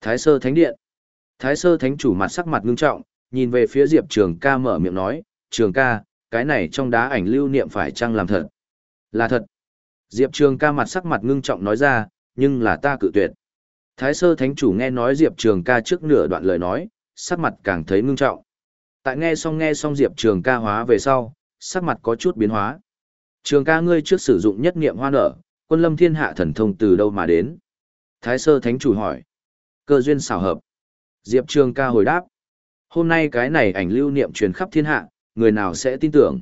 Thái sơ thánh điện. Thái sơ thánh chủ mặt sắc mặt ngưng trọng, nhìn về phía Diệp Trường ca mở miệng nói, Trường ca, cái này trong đá ảnh lưu niệm phải chăng làm thật? Là thật. Diệp Trường ca mặt sắc mặt ngưng trọng nói ra, nhưng là ta cự tuyệt. Thái sơ thánh chủ nghe nói Diệp Trường ca trước nửa đoạn lời nói, sắc mặt càng thấy ngưng trọng. Tại nghe xong nghe xong Diệp Trường ca hóa về sau, sắc mặt có chút biến hóa. Trường ca ngươi trước sử dụng nhất niệm hoa nở, quân lâm thiên hạ thần thông từ đâu mà đến? Thái sơ thánh chủ hỏi. Cơ duyên xảo hợp. Diệp Trường ca hồi đáp. Hôm nay cái này ảnh lưu niệm truyền khắp thiên hạ, người nào sẽ tin tưởng?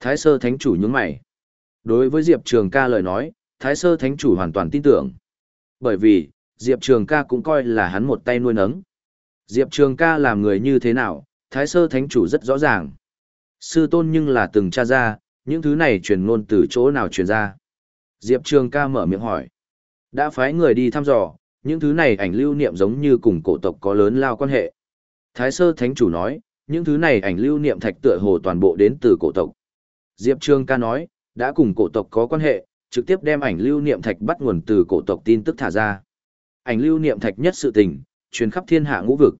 Thái sơ thánh chủ nhướng mày. Đối với Diệp Trường ca lời nói, Thái sơ thánh chủ hoàn toàn tin tưởng. Bởi vì, Diệp Trường ca cũng coi là hắn một tay nuôi nấng. Diệp Trường ca làm người như thế nào, Thái sơ thánh chủ rất rõ ràng. Sư tôn nhưng là từng tra ra, những thứ này truyền ngôn từ chỗ nào truyền ra. Diệp Trường ca mở miệng hỏi. Đã phái người đi thăm dò, những thứ này ảnh lưu niệm giống như cùng cổ tộc có lớn lao quan hệ. Thái sơ thánh chủ nói, những thứ này ảnh lưu niệm thạch tựa hồ toàn bộ đến từ cổ tộc. Diệp Trường ca nói, đã cùng cổ tộc có quan hệ, trực tiếp đem ảnh lưu niệm thạch bắt nguồn từ cổ tộc tin tức thả ra. Ảnh lưu niệm thạch nhất sự tình, truyền khắp thiên hạ ngũ vực.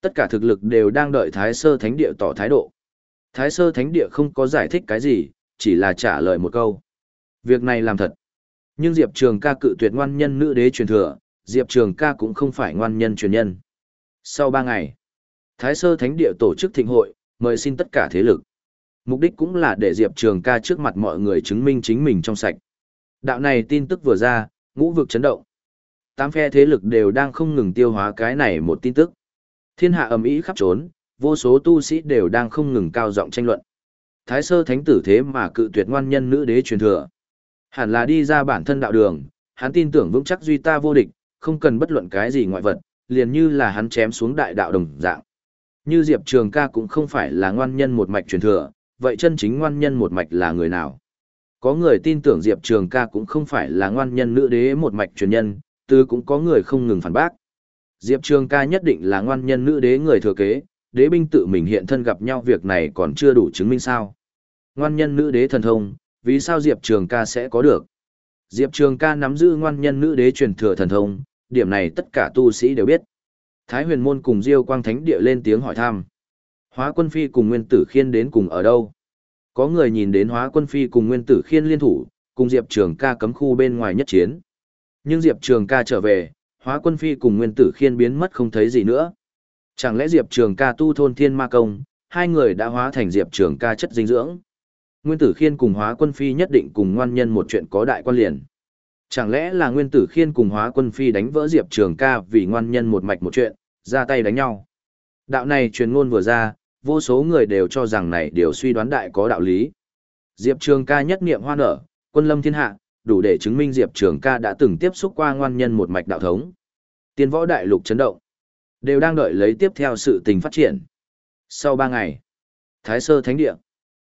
Tất cả thực lực đều đang đợi Thái Sơ Thánh Địa tỏ thái độ. Thái Sơ Thánh Địa không có giải thích cái gì, chỉ là trả lời một câu. Việc này làm thật. Nhưng Diệp Trường ca cự tuyệt ngoan nhân nữ đế truyền thừa, Diệp Trường ca cũng không phải ngoan nhân truyền nhân. Sau ba ngày, Thái Sơ Thánh Địa tổ chức thịnh hội, mời xin tất cả thế lực. Mục đích cũng là để Diệp Trường ca trước mặt mọi người chứng minh chính mình trong sạch. Đạo này tin tức vừa ra, ngũ vực chấn động. Tám phe thế lực đều đang không ngừng tiêu hóa cái này một tin tức. Thiên hạ ầm ĩ khắp trốn, vô số tu sĩ đều đang không ngừng cao giọng tranh luận. Thái sơ thánh tử thế mà cự tuyệt ngoan nhân nữ đế truyền thừa. Hẳn là đi ra bản thân đạo đường, hắn tin tưởng vững chắc duy ta vô địch, không cần bất luận cái gì ngoại vật, liền như là hắn chém xuống đại đạo đồng dạng. Như Diệp Trường ca cũng không phải là ngoan nhân một mạch truyền thừa, vậy chân chính ngoan nhân một mạch là người nào? Có người tin tưởng Diệp Trường ca cũng không phải là ngoan nhân nữ đế một mạch truyền nhân, từ cũng có người không ngừng phản bác. Diệp Trường ca nhất định là ngoan nhân nữ đế người thừa kế, đế binh tự mình hiện thân gặp nhau việc này còn chưa đủ chứng minh sao. Ngoan nhân nữ đế thần thông, vì sao Diệp Trường ca sẽ có được? Diệp Trường ca nắm giữ ngoan nhân nữ đế truyền thừa thần thông, điểm này tất cả tu sĩ đều biết. Thái huyền môn cùng Diêu quang thánh địa lên tiếng hỏi thăm. Hóa quân phi cùng nguyên tử khiên đến cùng ở đâu? Có người nhìn đến hóa quân phi cùng nguyên tử khiên liên thủ, cùng Diệp Trường ca cấm khu bên ngoài nhất chiến. Nhưng Diệp Trường ca trở về, hóa quân phi cùng nguyên tử khiên biến mất không thấy gì nữa. Chẳng lẽ Diệp Trường ca tu thôn thiên ma công, hai người đã hóa thành Diệp Trường ca chất dinh dưỡng? Nguyên tử khiên cùng hóa quân phi nhất định cùng ngoan nhân một chuyện có đại quan liền. Chẳng lẽ là nguyên tử khiên cùng hóa quân phi đánh vỡ Diệp Trường ca vì ngoan nhân một mạch một chuyện, ra tay đánh nhau. Đạo này truyền ngôn vừa ra, vô số người đều cho rằng này điều suy đoán đại có đạo lý. Diệp Trường ca nhất niệm hoa nở, quân lâm thiên hạ, đủ để chứng minh Diệp Trường ca đã từng tiếp xúc qua ngoan nhân một mạch đạo thống. Tiên võ đại lục chấn động, đều đang đợi lấy tiếp theo sự tình phát triển. Sau ba ngày, Thái Sơ Thánh Địa,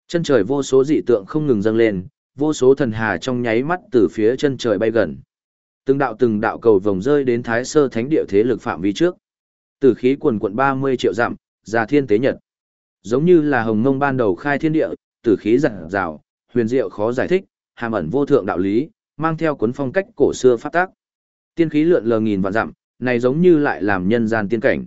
chân trời vô số dị tượng không ngừng dâng lên, vô số thần hà trong nháy mắt từ phía chân trời bay gần. Từng đạo từng đạo cầu vòng rơi đến Thái Sơ Thánh Địa thế lực phạm vi trước. Từ khí quần quận 30 triệu dặm, ra thiên tế nhật. Giống như là hồng ngông ban đầu khai thiên địa, tử khí rạng rào, huyền diệu khó giải thích, hàm ẩn vô thượng đạo lý, mang theo cuốn phong cách cổ xưa phát tác. Tiên khí lượn lờ nghìn vạn dặm, này giống như lại làm nhân gian tiên cảnh.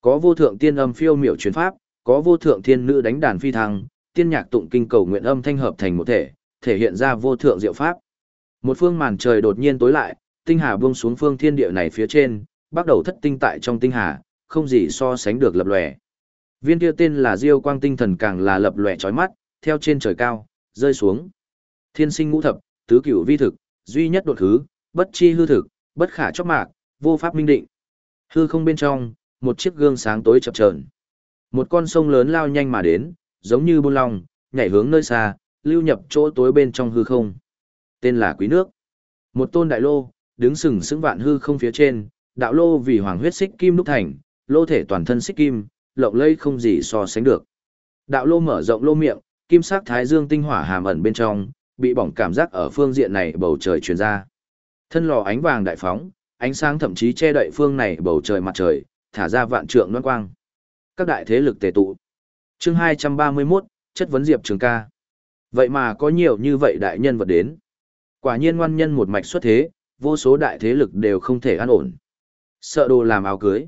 Có vô thượng tiên âm phiêu miểu truyền pháp, có vô thượng thiên nữ đánh đàn phi thăng, tiên nhạc tụng kinh cầu nguyện âm thanh hợp thành một thể, thể hiện ra vô thượng diệu pháp. Một phương màn trời đột nhiên tối lại, tinh hà buông xuống phương thiên địa này phía trên, bắt đầu thất tinh tại trong tinh hà, không gì so sánh được lập lòe. Viên kia tên là Diêu Quang tinh thần càng là lập lòe chói mắt, theo trên trời cao, rơi xuống. Thiên sinh ngũ thập, tứ cửu vi thực, duy nhất đột thứ, bất chi hư thực, bất khả chóc mạc, vô pháp minh định. Hư không bên trong, một chiếc gương sáng tối chập chờn. Một con sông lớn lao nhanh mà đến, giống như buôn long, nhảy hướng nơi xa, lưu nhập chỗ tối bên trong hư không. Tên là Quý Nước. Một tôn đại lô, đứng sừng sững vạn hư không phía trên, đạo lô vì hoàng huyết xích kim đúc thành, lô thể toàn thân xích kim, lộng lây không gì so sánh được. Đạo lô mở rộng lô miệng, kim sắc thái dương tinh hỏa hàm ẩn bên trong, bị bỏng cảm giác ở phương diện này bầu trời truyền ra. Thân lò ánh vàng đại phóng, ánh sáng thậm chí che đậy phương này bầu trời mặt trời, thả ra vạn trượng loan quang. Các đại thế lực tề tụ. Chương 231, chất vấn Diệp Trường ca. Vậy mà có nhiều như vậy đại nhân vật đến. Quả nhiên ngoan nhân một mạch xuất thế, vô số đại thế lực đều không thể an ổn. Sợ đồ làm áo cưới.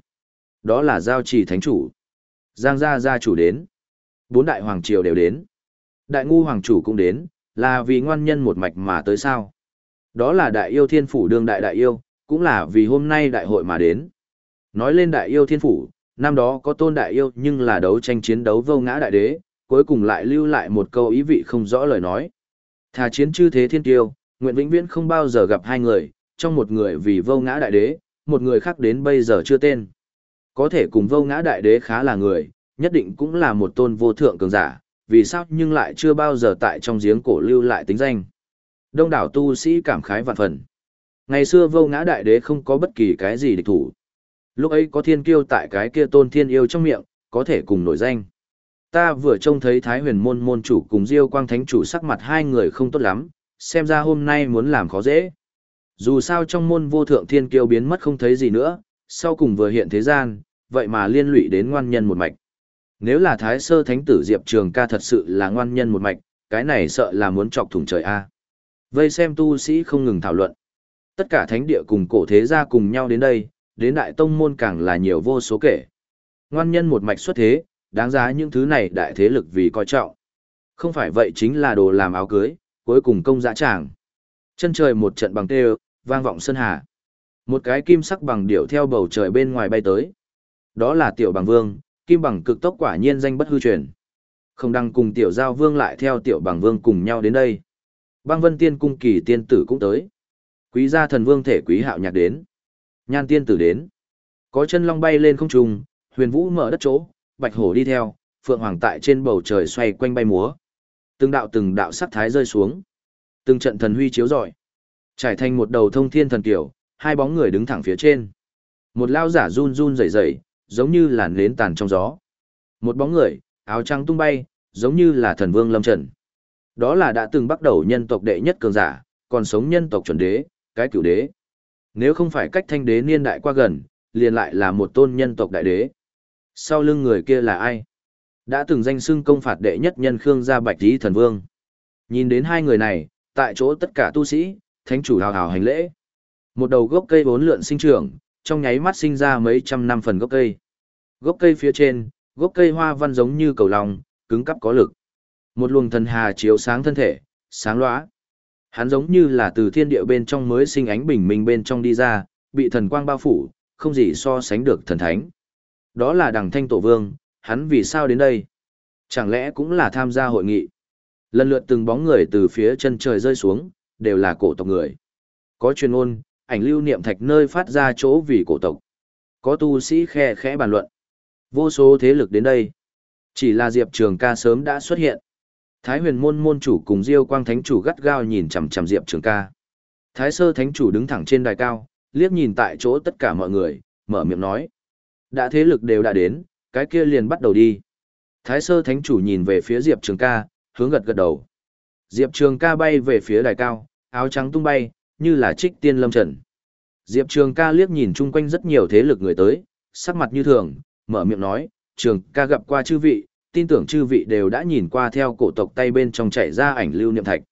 Đó là giao trì thánh chủ. Giang gia gia chủ đến. Bốn đại hoàng triều đều đến. Đại ngu hoàng chủ cũng đến, là vì ngoan nhân một mạch mà tới sao. Đó là đại yêu thiên phủ đương đại đại yêu, cũng là vì hôm nay đại hội mà đến. Nói lên đại yêu thiên phủ, năm đó có tôn đại yêu nhưng là đấu tranh chiến đấu vô ngã đại đế, cuối cùng lại lưu lại một câu ý vị không rõ lời nói. Thà chiến chư thế thiên tiêu, nguyện vĩnh viễn không bao giờ gặp hai người, trong một người vì vô ngã đại đế, một người khác đến bây giờ chưa tên. Có thể cùng vô ngã đại đế khá là người, nhất định cũng là một tôn vô thượng cường giả, vì sao nhưng lại chưa bao giờ tại trong giếng cổ lưu lại tính danh. Đông đảo tu sĩ cảm khái vạn phần. Ngày xưa vô ngã đại đế không có bất kỳ cái gì địch thủ. Lúc ấy có thiên kiêu tại cái kia tôn thiên yêu trong miệng, có thể cùng nổi danh. Ta vừa trông thấy Thái huyền môn môn chủ cùng Diêu quang thánh chủ sắc mặt hai người không tốt lắm, xem ra hôm nay muốn làm khó dễ. Dù sao trong môn vô thượng thiên kiêu biến mất không thấy gì nữa, sau cùng vừa hiện thế gian, vậy mà liên lụy đến ngoan nhân một mạch. Nếu là Thái sơ thánh tử Diệp Trường ca thật sự là ngoan nhân một mạch, cái này sợ là muốn chọc thủng trời A. Vây xem tu sĩ không ngừng thảo luận. Tất cả thánh địa cùng cổ thế gia cùng nhau đến đây, đến đại tông môn càng là nhiều vô số kể. Ngoan nhân một mạch xuất thế, đáng giá những thứ này đại thế lực vì coi trọng. Không phải vậy chính là đồ làm áo cưới, cuối cùng công dã tràng. Chân trời một trận bằng tê vang vọng sơn hà. Một cái kim sắc bằng điểu theo bầu trời bên ngoài bay tới. Đó là tiểu bằng vương, kim bằng cực tốc quả nhiên danh bất hư truyền. Không đăng cùng tiểu giao vương lại theo tiểu bằng vương cùng nhau đến đây. Băng vân tiên cung kỳ tiên tử cũng tới. Quý gia thần vương thể quý hạo nhạc đến. Nhan tiên tử đến. Có chân long bay lên không trung, huyền vũ mở đất chỗ, bạch hổ đi theo, phượng hoàng tại trên bầu trời xoay quanh bay múa. Từng đạo từng đạo sắc thái rơi xuống. Từng trận thần huy chiếu rọi. Trải thành một đầu thông thiên thần kiểu, hai bóng người đứng thẳng phía trên. Một lao giả run run rẩy rẩy, giống như là nến tàn trong gió. Một bóng người, áo trắng tung bay, giống như là thần vương lâm trần. Đó là đã từng bắt đầu nhân tộc đệ nhất cường giả, còn sống nhân tộc chuẩn đế, cái cửu đế. Nếu không phải cách thanh đế niên đại qua gần, liền lại là một tôn nhân tộc đại đế. Sau lưng người kia là ai? Đã từng danh xưng công phạt đệ nhất nhân Khương gia Bạch Lý Thần Vương. Nhìn đến hai người này, tại chỗ tất cả tu sĩ, thánh chủ hào hào hành lễ. Một đầu gốc cây bốn lượn sinh trưởng, trong nháy mắt sinh ra mấy trăm năm phần gốc cây. Gốc cây phía trên, gốc cây hoa văn giống như cầu lòng, cứng cắp có lực. Một luồng thần hà chiếu sáng thân thể, sáng loá. Hắn giống như là từ thiên địa bên trong mới sinh ánh bình minh bên trong đi ra, bị thần quang bao phủ, không gì so sánh được thần thánh. Đó là đằng thanh tổ vương, hắn vì sao đến đây? Chẳng lẽ cũng là tham gia hội nghị? Lần lượt từng bóng người từ phía chân trời rơi xuống, đều là cổ tộc người. Có chuyên ôn, ảnh lưu niệm thạch nơi phát ra chỗ vì cổ tộc. Có tu sĩ khe khẽ bàn luận. Vô số thế lực đến đây. Chỉ là Diệp Trường ca sớm đã xuất hiện. Thái huyền môn môn chủ cùng Diêu quang thánh chủ gắt gao nhìn chằm chằm Diệp Trường ca. Thái sơ thánh chủ đứng thẳng trên đài cao, liếc nhìn tại chỗ tất cả mọi người, mở miệng nói. Đã thế lực đều đã đến, cái kia liền bắt đầu đi. Thái sơ thánh chủ nhìn về phía Diệp Trường ca, hướng gật gật đầu. Diệp Trường ca bay về phía đài cao, áo trắng tung bay, như là trích tiên lâm trần. Diệp Trường ca liếc nhìn chung quanh rất nhiều thế lực người tới, sắc mặt như thường, mở miệng nói, Trường ca gặp qua chư vị, tin tưởng chư vị đều đã nhìn qua theo cổ tộc tay bên trong chạy ra ảnh lưu niệm thạch.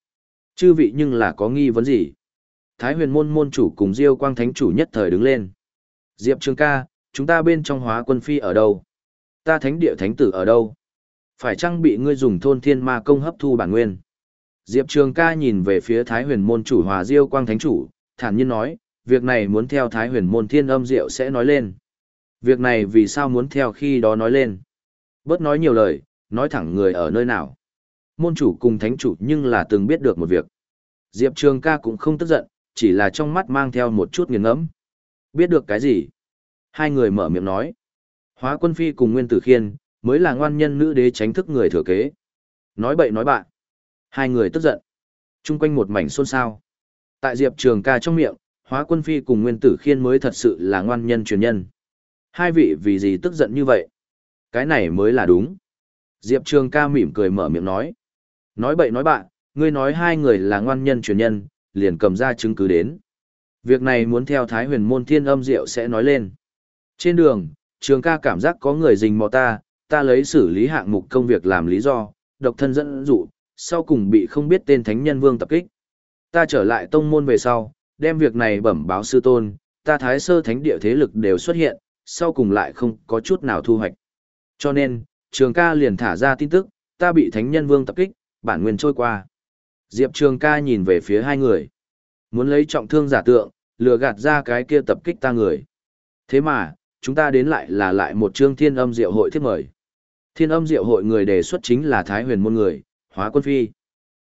Chư vị nhưng là có nghi vấn gì? Thái huyền môn môn chủ cùng Diêu quang thánh chủ nhất thời đứng lên. Diệp Trường ca, chúng ta bên trong hóa quân phi ở đâu? Ta thánh địa thánh tử ở đâu? Phải chăng bị ngươi dùng thôn thiên ma công hấp thu bản nguyên? Diệp Trường ca nhìn về phía Thái huyền môn chủ hòa Diêu quang thánh chủ, thản nhiên nói, việc này muốn theo Thái huyền môn thiên âm diệu sẽ nói lên. Việc này vì sao muốn theo khi đó nói lên? Bớt nói nhiều lời, nói thẳng người ở nơi nào. Môn chủ cùng thánh chủ nhưng là từng biết được một việc. Diệp Trường ca cũng không tức giận, chỉ là trong mắt mang theo một chút nghiền ngẫm. Biết được cái gì? Hai người mở miệng nói. Hóa quân phi cùng Nguyên Tử Khiên, mới là ngoan nhân nữ đế tránh thức người thừa kế. Nói bậy nói bạn. Hai người tức giận. Trung quanh một mảnh xôn xao. Tại Diệp Trường ca trong miệng, hóa quân phi cùng Nguyên Tử Khiên mới thật sự là ngoan nhân truyền nhân. Hai vị vì gì tức giận như vậy? Cái này mới là đúng. Diệp Trường ca mỉm cười mở miệng nói. Nói bậy nói bạn, ngươi nói hai người là ngoan nhân truyền nhân, liền cầm ra chứng cứ đến. Việc này muốn theo Thái huyền môn thiên âm diệu sẽ nói lên. Trên đường, trường ca cảm giác có người dình mò ta, ta lấy xử lý hạng mục công việc làm lý do, độc thân dẫn dụ, sau cùng bị không biết tên thánh nhân vương tập kích. Ta trở lại tông môn về sau, đem việc này bẩm báo sư tôn, ta thái sơ thánh địa thế lực đều xuất hiện, sau cùng lại không có chút nào thu hoạch. Cho nên, trường ca liền thả ra tin tức, ta bị thánh nhân vương tập kích, bản nguyên trôi qua. Diệp trường ca nhìn về phía hai người. Muốn lấy trọng thương giả tượng, lừa gạt ra cái kia tập kích ta người. Thế mà, chúng ta đến lại là lại một chương thiên âm diệu hội thiết mời. Thiên âm diệu hội người đề xuất chính là Thái huyền môn người, hóa quân phi.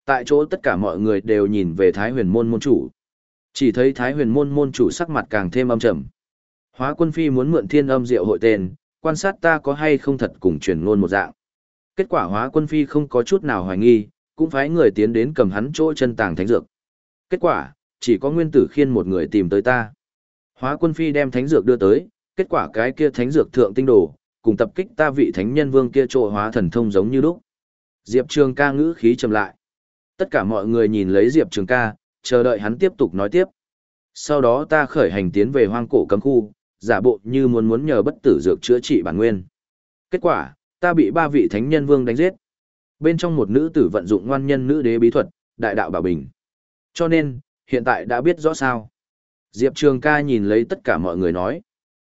Tại chỗ tất cả mọi người đều nhìn về Thái huyền môn môn chủ. Chỉ thấy Thái huyền môn môn chủ sắc mặt càng thêm âm trầm. Hóa quân phi muốn mượn thiên âm diệu hội tên, quan sát ta có hay không thật cùng truyền ngôn một dạng. Kết quả hóa quân phi không có chút nào hoài nghi, cũng phái người tiến đến cầm hắn chỗ chân tàng thánh dược. Kết quả, chỉ có nguyên tử khiên một người tìm tới ta. Hóa quân phi đem thánh dược đưa tới, kết quả cái kia thánh dược thượng tinh đồ, cùng tập kích ta vị thánh nhân vương kia trộ hóa thần thông giống như lúc. Diệp Trường ca ngữ khí trầm lại. Tất cả mọi người nhìn lấy Diệp Trường ca, chờ đợi hắn tiếp tục nói tiếp. Sau đó ta khởi hành tiến về hoang cổ cấm khu, giả bộ như muốn muốn nhờ bất tử dược chữa trị bản nguyên. Kết quả, ta bị ba vị thánh nhân vương đánh giết. Bên trong một nữ tử vận dụng ngoan nhân nữ đế bí thuật, đại đạo bảo bình. Cho nên, hiện tại đã biết rõ sao. Diệp Trường ca nhìn lấy tất cả mọi người nói.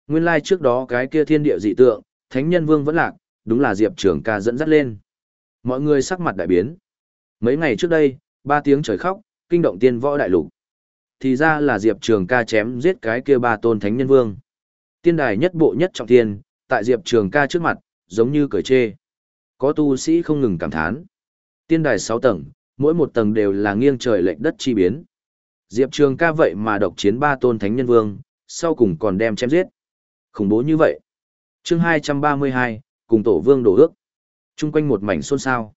Nguyên lai like trước đó cái kia thiên địa dị tượng, thánh nhân vương vẫn lạc, đúng là Diệp Trường ca dẫn dắt lên. Mọi người sắc mặt đại biến. Mấy ngày trước đây, ba tiếng trời khóc, kinh động tiên võ đại lục. Thì ra là Diệp Trường ca chém giết cái kia ba tôn thánh nhân vương. Tiên đài nhất bộ nhất trọng thiên, tại Diệp Trường ca trước mặt, giống như cởi chê. Có tu sĩ không ngừng cảm thán. Tiên đài 6 tầng, mỗi một tầng đều là nghiêng trời lệch đất chi biến. Diệp Trường ca vậy mà độc chiến ba tôn thánh nhân vương, sau cùng còn đem chém giết. Khủng bố như vậy. chương 232, cùng tổ vương đổ ước. Trung quanh một mảnh xôn xao.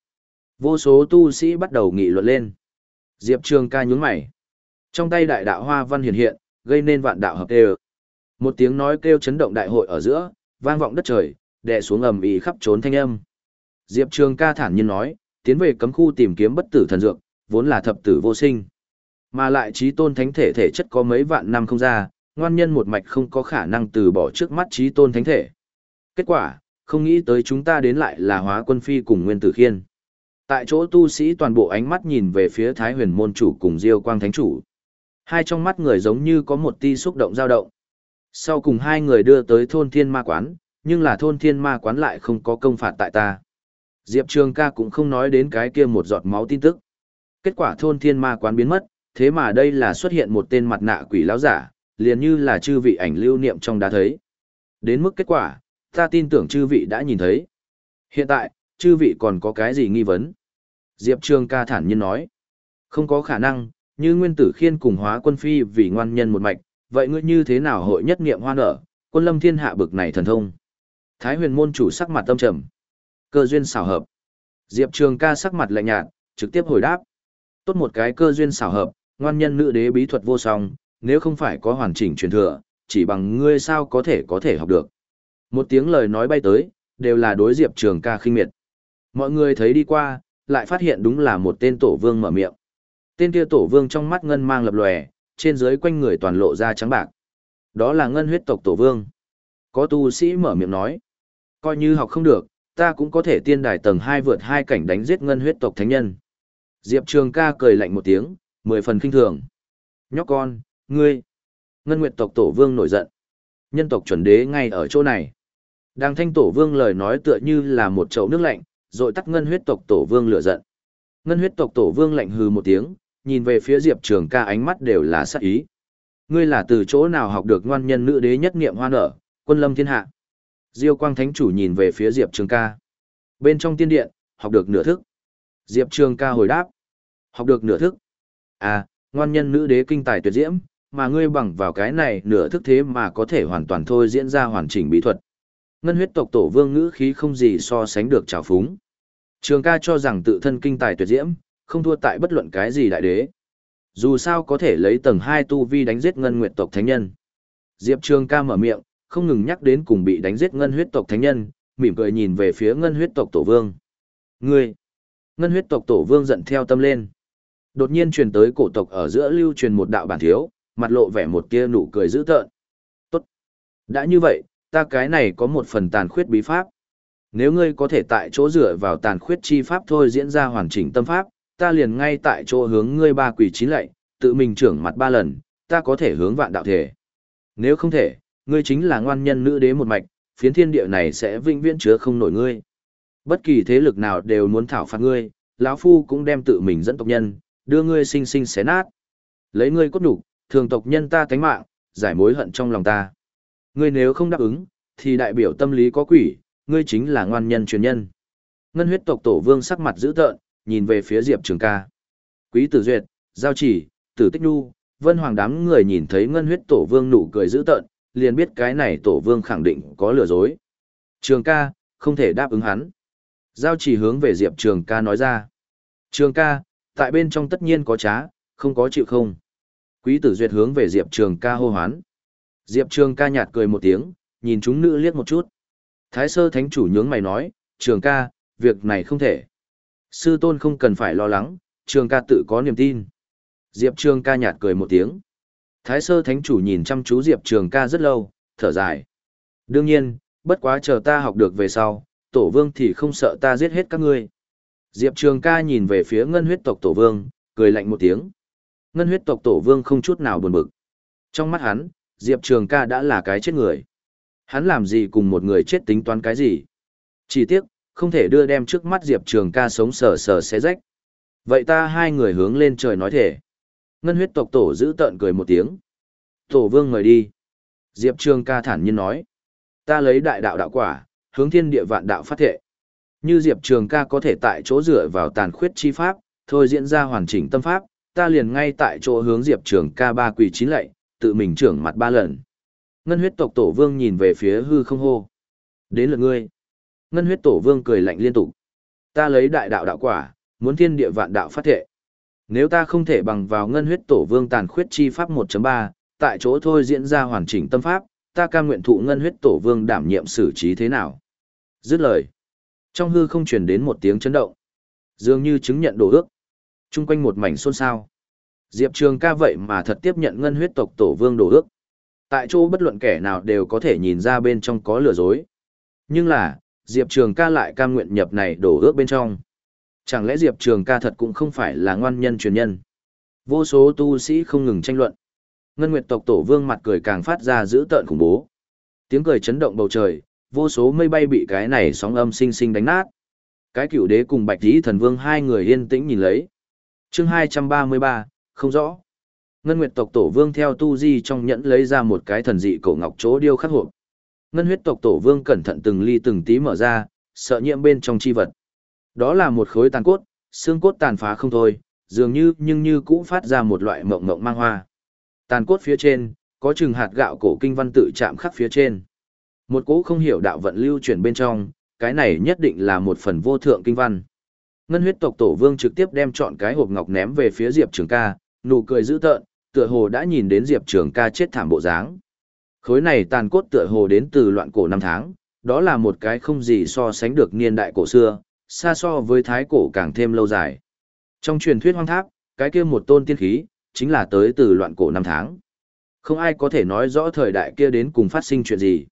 Vô số tu sĩ bắt đầu nghị luận lên. Diệp Trường ca nhún mày. Trong tay đại đạo hoa văn hiện hiện, gây nên vạn đạo hợp đều Một tiếng nói kêu chấn động đại hội ở giữa, vang vọng đất trời, đè xuống ầm ĩ khắp trốn thanh âm. Diệp Trường ca thản nhiên nói, tiến về cấm khu tìm kiếm bất tử thần dược, vốn là thập tử vô sinh. Mà lại trí tôn thánh thể thể chất có mấy vạn năm không ra, ngoan nhân một mạch không có khả năng từ bỏ trước mắt trí tôn thánh thể. Kết quả, không nghĩ tới chúng ta đến lại là hóa quân phi cùng nguyên tử khiên. Tại chỗ tu sĩ toàn bộ ánh mắt nhìn về phía Thái huyền môn chủ cùng Diêu quang thánh chủ. Hai trong mắt người giống như có một ti xúc động dao động. Sau cùng hai người đưa tới thôn thiên ma quán, nhưng là thôn thiên ma quán lại không có công phạt tại ta. Diệp Trường ca cũng không nói đến cái kia một giọt máu tin tức. Kết quả thôn thiên ma quán biến mất, thế mà đây là xuất hiện một tên mặt nạ quỷ lão giả, liền như là chư vị ảnh lưu niệm trong đã thấy. Đến mức kết quả, ta tin tưởng chư vị đã nhìn thấy. Hiện tại, chư vị còn có cái gì nghi vấn? Diệp Trường ca thản nhiên nói. Không có khả năng, như nguyên tử khiên cùng hóa quân phi vì ngoan nhân một mạch, vậy ngươi như thế nào hội nhất niệm hoa nở quân lâm thiên hạ bực này thần thông? Thái huyền môn chủ sắc mặt tâm trầm. Cơ duyên xảo hợp. Diệp Trường ca sắc mặt lạnh nhạt, trực tiếp hồi đáp. Tốt một cái cơ duyên xảo hợp, ngoan nhân nữ đế bí thuật vô song, nếu không phải có hoàn chỉnh truyền thừa, chỉ bằng ngươi sao có thể có thể học được. Một tiếng lời nói bay tới, đều là đối Diệp Trường ca khinh miệt. Mọi người thấy đi qua, lại phát hiện đúng là một tên tổ vương mở miệng. Tên kia tổ vương trong mắt ngân mang lập lòe, trên dưới quanh người toàn lộ ra trắng bạc. Đó là ngân huyết tộc tổ vương. Có tu sĩ mở miệng nói. Coi như học không được, ta cũng có thể tiên đài tầng 2 vượt hai cảnh đánh giết ngân huyết tộc thánh nhân. Diệp Trường ca cười lạnh một tiếng, mười phần kinh thường. Nhóc con, ngươi. Ngân nguyệt tộc tổ vương nổi giận. Nhân tộc chuẩn đế ngay ở chỗ này. Đang thanh tổ vương lời nói tựa như là một chậu nước lạnh, rồi tắt ngân huyết tộc tổ vương lửa giận. Ngân huyết tộc tổ vương lạnh hừ một tiếng, nhìn về phía Diệp Trường ca ánh mắt đều là sát ý. Ngươi là từ chỗ nào học được ngoan nhân nữ đế nhất niệm hoa nở, quân lâm thiên hạ. Diêu quang thánh chủ nhìn về phía Diệp Trường ca. Bên trong tiên điện, học được nửa thức. Diệp Trường ca hồi đáp. Học được nửa thức. À, ngoan nhân nữ đế kinh tài tuyệt diễm, mà ngươi bằng vào cái này nửa thức thế mà có thể hoàn toàn thôi diễn ra hoàn chỉnh bí thuật. Ngân huyết tộc tổ vương ngữ khí không gì so sánh được trào phúng. Trường ca cho rằng tự thân kinh tài tuyệt diễm, không thua tại bất luận cái gì đại đế. Dù sao có thể lấy tầng 2 tu vi đánh giết ngân nguyệt tộc thánh nhân. Diệp Trường ca mở miệng, không ngừng nhắc đến cùng bị đánh giết ngân huyết tộc thánh nhân, mỉm cười nhìn về phía ngân huyết tộc tổ vương. Ngươi! Ngân huyết tộc tổ vương giận theo tâm lên. Đột nhiên truyền tới cổ tộc ở giữa lưu truyền một đạo bản thiếu, mặt lộ vẻ một tia nụ cười dữ tợn. Tốt! Đã như vậy, ta cái này có một phần tàn khuyết bí pháp. Nếu ngươi có thể tại chỗ dựa vào tàn khuyết chi pháp thôi diễn ra hoàn chỉnh tâm pháp, ta liền ngay tại chỗ hướng ngươi ba quỷ chín lạy, tự mình trưởng mặt ba lần, ta có thể hướng vạn đạo thể. Nếu không thể, ngươi chính là ngoan nhân nữ đế một mạch, phiến thiên địa này sẽ vĩnh viễn chứa không nổi ngươi. Bất kỳ thế lực nào đều muốn thảo phạt ngươi, lão phu cũng đem tự mình dẫn tộc nhân, đưa ngươi sinh sinh xé nát. Lấy ngươi cốt nhục, thường tộc nhân ta tánh mạng, giải mối hận trong lòng ta. Ngươi nếu không đáp ứng, thì đại biểu tâm lý có quỷ, ngươi chính là ngoan nhân truyền nhân. Ngân huyết tộc tổ vương sắc mặt dữ tợn, nhìn về phía Diệp Trường ca. Quý tử duyệt, giao chỉ, tử tích nu, vân hoàng đám người nhìn thấy ngân huyết tổ vương nụ cười dữ tợn, liền biết cái này tổ vương khẳng định có lừa dối. Trường ca, không thể đáp ứng hắn. Giao chỉ hướng về Diệp Trường ca nói ra. Trường ca, tại bên trong tất nhiên có trá, không có chịu không. Quý tử duyệt hướng về Diệp Trường ca hô hoán. Diệp Trường ca nhạt cười một tiếng, nhìn chúng nữ liếc một chút. Thái sơ thánh chủ nhướng mày nói, Trường ca, việc này không thể. Sư tôn không cần phải lo lắng, Trường ca tự có niềm tin. Diệp Trường ca nhạt cười một tiếng. Thái sơ thánh chủ nhìn chăm chú Diệp Trường ca rất lâu, thở dài. Đương nhiên, bất quá chờ ta học được về sau, tổ vương thì không sợ ta giết hết các ngươi. Diệp Trường ca nhìn về phía ngân huyết tộc tổ vương, cười lạnh một tiếng. Ngân huyết tộc tổ vương không chút nào buồn bực. Trong mắt hắn, Diệp Trường ca đã là cái chết người. Hắn làm gì cùng một người chết tính toán cái gì? Chỉ tiếc, không thể đưa đem trước mắt Diệp Trường ca sống sờ sờ xé rách. Vậy ta hai người hướng lên trời nói thể. Ngân huyết tộc tổ giữ tợn cười một tiếng. Tổ vương mời đi. Diệp Trường ca thản nhiên nói. Ta lấy đại đạo đạo quả, hướng thiên địa vạn đạo phát thệ. Như Diệp Trường ca có thể tại chỗ dựa vào tàn khuyết chi pháp, thôi diễn ra hoàn chỉnh tâm pháp, ta liền ngay tại chỗ hướng Diệp Trường ca ba quỳ chín lạy, tự mình trưởng mặt ba lần. Ngân huyết tộc tổ vương nhìn về phía hư không hô. Đến lượt ngươi. Ngân huyết tổ vương cười lạnh liên tục. Ta lấy đại đạo đạo quả, muốn thiên địa vạn đạo phát thệ. Nếu ta không thể bằng vào ngân huyết tổ vương tàn khuyết chi pháp 1.3, tại chỗ thôi diễn ra hoàn chỉnh tâm pháp, ta cam nguyện thụ ngân huyết tổ vương đảm nhiệm xử trí thế nào. Dứt lời. Trong hư không truyền đến một tiếng chấn động. Dường như chứng nhận đồ ước. Trung quanh một mảnh xôn xao. Diệp Trường ca vậy mà thật tiếp nhận ngân huyết tộc tổ vương đồ ước. Tại chỗ bất luận kẻ nào đều có thể nhìn ra bên trong có lừa dối. Nhưng là, Diệp Trường ca lại cam nguyện nhập này đổ ước bên trong. Chẳng lẽ Diệp Trường ca thật cũng không phải là ngoan nhân truyền nhân? Vô số tu sĩ không ngừng tranh luận. Ngân Nguyệt tộc tổ vương mặt cười càng phát ra dữ tợn khủng bố. Tiếng cười chấn động bầu trời, vô số mây bay bị cái này sóng âm sinh sinh đánh nát. Cái cựu đế cùng Bạch Tí thần vương hai người yên tĩnh nhìn lấy. Chương 233, không rõ. Ngân Nguyệt tộc tổ vương theo tu di trong nhẫn lấy ra một cái thần dị cổ ngọc chỗ điêu khắc hộp. Ngân huyết tộc tổ vương cẩn thận từng ly từng tí mở ra, sợ nhiễm bên trong chi vật. Đó là một khối tàn cốt, xương cốt tàn phá không thôi, dường như nhưng như cũ phát ra một loại mộng mộng mang hoa. Tàn cốt phía trên, có chừng hạt gạo cổ kinh văn tự chạm khắc phía trên. Một cỗ không hiểu đạo vận lưu chuyển bên trong, cái này nhất định là một phần vô thượng kinh văn. Ngân huyết tộc tổ vương trực tiếp đem chọn cái hộp ngọc ném về phía Diệp Trường ca, nụ cười dữ tợn, tựa hồ đã nhìn đến Diệp Trường ca chết thảm bộ dáng. Khối này tàn cốt tựa hồ đến từ loạn cổ năm tháng, đó là một cái không gì so sánh được niên đại cổ xưa, xa so với thái cổ càng thêm lâu dài. Trong truyền thuyết hoang tháp, cái kia một tôn tiên khí, chính là tới từ loạn cổ năm tháng. Không ai có thể nói rõ thời đại kia đến cùng phát sinh chuyện gì.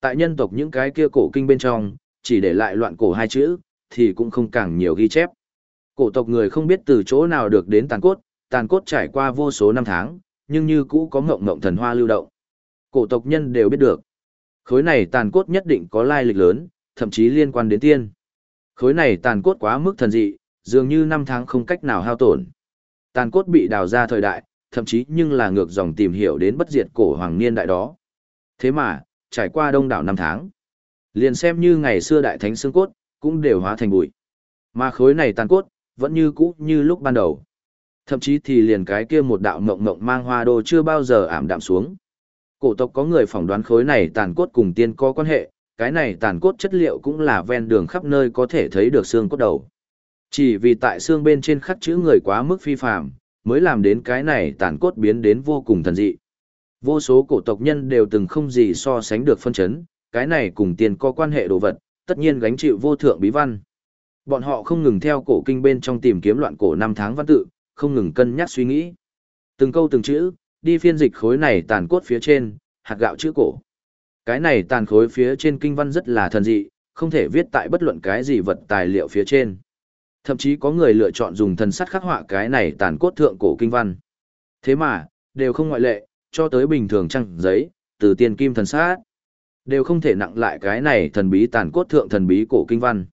Tại nhân tộc những cái kia cổ kinh bên trong, chỉ để lại loạn cổ hai chữ, thì cũng không càng nhiều ghi chép. Cổ tộc người không biết từ chỗ nào được đến tàn cốt, tàn cốt trải qua vô số năm tháng, nhưng như cũ có ngộng ngộng thần hoa lưu động. Cổ tộc nhân đều biết được. Khối này tàn cốt nhất định có lai lịch lớn, thậm chí liên quan đến tiên. Khối này tàn cốt quá mức thần dị, dường như năm tháng không cách nào hao tổn. Tàn cốt bị đào ra thời đại, thậm chí nhưng là ngược dòng tìm hiểu đến bất diệt cổ hoàng niên đại đó. Thế mà, trải qua đông đảo năm tháng, liền xem như ngày xưa đại thánh xương cốt, cũng đều hóa thành bụi. Mà khối này tàn cốt, vẫn như cũ như lúc ban đầu. Thậm chí thì liền cái kia một đạo mộng mộng mang hoa đô chưa bao giờ ảm đạm xuống. Cổ tộc có người phỏng đoán khối này tàn cốt cùng tiên có quan hệ, cái này tàn cốt chất liệu cũng là ven đường khắp nơi có thể thấy được xương cốt đầu. Chỉ vì tại xương bên trên khắc chữ người quá mức phi phàm, mới làm đến cái này tàn cốt biến đến vô cùng thần dị. Vô số cổ tộc nhân đều từng không gì so sánh được phân chấn, cái này cùng tiền có quan hệ đồ vật, tất nhiên gánh chịu vô thượng bí văn. Bọn họ không ngừng theo cổ kinh bên trong tìm kiếm loạn cổ năm tháng văn tự, không ngừng cân nhắc suy nghĩ. Từng câu từng chữ, đi phiên dịch khối này tàn cốt phía trên, hạt gạo chữ cổ. Cái này tàn khối phía trên kinh văn rất là thần dị, không thể viết tại bất luận cái gì vật tài liệu phía trên. Thậm chí có người lựa chọn dùng thần sắt khắc họa cái này tàn cốt thượng cổ kinh văn. Thế mà, đều không ngoại lệ, cho tới bình thường trăng giấy, từ tiền kim thần sát, đều không thể nặng lại cái này thần bí tàn cốt thượng thần bí cổ kinh văn.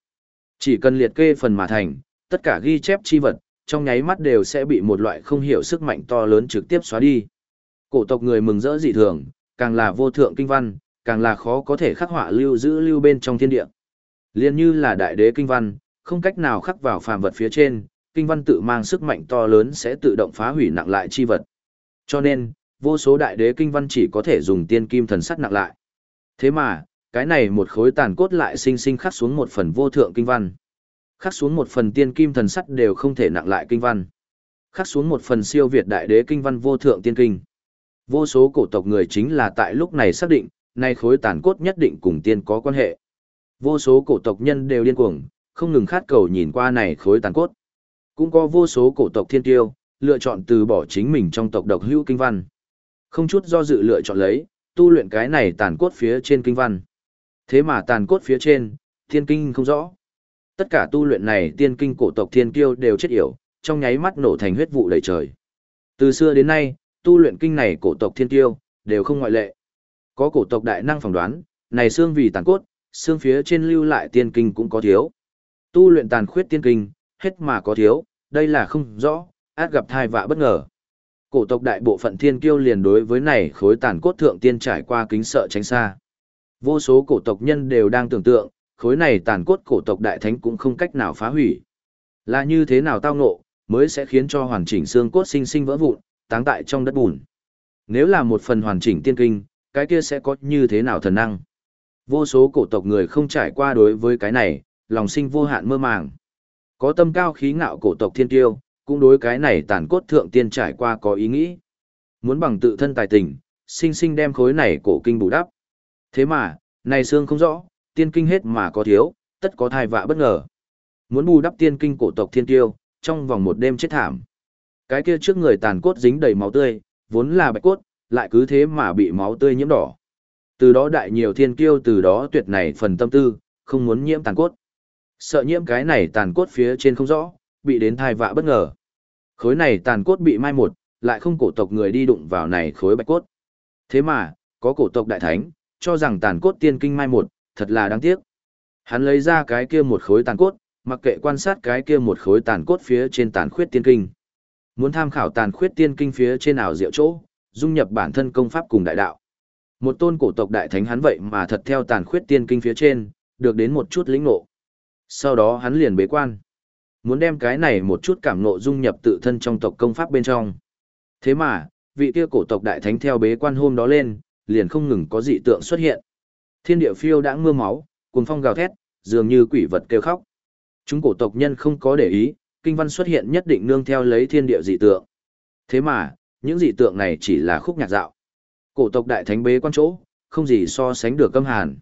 Chỉ cần liệt kê phần mà thành, tất cả ghi chép chi vật, trong nháy mắt đều sẽ bị một loại không hiểu sức mạnh to lớn trực tiếp xóa đi. Cổ tộc người mừng rỡ dị thường, càng là vô thượng kinh văn, càng là khó có thể khắc họa lưu giữ lưu bên trong thiên địa. Liên như là đại đế kinh văn, không cách nào khắc vào phàm vật phía trên, kinh văn tự mang sức mạnh to lớn sẽ tự động phá hủy nặng lại chi vật. Cho nên, vô số đại đế kinh văn chỉ có thể dùng tiên kim thần sắt nặng lại. Thế mà, cái này một khối tàn cốt lại sinh sinh khắc xuống một phần vô thượng kinh văn. Khắc xuống một phần tiên kim thần sắt đều không thể nặng lại kinh văn. Khắc xuống một phần siêu việt đại đế kinh văn vô thượng tiên kinh. Vô số cổ tộc người chính là tại lúc này xác định, nay khối tàn cốt nhất định cùng tiên có quan hệ. Vô số cổ tộc nhân đều điên cuồng, không ngừng khát cầu nhìn qua này khối tàn cốt. Cũng có vô số cổ tộc thiên tiêu, lựa chọn từ bỏ chính mình trong tộc độc hữu kinh văn. Không chút do dự lựa chọn lấy, tu luyện cái này tàn cốt phía trên kinh văn. Thế mà tàn cốt phía trên, thiên kinh không rõ. Tất cả tu luyện này tiên kinh cổ tộc thiên kiêu đều chết yểu, trong nháy mắt nổ thành huyết vụ đầy trời. Từ xưa đến nay, tu luyện kinh này cổ tộc thiên kiêu, đều không ngoại lệ. Có cổ tộc đại năng phỏng đoán, này xương vì tàn cốt, xương phía trên lưu lại tiên kinh cũng có thiếu. Tu luyện tàn khuyết tiên kinh, hết mà có thiếu, đây là không rõ, át gặp thai vạ bất ngờ. Cổ tộc đại bộ phận thiên kiêu liền đối với này khối tàn cốt thượng tiên trải qua kính sợ tránh xa. Vô số cổ tộc nhân đều đang tưởng tượng, khối này tàn cốt cổ tộc đại thánh cũng không cách nào phá hủy. Là như thế nào tao ngộ, mới sẽ khiến cho hoàn chỉnh xương cốt sinh sinh vỡ vụn, táng tại trong đất bùn. Nếu là một phần hoàn chỉnh tiên kinh, cái kia sẽ có như thế nào thần năng. Vô số cổ tộc người không trải qua đối với cái này, lòng sinh vô hạn mơ màng. Có tâm cao khí ngạo cổ tộc thiên tiêu, cũng đối cái này tàn cốt thượng tiên trải qua có ý nghĩ. Muốn bằng tự thân tài tình, sinh sinh đem khối này cổ kinh bù đắp. Thế mà, này xương không rõ, tiên kinh hết mà có thiếu, tất có thai vạ bất ngờ. Muốn bù đắp tiên kinh cổ tộc thiên tiêu, trong vòng một đêm chết thảm. Cái kia trước người tàn cốt dính đầy máu tươi, vốn là bạch cốt, lại cứ thế mà bị máu tươi nhiễm đỏ. Từ đó đại nhiều thiên kiêu từ đó tuyệt này phần tâm tư, không muốn nhiễm tàn cốt. Sợ nhiễm cái này tàn cốt phía trên không rõ, bị đến thai vạ bất ngờ. Khối này tàn cốt bị mai một, lại không cổ tộc người đi đụng vào này khối bạch cốt. Thế mà, có cổ tộc đại thánh, cho rằng tàn cốt tiên kinh mai một, thật là đáng tiếc. Hắn lấy ra cái kia một khối tàn cốt, mặc kệ quan sát cái kia một khối tàn cốt phía trên tàn khuyết tiên kinh. Muốn tham khảo tàn khuyết tiên kinh phía trên nào diệu chỗ, dung nhập bản thân công pháp cùng đại đạo. Một tôn cổ tộc đại thánh hắn vậy mà thật theo tàn khuyết tiên kinh phía trên, được đến một chút lĩnh ngộ. Sau đó hắn liền bế quan. Muốn đem cái này một chút cảm ngộ dung nhập tự thân trong tộc công pháp bên trong. Thế mà, vị kia cổ tộc đại thánh theo bế quan hôm đó lên, liền không ngừng có dị tượng xuất hiện. Thiên địa phiêu đã mưa máu, cuồng phong gào thét, dường như quỷ vật kêu khóc. Chúng cổ tộc nhân không có để ý, kinh văn xuất hiện nhất định nương theo lấy thiên địa dị tượng. Thế mà, những dị tượng này chỉ là khúc nhạc dạo. Cổ tộc đại thánh bế quan chỗ, không gì so sánh được câm hàn.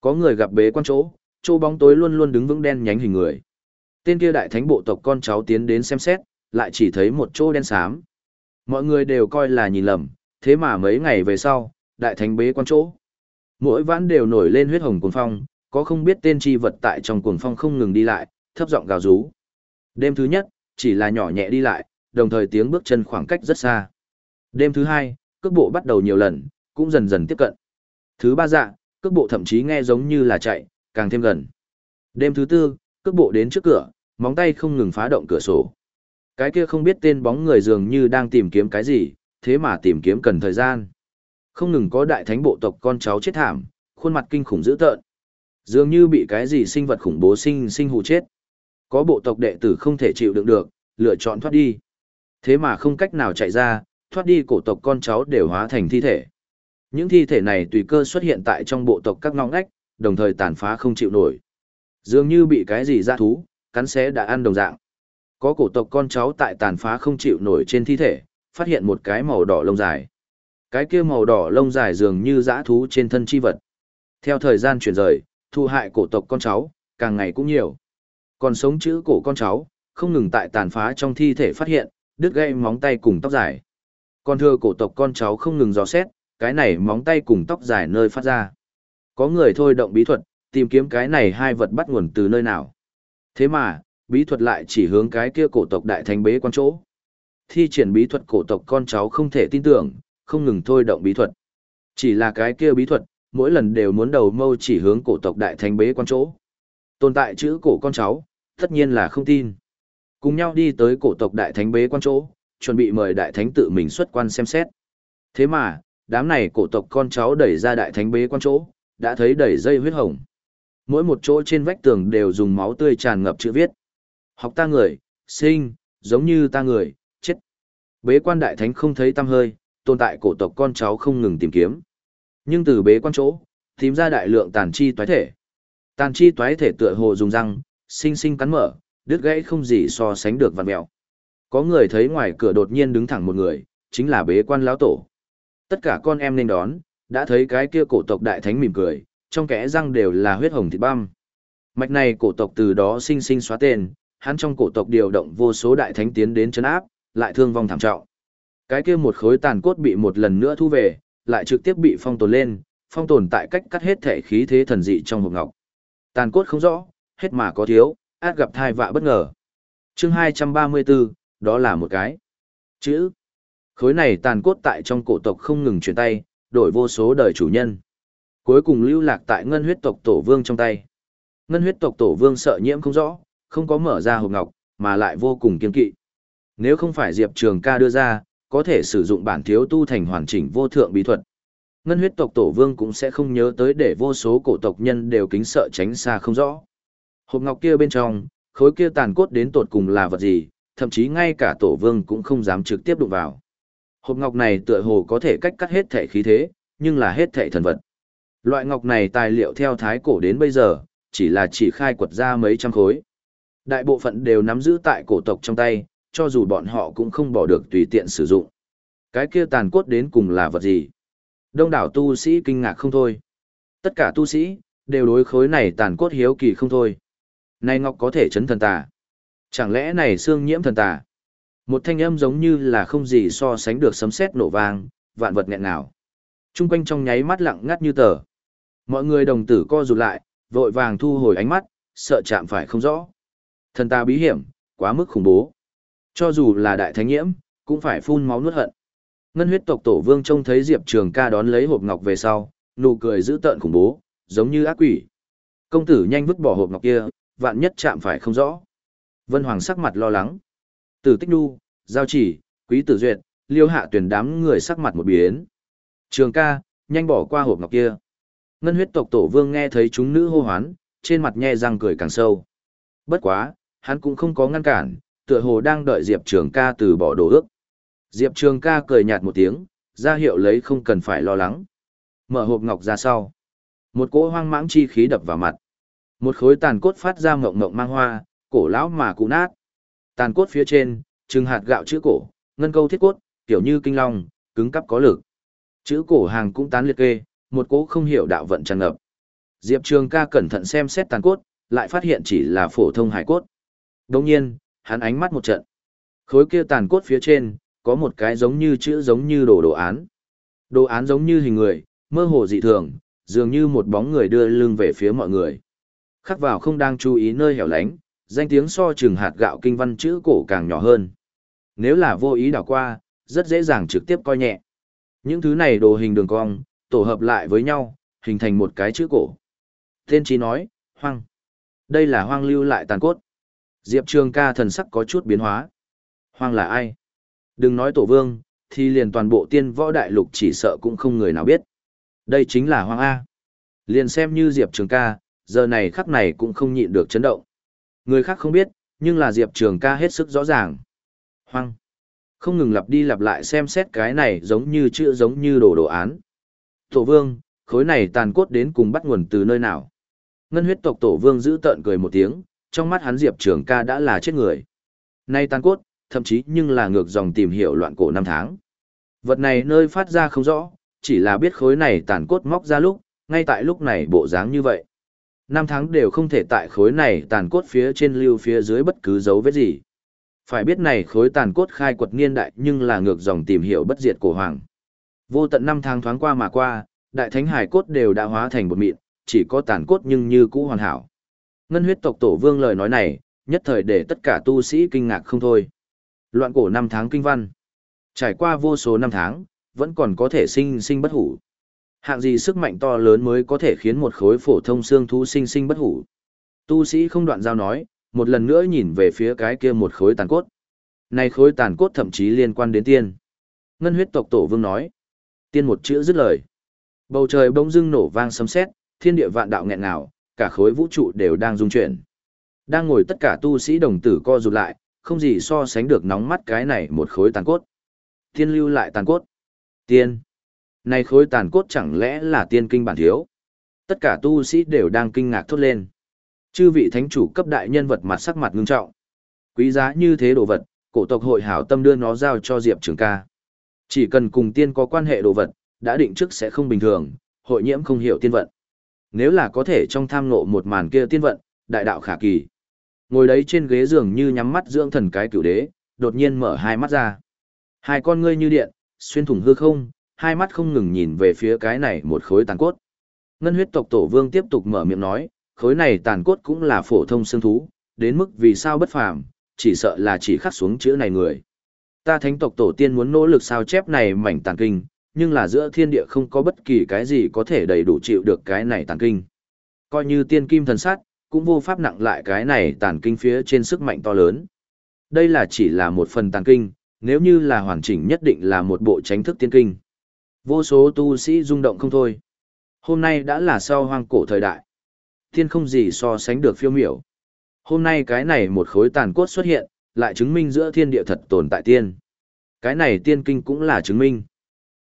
Có người gặp bế quan chỗ, chỗ bóng tối luôn luôn đứng vững đen nhánh hình người. Tên kia đại thánh bộ tộc con cháu tiến đến xem xét, lại chỉ thấy một chỗ đen xám. Mọi người đều coi là nhìn lầm, thế mà mấy ngày về sau, đại thánh bế quan chỗ. Mỗi vãn đều nổi lên huyết hồng cuồng phong, có không biết tên chi vật tại trong cuồng phong không ngừng đi lại, thấp giọng gào rú. Đêm thứ nhất, chỉ là nhỏ nhẹ đi lại, đồng thời tiếng bước chân khoảng cách rất xa. Đêm thứ hai, cước bộ bắt đầu nhiều lần, cũng dần dần tiếp cận. Thứ ba dạ, cước bộ thậm chí nghe giống như là chạy, càng thêm gần. Đêm thứ tư, cước bộ đến trước cửa, móng tay không ngừng phá động cửa sổ. Cái kia không biết tên bóng người dường như đang tìm kiếm cái gì, thế mà tìm kiếm cần thời gian. Không ngừng có đại thánh bộ tộc con cháu chết thảm, khuôn mặt kinh khủng dữ tợn. Dường như bị cái gì sinh vật khủng bố sinh sinh hù chết. Có bộ tộc đệ tử không thể chịu đựng được, lựa chọn thoát đi. Thế mà không cách nào chạy ra, thoát đi cổ tộc con cháu đều hóa thành thi thể. Những thi thể này tùy cơ xuất hiện tại trong bộ tộc các ngõ ngách, đồng thời tàn phá không chịu nổi. Dường như bị cái gì ra thú, cắn xé đã ăn đồng dạng. Có cổ tộc con cháu tại tàn phá không chịu nổi trên thi thể, phát hiện một cái màu đỏ lông dài. Cái kia màu đỏ lông dài dường như dã thú trên thân chi vật. Theo thời gian chuyển rời, thu hại cổ tộc con cháu, càng ngày cũng nhiều. Còn sống chữ cổ con cháu, không ngừng tại tàn phá trong thi thể phát hiện, đứt gây móng tay cùng tóc dài. Còn thưa cổ tộc con cháu không ngừng dò xét, cái này móng tay cùng tóc dài nơi phát ra. Có người thôi động bí thuật, tìm kiếm cái này hai vật bắt nguồn từ nơi nào. Thế mà, bí thuật lại chỉ hướng cái kia cổ tộc đại thánh bế quan chỗ. Thi triển bí thuật cổ tộc con cháu không thể tin tưởng, không ngừng thôi động bí thuật. Chỉ là cái kia bí thuật, mỗi lần đều muốn đầu mâu chỉ hướng cổ tộc đại thánh bế quan chỗ. Tồn tại chữ cổ con cháu, tất nhiên là không tin. Cùng nhau đi tới cổ tộc đại thánh bế quan chỗ, chuẩn bị mời đại thánh tự mình xuất quan xem xét. Thế mà, đám này cổ tộc con cháu đẩy ra đại thánh bế quan chỗ, đã thấy đẩy dây huyết hồng. Mỗi một chỗ trên vách tường đều dùng máu tươi tràn ngập chữ viết. Học ta người, sinh, giống như ta người, chết. Bế quan đại thánh không thấy tăm hơi, tồn tại cổ tộc con cháu không ngừng tìm kiếm. Nhưng từ bế quan chỗ, tìm ra đại lượng tàn chi toái thể. Tàn chi toái thể tựa hồ dùng răng, sinh sinh cắn mở, đứt gãy không gì so sánh được vằn mèo. Có người thấy ngoài cửa đột nhiên đứng thẳng một người, chính là bế quan lão tổ. Tất cả con em nên đón, đã thấy cái kia cổ tộc đại thánh mỉm cười, trong kẽ răng đều là huyết hồng thịt băm. Mạch này cổ tộc từ đó sinh sinh xóa tên, hắn trong cổ tộc điều động vô số đại thánh tiến đến chấn áp, lại thương vong thảm trọng. Cái kia một khối tàn cốt bị một lần nữa thu về, lại trực tiếp bị phong tồn lên, phong tồn tại cách cắt hết thể khí thế thần dị trong hộp ngọc. Tàn cốt không rõ, hết mà có thiếu, át gặp thai vạ bất ngờ. Chương 234, đó là một cái chữ. Khối này tàn cốt tại trong cổ tộc không ngừng chuyển tay, đổi vô số đời chủ nhân. Cuối cùng lưu lạc tại ngân huyết tộc tổ vương trong tay. Ngân huyết tộc tổ vương sợ nhiễm không rõ, không có mở ra hộp ngọc, mà lại vô cùng kiên kỵ. Nếu không phải Diệp Trường ca đưa ra, có thể sử dụng bản thiếu tu thành hoàn chỉnh vô thượng bí thuật. Ngân huyết tộc tổ vương cũng sẽ không nhớ tới để vô số cổ tộc nhân đều kính sợ tránh xa không rõ. Hộp ngọc kia bên trong, khối kia tàn cốt đến tột cùng là vật gì, thậm chí ngay cả tổ vương cũng không dám trực tiếp đụng vào. Hộp ngọc này tựa hồ có thể cách cắt hết thể khí thế, nhưng là hết thể thần vật. Loại ngọc này tài liệu theo thái cổ đến bây giờ, chỉ là chỉ khai quật ra mấy trăm khối. Đại bộ phận đều nắm giữ tại cổ tộc trong tay, cho dù bọn họ cũng không bỏ được tùy tiện sử dụng. Cái kia tàn cốt đến cùng là vật gì? Đông đảo tu sĩ kinh ngạc không thôi. Tất cả tu sĩ, đều đối khối này tàn cốt hiếu kỳ không thôi. Này ngọc có thể chấn thần tà. Chẳng lẽ này xương nhiễm thần tà? Một thanh âm giống như là không gì so sánh được sấm sét nổ vang, vạn vật nghẹn nào. Trung quanh trong nháy mắt lặng ngắt như tờ. Mọi người đồng tử co rụt lại, vội vàng thu hồi ánh mắt, sợ chạm phải không rõ. Thần ta bí hiểm, quá mức khủng bố. Cho dù là đại thánh nhiễm, cũng phải phun máu nuốt hận. Ngân huyết tộc tổ vương trông thấy Diệp Trường ca đón lấy hộp ngọc về sau, nụ cười dữ tợn khủng bố, giống như ác quỷ. Công tử nhanh vứt bỏ hộp ngọc kia, vạn nhất chạm phải không rõ. Vân Hoàng sắc mặt lo lắng. Tử Tích Nhu, Giao Chỉ, Quý Tử Duyệt, Liêu Hạ tuyển đám người sắc mặt một biến. Trường ca, nhanh bỏ qua hộp ngọc kia. Ngân huyết tộc tổ vương nghe thấy chúng nữ hô hoán, trên mặt nhe răng cười càng sâu. Bất quá, hắn cũng không có ngăn cản, tựa hồ đang đợi Diệp Trường ca từ bỏ đồ ước. Diệp Trường ca cười nhạt một tiếng, ra hiệu lấy không cần phải lo lắng. Mở hộp ngọc ra sau. Một cỗ hoang mãng chi khí đập vào mặt. Một khối tàn cốt phát ra mộng mộng mang hoa, cổ lão mà cụ nát. Tàn cốt phía trên, trừng hạt gạo chữ cổ, ngân câu thiết cốt, kiểu như kinh long, cứng cắp có lực. Chữ cổ hàng cũng tán liệt kê, một cỗ không hiểu đạo vận tràn ngập. Diệp Trường ca cẩn thận xem xét tàn cốt, lại phát hiện chỉ là phổ thông hải cốt. Đồng nhiên, hắn ánh mắt một trận. Khối kia tàn cốt phía trên, có một cái giống như chữ giống như đồ đồ án. Đồ án giống như hình người, mơ hồ dị thường, dường như một bóng người đưa lưng về phía mọi người. Khắc vào không đang chú ý nơi hẻo lánh, danh tiếng so chừng hạt gạo kinh văn chữ cổ càng nhỏ hơn. Nếu là vô ý đảo qua, rất dễ dàng trực tiếp coi nhẹ. Những thứ này đồ hình đường cong, tổ hợp lại với nhau, hình thành một cái chữ cổ. Tên trí nói, hoang. Đây là hoang lưu lại tàn cốt. Diệp Trường ca thần sắc có chút biến hóa. Hoang là ai? Đừng nói tổ vương, thì liền toàn bộ tiên võ đại lục chỉ sợ cũng không người nào biết. Đây chính là hoang A. Liền xem như Diệp Trường ca, giờ này khắc này cũng không nhịn được chấn động. Người khác không biết, nhưng là Diệp Trường ca hết sức rõ ràng. Hoang. Không ngừng lặp đi lặp lại xem xét cái này giống như chữ giống như đồ đồ án. Tổ vương, khối này tàn cốt đến cùng bắt nguồn từ nơi nào? Ngân huyết tộc tổ vương giữ tợn cười một tiếng, trong mắt hắn Diệp Trường ca đã là chết người. Nay tàn cốt, thậm chí nhưng là ngược dòng tìm hiểu loạn cổ năm tháng. Vật này nơi phát ra không rõ, chỉ là biết khối này tàn cốt móc ra lúc, ngay tại lúc này bộ dáng như vậy. Năm tháng đều không thể tại khối này tàn cốt phía trên lưu phía dưới bất cứ dấu vết gì. Phải biết này khối tàn cốt khai quật niên đại nhưng là ngược dòng tìm hiểu bất diệt cổ hoàng. Vô tận năm tháng thoáng qua mà qua, đại thánh hải cốt đều đã hóa thành một mịn, chỉ có tàn cốt nhưng như cũ hoàn hảo. Ngân huyết tộc tổ vương lời nói này, nhất thời để tất cả tu sĩ kinh ngạc không thôi. Loạn cổ năm tháng kinh văn. Trải qua vô số năm tháng, vẫn còn có thể sinh sinh bất hủ. Hạng gì sức mạnh to lớn mới có thể khiến một khối phổ thông xương thú sinh sinh bất hủ. Tu sĩ không đoạn giao nói, một lần nữa nhìn về phía cái kia một khối tàn cốt. Này khối tàn cốt thậm chí liên quan đến tiên. Ngân huyết tộc tổ vương nói. Tiên một chữ dứt lời. Bầu trời bỗng dưng nổ vang sấm sét, thiên địa vạn đạo nghẹn ngào, cả khối vũ trụ đều đang rung chuyển. Đang ngồi tất cả tu sĩ đồng tử co rụt lại, không gì so sánh được nóng mắt cái này một khối tàn cốt. Tiên lưu lại tàn cốt. Tiên. Này khối tàn cốt chẳng lẽ là tiên kinh bản thiếu? Tất cả tu sĩ đều đang kinh ngạc thốt lên. Chư vị thánh chủ cấp đại nhân vật mặt sắc mặt ngưng trọng. Quý giá như thế đồ vật, cổ tộc hội hảo tâm đưa nó giao cho Diệp Trường ca. Chỉ cần cùng tiên có quan hệ đồ vật, đã định trước sẽ không bình thường, hội nhiễm không hiểu tiên vận. Nếu là có thể trong tham ngộ một màn kia tiên vận, đại đạo khả kỳ. Ngồi đấy trên ghế giường như nhắm mắt dưỡng thần cái cửu đế, đột nhiên mở hai mắt ra. Hai con ngươi như điện, xuyên thủng hư không, hai mắt không ngừng nhìn về phía cái này một khối tàn cốt. Ngân huyết tộc tổ vương tiếp tục mở miệng nói, khối này tàn cốt cũng là phổ thông xương thú, đến mức vì sao bất phàm, chỉ sợ là chỉ khắc xuống chữ này người. Ta thánh tộc tổ tiên muốn nỗ lực sao chép này mảnh tàn kinh, nhưng là giữa thiên địa không có bất kỳ cái gì có thể đầy đủ chịu được cái này tàn kinh. Coi như tiên kim thần sát, cũng vô pháp nặng lại cái này tàn kinh phía trên sức mạnh to lớn. Đây là chỉ là một phần tàn kinh, nếu như là hoàn chỉnh nhất định là một bộ tránh thức tiên kinh. Vô số tu sĩ rung động không thôi. Hôm nay đã là sau hoang cổ thời đại. Tiên không gì so sánh được phiêu miểu. Hôm nay cái này một khối tàn cốt xuất hiện, lại chứng minh giữa thiên địa thật tồn tại tiên. Cái này tiên kinh cũng là chứng minh.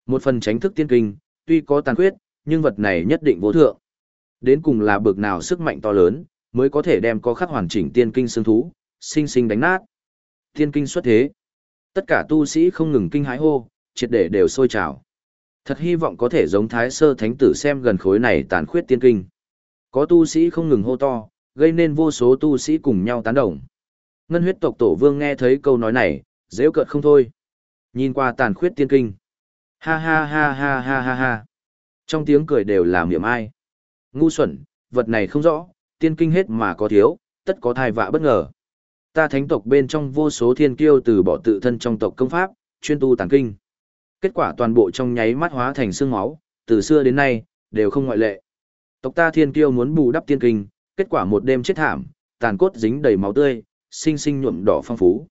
Một phần tránh thức tiên kinh, tuy có tàn khuyết, nhưng vật này nhất định vô thượng. Đến cùng là bực nào sức mạnh to lớn, mới có thể đem có khắc hoàn chỉnh tiên kinh xương thú, sinh sinh đánh nát. Tiên kinh xuất thế. Tất cả tu sĩ không ngừng kinh hái hô, triệt để đều sôi trào. Thật hy vọng có thể giống Thái Sơ Thánh Tử xem gần khối này tàn khuyết tiên kinh. Có tu sĩ không ngừng hô to, gây nên vô số tu sĩ cùng nhau tán đồng. Ngân huyết tộc tổ vương nghe thấy câu nói này, dễ cợt không thôi. Nhìn qua tàn khuyết tiên kinh. Ha ha ha ha ha ha ha. Trong tiếng cười đều là miệng ai. Ngu xuẩn, vật này không rõ, tiên kinh hết mà có thiếu, tất có thai vạ bất ngờ. Ta thánh tộc bên trong vô số thiên kiêu từ bỏ tự thân trong tộc công pháp, chuyên tu tàn kinh. Kết quả toàn bộ trong nháy mắt hóa thành xương máu, từ xưa đến nay, đều không ngoại lệ. Tộc ta thiên kiêu muốn bù đắp tiên kinh, kết quả một đêm chết thảm, tàn cốt dính đầy máu tươi, sinh sinh nhuộm đỏ phong phú.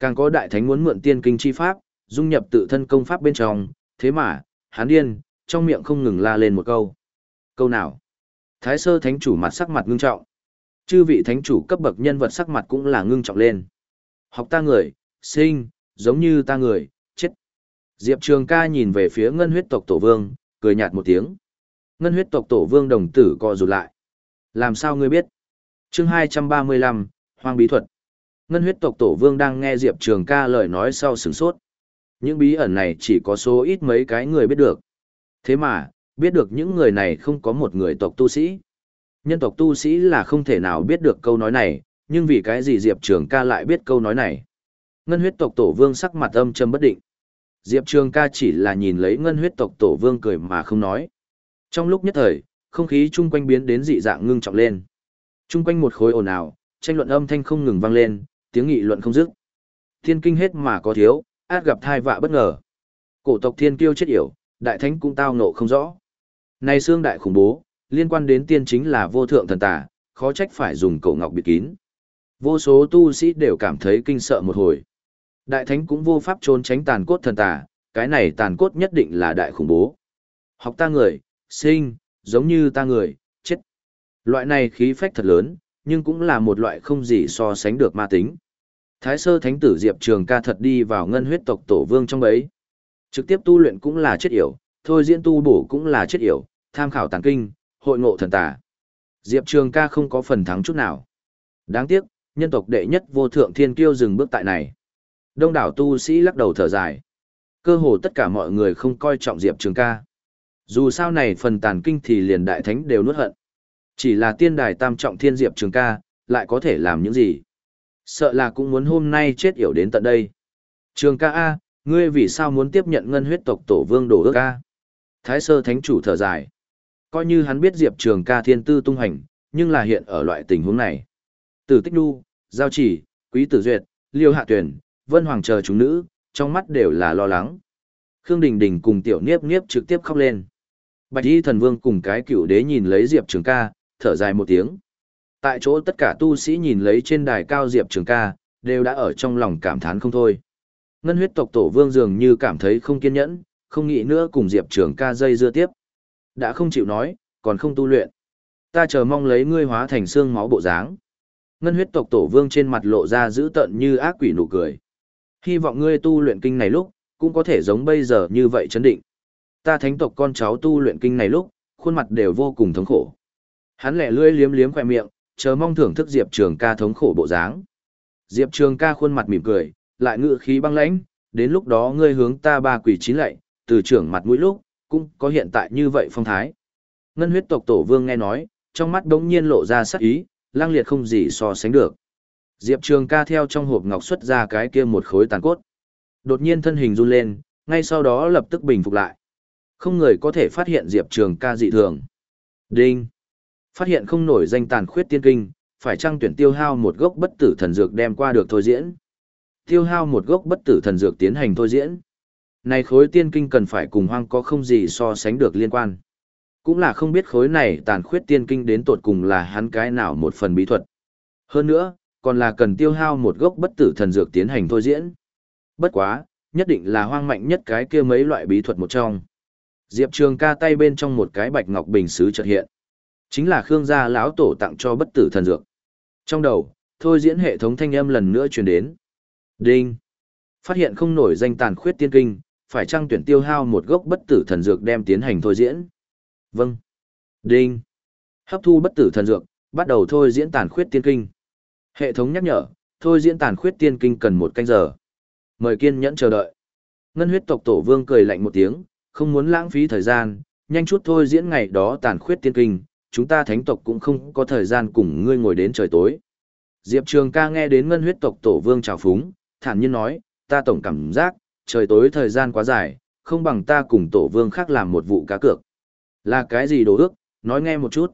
Càng có đại thánh muốn mượn tiên kinh chi pháp, dung nhập tự thân công pháp bên trong, thế mà, hắn điên, trong miệng không ngừng la lên một câu. Câu nào? Thái sơ thánh chủ mặt sắc mặt ngưng trọng. Chư vị thánh chủ cấp bậc nhân vật sắc mặt cũng là ngưng trọng lên. Học ta người, sinh, giống như ta người, chết. Diệp Trường ca nhìn về phía ngân huyết tộc tổ vương, cười nhạt một tiếng. Ngân huyết tộc tổ vương đồng tử co rụt lại. Làm sao ngươi biết? chương 235, Hoang Bí Thuật. Ngân huyết tộc tổ vương đang nghe Diệp Trường ca lời nói sau sửng sốt. Những bí ẩn này chỉ có số ít mấy cái người biết được. Thế mà, biết được những người này không có một người tộc tu sĩ. Nhân tộc tu sĩ là không thể nào biết được câu nói này, nhưng vì cái gì Diệp Trường ca lại biết câu nói này. Ngân huyết tộc tổ vương sắc mặt âm trầm bất định. Diệp Trường ca chỉ là nhìn lấy ngân huyết tộc tổ vương cười mà không nói. Trong lúc nhất thời, không khí chung quanh biến đến dị dạng ngưng trọng lên. Chung quanh một khối ồn ào, tranh luận âm thanh không ngừng vang lên, tiếng nghị luận không dứt. Thiên kinh hết mà có thiếu, át gặp thai vạ bất ngờ. Cổ tộc thiên kiêu chết yểu, đại thánh cũng tao nộ không rõ. Này xương đại khủng bố, liên quan đến tiên chính là vô thượng thần tà, khó trách phải dùng cổ ngọc bịt kín. Vô số tu sĩ đều cảm thấy kinh sợ một hồi. Đại thánh cũng vô pháp trốn tránh tàn cốt thần tà, cái này tàn cốt nhất định là đại khủng bố. Học ta người, sinh, giống như ta người, chết. Loại này khí phách thật lớn, nhưng cũng là một loại không gì so sánh được ma tính. Thái sơ thánh tử Diệp Trường ca thật đi vào ngân huyết tộc tổ vương trong ấy. Trực tiếp tu luyện cũng là chết yểu, thôi diễn tu bổ cũng là chết yểu, tham khảo tàng kinh, hội ngộ thần tà. Diệp Trường ca không có phần thắng chút nào. Đáng tiếc, nhân tộc đệ nhất vô thượng thiên kiêu dừng bước tại này. Đông đảo tu sĩ lắc đầu thở dài. Cơ hồ tất cả mọi người không coi trọng Diệp Trường ca. Dù sao này phần tàn kinh thì liền đại thánh đều nuốt hận. Chỉ là tiên đài tam trọng thiên Diệp Trường ca, lại có thể làm những gì? Sợ là cũng muốn hôm nay chết yểu đến tận đây. Trường ca A, ngươi vì sao muốn tiếp nhận ngân huyết tộc tổ vương đồ ước A? Thái sơ thánh chủ thở dài. Coi như hắn biết Diệp Trường ca thiên tư tung hành, nhưng là hiện ở loại tình huống này. Tử tích đu, giao chỉ, quý tử duyệt, liêu hạ tuyển, vân hoàng chờ chúng nữ, trong mắt đều là lo lắng. Khương Đình Đình cùng tiểu niếp niếp trực tiếp khóc lên. Bạch y thần vương cùng cái cựu đế nhìn lấy Diệp Trường ca, thở dài một tiếng. Tại chỗ tất cả tu sĩ nhìn lấy trên đài cao Diệp Trường ca, đều đã ở trong lòng cảm thán không thôi. Ngân huyết tộc tổ vương dường như cảm thấy không kiên nhẫn, không nghĩ nữa cùng Diệp Trường ca dây dưa tiếp. Đã không chịu nói, còn không tu luyện. Ta chờ mong lấy ngươi hóa thành xương máu bộ dáng. Ngân huyết tộc tổ vương trên mặt lộ ra giữ tận như ác quỷ nụ cười. Hy vọng ngươi tu luyện kinh này lúc, cũng có thể giống bây giờ như vậy chấn định. Ta thánh tộc con cháu tu luyện kinh này lúc, khuôn mặt đều vô cùng thống khổ. Hắn lẻ lưỡi liếm liếm khỏe miệng, chờ mong thưởng thức Diệp Trường ca thống khổ bộ dáng. Diệp Trường ca khuôn mặt mỉm cười, lại ngự khí băng lãnh, đến lúc đó ngươi hướng ta ba quỷ chín lạy, từ trưởng mặt mũi lúc, cũng có hiện tại như vậy phong thái. Ngân huyết tộc tổ vương nghe nói, trong mắt đống nhiên lộ ra sắc ý, lang liệt không gì so sánh được. Diệp Trường ca theo trong hộp ngọc xuất ra cái kia một khối tàn cốt. Đột nhiên thân hình run lên, ngay sau đó lập tức bình phục lại. Không người có thể phát hiện Diệp Trường ca dị thường. Đinh! Phát hiện không nổi danh tàn khuyết tiên kinh, phải chăng tuyển tiêu hao một gốc bất tử thần dược đem qua được thôi diễn. Tiêu hao một gốc bất tử thần dược tiến hành thôi diễn. Này khối tiên kinh cần phải cùng hoang có không gì so sánh được liên quan. Cũng là không biết khối này tàn khuyết tiên kinh đến tột cùng là hắn cái nào một phần bí thuật. Hơn nữa, còn là cần tiêu hao một gốc bất tử thần dược tiến hành thôi diễn. Bất quá, nhất định là hoang mạnh nhất cái kia mấy loại bí thuật một trong. Diệp Trường ca tay bên trong một cái bạch ngọc bình sứ chợt hiện. Chính là Khương gia lão tổ tặng cho bất tử thần dược. Trong đầu, thôi diễn hệ thống thanh âm lần nữa truyền đến. Đinh. Phát hiện không nổi danh tàn khuyết tiên kinh, phải trang tuyển tiêu hao một gốc bất tử thần dược đem tiến hành thôi diễn. Vâng. Đinh. Hấp thu bất tử thần dược, bắt đầu thôi diễn tàn khuyết tiên kinh. Hệ thống nhắc nhở, thôi diễn tàn khuyết tiên kinh cần một canh giờ. Mời kiên nhẫn chờ đợi. Ngân huyết tộc tổ vương cười lạnh một tiếng, không muốn lãng phí thời gian, nhanh chút thôi diễn ngày đó tàn khuyết tiên kinh, chúng ta thánh tộc cũng không có thời gian cùng ngươi ngồi đến trời tối. Diệp Trường ca nghe đến ngân huyết tộc tổ vương chào phúng, thản nhiên nói, ta tổng cảm giác, trời tối thời gian quá dài, không bằng ta cùng tổ vương khác làm một vụ cá cược. Là cái gì đồ ước, nói nghe một chút.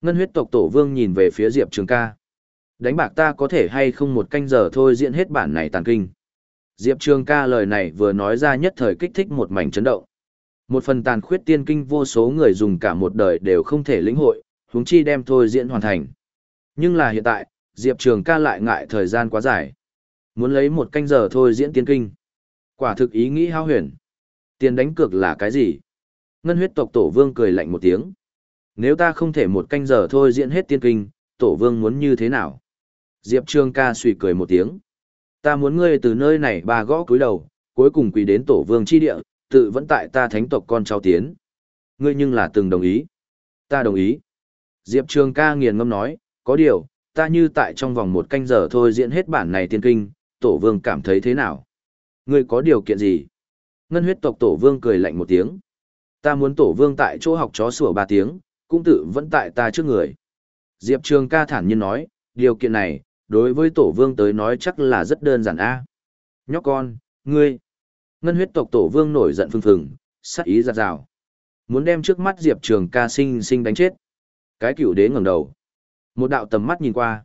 Ngân huyết tộc tổ vương nhìn về phía Diệp Trường ca. Đánh bạc ta có thể hay không một canh giờ thôi diễn hết bản này tàn kinh. Diệp Trường ca lời này vừa nói ra nhất thời kích thích một mảnh chấn động. Một phần tàn khuyết tiên kinh vô số người dùng cả một đời đều không thể lĩnh hội, huống chi đem thôi diễn hoàn thành. Nhưng là hiện tại, Diệp Trường ca lại ngại thời gian quá dài. Muốn lấy một canh giờ thôi diễn tiên kinh. Quả thực ý nghĩ hao huyền. Tiền đánh cược là cái gì? Ngân huyết tộc tổ vương cười lạnh một tiếng. Nếu ta không thể một canh giờ thôi diễn hết tiên kinh, tổ vương muốn như thế nào? Diệp Trường ca suy cười một tiếng. Ta muốn ngươi từ nơi này ba gõ cúi đầu, cuối cùng quỳ đến tổ vương chi địa, tự vẫn tại ta thánh tộc con cháu tiến. Ngươi nhưng là từng đồng ý. Ta đồng ý. Diệp Trường ca nghiền ngâm nói, có điều, ta như tại trong vòng một canh giờ thôi diễn hết bản này tiên kinh, tổ vương cảm thấy thế nào? Ngươi có điều kiện gì? Ngân huyết tộc tổ vương cười lạnh một tiếng. Ta muốn tổ vương tại chỗ học chó sủa ba tiếng, cũng tự vẫn tại ta trước người. Diệp Trường ca thản nhiên nói, điều kiện này, đối với tổ vương tới nói chắc là rất đơn giản a Nhóc con, ngươi. Ngân huyết tộc tổ vương nổi giận phừng phừng, sát ý ra rào. Muốn đem trước mắt Diệp Trường ca sinh sinh đánh chết. Cái cựu đế ngẩng đầu. Một đạo tầm mắt nhìn qua.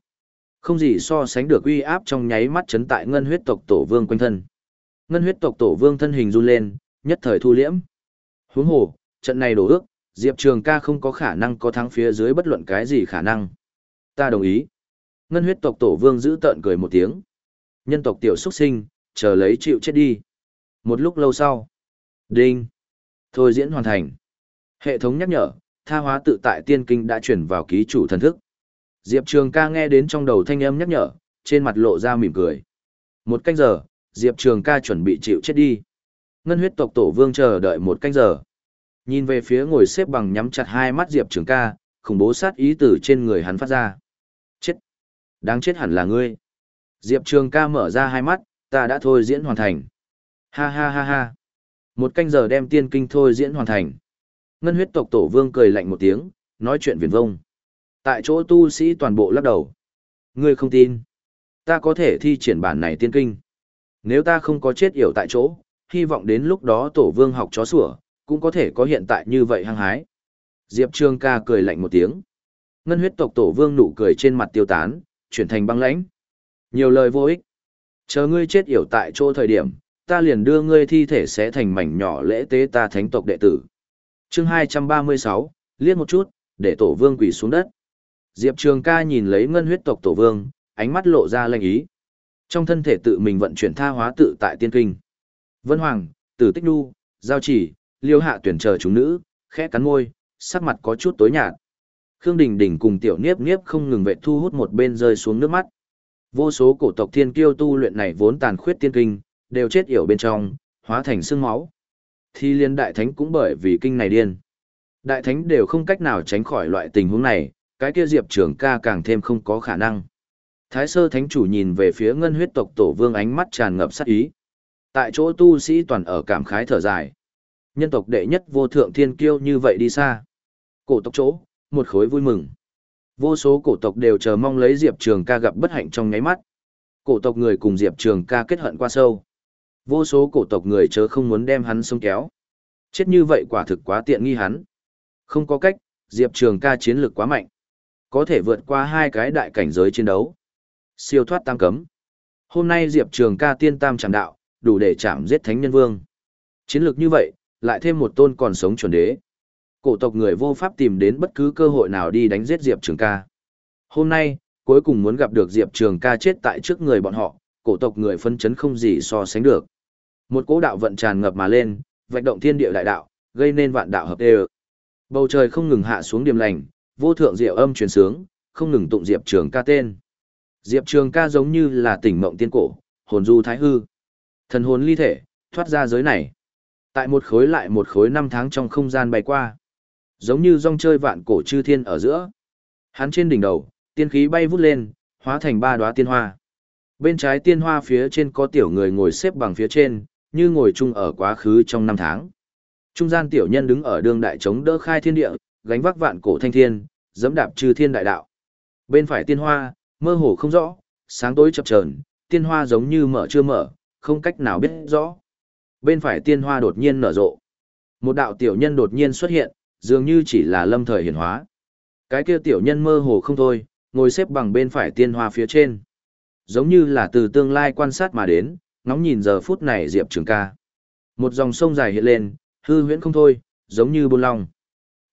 Không gì so sánh được uy áp trong nháy mắt chấn tại ngân huyết tộc tổ vương quanh thân. Ngân huyết tộc tổ vương thân hình run lên, nhất thời thu liễm. Huống hồ, trận này đổ ước, Diệp Trường ca không có khả năng có thắng phía dưới bất luận cái gì khả năng. Ta đồng ý. Ngân huyết tộc tổ vương giữ tợn cười một tiếng. Nhân tộc tiểu xuất sinh, chờ lấy chịu chết đi. Một lúc lâu sau. Đinh. Thôi diễn hoàn thành. Hệ thống nhắc nhở, tha hóa tự tại tiên kinh đã chuyển vào ký chủ thần thức. Diệp Trường ca nghe đến trong đầu thanh âm nhắc nhở, trên mặt lộ ra mỉm cười. Một canh giờ, Diệp Trường ca chuẩn bị chịu chết đi. Ngân huyết tộc tổ vương chờ đợi một canh giờ. Nhìn về phía ngồi xếp bằng nhắm chặt hai mắt Diệp Trường ca, khủng bố sát ý tử trên người hắn phát ra. Chết! Đáng chết hẳn là ngươi. Diệp Trường ca mở ra hai mắt, ta đã thôi diễn hoàn thành. Ha ha ha ha. Một canh giờ đem tiên kinh thôi diễn hoàn thành. Ngân huyết tộc tổ vương cười lạnh một tiếng, nói chuyện viển vông. Tại chỗ tu sĩ toàn bộ lắc đầu. Ngươi không tin. Ta có thể thi triển bản này tiên kinh. Nếu ta không có chết yểu tại chỗ, hy vọng đến lúc đó tổ vương học chó sủa, cũng có thể có hiện tại như vậy hăng hái. Diệp Trương ca cười lạnh một tiếng. Ngân huyết tộc tổ vương nụ cười trên mặt tiêu tán, chuyển thành băng lãnh. Nhiều lời vô ích. Chờ ngươi chết yểu tại chỗ thời điểm, ta liền đưa ngươi thi thể sẽ thành mảnh nhỏ lễ tế ta thánh tộc đệ tử. chương 236, liếc một chút, để tổ vương quỳ xuống đất. Diệp Trường ca nhìn lấy ngân huyết tộc tổ vương, ánh mắt lộ ra linh ý. Trong thân thể tự mình vận chuyển tha hóa tự tại tiên kinh. Vân Hoàng, Tử Tích Nhu, Giao Chỉ, Liêu Hạ tuyển chờ chúng nữ, khẽ cắn môi, sắc mặt có chút tối nhạt. Khương Đình Đình cùng Tiểu Niếp Niếp không ngừng vệ thu hút một bên rơi xuống nước mắt. Vô số cổ tộc thiên kiêu tu luyện này vốn tàn khuyết tiên kinh, đều chết yểu bên trong, hóa thành xương máu. Thi liên đại thánh cũng bởi vì kinh này điên. Đại thánh đều không cách nào tránh khỏi loại tình huống này, cái kia Diệp Trường ca càng thêm không có khả năng. Thái sơ thánh chủ nhìn về phía ngân huyết tộc tổ vương ánh mắt tràn ngập sát ý. Tại chỗ tu sĩ toàn ở cảm khái thở dài. Nhân tộc đệ nhất vô thượng thiên kiêu như vậy đi xa. Cổ tộc chỗ, một khối vui mừng. Vô số cổ tộc đều chờ mong lấy Diệp Trường ca gặp bất hạnh trong nháy mắt. Cổ tộc người cùng Diệp Trường ca kết hận qua sâu. Vô số cổ tộc người chớ không muốn đem hắn xông kéo. Chết như vậy quả thực quá tiện nghi hắn. Không có cách, Diệp Trường ca chiến lược quá mạnh. Có thể vượt qua hai cái đại cảnh giới chiến đấu. Siêu thoát tam cấm. Hôm nay Diệp Trường ca tiên tam chẳng đạo, đủ để chạm giết thánh nhân vương. Chiến lược như vậy, lại thêm một tôn còn sống chuẩn đế. Cổ tộc người vô pháp tìm đến bất cứ cơ hội nào đi đánh giết Diệp Trường ca. Hôm nay, cuối cùng muốn gặp được Diệp Trường ca chết tại trước người bọn họ, cổ tộc người phân chấn không gì so sánh được. Một cỗ đạo vận tràn ngập mà lên, vạch động thiên địa đại đạo, gây nên vạn đạo hợp đều. Bầu trời không ngừng hạ xuống điềm lành, vô thượng diệu âm truyền sướng, không ngừng tụng Diệp Trường ca tên. Diệp Trường ca giống như là tỉnh mộng tiên cổ, hồn du thái hư. Thần hồn ly thể, thoát ra giới này. Tại một khối lại một khối năm tháng trong không gian bay qua. Giống như rong chơi vạn cổ chư thiên ở giữa. Hắn trên đỉnh đầu, tiên khí bay vút lên, hóa thành ba đóa tiên hoa. Bên trái tiên hoa phía trên có tiểu người ngồi xếp bằng phía trên, như ngồi chung ở quá khứ trong năm tháng. Trung gian tiểu nhân đứng ở đường đại chống đỡ khai thiên địa, gánh vác vạn cổ thanh thiên, dẫm đạp trừ thiên đại đạo. Bên phải tiên hoa, mơ hồ không rõ, sáng tối chập chờn, tiên hoa giống như mở chưa mở, không cách nào biết rõ. Bên phải tiên hoa đột nhiên nở rộ. Một đạo tiểu nhân đột nhiên xuất hiện, dường như chỉ là lâm thời hiển hóa. Cái kia tiểu nhân mơ hồ không thôi, ngồi xếp bằng bên phải tiên hoa phía trên. Giống như là từ tương lai quan sát mà đến, ngóng nhìn giờ phút này Diệp Trường ca. Một dòng sông dài hiện lên, hư huyễn không thôi, giống như bôn long.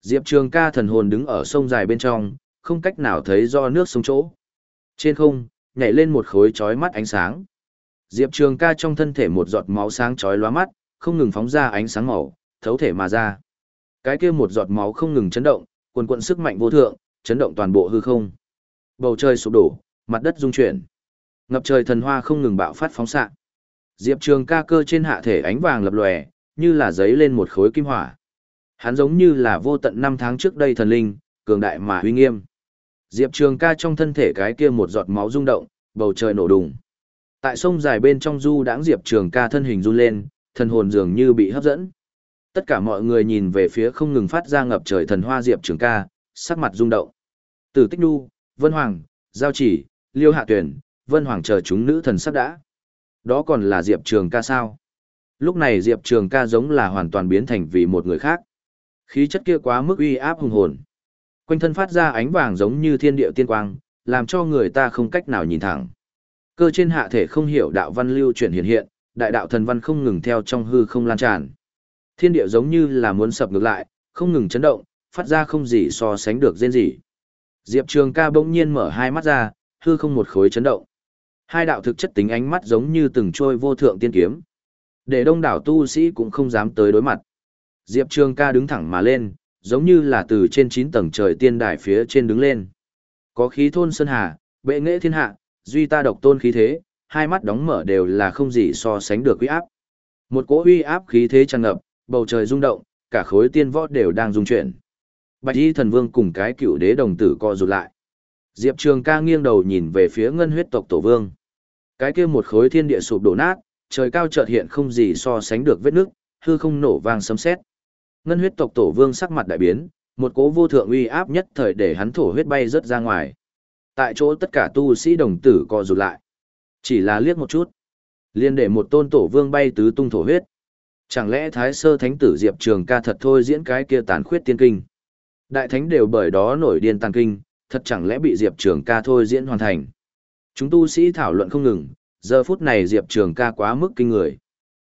Diệp Trường ca thần hồn đứng ở sông dài bên trong, không cách nào thấy do nước sông chỗ. Trên không, nhảy lên một khối chói mắt ánh sáng. Diệp Trường ca trong thân thể một giọt máu sáng chói lóa mắt, không ngừng phóng ra ánh sáng màu, thấu thể mà ra. Cái kia một giọt máu không ngừng chấn động, quần quận sức mạnh vô thượng, chấn động toàn bộ hư không. Bầu trời sụp đổ, mặt đất rung chuyển. Ngập trời thần hoa không ngừng bạo phát phóng xạ. Diệp Trường ca cơ trên hạ thể ánh vàng lập lòe, như là giấy lên một khối kim hỏa. Hắn giống như là vô tận năm tháng trước đây thần linh, cường đại mà uy nghiêm. Diệp Trường ca trong thân thể cái kia một giọt máu rung động, bầu trời nổ đùng. Tại sông dài bên trong du đãng Diệp Trường ca thân hình run lên, thần hồn dường như bị hấp dẫn. Tất cả mọi người nhìn về phía không ngừng phát ra ngập trời thần hoa Diệp Trường ca, sắc mặt rung động. Tử Tích Nhu, Vân Hoàng, Giao Chỉ, Liêu Hạ Tuyển, Vân Hoàng chờ chúng nữ thần sắp đã. Đó còn là Diệp Trường ca sao? Lúc này Diệp Trường ca giống là hoàn toàn biến thành vì một người khác. Khí chất kia quá mức uy áp hùng hồn. Quanh thân phát ra ánh vàng giống như thiên điệu tiên quang, làm cho người ta không cách nào nhìn thẳng. Cơ trên hạ thể không hiểu đạo văn lưu chuyển hiện hiện, đại đạo thần văn không ngừng theo trong hư không lan tràn. Thiên địa giống như là muốn sập ngược lại, không ngừng chấn động, phát ra không gì so sánh được rên gì. Diệp Trường ca bỗng nhiên mở hai mắt ra, hư không một khối chấn động. Hai đạo thực chất tính ánh mắt giống như từng trôi vô thượng tiên kiếm. Để đông đảo tu sĩ cũng không dám tới đối mặt. Diệp Trường ca đứng thẳng mà lên, giống như là từ trên 9 tầng trời tiên đài phía trên đứng lên. Có khí thôn sơn hà, bệ nghệ thiên hạ, duy ta độc tôn khí thế, hai mắt đóng mở đều là không gì so sánh được uy áp. Một cỗ uy áp khí thế tràn ngập, bầu trời rung động, cả khối tiên võ đều đang rung chuyển. Bạch Y thần vương cùng cái cựu đế đồng tử co rụt lại. Diệp Trường ca nghiêng đầu nhìn về phía ngân huyết tộc tổ vương. Cái kia một khối thiên địa sụp đổ nát, trời cao chợt hiện không gì so sánh được vết nước, hư không nổ vang sấm sét. Ngân huyết tộc tổ vương sắc mặt đại biến, một cố vô thượng uy áp nhất thời để hắn thổ huyết bay rất ra ngoài. Tại chỗ tất cả tu sĩ đồng tử co rụt lại. Chỉ là liếc một chút, liền để một tôn tổ vương bay tứ tung thổ huyết. Chẳng lẽ Thái Sơ Thánh tử Diệp Trường ca thật thôi diễn cái kia tàn khuyết tiên kinh. Đại thánh đều bởi đó nổi điên tàn kinh, thật chẳng lẽ bị Diệp Trường ca thôi diễn hoàn thành. Chúng tu sĩ thảo luận không ngừng, giờ phút này Diệp Trường ca quá mức kinh người.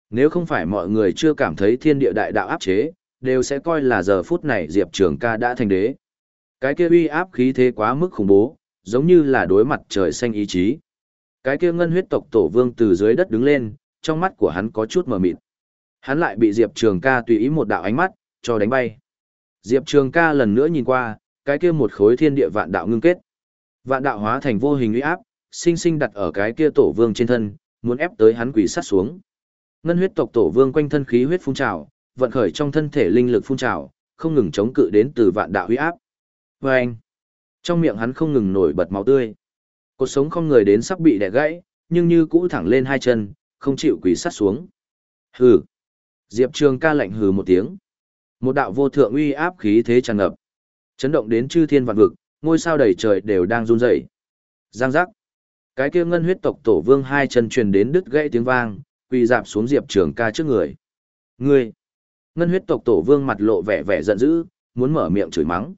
Nếu không phải mọi người chưa cảm thấy thiên địa đại đạo áp chế, đều sẽ coi là giờ phút này Diệp Trường ca đã thành đế. Cái kia uy áp khí thế quá mức khủng bố, giống như là đối mặt trời xanh ý chí. Cái kia ngân huyết tộc tổ vương từ dưới đất đứng lên, trong mắt của hắn có chút mờ mịt. Hắn lại bị Diệp Trường ca tùy ý một đạo ánh mắt, cho đánh bay. Diệp Trường ca lần nữa nhìn qua, cái kia một khối thiên địa vạn đạo ngưng kết. Vạn đạo hóa thành vô hình uy áp, sinh sinh đặt ở cái kia tổ vương trên thân, muốn ép tới hắn quỷ sát xuống. Ngân huyết tộc tổ vương quanh thân khí huyết phun trào, vận khởi trong thân thể linh lực phun trào, không ngừng chống cự đến từ vạn đạo uy áp. Và anh, trong miệng hắn không ngừng nổi bật máu tươi. Cột sống không người đến sắp bị đè gãy, nhưng như cũ thẳng lên hai chân, không chịu quỳ sát xuống. Hừ. Diệp Trường ca lạnh hừ một tiếng. Một đạo vô thượng uy áp khí thế tràn ngập, chấn động đến chư thiên vạn vực, ngôi sao đầy trời đều đang run rẩy. Giang giác. Cái kia ngân huyết tộc tổ vương hai chân truyền đến đứt gãy tiếng vang, quỳ dạp xuống Diệp Trường ca trước người. Ngươi! Ngân huyết tộc tổ vương mặt lộ vẻ vẻ giận dữ, muốn mở miệng chửi mắng.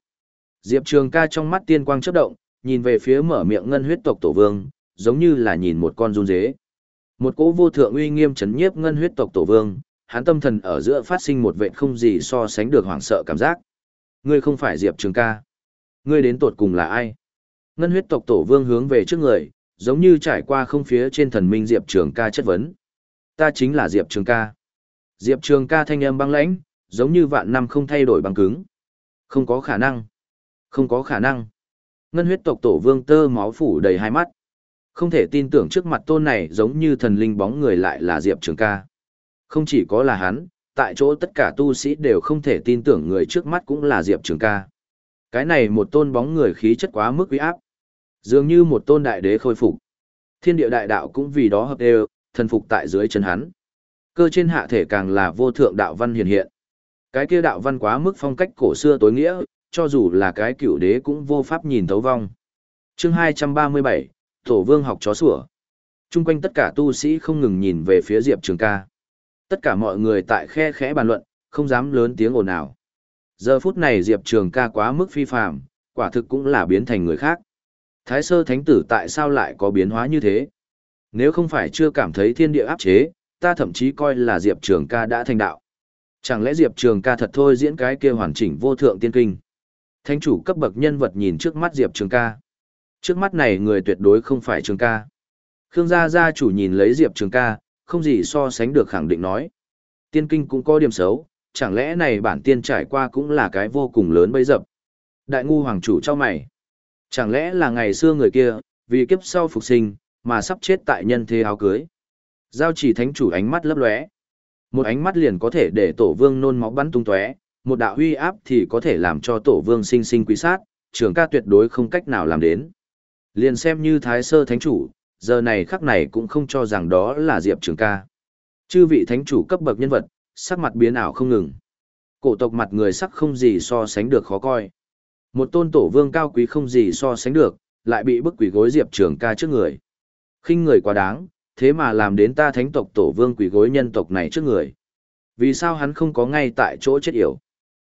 Diệp Trường ca trong mắt tiên quang chớp động, nhìn về phía mở miệng ngân huyết tộc tổ vương, giống như là nhìn một con run dế. Một cỗ vô thượng uy nghiêm chấn nhiếp ngân huyết tộc tổ vương, hắn tâm thần ở giữa phát sinh một vệ không gì so sánh được hoảng sợ cảm giác. Ngươi không phải Diệp Trường ca. Ngươi đến tột cùng là ai? Ngân huyết tộc tổ vương hướng về trước người, giống như trải qua không phía trên thần minh Diệp Trường ca chất vấn. Ta chính là Diệp Trường ca. Diệp Trường ca thanh âm băng lãnh, giống như vạn năm không thay đổi băng cứng. Không có khả năng. Không có khả năng. Ngân huyết tộc tổ vương tơ máu phủ đầy hai mắt. Không thể tin tưởng trước mặt tôn này giống như thần linh bóng người lại là Diệp Trường ca. Không chỉ có là hắn, tại chỗ tất cả tu sĩ đều không thể tin tưởng người trước mắt cũng là Diệp Trường ca. Cái này một tôn bóng người khí chất quá mức uy áp. Dường như một tôn đại đế khôi phục. Thiên địa đại đạo cũng vì đó hợp đều, thần phục tại dưới chân hắn. Cơ trên hạ thể càng là vô thượng đạo văn hiện hiện. Cái kia đạo văn quá mức phong cách cổ xưa tối nghĩa, cho dù là cái cựu đế cũng vô pháp nhìn thấu vong. Chương 237, Tổ Vương học chó sủa. Trung quanh tất cả tu sĩ không ngừng nhìn về phía Diệp Trường ca. Tất cả mọi người tại khe khẽ bàn luận, không dám lớn tiếng ồn ào. Giờ phút này Diệp Trường ca quá mức phi phàm, quả thực cũng là biến thành người khác. Thái sơ thánh tử tại sao lại có biến hóa như thế? Nếu không phải chưa cảm thấy thiên địa áp chế, ta thậm chí coi là Diệp Trường ca đã thành đạo. Chẳng lẽ Diệp Trường ca thật thôi diễn cái kia hoàn chỉnh vô thượng tiên kinh? Thánh chủ cấp bậc nhân vật nhìn trước mắt Diệp Trường ca. Trước mắt này người tuyệt đối không phải Trường ca. Khương gia gia chủ nhìn lấy Diệp Trường ca, không gì so sánh được khẳng định nói. Tiên kinh cũng có điểm xấu, chẳng lẽ này bản tiên trải qua cũng là cái vô cùng lớn bấy dập. Đại ngu hoàng chủ cho mày. Chẳng lẽ là ngày xưa người kia, vì kiếp sau phục sinh, mà sắp chết tại nhân thế áo cưới. Giao chỉ thánh chủ ánh mắt lấp lóe. Một ánh mắt liền có thể để tổ vương nôn máu bắn tung tóe, một đạo huy áp thì có thể làm cho tổ vương sinh sinh quý sát, trường ca tuyệt đối không cách nào làm đến. Liền xem như thái sơ thánh chủ, giờ này khắc này cũng không cho rằng đó là Diệp Trường ca. Chư vị thánh chủ cấp bậc nhân vật, sắc mặt biến ảo không ngừng. Cổ tộc mặt người sắc không gì so sánh được khó coi. Một tôn tổ vương cao quý không gì so sánh được, lại bị bức quỷ gối Diệp Trường ca trước người. khinh người quá đáng, thế mà làm đến ta thánh tộc tổ vương quỷ gối nhân tộc này trước người. Vì sao hắn không có ngay tại chỗ chết yểu?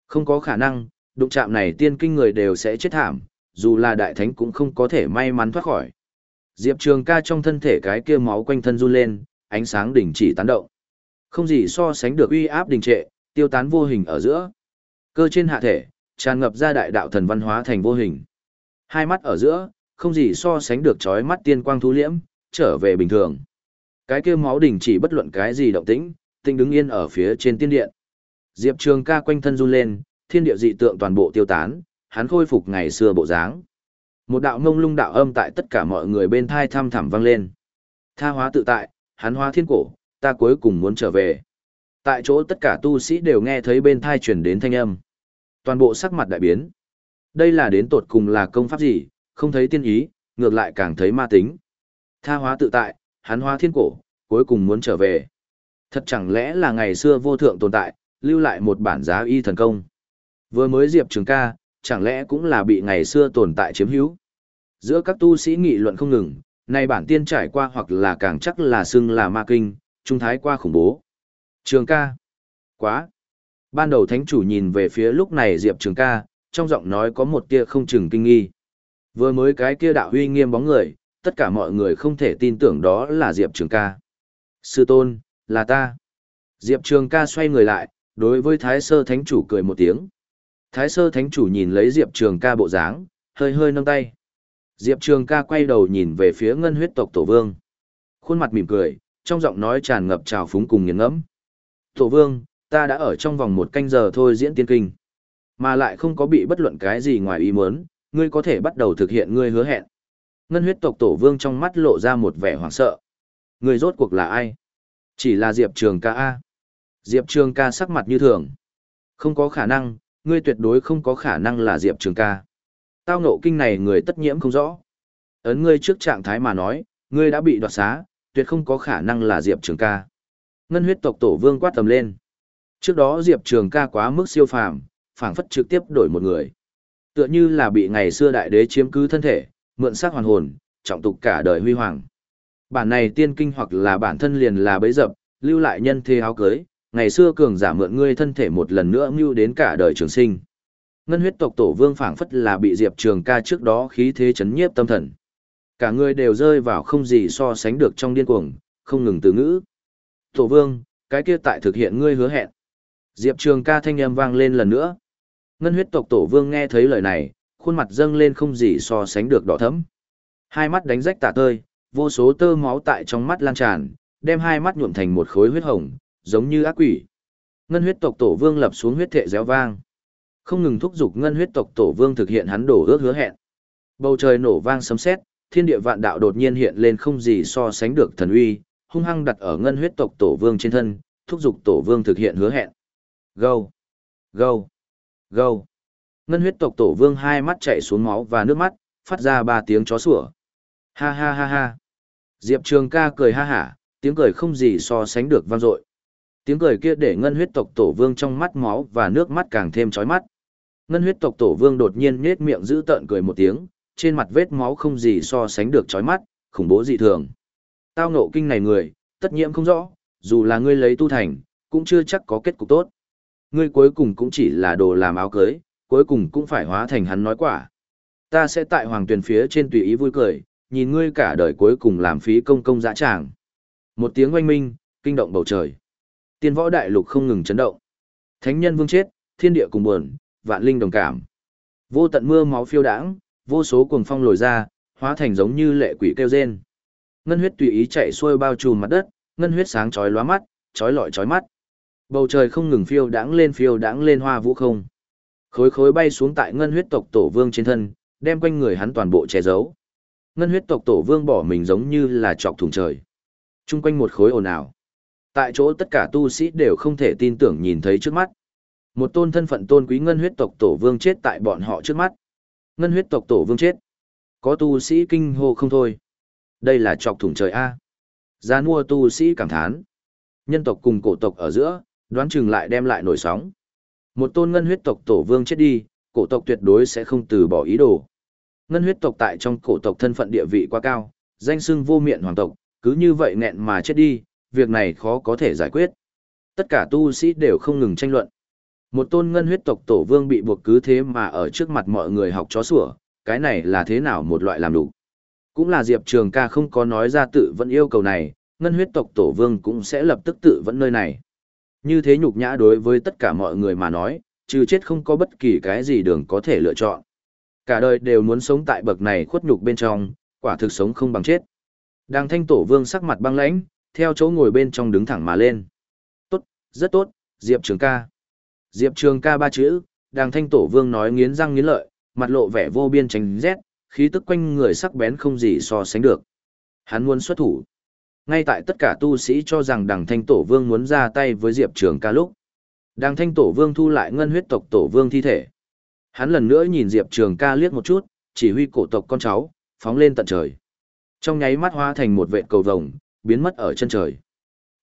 Không có khả năng, đụng chạm này tiên kinh người đều sẽ chết thảm, dù là đại thánh cũng không có thể may mắn thoát khỏi. Diệp Trường ca trong thân thể cái kia máu quanh thân run lên, ánh sáng đỉnh chỉ tán động. Không gì so sánh được uy áp đình trệ, tiêu tán vô hình ở giữa. Cơ trên hạ thể, tràn ngập ra đại đạo thần văn hóa thành vô hình. Hai mắt ở giữa, không gì so sánh được chói mắt tiên quang thú liễm, trở về bình thường. Cái kia máu đỉnh chỉ bất luận cái gì động tĩnh, tinh đứng yên ở phía trên tiên điện. Diệp Trường ca quanh thân run lên, thiên địa dị tượng toàn bộ tiêu tán, hắn khôi phục ngày xưa bộ dáng. Một đạo ngông lung đạo âm tại tất cả mọi người bên thai thăm thẳm vang lên. Tha hóa tự tại, hắn hóa thiên cổ, ta cuối cùng muốn trở về. Tại chỗ tất cả tu sĩ đều nghe thấy bên thai chuyển đến thanh âm. Toàn bộ sắc mặt đại biến. Đây là đến tột cùng là công pháp gì, không thấy tiên ý, ngược lại càng thấy ma tính. Tha hóa tự tại, hắn hóa thiên cổ, cuối cùng muốn trở về. Thật chẳng lẽ là ngày xưa vô thượng tồn tại, lưu lại một bản giá y thần công. Vừa mới Diệp Trường ca, chẳng lẽ cũng là bị ngày xưa tồn tại chiếm hữu. Giữa các tu sĩ nghị luận không ngừng, nay bản tiên trải qua hoặc là càng chắc là xưng là ma kinh, trung thái qua khủng bố. Trường ca. Quá. Ban đầu thánh chủ nhìn về phía lúc này Diệp Trường ca, trong giọng nói có một tia không chừng kinh nghi. Vừa mới cái kia đạo huy nghiêm bóng người, tất cả mọi người không thể tin tưởng đó là Diệp Trường ca. Sư tôn, là ta. Diệp Trường ca xoay người lại, Đối với Thái Sơ Thánh Chủ cười một tiếng. Thái Sơ Thánh Chủ nhìn lấy Diệp Trường ca bộ dáng, hơi hơi nâng tay. Diệp Trường ca quay đầu nhìn về phía ngân huyết tộc Tổ Vương. Khuôn mặt mỉm cười, trong giọng nói tràn ngập trào phúng cùng nghiền ngẫm. Tổ Vương, ta đã ở trong vòng một canh giờ thôi diễn tiên kinh. Mà lại không có bị bất luận cái gì ngoài ý muốn, ngươi có thể bắt đầu thực hiện ngươi hứa hẹn. Ngân huyết tộc Tổ Vương trong mắt lộ ra một vẻ hoảng sợ. Ngươi rốt cuộc là ai? Chỉ là Diệp Trường ca A. Diệp Trường ca sắc mặt như thường. Không có khả năng, ngươi tuyệt đối không có khả năng là Diệp Trường ca. Tao ngộ kinh này người tất nhiễm không rõ. Ấn ngươi trước trạng thái mà nói, ngươi đã bị đoạt xá, tuyệt không có khả năng là Diệp Trường ca. Ngân huyết tộc tổ vương quát tầm lên. Trước đó Diệp Trường ca quá mức siêu phàm, phảng phất trực tiếp đổi một người. Tựa như là bị ngày xưa đại đế chiếm cứ thân thể, mượn xác hoàn hồn, trọng tục cả đời huy hoàng. Bản này tiên kinh hoặc là bản thân liền là bấy dập, lưu lại nhân thế áo cưới, ngày xưa cường giả mượn ngươi thân thể một lần nữa mưu đến cả đời trường sinh. Ngân huyết tộc tổ vương phảng phất là bị Diệp Trường ca trước đó khí thế chấn nhiếp tâm thần. Cả người đều rơi vào không gì so sánh được trong điên cuồng, không ngừng từ ngữ. Tổ vương, cái kia tại thực hiện ngươi hứa hẹn. Diệp Trường ca thanh âm vang lên lần nữa. Ngân huyết tộc tổ vương nghe thấy lời này, khuôn mặt dâng lên không gì so sánh được đỏ thấm. Hai mắt đánh rách tả tơi, vô số tơ máu tại trong mắt lan tràn, đem hai mắt nhuộm thành một khối huyết hồng, giống như ác quỷ. Ngân huyết tộc tổ vương lập xuống huyết thệ réo vang. Không ngừng thúc giục ngân huyết tộc tổ vương thực hiện hắn đổ ước hứa hẹn. Bầu trời nổ vang sấm sét, thiên địa vạn đạo đột nhiên hiện lên không gì so sánh được thần uy, hung hăng đặt ở ngân huyết tộc tổ vương trên thân, thúc giục tổ vương thực hiện hứa hẹn. Gâu, gâu, gâu. Ngân huyết tộc tổ vương hai mắt chảy xuống máu và nước mắt, phát ra ba tiếng chó sủa. Ha ha ha ha. Diệp Trường ca cười ha hả, tiếng cười không gì so sánh được vang dội. Tiếng cười kia để ngân huyết tộc tổ vương trong mắt máu và nước mắt càng thêm chói mắt. Ngân huyết tộc tổ vương đột nhiên nhếch miệng giữ tợn cười một tiếng, trên mặt vết máu không gì so sánh được chói mắt, khủng bố dị thường. Tao ngộ kinh này người, tất nhiễm không rõ, dù là ngươi lấy tu thành, cũng chưa chắc có kết cục tốt. Ngươi cuối cùng cũng chỉ là đồ làm áo cưới, cuối cùng cũng phải hóa thành hắn nói quả. Ta sẽ tại hoàng tuyển phía trên tùy ý vui cười, nhìn ngươi cả đời cuối cùng làm phí công công dã tràng. Một tiếng oanh minh, kinh động bầu trời. Tiên võ đại lục không ngừng chấn động. Thánh nhân vương chết, thiên địa cùng buồn, vạn linh đồng cảm. Vô tận mưa máu phiêu đãng, vô số cuồng phong lồi ra, hóa thành giống như lệ quỷ kêu rên. Ngân huyết tùy ý chạy xuôi bao trùm mặt đất, ngân huyết sáng chói lóa mắt, chói lọi chói mắt. Bầu trời không ngừng phiêu đãng lên phiêu đãng lên hoa vũ không. Khối khối bay xuống tại ngân huyết tộc tổ vương trên thân, đem quanh người hắn toàn bộ che giấu. Ngân huyết tộc tổ vương bỏ mình giống như là chọc thùng trời. Trung quanh một khối ồn ào. Tại chỗ tất cả tu sĩ đều không thể tin tưởng nhìn thấy trước mắt. Một tôn thân phận tôn quý ngân huyết tộc tổ vương chết tại bọn họ trước mắt. Ngân huyết tộc tổ vương chết. Có tu sĩ kinh hô không thôi. Đây là chọc thủng trời A. Gia mua tu sĩ cảm thán. Nhân tộc cùng cổ tộc ở giữa, đoán chừng lại đem lại nổi sóng. Một tôn ngân huyết tộc tổ vương chết đi, cổ tộc tuyệt đối sẽ không từ bỏ ý đồ. Ngân huyết tộc tại trong cổ tộc thân phận địa vị quá cao, danh xưng vô miệng hoàng tộc, cứ như vậy nghẹn mà chết đi, việc này khó có thể giải quyết. Tất cả tu sĩ đều không ngừng tranh luận. Một tôn ngân huyết tộc tổ vương bị buộc cứ thế mà ở trước mặt mọi người học chó sủa, cái này là thế nào một loại làm đủ. Cũng là Diệp Trường ca không có nói ra tự vẫn yêu cầu này, ngân huyết tộc tổ vương cũng sẽ lập tức tự vẫn nơi này. Như thế nhục nhã đối với tất cả mọi người mà nói, trừ chết không có bất kỳ cái gì đường có thể lựa chọn. Cả đời đều muốn sống tại bậc này khuất nhục bên trong, quả thực sống không bằng chết. Đàng thanh tổ vương sắc mặt băng lãnh, theo chỗ ngồi bên trong đứng thẳng mà lên. Tốt, rất tốt, Diệp Trường ca. Diệp Trường ca ba chữ, đàng thanh tổ vương nói nghiến răng nghiến lợi, mặt lộ vẻ vô biên tránh rét, khí tức quanh người sắc bén không gì so sánh được. Hắn muốn xuất thủ. Ngay tại tất cả tu sĩ cho rằng Đằng thanh tổ vương muốn ra tay với Diệp Trường ca lúc. Đằng thanh tổ vương thu lại ngân huyết tộc tổ vương thi thể. Hắn lần nữa nhìn Diệp Trường ca liếc một chút, chỉ huy cổ tộc con cháu, phóng lên tận trời. Trong nháy mắt hóa thành một vệ cầu vồng, biến mất ở chân trời.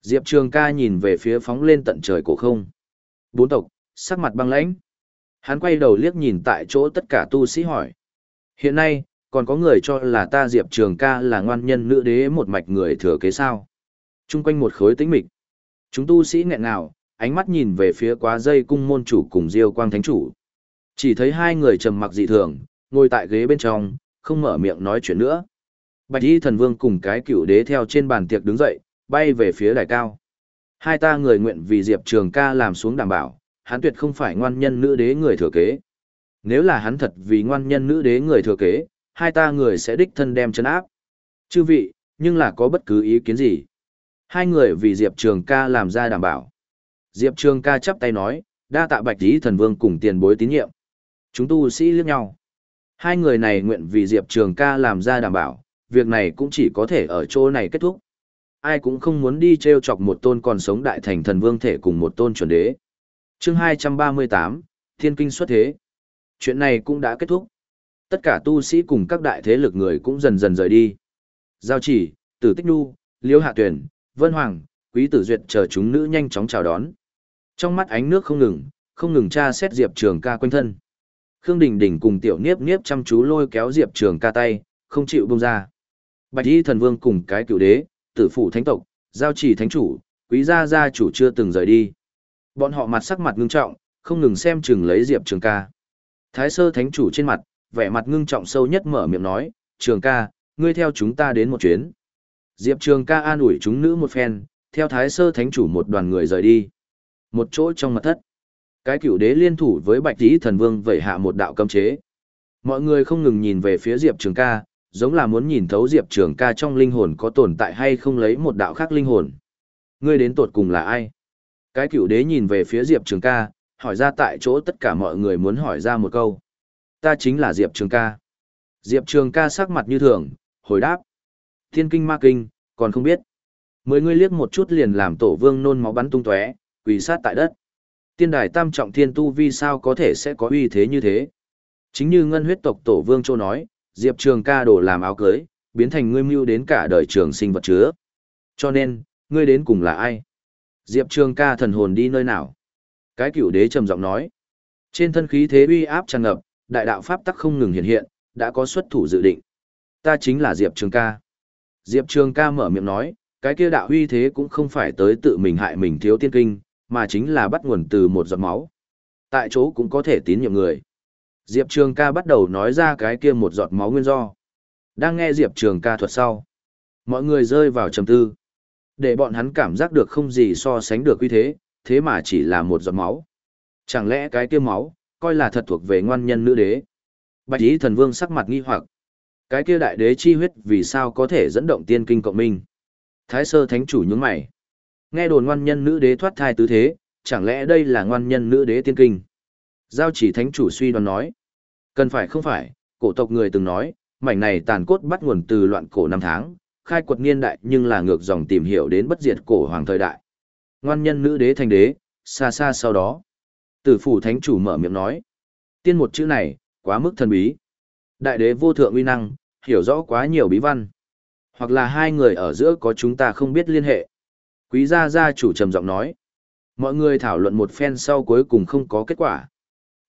Diệp Trường ca nhìn về phía phóng lên tận trời cổ không. Bốn tộc, sắc mặt băng lãnh. Hắn quay đầu liếc nhìn tại chỗ tất cả tu sĩ hỏi. Hiện nay, còn có người cho là ta Diệp Trường ca là ngoan nhân nữ đế một mạch người thừa kế sao. Trung quanh một khối tĩnh mịch. Chúng tu sĩ nghẹn ngào, ánh mắt nhìn về phía quá dây cung môn chủ cùng Diêu Quang Thánh Chủ. Chỉ thấy hai người trầm mặc dị thường, ngồi tại ghế bên trong, không mở miệng nói chuyện nữa. Bạch y thần vương cùng cái cựu đế theo trên bàn tiệc đứng dậy, bay về phía đài cao. Hai ta người nguyện vì Diệp Trường ca làm xuống đảm bảo, hắn tuyệt không phải ngoan nhân nữ đế người thừa kế. Nếu là hắn thật vì ngoan nhân nữ đế người thừa kế, hai ta người sẽ đích thân đem chân áp. Chư vị, nhưng là có bất cứ ý kiến gì? Hai người vì Diệp Trường ca làm ra đảm bảo. Diệp Trường ca chắp tay nói, đa tạ bạch tí thần vương cùng tiền bối tín nhiệm. Chúng tu sĩ liếc nhau. Hai người này nguyện vì Diệp Trường ca làm ra đảm bảo, việc này cũng chỉ có thể ở chỗ này kết thúc. Ai cũng không muốn đi treo chọc một tôn còn sống đại thành thần vương thể cùng một tôn chuẩn đế. chương 238, Thiên Kinh xuất thế. Chuyện này cũng đã kết thúc. Tất cả tu sĩ cùng các đại thế lực người cũng dần dần rời đi. Giao chỉ, tử tích nu, liêu hạ tuyển, vân hoàng, quý tử duyệt chờ chúng nữ nhanh chóng chào đón. Trong mắt ánh nước không ngừng, không ngừng tra xét Diệp Trường ca quanh thân. Khương Đình Đình cùng tiểu niếp niếp chăm chú lôi kéo Diệp Trường ca tay, không chịu buông ra. Bạch Y thần vương cùng cái cựu đế, tử phủ thánh tộc, giao chỉ thánh chủ, quý gia gia chủ chưa từng rời đi. Bọn họ mặt sắc mặt ngưng trọng, không ngừng xem chừng lấy Diệp Trường ca. Thái sơ thánh chủ trên mặt, vẻ mặt ngưng trọng sâu nhất mở miệng nói, Trường ca, ngươi theo chúng ta đến một chuyến. Diệp Trường ca an ủi chúng nữ một phen, theo thái sơ thánh chủ một đoàn người rời đi. Một chỗ trong mật thất. Cái cựu đế liên thủ với bạch tí thần vương vẩy hạ một đạo cấm chế. Mọi người không ngừng nhìn về phía Diệp Trường ca, giống là muốn nhìn thấu Diệp Trường ca trong linh hồn có tồn tại hay không lấy một đạo khác linh hồn. Ngươi đến tột cùng là ai? Cái cựu đế nhìn về phía Diệp Trường ca, hỏi ra tại chỗ tất cả mọi người muốn hỏi ra một câu. Ta chính là Diệp Trường ca. Diệp Trường ca sắc mặt như thường, hồi đáp. Thiên kinh ma kinh, còn không biết. Mười ngươi liếc một chút liền làm tổ vương nôn máu bắn tung tóe, quỳ sát tại đất. Tiên đài tam trọng thiên tu vi sao có thể sẽ có uy thế như thế. Chính như ngân huyết tộc tổ vương châu nói, Diệp Trường ca đổ làm áo cưới, biến thành ngươi mưu đến cả đời trường sinh vật chứa. Cho nên, ngươi đến cùng là ai? Diệp Trường ca thần hồn đi nơi nào? Cái cửu đế trầm giọng nói. Trên thân khí thế uy áp tràn ngập, đại đạo pháp tắc không ngừng hiện hiện, đã có xuất thủ dự định. Ta chính là Diệp Trường ca. Diệp Trường ca mở miệng nói, cái kia đạo huy thế cũng không phải tới tự mình hại mình thiếu tiên kinh, mà chính là bắt nguồn từ một giọt máu. Tại chỗ cũng có thể tín nhiệm người. Diệp Trường ca bắt đầu nói ra cái kia một giọt máu nguyên do. Đang nghe Diệp Trường ca thuật sau. Mọi người rơi vào trầm tư. Để bọn hắn cảm giác được không gì so sánh được uy thế, thế mà chỉ là một giọt máu. Chẳng lẽ cái kia máu, coi là thật thuộc về ngoan nhân nữ đế. Bạch ý thần vương sắc mặt nghi hoặc. Cái kia đại đế chi huyết vì sao có thể dẫn động tiên kinh cộng minh. Thái sơ thánh chủ nhướng mày. Nghe đồn ngoan nhân nữ đế thoát thai tứ thế, chẳng lẽ đây là ngoan nhân nữ đế tiên kinh? Giao chỉ thánh chủ suy đoán nói. Cần phải không phải, cổ tộc người từng nói, mảnh này tàn cốt bắt nguồn từ loạn cổ năm tháng, khai quật niên đại nhưng là ngược dòng tìm hiểu đến bất diệt cổ hoàng thời đại. Ngoan nhân nữ đế thành đế, xa xa sau đó. Tử phủ thánh chủ mở miệng nói. Tiên một chữ này, quá mức thần bí. Đại đế vô thượng uy năng, hiểu rõ quá nhiều bí văn. Hoặc là hai người ở giữa có chúng ta không biết liên hệ. Quý gia gia chủ trầm giọng nói. Mọi người thảo luận một phen sau cuối cùng không có kết quả.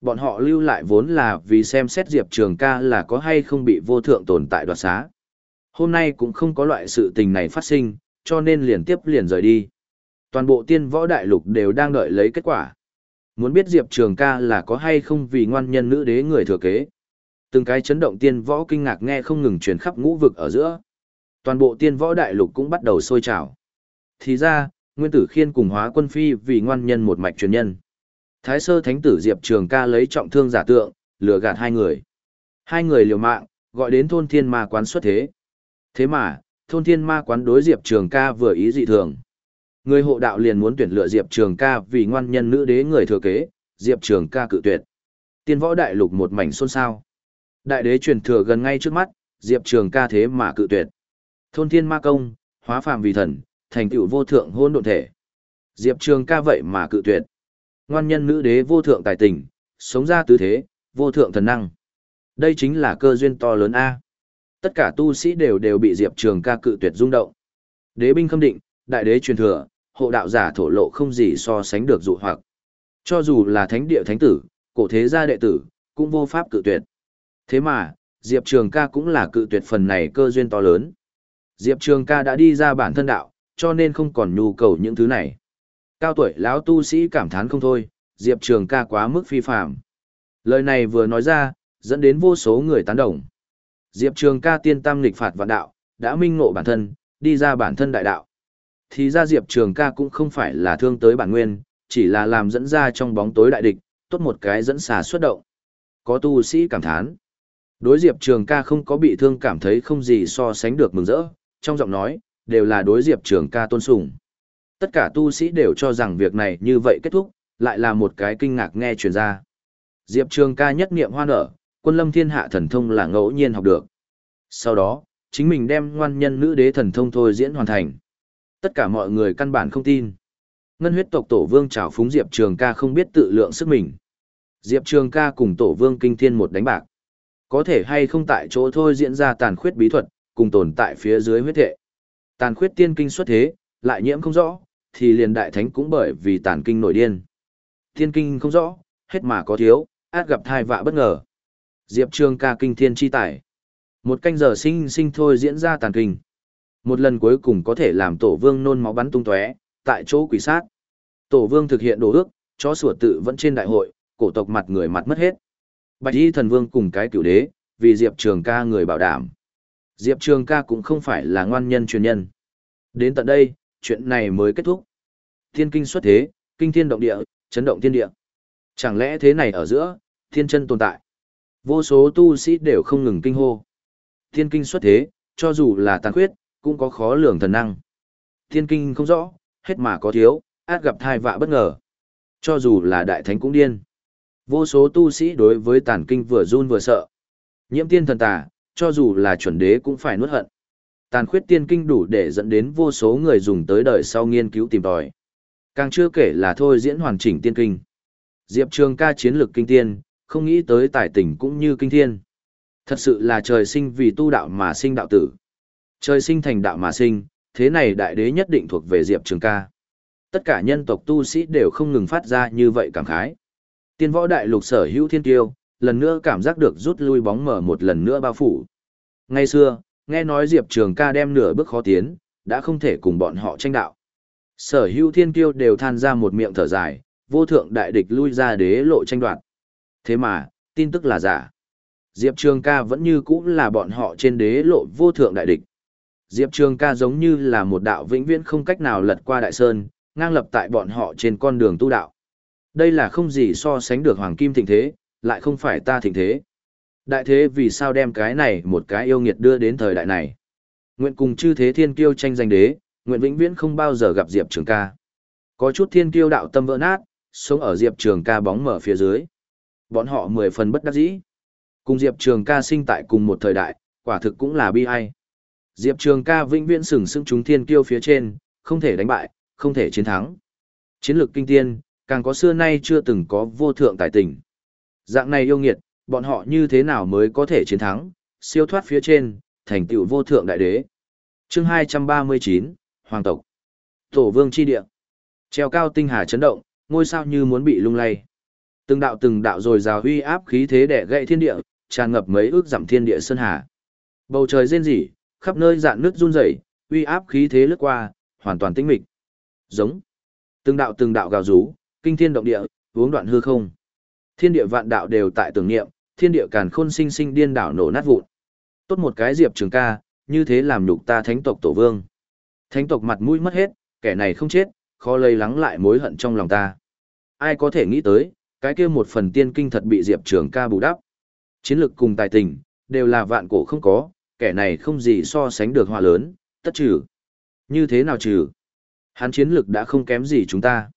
Bọn họ lưu lại vốn là vì xem xét Diệp Trường ca là có hay không bị vô thượng tồn tại đoạt xá. Hôm nay cũng không có loại sự tình này phát sinh, cho nên liền tiếp liền rời đi. Toàn bộ tiên võ đại lục đều đang đợi lấy kết quả. Muốn biết Diệp Trường ca là có hay không vì ngoan nhân nữ đế người thừa kế. Từng cái chấn động tiên võ kinh ngạc nghe không ngừng truyền khắp ngũ vực ở giữa. Toàn bộ tiên võ đại lục cũng bắt đầu sôi trào. Thì ra, Nguyên Tử Khiên cùng hóa quân phi vì ngoan nhân một mạch truyền nhân. Thái sơ thánh tử Diệp Trường ca lấy trọng thương giả tượng, lừa gạt hai người. Hai người liều mạng, gọi đến thôn thiên ma quán xuất thế. Thế mà, thôn thiên ma quán đối Diệp Trường ca vừa ý dị thường. Người hộ đạo liền muốn tuyển lựa Diệp Trường ca vì ngoan nhân nữ đế người thừa kế, Diệp Trường ca cự tuyệt. Tiên võ đại lục một mảnh xôn xao. Đại đế truyền thừa gần ngay trước mắt, Diệp Trường ca thế mà cự tuyệt. Thôn thiên ma công, hóa phàm vì thần, thành tựu vô thượng hôn độn thể. Diệp Trường ca vậy mà cự tuyệt. Ngoan nhân nữ đế vô thượng tài tình, sống ra tứ thế, vô thượng thần năng. Đây chính là cơ duyên to lớn A. Tất cả tu sĩ đều đều bị Diệp Trường ca cự tuyệt rung động. Đế binh khâm định, đại đế truyền thừa, hộ đạo giả thổ lộ không gì so sánh được dụ hoặc. Cho dù là thánh địa thánh tử, cổ thế gia đệ tử, cũng vô pháp cự tuyệt. Thế mà, Diệp Trường ca cũng là cự tuyệt phần này cơ duyên to lớn. Diệp Trường ca đã đi ra bản thân đạo, cho nên không còn nhu cầu những thứ này. Cao tuổi lão tu sĩ cảm thán không thôi, Diệp Trường ca quá mức phi phạm. Lời này vừa nói ra, dẫn đến vô số người tán đồng. Diệp Trường ca tiên tam nghịch phạt vạn đạo, đã minh ngộ bản thân, đi ra bản thân đại đạo. Thì ra Diệp Trường ca cũng không phải là thương tới bản nguyên, chỉ là làm dẫn ra trong bóng tối đại địch, tốt một cái dẫn xà xuất động. Có tu sĩ cảm thán. Đối Diệp Trường ca không có bị thương cảm thấy không gì so sánh được mừng rỡ, trong giọng nói, đều là đối Diệp Trường ca tôn sùng. Tất cả tu sĩ đều cho rằng việc này như vậy kết thúc, lại là một cái kinh ngạc nghe truyền ra. Diệp Trường ca nhất niệm hoa nở, quân lâm thiên hạ thần thông là ngẫu nhiên học được. Sau đó, chính mình đem ngoan nhân nữ đế thần thông thôi diễn hoàn thành. Tất cả mọi người căn bản không tin. Ngân huyết tộc tổ vương trào phúng Diệp Trường ca không biết tự lượng sức mình. Diệp Trường ca cùng tổ vương kinh thiên một đánh bạc. Có thể hay không tại chỗ thôi diễn ra tàn khuyết bí thuật, cùng tồn tại phía dưới huyết thể. Tàn khuyết tiên kinh xuất thế, lại nhiễm không rõ, thì liền đại thánh cũng bởi vì tàn kinh nổi điên. Tiên kinh không rõ, hết mà có thiếu, át gặp thai vạ bất ngờ. Diệp Trường ca kinh thiên chi tài. Một canh giờ sinh sinh thôi diễn ra tàn kinh. Một lần cuối cùng có thể làm tổ vương nôn máu bắn tung tóe, tại chỗ quỷ sát. Tổ vương thực hiện đồ ước, chó sủa tự vẫn trên đại hội, cổ tộc mặt người mặt mất hết. Bạch y thần vương cùng cái cựu đế, vì Diệp Trường ca người bảo đảm. Diệp Trường ca cũng không phải là ngoan nhân truyền nhân. Đến tận đây, chuyện này mới kết thúc. Thiên kinh xuất thế, kinh thiên động địa, chấn động thiên địa. Chẳng lẽ thế này ở giữa, thiên chân tồn tại. Vô số tu sĩ đều không ngừng kinh hô. Thiên kinh xuất thế, cho dù là tàn khuyết, cũng có khó lường thần năng. Thiên kinh không rõ, hết mà có thiếu, át gặp thai vạ bất ngờ. Cho dù là đại thánh cũng điên. Vô số tu sĩ đối với tàn kinh vừa run vừa sợ. Nhiễm tiên thần tà, cho dù là chuẩn đế cũng phải nuốt hận. Tàn khuyết tiên kinh đủ để dẫn đến vô số người dùng tới đời sau nghiên cứu tìm tòi. Càng chưa kể là thôi diễn hoàn chỉnh tiên kinh. Diệp Trường ca chiến lược kinh tiên, không nghĩ tới tài tình cũng như kinh thiên. Thật sự là trời sinh vì tu đạo mà sinh đạo tử. Trời sinh thành đạo mà sinh, thế này đại đế nhất định thuộc về Diệp Trường ca. Tất cả nhân tộc tu sĩ đều không ngừng phát ra như vậy cảm khái. Tiên võ đại lục sở hữu thiên tiêu, lần nữa cảm giác được rút lui bóng mở một lần nữa bao phủ. Ngay xưa, nghe nói Diệp Trường ca đem nửa bước khó tiến, đã không thể cùng bọn họ tranh đạo. Sở hữu thiên tiêu đều than ra một miệng thở dài, vô thượng đại địch lui ra đế lộ tranh đoạt. Thế mà, tin tức là giả. Diệp Trường ca vẫn như cũ là bọn họ trên đế lộ vô thượng đại địch. Diệp Trường ca giống như là một đạo vĩnh viễn không cách nào lật qua đại sơn, ngang lập tại bọn họ trên con đường tu đạo. Đây là không gì so sánh được hoàng kim thịnh thế, lại không phải ta thịnh thế. Đại thế vì sao đem cái này một cái yêu nghiệt đưa đến thời đại này. Nguyện cùng chư thế thiên kiêu tranh giành đế, nguyện vĩnh viễn không bao giờ gặp Diệp Trường ca. Có chút thiên kiêu đạo tâm vỡ nát, sống ở Diệp Trường ca bóng mở phía dưới. Bọn họ mười phần bất đắc dĩ. Cùng Diệp Trường ca sinh tại cùng một thời đại, quả thực cũng là bi ai. Diệp Trường ca vĩnh viễn sừng sững chúng thiên kiêu phía trên, không thể đánh bại, không thể chiến thắng. Chiến lược kinh tiên, càng có xưa nay chưa từng có vô thượng tài tình. Dạng này yêu nghiệt, bọn họ như thế nào mới có thể chiến thắng, siêu thoát phía trên, thành tựu vô thượng đại đế. Chương 239, Hoàng tộc. Tổ vương chi địa. Treo cao tinh hà chấn động, ngôi sao như muốn bị lung lay. Từng đạo từng đạo rồi rào huy áp khí thế đẻ gậy thiên địa, tràn ngập mấy ước giảm thiên địa sơn hà. Bầu trời rên rỉ, khắp nơi dạn nước run rẩy, uy áp khí thế lướt qua, hoàn toàn tĩnh mịch. Giống. Từng đạo từng đạo gào rú, kinh thiên động địa, uống đoạn hư không. Thiên địa vạn đạo đều tại tưởng niệm, thiên địa càn khôn sinh sinh điên đảo nổ nát vụn. Tốt một cái Diệp Trường Ca, như thế làm nhục ta thánh tộc tổ vương. Thánh tộc mặt mũi mất hết, kẻ này không chết, khó lây lắng lại mối hận trong lòng ta. Ai có thể nghĩ tới, cái kia một phần tiên kinh thật bị Diệp Trường Ca bù đắp. Chiến lược cùng tài tình, đều là vạn cổ không có, kẻ này không gì so sánh được họa lớn, tất trừ. Như thế nào trừ? Hắn chiến lực đã không kém gì chúng ta.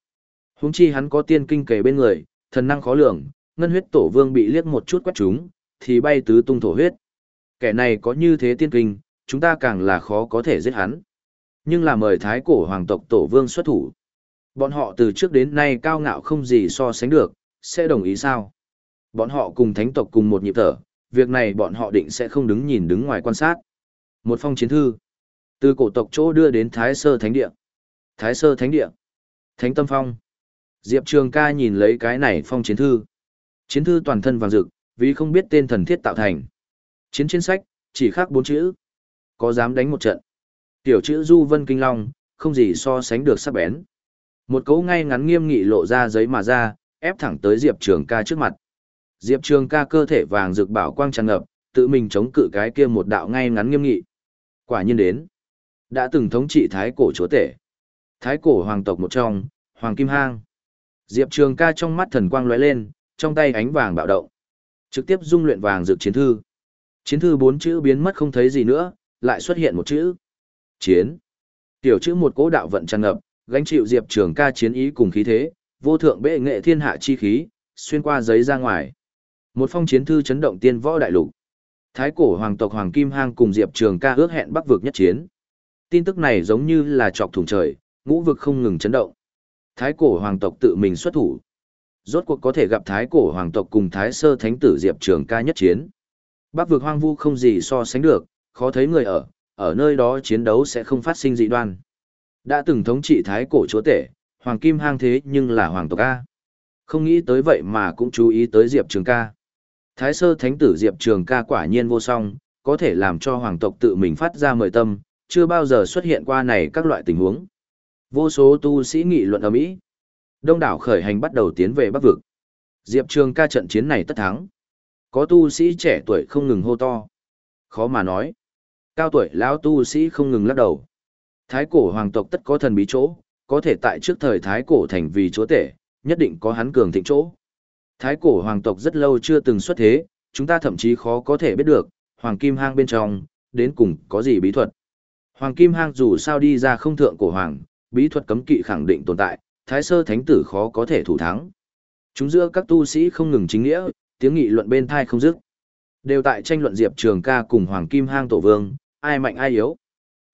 Huống chi hắn có tiên kinh kề bên người, thần năng khó lường, ngân huyết tổ vương bị liếc một chút quét chúng, thì bay tứ tung thổ huyết. Kẻ này có như thế tiên kinh, chúng ta càng là khó có thể giết hắn. Nhưng là mời thái cổ hoàng tộc tổ vương xuất thủ. Bọn họ từ trước đến nay cao ngạo không gì so sánh được, sẽ đồng ý sao? Bọn họ cùng thánh tộc cùng một nhịp thở, việc này bọn họ định sẽ không đứng nhìn đứng ngoài quan sát. Một phong chiến thư, từ cổ tộc chỗ đưa đến Thái Sơ Thánh Địa. Thái Sơ Thánh Địa, Thánh Tâm Phong. Diệp Trường ca nhìn lấy cái này phong chiến thư. Chiến thư toàn thân vàng rực, vì không biết tên thần thiết tạo thành. Chiến trên sách, chỉ khác bốn chữ. Có dám đánh một trận. Tiểu chữ Du Vân Kinh Long, không gì so sánh được sắc bén. Một cấu ngay ngắn nghiêm nghị lộ ra giấy mà ra, ép thẳng tới Diệp Trường ca trước mặt. Diệp Trường ca cơ thể vàng rực bảo quang tràn ngập, tự mình chống cự cái kia một đạo ngay ngắn nghiêm nghị. Quả nhiên đến. Đã từng thống trị thái cổ chúa tể. Thái cổ hoàng tộc một trong, Hoàng Kim Hang. Diệp Trường ca trong mắt thần quang lóe lên, trong tay ánh vàng bạo động. Trực tiếp dung luyện vàng rực chiến thư. Chiến thư bốn chữ biến mất không thấy gì nữa, lại xuất hiện một chữ. Chiến. Tiểu chữ một cố đạo vận tràn ngập, gánh chịu Diệp Trường ca chiến ý cùng khí thế, vô thượng bệ nghệ thiên hạ chi khí, xuyên qua giấy ra ngoài. Một phong chiến thư chấn động tiên võ đại lục. Thái cổ hoàng tộc Hoàng Kim Hang cùng Diệp Trường ca ước hẹn bắc vực nhất chiến. Tin tức này giống như là chọc thủng trời, ngũ vực không ngừng chấn động. Thái cổ hoàng tộc tự mình xuất thủ. Rốt cuộc có thể gặp thái cổ hoàng tộc cùng thái sơ thánh tử Diệp Trường ca nhất chiến. Bắc vực hoang vu không gì so sánh được, khó thấy người ở, ở nơi đó chiến đấu sẽ không phát sinh dị đoan. Đã từng thống trị thái cổ chúa tể, hoàng kim hang thế nhưng là hoàng tộc A. Không nghĩ tới vậy mà cũng chú ý tới Diệp Trường ca. Thái sơ thánh tử Diệp Trường ca quả nhiên vô song, có thể làm cho hoàng tộc tự mình phát ra mời tâm, chưa bao giờ xuất hiện qua này các loại tình huống. Vô số tu sĩ nghị luận ở Mỹ. Đông đảo khởi hành bắt đầu tiến về Bắc Vực. Diệp Trường ca trận chiến này tất thắng. Có tu sĩ trẻ tuổi không ngừng hô to. Khó mà nói. Cao tuổi lão tu sĩ không ngừng lắc đầu. Thái cổ hoàng tộc tất có thần bí chỗ, có thể tại trước thời thái cổ thành vì chúa tể, nhất định có hắn cường thịnh chỗ. Thái cổ hoàng tộc rất lâu chưa từng xuất thế, chúng ta thậm chí khó có thể biết được, hoàng kim hang bên trong, đến cùng có gì bí thuật. Hoàng kim hang dù sao đi ra không thượng cổ hoàng, bí thuật cấm kỵ khẳng định tồn tại, thái sơ thánh tử khó có thể thủ thắng. Chúng giữa các tu sĩ không ngừng chính nghĩa, tiếng nghị luận bên thai không dứt. Đều tại tranh luận Diệp Trường ca cùng Hoàng Kim Hang Tổ Vương, ai mạnh ai yếu.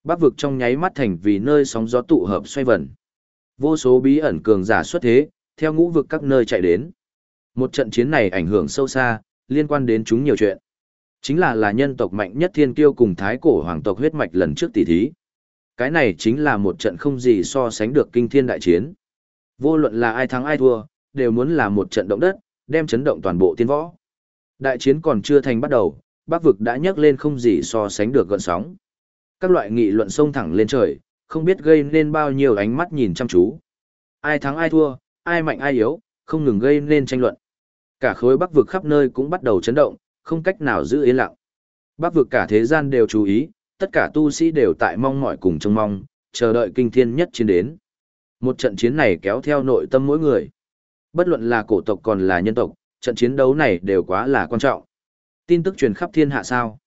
Bắc vực trong nháy mắt thành vì nơi sóng gió tụ hợp xoay vần. Vô số bí ẩn cường giả xuất thế, theo ngũ vực các nơi chạy đến. Một trận chiến này ảnh hưởng sâu xa, liên quan đến chúng nhiều chuyện. Chính là là nhân tộc mạnh nhất thiên kiêu cùng thái cổ hoàng tộc huyết mạch lần trước tỷ thí. Cái này chính là một trận không gì so sánh được kinh thiên đại chiến. Vô luận là ai thắng ai thua, đều muốn là một trận động đất, đem chấn động toàn bộ tiên võ. Đại chiến còn chưa thành bắt đầu, Bắc vực đã nhấc lên không gì so sánh được gợn sóng. Các loại nghị luận sông thẳng lên trời, không biết gây nên bao nhiêu ánh mắt nhìn chăm chú. Ai thắng ai thua, ai mạnh ai yếu, không ngừng gây nên tranh luận. Cả khối Bắc vực khắp nơi cũng bắt đầu chấn động, không cách nào giữ yên lặng. Bắc vực cả thế gian đều chú ý, tất cả tu sĩ đều tại mong mỏi cùng trông mong, chờ đợi kinh thiên nhất chiến đến. Một trận chiến này kéo theo nội tâm mỗi người. Bất luận là cổ tộc còn là nhân tộc, trận chiến đấu này đều quá là quan trọng. Tin tức truyền khắp thiên hạ sao.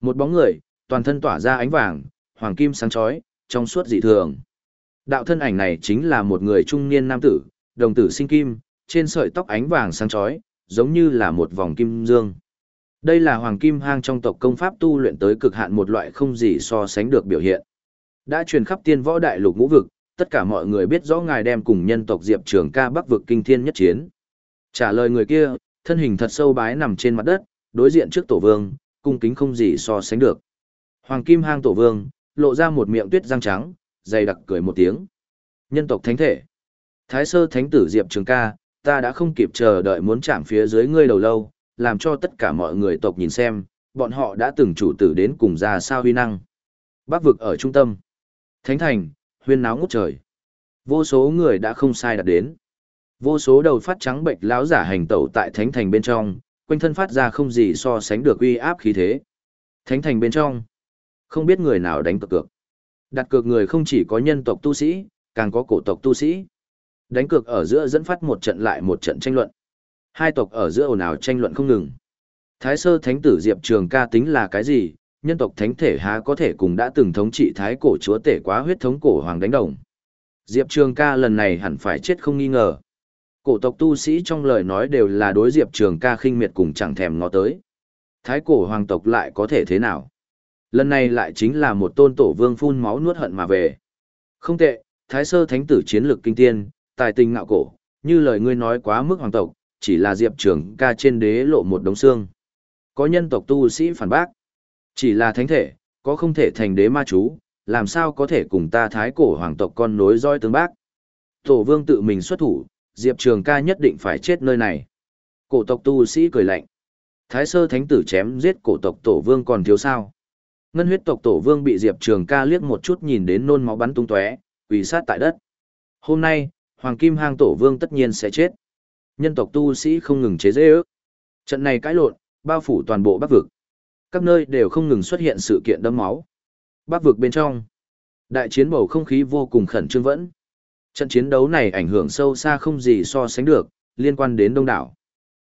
Một bóng người, toàn thân tỏa ra ánh vàng, hoàng kim sáng chói, trong suốt dị thường. Đạo thân ảnh này chính là một người trung niên nam tử, đồng tử sinh kim, trên sợi tóc ánh vàng sáng chói, giống như là một vòng kim dương. Đây là hoàng kim hang trong tộc công pháp tu luyện tới cực hạn một loại không gì so sánh được biểu hiện. Đã truyền khắp tiên võ đại lục ngũ vực, tất cả mọi người biết rõ ngài đem cùng nhân tộc Diệp Trường ca bắc vực kinh thiên nhất chiến. Trả lời người kia, thân hình thật sâu bái nằm trên mặt đất, đối diện trước tổ vương, cung kính không gì so sánh được. Hoàng Kim Hang tổ vương, lộ ra một miệng tuyết răng trắng, dày đặc cười một tiếng. Nhân tộc thánh thể. Thái sơ thánh tử Diệp Trường ca, ta đã không kịp chờ đợi muốn chạm phía dưới ngươi đầu lâu, làm cho tất cả mọi người tộc nhìn xem, bọn họ đã từng chủ tử đến cùng ra sao huy năng. Bắc vực ở trung tâm. Thánh thành, huyên náo ngút trời. Vô số người đã không sai đặt đến. Vô số đầu phát trắng bệnh lão giả hành tẩu tại thánh thành bên trong, quanh thân phát ra không gì so sánh được uy áp khí thế. Thánh thành bên trong, không biết người nào đánh cược cược. Đặt cược người không chỉ có nhân tộc tu sĩ, càng có cổ tộc tu sĩ. Đánh cược ở giữa dẫn phát một trận lại một trận tranh luận. Hai tộc ở giữa ồn ào tranh luận không ngừng. Thái sơ thánh tử Diệp Trường ca tính là cái gì, nhân tộc thánh thể há có thể cùng đã từng thống trị thái cổ chúa tể quá huyết thống cổ hoàng đánh đồng. Diệp Trường ca lần này hẳn phải chết không nghi ngờ. Cổ tộc tu sĩ trong lời nói đều là đối Diệp Trường ca khinh miệt cùng chẳng thèm ngó tới. Thái cổ hoàng tộc lại có thể thế nào? Lần này lại chính là một tôn tổ vương phun máu nuốt hận mà về. Không tệ, thái sơ thánh tử chiến lược kinh tiên, tài tình ngạo cổ, như lời ngươi nói quá mức hoàng tộc, chỉ là Diệp Trường ca trên đế lộ một đống xương. Có nhân tộc tu sĩ phản bác. Chỉ là thánh thể, có không thể thành đế ma chú, làm sao có thể cùng ta thái cổ hoàng tộc con nối roi tương bác. Tổ vương tự mình xuất thủ, Diệp Trường ca nhất định phải chết nơi này. Cổ tộc tu sĩ cười lạnh. Thái sơ thánh tử chém giết cổ tộc tổ vương còn thiếu sao. Ngân huyết tộc tổ vương bị Diệp Trường ca liếc một chút nhìn đến nôn máu bắn tung tóe, quỳ sát tại đất. Hôm nay, Hoàng Kim Hang tổ vương tất nhiên sẽ chết. Nhân tộc tu sĩ không ngừng chế dễ ước. Trận này cãi lộn, bao phủ toàn bộ bắc vực. Các nơi đều không ngừng xuất hiện sự kiện đẫm máu. Bắc vực bên trong, đại chiến bầu không khí vô cùng khẩn trương vẫn. Trận chiến đấu này ảnh hưởng sâu xa không gì so sánh được, liên quan đến đông đảo.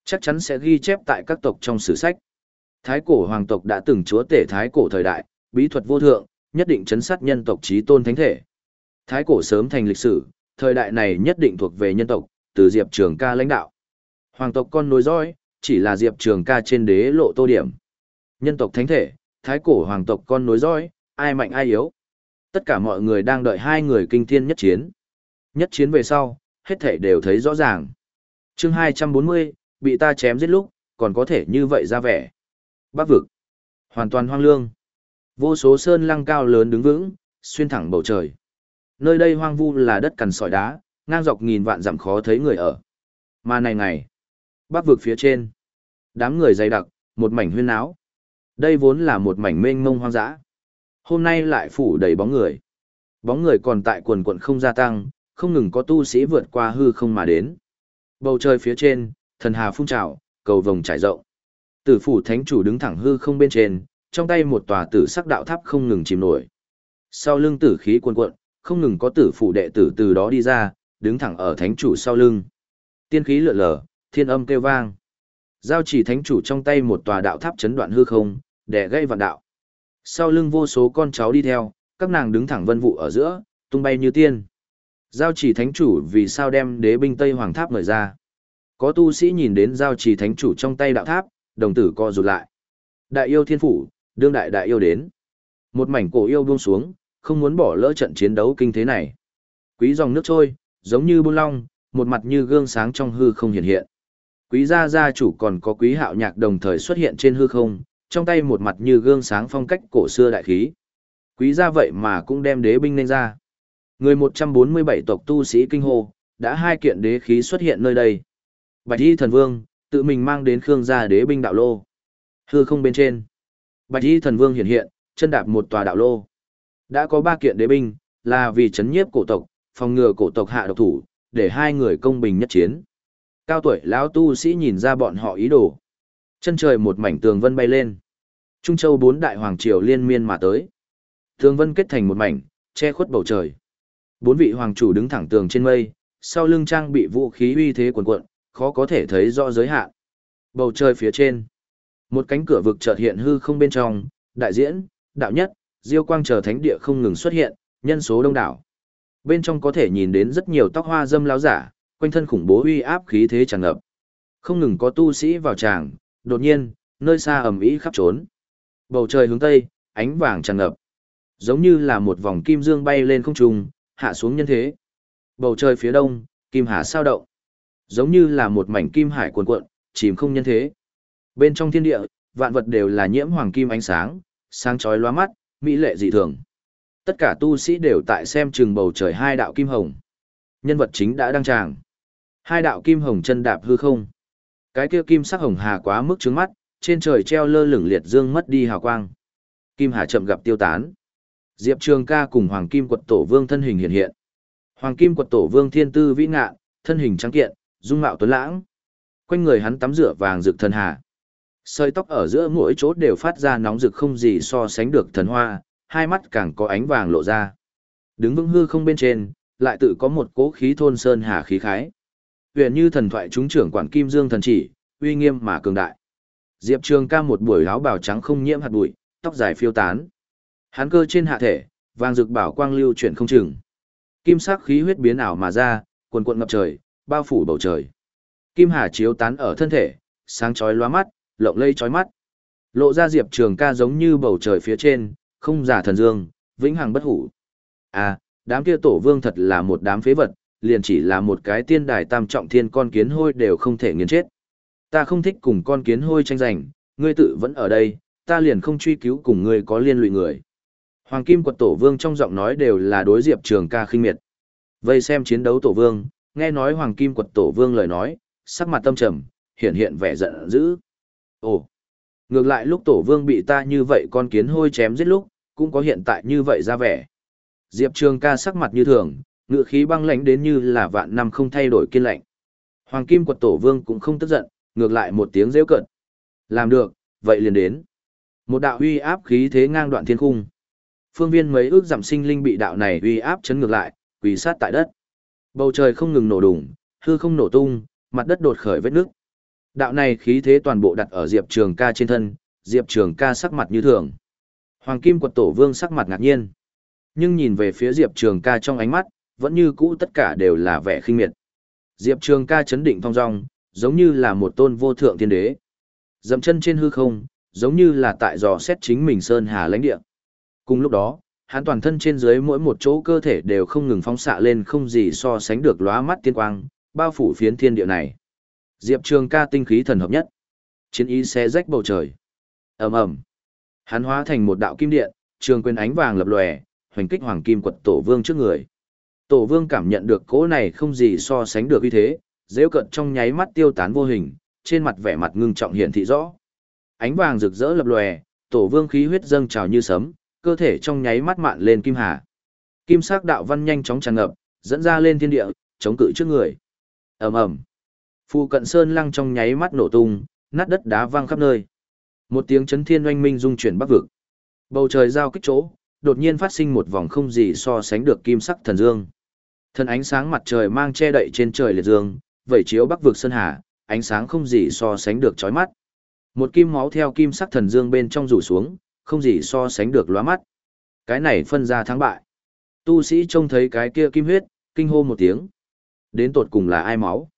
Chắc chắn sẽ ghi chép tại các tộc trong sử sách. Thái cổ hoàng tộc đã từng chúa tể thái cổ thời đại, bí thuật vô thượng, nhất định chấn sát nhân tộc trí tôn thánh thể. Thái cổ sớm thành lịch sử, thời đại này nhất định thuộc về nhân tộc, từ Diệp Trường ca lãnh đạo. Hoàng tộc con nối dõi, chỉ là Diệp Trường ca trên đế lộ tô điểm. Nhân tộc thánh thể, thái cổ hoàng tộc con nối dõi, ai mạnh ai yếu. Tất cả mọi người đang đợi hai người kinh thiên nhất chiến. Nhất chiến về sau, hết thể đều thấy rõ ràng. chương 240, bị ta chém giết lúc, còn có thể như vậy ra vẻ. Bắc vực. Hoàn toàn hoang lương. Vô số sơn lăng cao lớn đứng vững, xuyên thẳng bầu trời. Nơi đây hoang vu là đất cằn sỏi đá, ngang dọc nghìn vạn dặm khó thấy người ở. Mà này ngày, bắc vực phía trên, đám người dày đặc, một mảnh huyên áo. Đây vốn là một mảnh mênh mông hoang dã. Hôm nay lại phủ đầy bóng người. Bóng người còn tại quần quận không gia tăng, không ngừng có tu sĩ vượt qua hư không mà đến. Bầu trời phía trên, thần hà phun trào, cầu vồng trải rộng. Tử phủ thánh chủ đứng thẳng hư không bên trên, trong tay một tòa tử sắc đạo tháp không ngừng chìm nổi. Sau lưng tử khí cuồn cuộn, không ngừng có tử phụ đệ tử từ đó đi ra, đứng thẳng ở thánh chủ sau lưng. Tiên khí lượn lờ, thiên âm kêu vang. Giao chỉ thánh chủ trong tay một tòa đạo tháp chấn đoạn hư không, để gây vạn đạo. Sau lưng vô số con cháu đi theo, các nàng đứng thẳng vân vụ ở giữa, tung bay như tiên. Giao chỉ thánh chủ vì sao đem đế binh Tây Hoàng Tháp mời ra. Có tu sĩ nhìn đến giao chỉ thánh chủ trong tay đạo tháp, đồng tử co rụt lại. Đại yêu thiên phủ, đương đại đại yêu đến. Một mảnh cổ yêu buông xuống, không muốn bỏ lỡ trận chiến đấu kinh thế này. Quý dòng nước trôi, giống như buôn long, một mặt như gương sáng trong hư không hiện hiện. Quý gia gia chủ còn có quý hạo nhạc đồng thời xuất hiện trên hư không, trong tay một mặt như gương sáng phong cách cổ xưa đại khí. Quý gia vậy mà cũng đem đế binh lên ra. Người 147 tộc tu sĩ kinh hô, đã hai kiện đế khí xuất hiện nơi đây. Bạch y thần vương, tự mình mang đến Khương gia đế binh đạo lô. Hư không bên trên. Bạch y thần vương hiện hiện, chân đạp một tòa đạo lô. Đã có ba kiện đế binh, là vì chấn nhiếp cổ tộc, phòng ngừa cổ tộc hạ độc thủ, để hai người công bình nhất chiến. Cao tuổi lão tu sĩ nhìn ra bọn họ ý đồ. Chân trời một mảnh tường vân bay lên. Trung châu bốn đại hoàng triều liên miên mà tới. Tường vân kết thành một mảnh, che khuất bầu trời. Bốn vị hoàng chủ đứng thẳng tường trên mây, sau lưng trang bị vũ khí uy thế cuồn cuộn, khó có thể thấy rõ giới hạn. Bầu trời phía trên, một cánh cửa vực chợt hiện hư không bên trong, đại diễn, đạo nhất, diêu quang chờ thánh địa không ngừng xuất hiện, nhân số đông đảo. Bên trong có thể nhìn đến rất nhiều tóc hoa dâm láo giả, quanh thân khủng bố uy áp khí thế tràn ngập. Không ngừng có tu sĩ vào tràng, đột nhiên, nơi xa ầm ĩ khắp trốn. Bầu trời hướng tây, ánh vàng tràn ngập. Giống như là một vòng kim dương bay lên không trung, hạ xuống nhân thế. Bầu trời phía đông, kim hà sao động. Giống như là một mảnh kim hải cuồn cuộn, chìm không nhân thế. Bên trong thiên địa, vạn vật đều là nhiễm hoàng kim ánh sáng, sáng chói lóa mắt, mỹ lệ dị thường. Tất cả tu sĩ đều tại xem chừng bầu trời hai đạo kim hồng. Nhân vật chính đã đăng tràng. Hai đạo kim hồng chân đạp hư không. Cái kia kim sắc hồng hà quá mức trướng mắt, trên trời treo lơ lửng liệt dương mất đi hào quang. Kim hà chậm gặp tiêu tán. Diệp Trường ca cùng Hoàng Kim quật tổ vương thân hình hiện hiện. Hoàng Kim quật tổ vương thiên tư vĩ ngạ, thân hình trắng kiện, dung mạo tuấn lãng. Quanh người hắn tắm rửa vàng rực thần hà. Sợi tóc ở giữa mỗi chỗ đều phát ra nóng rực không gì so sánh được thần hoa, hai mắt càng có ánh vàng lộ ra. Đứng vững hư không bên trên, lại tự có một cỗ khí thôn sơn hà khí khái. Huyền như thần thoại chúng trưởng quản kim dương thần chỉ, uy nghiêm mà cường đại. Diệp Trường ca một buổi áo bào trắng không nhiễm hạt bụi, tóc dài phiêu tán. hán cơ trên hạ thể, vàng rực bảo quang lưu chuyển không chừng. Kim sắc khí huyết biến ảo mà ra, quần cuộn ngập trời, bao phủ bầu trời. Kim hà chiếu tán ở thân thể, sáng chói lóa mắt, lộng lây chói mắt. Lộ ra Diệp Trường ca giống như bầu trời phía trên, không giả thần dương, vĩnh hằng bất hủ. À, đám kia tổ vương thật là một đám phế vật, liền chỉ là một cái tiên đài tam trọng thiên con kiến hôi đều không thể nghiền chết. Ta không thích cùng con kiến hôi tranh giành, ngươi tự vẫn ở đây, ta liền không truy cứu cùng ngươi có liên lụy người. Hoàng Kim quật tổ vương trong giọng nói đều là đối diệp trường ca khinh miệt. Vây xem chiến đấu tổ vương, nghe nói Hoàng Kim quật tổ vương lời nói, sắc mặt tâm trầm, hiện hiện vẻ giận dữ. Ồ, ngược lại lúc tổ vương bị ta như vậy con kiến hôi chém giết lúc, cũng có hiện tại như vậy ra vẻ. Diệp Trường ca sắc mặt như thường, ngựa khí băng lãnh đến như là vạn năm không thay đổi kiên lạnh. Hoàng Kim quật tổ vương cũng không tức giận, ngược lại một tiếng rêu cận. Làm được, vậy liền đến. Một đạo uy áp khí thế ngang đoạn thiên khung. Phương viên mấy ước giảm sinh linh bị đạo này uy áp chấn ngược lại, quỳ sát tại đất. Bầu trời không ngừng nổ đùng, hư không nổ tung, mặt đất đột khởi vết nước. Đạo này khí thế toàn bộ đặt ở Diệp Trường ca trên thân, Diệp Trường ca sắc mặt như thường. Hoàng Kim quật tổ vương sắc mặt ngạc nhiên. Nhưng nhìn về phía Diệp Trường ca trong ánh mắt, vẫn như cũ tất cả đều là vẻ khinh miệt. Diệp Trường ca chấn định thong dong, giống như là một tôn vô thượng thiên đế. Dậm chân trên hư không, giống như là tại dò xét chính mình sơn hà lãnh địa. Cùng lúc đó, hắn toàn thân trên dưới mỗi một chỗ cơ thể đều không ngừng phóng xạ lên không gì so sánh được lóa mắt tiên quang, bao phủ phiến thiên địa này. Diệp Trường ca tinh khí thần hợp nhất. Chiến ý xé rách bầu trời. ầm ầm Hắn hóa thành một đạo kim điện, trường quyền ánh vàng lập lòe, hoành kích hoàng kim quật tổ vương trước người. Tổ vương cảm nhận được cỗ này không gì so sánh được uy thế, dễ cận trong nháy mắt tiêu tán vô hình, trên mặt vẻ mặt ngưng trọng hiển thị rõ. Ánh vàng rực rỡ lập lòe, tổ vương khí huyết dâng trào như sấm, cơ thể trong nháy mắt mạn lên kim hà. Kim sắc đạo văn nhanh chóng tràn ngập, dẫn ra lên thiên địa, chống cự trước người. Ầm ầm. Phu cận sơn lăng trong nháy mắt nổ tung, nát đất đá vang khắp nơi. Một tiếng chấn thiên oanh minh rung chuyển bắc vực. Bầu trời giao kích chỗ, đột nhiên phát sinh một vòng không gì so sánh được kim sắc thần dương. Thần ánh sáng mặt trời mang che đậy trên trời liệt dương, vẩy chiếu bắc vực sơn hà, ánh sáng không gì so sánh được chói mắt. Một kim máu theo kim sắc thần dương bên trong rủ xuống, không gì so sánh được lóa mắt. Cái này phân ra thắng bại. Tu sĩ trông thấy cái kia kim huyết, kinh hô một tiếng. Đến tột cùng là ai máu?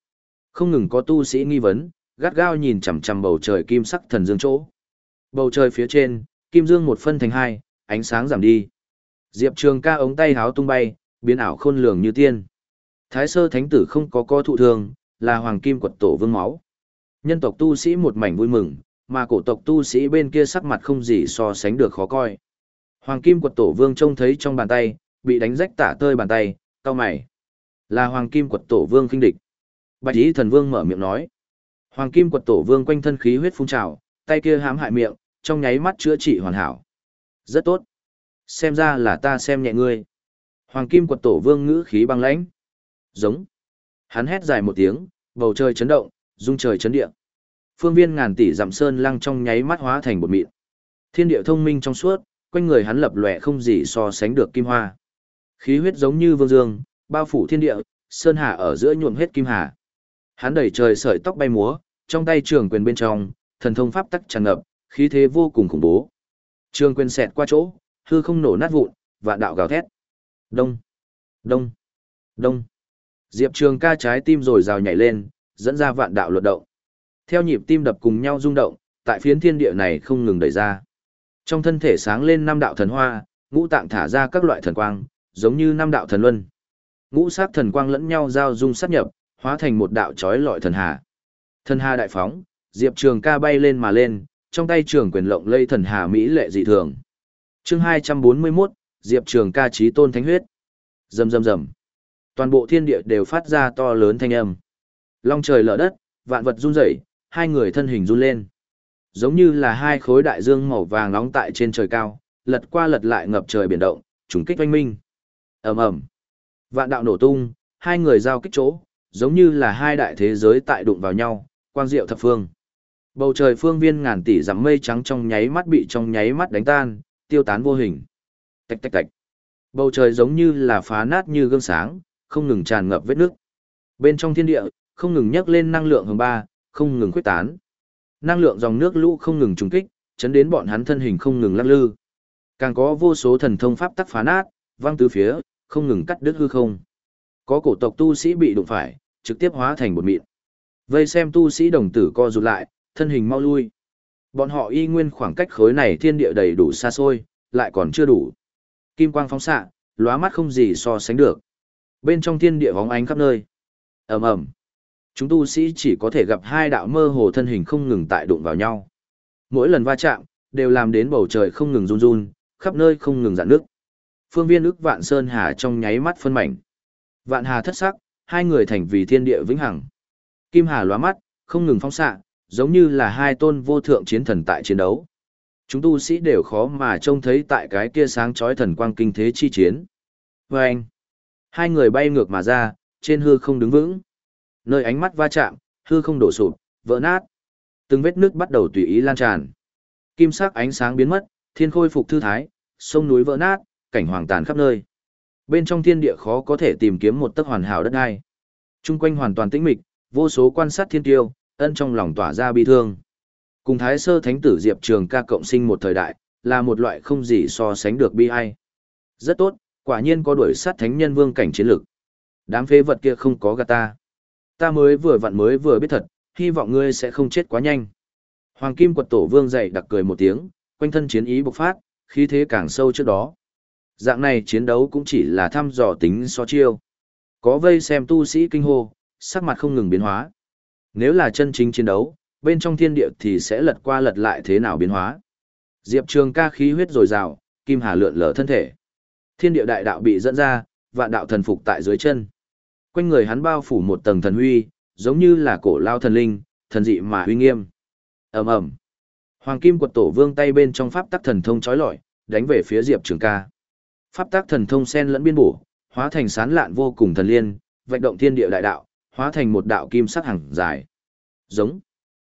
Không ngừng có tu sĩ nghi vấn, gắt gao nhìn chằm chằm bầu trời kim sắc thần dương chỗ. Bầu trời phía trên, kim dương một phân thành hai, ánh sáng giảm đi. Diệp Trường ca ống tay háo tung bay, biến ảo khôn lường như tiên. Thái sơ thánh tử không có co thụ thường là hoàng kim quật tổ vương máu. Nhân tộc tu sĩ một mảnh vui mừng, mà cổ tộc tu sĩ bên kia sắc mặt không gì so sánh được khó coi. Hoàng kim quật tổ vương trông thấy trong bàn tay, bị đánh rách tả tơi bàn tay, cao mày. Là hoàng kim quật tổ vương kinh địch. Bạch ý thần vương mở miệng nói. Hoàng kim quật tổ vương quanh thân khí huyết phun trào, tay kia hám hại miệng, trong nháy mắt chữa trị hoàn hảo. Rất tốt. Xem ra là ta xem nhẹ ngươi. Hoàng kim quật tổ vương ngữ khí băng lãnh. Giống. Hắn hét dài một tiếng, bầu trời chấn động, rung trời chấn địa. Phương viên ngàn tỷ dặm sơn lăng trong nháy mắt hóa thành một mịn. Thiên địa thông minh trong suốt, quanh người hắn lập lòe không gì so sánh được kim hoa. Khí huyết giống như vương dương, bao phủ thiên địa, sơn hà ở giữa nhuộm hết kim hà. Hắn đẩy trời sợi tóc bay múa, trong tay trường quyền bên trong, thần thông pháp tắc tràn ngập, khí thế vô cùng khủng bố. Trường quyền xẹt qua chỗ, hư không nổ nát vụn, vạn đạo gào thét. Đông, đông, đông. Diệp Trường ca trái tim rồi rào nhảy lên, dẫn ra vạn đạo luật động. Theo nhịp tim đập cùng nhau rung động, tại phiến thiên địa này không ngừng đẩy ra. Trong thân thể sáng lên năm đạo thần hoa, ngũ tạng thả ra các loại thần quang, giống như năm đạo thần luân. Ngũ sát thần quang lẫn nhau giao dung sát nhập, hóa thành một đạo chói lọi thần hà. Thần hà đại phóng, Diệp Trường ca bay lên mà lên, trong tay trường quyền lộng lây thần hà mỹ lệ dị thường. Chương 241, Diệp Trường ca trí tôn thánh huyết. Rầm rầm rầm. Toàn bộ thiên địa đều phát ra to lớn thanh âm. Long trời lở đất, vạn vật run rẩy, hai người thân hình run lên. Giống như là hai khối đại dương màu vàng nóng tại trên trời cao, lật qua lật lại ngập trời biển động, trùng kích oanh minh. Ầm ầm. Vạn đạo nổ tung, hai người giao kích chỗ, giống như là hai đại thế giới tại đụng vào nhau, quang diệu thập phương. Bầu trời phương viên ngàn tỷ dặm mây trắng trong nháy mắt bị trong nháy mắt đánh tan, tiêu tán vô hình. Tạch tạch tạch. Bầu trời giống như là phá nát như gương sáng, không ngừng tràn ngập vết nước. Bên trong thiên địa, không ngừng nhấc lên năng lượng hồng ba, không ngừng khuếch tán. Năng lượng dòng nước lũ không ngừng trùng kích, chấn đến bọn hắn thân hình không ngừng lắc lư. Càng có vô số thần thông pháp tắc phá nát, văng tứ phía, không ngừng cắt đứt hư không. Có cổ tộc tu sĩ bị đụng phải, trực tiếp hóa thành bột mịn. Vây xem tu sĩ đồng tử co rụt lại, thân hình mau lui. Bọn họ y nguyên khoảng cách khối này thiên địa đầy đủ xa xôi, lại còn chưa đủ. Kim quang phóng xạ, lóa mắt không gì so sánh được. Bên trong thiên địa vóng ánh khắp nơi. Ầm ầm. Chúng tu sĩ chỉ có thể gặp hai đạo mơ hồ thân hình không ngừng tại đụng vào nhau. Mỗi lần va chạm, đều làm đến bầu trời không ngừng run run, khắp nơi không ngừng dạn nước. Phương viên ức vạn sơn hà trong nháy mắt phân mảnh. Vạn hà thất sắc, hai người thành vì thiên địa vĩnh hằng. Kim hà lóa mắt, không ngừng phóng xạ, giống như là hai tôn vô thượng chiến thần tại chiến đấu. Chúng tu sĩ đều khó mà trông thấy tại cái kia sáng chói thần quang kinh thế chi chiến. Và anh, hai người bay ngược mà ra, trên hư không đứng vững. Nơi ánh mắt va chạm, hư không đổ sụp, vỡ nát. Từng vết nước bắt đầu tùy ý lan tràn. Kim sắc ánh sáng biến mất, thiên khôi phục thư thái, sông núi vỡ nát, cảnh hoàng tàn khắp nơi. Bên trong thiên địa khó có thể tìm kiếm một tấc hoàn hảo đất ai. Trung quanh hoàn toàn tĩnh mịch, vô số quan sát thiên tiêu, ân trong lòng tỏa ra bi thương. Cùng Thái Sơ Thánh tử Diệp Trường ca cộng sinh một thời đại, là một loại không gì so sánh được bi ai. Rất tốt, quả nhiên có đuổi sát thánh nhân vương cảnh chiến lực. Đám phế vật kia không có gạt ta. Ta mới vừa vặn mới vừa biết thật, hy vọng ngươi sẽ không chết quá nhanh. Hoàng Kim quật tổ vương dậy đặc cười một tiếng, quanh thân chiến ý bộc phát, khí thế càng sâu trước đó. Dạng này chiến đấu cũng chỉ là thăm dò tính so chiêu. Có vây xem tu sĩ kinh hô, sắc mặt không ngừng biến hóa. Nếu là chân chính chiến đấu, bên trong thiên địa thì sẽ lật qua lật lại thế nào biến hóa. Diệp Trường ca khí huyết dồi dào, kim hà lượn lờ thân thể. Thiên địa đại đạo bị dẫn ra, vạn đạo thần phục tại dưới chân. Quanh người hắn bao phủ một tầng thần huy, giống như là cổ lao thần linh, thần dị mà huy nghiêm. Ầm ầm. Hoàng kim quật tổ vương tay bên trong pháp tắc thần thông chói lọi, đánh về phía Diệp Trường ca. Pháp tác thần thông sen lẫn biên bổ, hóa thành sán lạn vô cùng thần liên, vạch động thiên địa đại đạo, hóa thành một đạo kim sắc hàng dài. Giống.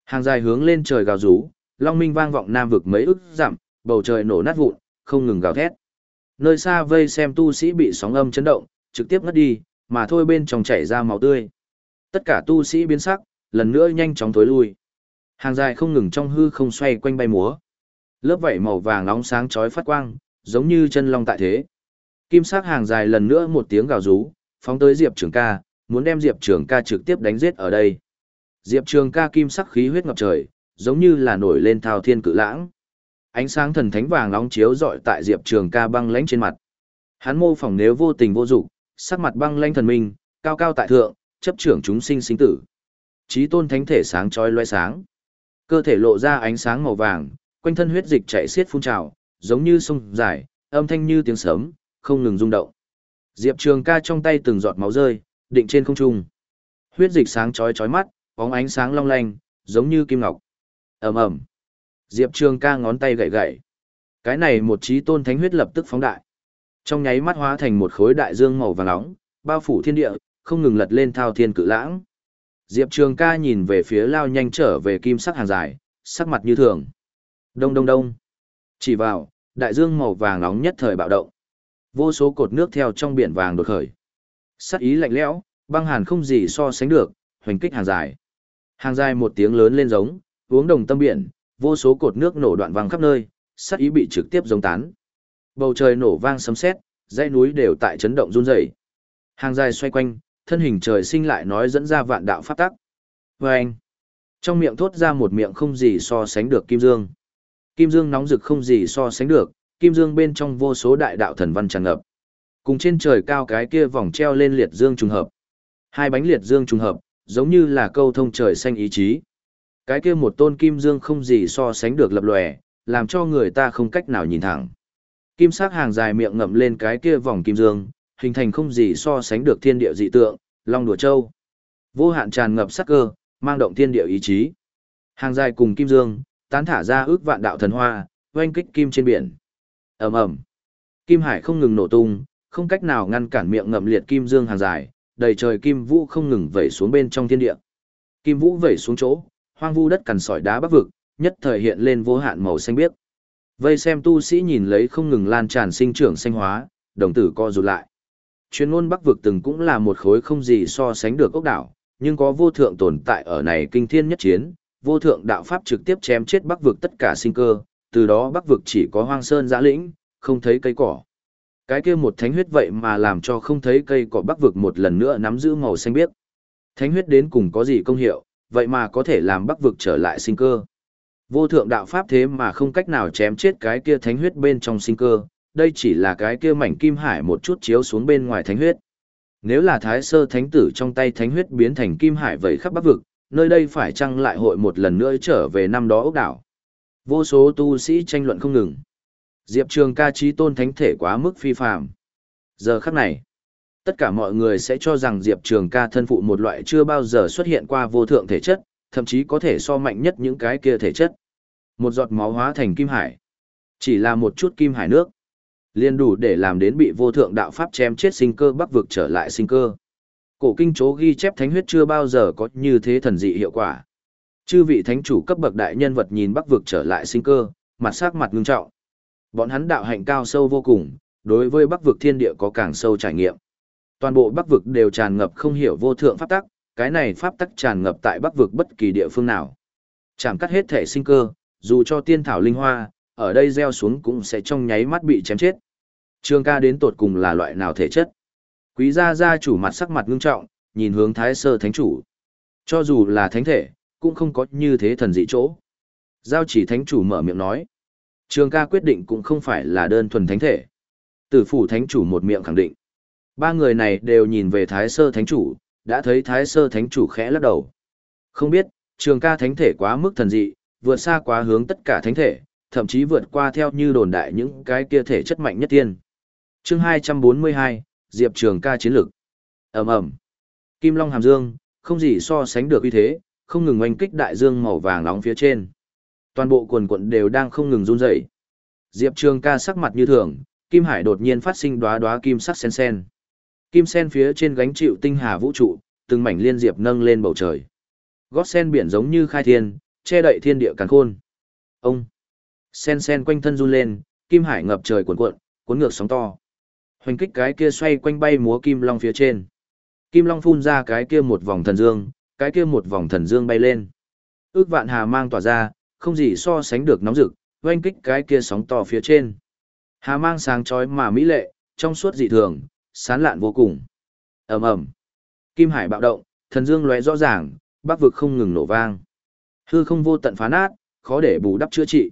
Hàng dài hướng lên trời gào rú, long minh vang vọng nam vực mấy ức giảm, bầu trời nổ nát vụn, không ngừng gào thét. Nơi xa vây xem tu sĩ bị sóng âm chấn động, trực tiếp ngất đi, mà thôi bên trong chảy ra máu tươi. Tất cả tu sĩ biến sắc, lần nữa nhanh chóng tối lui. Hàng dài không ngừng trong hư không xoay quanh bay múa. Lớp vảy màu vàng nóng sáng chói phát quang, giống như chân long tại thế. Kim sắc hàng dài lần nữa một tiếng gào rú, phóng tới Diệp Trường ca, muốn đem Diệp Trường ca trực tiếp đánh giết ở đây. Diệp Trường ca kim sắc khí huyết ngập trời, giống như là nổi lên thao thiên cự lãng. Ánh sáng thần thánh vàng nóng chiếu rọi tại Diệp Trường ca băng lãnh trên mặt. Hắn mô phỏng nếu vô tình vô dụng, sắc mặt băng lãnh thần minh, cao cao tại thượng, chấp trưởng chúng sinh sinh tử. Chí tôn thánh thể sáng chói loé sáng. Cơ thể lộ ra ánh sáng màu vàng, quanh thân huyết dịch chảy xiết phun trào, giống như sông dài, âm thanh như tiếng sấm, không ngừng rung động. Diệp Trường ca trong tay từng giọt máu rơi, định trên không trung. Huyết dịch sáng chói chói mắt, bóng ánh sáng long lanh, giống như kim ngọc. Ầm ầm. Diệp Trường ca ngón tay gậy gậy. Cái này một trí tôn thánh huyết lập tức phóng đại. Trong nháy mắt hóa thành một khối đại dương màu vàng nóng, bao phủ thiên địa, không ngừng lật lên thao thiên cự lãng. Diệp Trường ca nhìn về phía lao nhanh trở về kim sắc hàng dài, sắc mặt như thường. Đông đông đông. Chỉ vào, đại dương màu vàng nóng nhất thời bạo động. Vô số cột nước theo trong biển vàng đột khởi. Sắc ý lạnh lẽo, băng hàn không gì so sánh được, hoành kích hàng dài. Hàng dài một tiếng lớn lên giống, uống đồng tâm biển, vô số cột nước nổ đoạn vàng khắp nơi, sắc ý bị trực tiếp giống tán. Bầu trời nổ vang sấm sét, dãy núi đều tại chấn động run rẩy. Hàng dài xoay quanh, thân hình trời sinh lại nói dẫn ra vạn đạo pháp tắc. Và anh, trong miệng thốt ra một miệng không gì so sánh được kim dương. Kim dương nóng rực không gì so sánh được, kim dương bên trong vô số đại đạo thần văn tràn ngập. Cùng trên trời cao cái kia vòng treo lên liệt dương trùng hợp. Hai bánh liệt dương trùng hợp, giống như là câu thông trời xanh ý chí. Cái kia một tôn kim dương không gì so sánh được lập lòe, làm cho người ta không cách nào nhìn thẳng. Kim sắc hàng dài miệng ngậm lên cái kia vòng kim dương, hình thành không gì so sánh được thiên địa dị tượng, long đùa châu. Vô hạn tràn ngập sắc cơ, mang động thiên địa ý chí. Hàng dài cùng kim dương, tán thả ra ước vạn đạo thần hoa, oanh kích kim trên biển. Ầm ầm. Kim hải không ngừng nổ tung, không cách nào ngăn cản miệng ngậm liệt kim dương hàng dài, đầy trời kim vũ không ngừng vẩy xuống bên trong thiên địa. Kim vũ vẩy xuống chỗ, hoang vu đất cằn sỏi đá bắc vực, nhất thời hiện lên vô hạn màu xanh biếc. Vây xem tu sĩ nhìn lấy không ngừng lan tràn sinh trưởng xanh hóa, đồng tử co rụt lại. Chuyên ngôn bắc vực từng cũng là một khối không gì so sánh được ốc đảo, nhưng có vô thượng tồn tại ở này kinh thiên nhất chiến, vô thượng đạo pháp trực tiếp chém chết bắc vực tất cả sinh cơ, từ đó bắc vực chỉ có hoang sơn giã lĩnh, không thấy cây cỏ. Cái kia một thánh huyết vậy mà làm cho không thấy cây cỏ bắc vực một lần nữa nắm giữ màu xanh biếc. Thánh huyết đến cùng có gì công hiệu, vậy mà có thể làm bắc vực trở lại sinh cơ. Vô thượng đạo pháp thế mà không cách nào chém chết cái kia thánh huyết bên trong sinh cơ, đây chỉ là cái kia mảnh kim hải một chút chiếu xuống bên ngoài thánh huyết. Nếu là thái sơ thánh tử trong tay thánh huyết biến thành kim hải vậy khắp bắc vực, nơi đây phải chăng lại hội một lần nữa trở về năm đó ốc đảo. Vô số tu sĩ tranh luận không ngừng. Diệp Trường ca trí tôn thánh thể quá mức phi phàm. Giờ khắc này, tất cả mọi người sẽ cho rằng Diệp Trường ca thân phụ một loại chưa bao giờ xuất hiện qua vô thượng thể chất, thậm chí có thể so mạnh nhất những cái kia thể chất. Một giọt máu hóa thành kim hải. Chỉ là một chút kim hải nước. liền đủ để làm đến bị vô thượng đạo pháp chém chết sinh cơ bắc vực trở lại sinh cơ. Cổ kinh chố ghi chép thánh huyết chưa bao giờ có như thế thần dị hiệu quả. Chư vị thánh chủ cấp bậc đại nhân vật nhìn bắc vực trở lại sinh cơ, mặt sắc mặt ngưng trọng. Bọn hắn đạo hạnh cao sâu vô cùng, đối với bắc vực thiên địa có càng sâu trải nghiệm. Toàn bộ bắc vực đều tràn ngập không hiểu vô thượng pháp tắc, cái này pháp tắc tràn ngập tại bắc vực bất kỳ địa phương nào. Chạm cắt hết thể sinh cơ, dù cho tiên thảo linh hoa, ở đây gieo xuống cũng sẽ trong nháy mắt bị chém chết. Trường ca đến tột cùng là loại nào thể chất? Quý gia gia chủ mặt sắc mặt ngưng trọng, nhìn hướng thái sơ thánh chủ. Cho dù là thánh thể, cũng không có như thế thần dị chỗ. Giao chỉ thánh chủ mở miệng nói. Trường ca quyết định cũng không phải là đơn thuần thánh thể. Tử phủ thánh chủ một miệng khẳng định. Ba người này đều nhìn về thái sơ thánh chủ, đã thấy thái sơ thánh chủ khẽ lắc đầu. Không biết, trường ca thánh thể quá mức thần dị, vượt xa quá hướng tất cả thánh thể, thậm chí vượt qua theo như đồn đại những cái kia thể chất mạnh nhất tiên. Chương 242, Diệp Trường ca chiến lực. Ầm ầm. Kim Long Hàm Dương, không gì so sánh được uy thế, không ngừng oanh kích đại dương màu vàng nóng phía trên. Toàn bộ quần quận đều đang không ngừng run rẩy. Diệp Trường ca sắc mặt như thường, Kim Hải đột nhiên phát sinh đóa đóa kim sắc sen sen. Kim sen phía trên gánh chịu tinh hà vũ trụ, từng mảnh liên diệp nâng lên bầu trời. Gót sen biển giống như khai thiên, che đậy thiên địa càn khôn. Ông sen sen quanh thân run lên, kim hải ngập trời cuộn cuộn, cuốn ngược sóng to. Hoành kích cái kia xoay quanh bay múa kim long phía trên. Kim long phun ra cái kia một vòng thần dương, cái kia một vòng thần dương bay lên. Ước vạn hà mang tỏa ra, không gì so sánh được nóng rực, hoành kích cái kia sóng to phía trên. Hà mang sáng chói mà mỹ lệ, trong suốt dị thường, sán lạn vô cùng. ầm ầm, Kim hải bạo động, thần dương lóe rõ ràng, bắc vực không ngừng nổ vang. Hư không vô tận phá nát, khó để bù đắp chữa trị.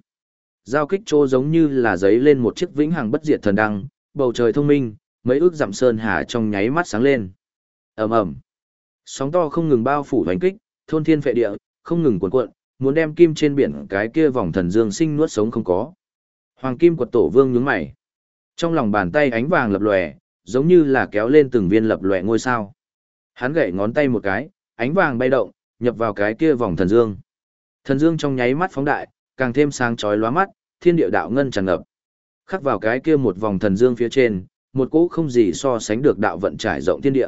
Giao kích trô giống như là giấy lên một chiếc vĩnh hằng bất diệt thần đăng, bầu trời thông minh, mấy ước dặm sơn hà trong nháy mắt sáng lên. ầm ầm, Sóng to không ngừng bao phủ hoành kích, thôn thiên phệ địa, không ngừng cuộn cuộn, muốn đem kim trên biển cái kia vòng thần dương sinh nuốt sống không có. Hoàng kim quật tổ vương nhướng mày. Trong lòng bàn tay ánh vàng lập lòe, giống như là kéo lên từng viên lập lòe ngôi sao. Hắn gậy ngón tay một cái, ánh vàng bay động, nhập vào cái kia vòng thần dương. Thần dương trong nháy mắt phóng đại, càng thêm sáng chói lóa mắt, thiên địa đạo ngân tràn ngập. Khắc vào cái kia một vòng thần dương phía trên, một cỗ không gì so sánh được đạo vận trải rộng thiên địa.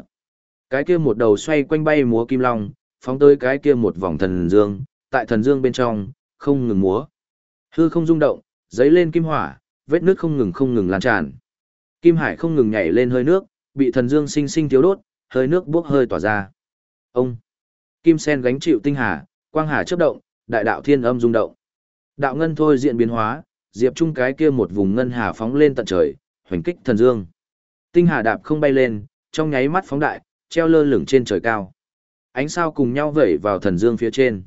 Cái kia một đầu xoay quanh bay múa kim long, phóng tới cái kia một vòng thần dương, tại thần dương bên trong, không ngừng múa. Hư không rung động, giấy lên kim hỏa, vết nước không ngừng không ngừng lan tràn. Kim hải không ngừng nhảy lên hơi nước, bị thần dương sinh sinh thiếu đốt, hơi nước bốc hơi tỏa ra. Ông Kim sen gánh chịu tinh hà, quang hà chớp động, đại đạo thiên âm rung động. Đạo ngân thôi diện biến hóa, diệp trung cái kia một vùng ngân hà phóng lên tận trời, hoành kích thần dương. Tinh hà đạp không bay lên, trong nháy mắt phóng đại, treo lơ lửng trên trời cao. Ánh sao cùng nhau vẩy vào thần dương phía trên.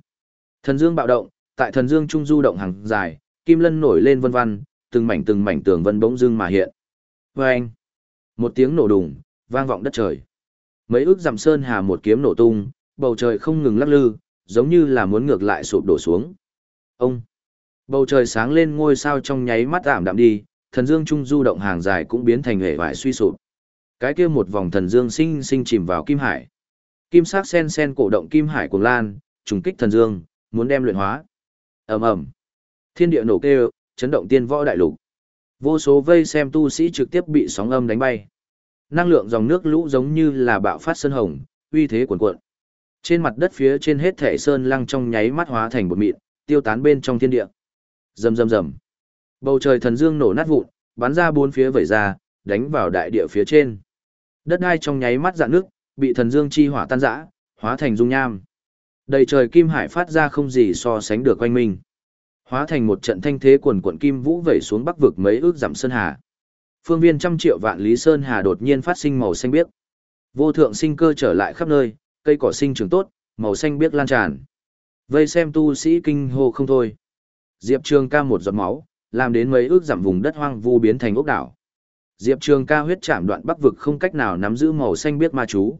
Thần dương bạo động, tại thần dương trung du động hàng dài, kim lân nổi lên vân vân, từng mảnh từng mảnh tường vân bỗng dưng mà hiện. Vâng! Một tiếng nổ đùng, vang vọng đất trời. Mấy ước dặm sơn hà một kiếm nổ tung, bầu trời không ngừng lắc lư, giống như là muốn ngược lại sụp đổ xuống. Ông! Bầu trời sáng lên ngôi sao trong nháy mắt ảm đạm đi, thần dương trung du động hàng dài cũng biến thành hệ vải suy sụp. Cái kia một vòng thần dương sinh sinh chìm vào kim hải. Kim sắc sen sen cổ động kim hải cuồng lan, trùng kích thần dương, muốn đem luyện hóa. Ầm ầm. Thiên địa nổ kêu, chấn động tiên võ đại lục. Vô số vây xem tu sĩ trực tiếp bị sóng âm đánh bay. Năng lượng dòng nước lũ giống như là bạo phát sơn hồng, uy thế cuồn cuộn. Trên mặt đất phía trên hết thể sơn lăng trong nháy mắt hóa thành bột mịn, tiêu tán bên trong thiên địa. Rầm rầm rầm. Bầu trời thần dương nổ nát vụn, bắn ra bốn phía vẩy ra, đánh vào đại địa phía trên. Đất đai trong nháy mắt dạn nước, bị thần dương chi hỏa tan rã, hóa thành dung nham. Đầy trời kim hải phát ra không gì so sánh được quanh mình. Hóa thành một trận thanh thế quần quận kim vũ vẩy xuống bắc vực mấy ước giảm sơn hà. Phương viên trăm triệu vạn lý sơn hà đột nhiên phát sinh màu xanh biếc. Vô thượng sinh cơ trở lại khắp nơi, cây cỏ sinh trưởng tốt, màu xanh biếc lan tràn. Vây xem tu sĩ kinh hô không thôi. Diệp Trường ca một giọt máu, làm đến mấy ước giảm vùng đất hoang vu biến thành ốc đảo. Diệp Trường ca huyết chạm đoạn bắc vực không cách nào nắm giữ màu xanh biết ma chú.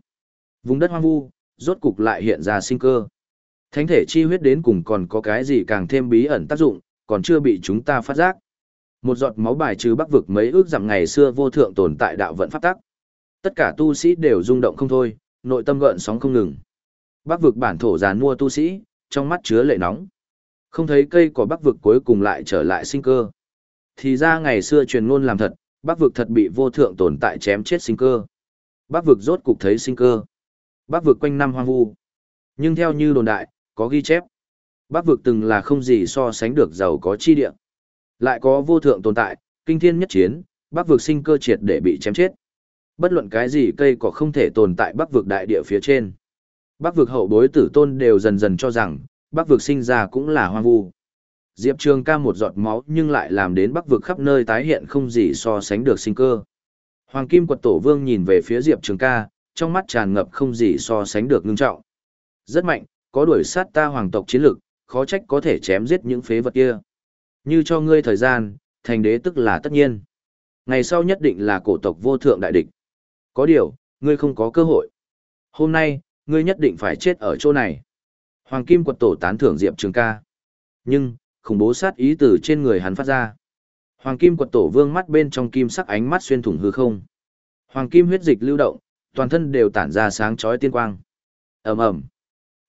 Vùng đất hoang vu, rốt cục lại hiện ra sinh cơ. Thánh thể chi huyết đến cùng còn có cái gì càng thêm bí ẩn tác dụng, còn chưa bị chúng ta phát giác. Một giọt máu bài trừ bắc vực mấy ước giảm ngày xưa vô thượng tồn tại đạo vận pháp tắc. Tất cả tu sĩ đều rung động không thôi, nội tâm gợn sóng không ngừng. Bắc vực bản thổ giàn mua tu sĩ, trong mắt chứa lệ nóng. Không thấy cây của bắc vực cuối cùng lại trở lại sinh cơ. Thì ra ngày xưa truyền ngôn làm thật, bắc vực thật bị vô thượng tồn tại chém chết sinh cơ. Bắc vực rốt cục thấy sinh cơ. Bắc vực quanh năm hoang vu. Nhưng theo như đồn đại, có ghi chép. Bắc vực từng là không gì so sánh được giàu có chi địa. Lại có vô thượng tồn tại, kinh thiên nhất chiến, Bắc vực sinh cơ triệt để bị chém chết. Bất luận cái gì cây có không thể tồn tại Bắc vực đại địa phía trên. Bắc vực hậu bối tử tôn đều dần dần cho rằng, Bắc vực sinh ra cũng là hoang vu. Diệp Trường ca một giọt máu nhưng lại làm đến Bắc vực khắp nơi tái hiện không gì so sánh được sinh cơ. Hoàng Kim Quật Tổ Vương nhìn về phía Diệp Trường ca, trong mắt tràn ngập không gì so sánh được ngưng trọng. Rất mạnh, có đuổi sát ta hoàng tộc chiến lực, khó trách có thể chém giết những phế vật kia. Như cho ngươi thời gian, thành đế tức là tất nhiên. Ngày sau nhất định là cổ tộc vô thượng đại địch. Có điều, ngươi không có cơ hội. Hôm nay, ngươi nhất định phải chết ở chỗ này. Hoàng Kim quật tổ tán thưởng Diệp Trường ca. Nhưng, khủng bố sát ý từ trên người hắn phát ra. Hoàng Kim quật tổ vương mắt bên trong kim sắc ánh mắt xuyên thủng hư không. Hoàng Kim huyết dịch lưu động, toàn thân đều tản ra sáng chói tiên quang. Ầm ầm.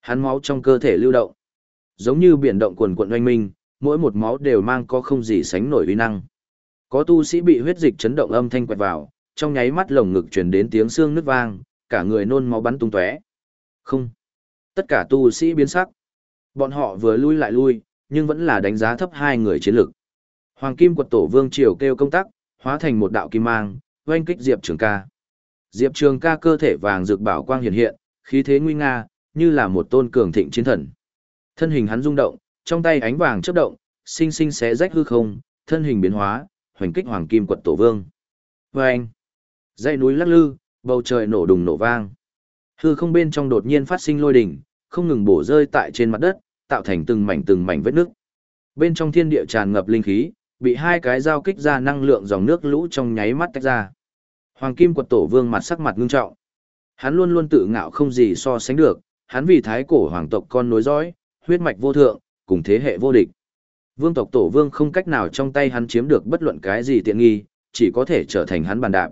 Hắn máu trong cơ thể lưu động, giống như biển động quần quận oanh minh, mỗi một máu đều mang có không gì sánh nổi uy năng. Có tu sĩ bị huyết dịch chấn động âm thanh quẹt vào, trong nháy mắt lồng ngực truyền đến tiếng xương nứt vang, cả người nôn máu bắn tung tóe. Không. Tất cả tu sĩ biến sắc. Bọn họ vừa lui lại lui, nhưng vẫn là đánh giá thấp hai người chiến lực. Hoàng Kim quật tổ vương triều kêu công tác, hóa thành một đạo kim mang, oanh kích Diệp Trường ca. Diệp Trường ca cơ thể vàng rực bảo quang hiện hiện, khí thế nguy nga, như là một tôn cường thịnh chiến thần. Thân hình hắn rung động, trong tay ánh vàng chớp động, sinh sinh xé rách hư không, thân hình biến hóa, hoành kích hoàng kim quật tổ vương. Vâng! Dãy núi lắc lư, bầu trời nổ đùng nổ vang. Hư không bên trong đột nhiên phát sinh lôi đỉnh, không ngừng bổ rơi tại trên mặt đất, tạo thành từng mảnh từng mảnh vết nước. Bên trong thiên địa tràn ngập linh khí, bị hai cái dao kích ra năng lượng dòng nước lũ trong nháy mắt tách ra. Hoàng kim quật tổ vương mặt sắc mặt ngưng trọng. Hắn luôn luôn tự ngạo không gì so sánh được, hắn vì thái cổ hoàng tộc con nối dõi, huyết mạch vô thượng, cùng thế hệ vô địch. Vương tộc tổ vương không cách nào trong tay hắn chiếm được bất luận cái gì tiện nghi, chỉ có thể trở thành hắn bàn đạp.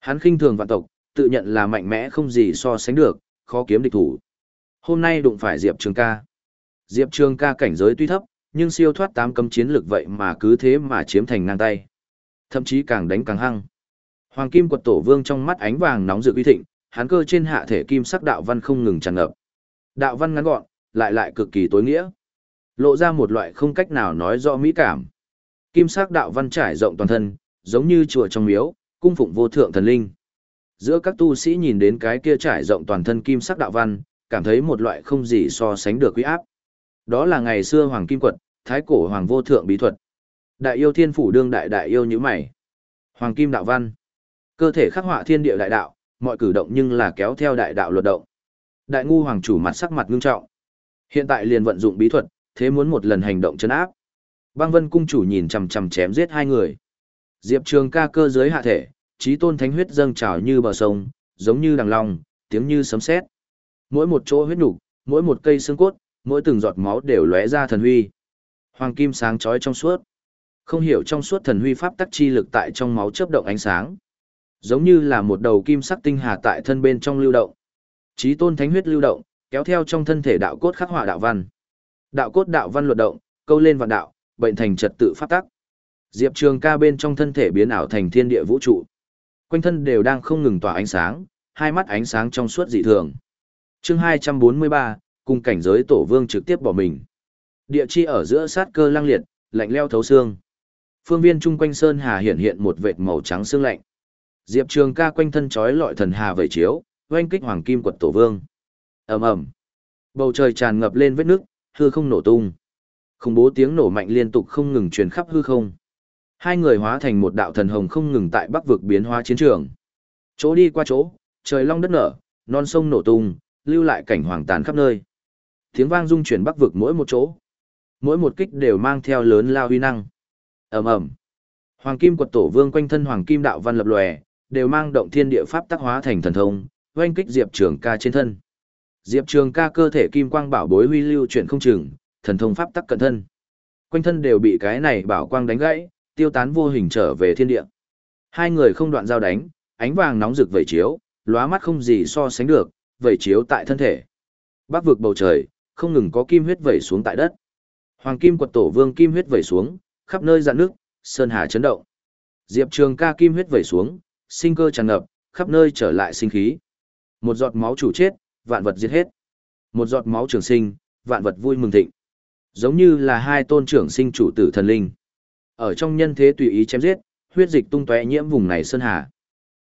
Hắn khinh thường vạn tộc, tự nhận là mạnh mẽ không gì so sánh được, khó kiếm địch thủ. Hôm nay đụng phải Diệp Trường ca. Diệp Trường ca cảnh giới tuy thấp, nhưng siêu thoát tám cấm chiến lực vậy mà cứ thế mà chiếm thành ngang tay. Thậm chí càng đánh càng hăng. Hoàng kim quật tổ vương trong mắt ánh vàng nóng rực uy thịnh, hắn cơ trên hạ thể kim sắc đạo văn không ngừng tràn ngập. Đạo văn ngắn gọn, lại lại cực kỳ tối nghĩa. Lộ ra một loại không cách nào nói rõ mỹ cảm. Kim sắc đạo văn trải rộng toàn thân, giống như chùa trong miếu, cung phụng vô thượng thần linh. Giữa các tu sĩ nhìn đến cái kia trải rộng toàn thân kim sắc đạo văn, cảm thấy một loại không gì so sánh được quý áp. Đó là ngày xưa hoàng kim quật, thái cổ hoàng vô thượng bí thuật. Đại yêu thiên phủ đương đại đại yêu như mày. Hoàng kim đạo văn. Cơ thể khắc họa thiên địa đại đạo, mọi cử động nhưng là kéo theo đại đạo luật động. Đại ngu hoàng chủ mặt sắc mặt ngưng trọng. Hiện tại liền vận dụng bí thuật, thế muốn một lần hành động chấn áp. Băng Vân cung chủ nhìn chằm chằm chém giết hai người. Diệp Trường ca cơ dưới hạ thể, trí tôn thánh huyết dâng trào như bờ sông, giống như đằng long, tiếng như sấm sét. Mỗi một chỗ huyết nục, mỗi một cây xương cốt, mỗi từng giọt máu đều lóe ra thần huy. Hoàng kim sáng chói trong suốt. Không hiểu trong suốt thần huy pháp tắc chi lực tại trong máu chớp động ánh sáng. Giống như là một đầu kim sắc tinh hà tại thân bên trong lưu động. Chí tôn thánh huyết lưu động, kéo theo trong thân thể đạo cốt khắc họa đạo văn. Đạo cốt đạo văn luật động, câu lên vạn đạo, bệnh thành trật tự pháp tắc. Diệp Trường Ca bên trong thân thể biến ảo thành thiên địa vũ trụ. Quanh thân đều đang không ngừng tỏa ánh sáng, hai mắt ánh sáng trong suốt dị thường. Chương 243, cùng cảnh giới tổ vương trực tiếp bỏ mình. Địa chi ở giữa sát cơ lăng liệt, lạnh leo thấu xương. Phương viên chung quanh sơn hà hiện hiện một vệt màu trắng xương lạnh. Diệp Trường Ca quanh thân chói lọi thần hà vẩy chiếu, oanh kích hoàng kim quật tổ vương. ầm ầm, bầu trời tràn ngập lên vết nước, hư không nổ tung. Khủng bố tiếng nổ mạnh liên tục không ngừng truyền khắp hư không. Hai người hóa thành một đạo thần hồng không ngừng tại bắc vực biến hóa chiến trường. Chỗ đi qua chỗ, trời long đất nở, non sông nổ tung, lưu lại cảnh hoàng tàn khắp nơi. Tiếng vang rung chuyển bắc vực mỗi một chỗ. Mỗi một kích đều mang theo lớn lao huy năng. ầm ầm, Hoàng kim quật tổ vương quanh thân hoàng kim đạo văn lập lòe, đều mang động thiên địa pháp tác hóa thành thần thông, oanh kích Diệp Trường ca trên thân. Diệp Trường ca cơ thể kim quang bảo bối huy lưu chuyển không chừng, thần thông pháp tắc cận thân. Quanh thân đều bị cái này bảo quang đánh gãy, tiêu tán vô hình trở về thiên địa. Hai người không đoạn giao đánh, ánh vàng nóng rực vẩy chiếu, lóa mắt không gì so sánh được, vẩy chiếu tại thân thể. Bắc vực bầu trời, không ngừng có kim huyết vẩy xuống tại đất. Hoàng kim quật tổ vương kim huyết vẩy xuống, khắp nơi dạn nước, sơn hà chấn động. Diệp Trường ca kim huyết vẩy xuống, sinh cơ tràn ngập, khắp nơi trở lại sinh khí. Một giọt máu chủ chết, vạn vật giết hết. Một giọt máu trường sinh, vạn vật vui mừng thịnh. Giống như là hai tôn trưởng sinh chủ tử thần linh. Ở trong nhân thế tùy ý chém giết, huyết dịch tung tóe nhiễm vùng này sơn hà.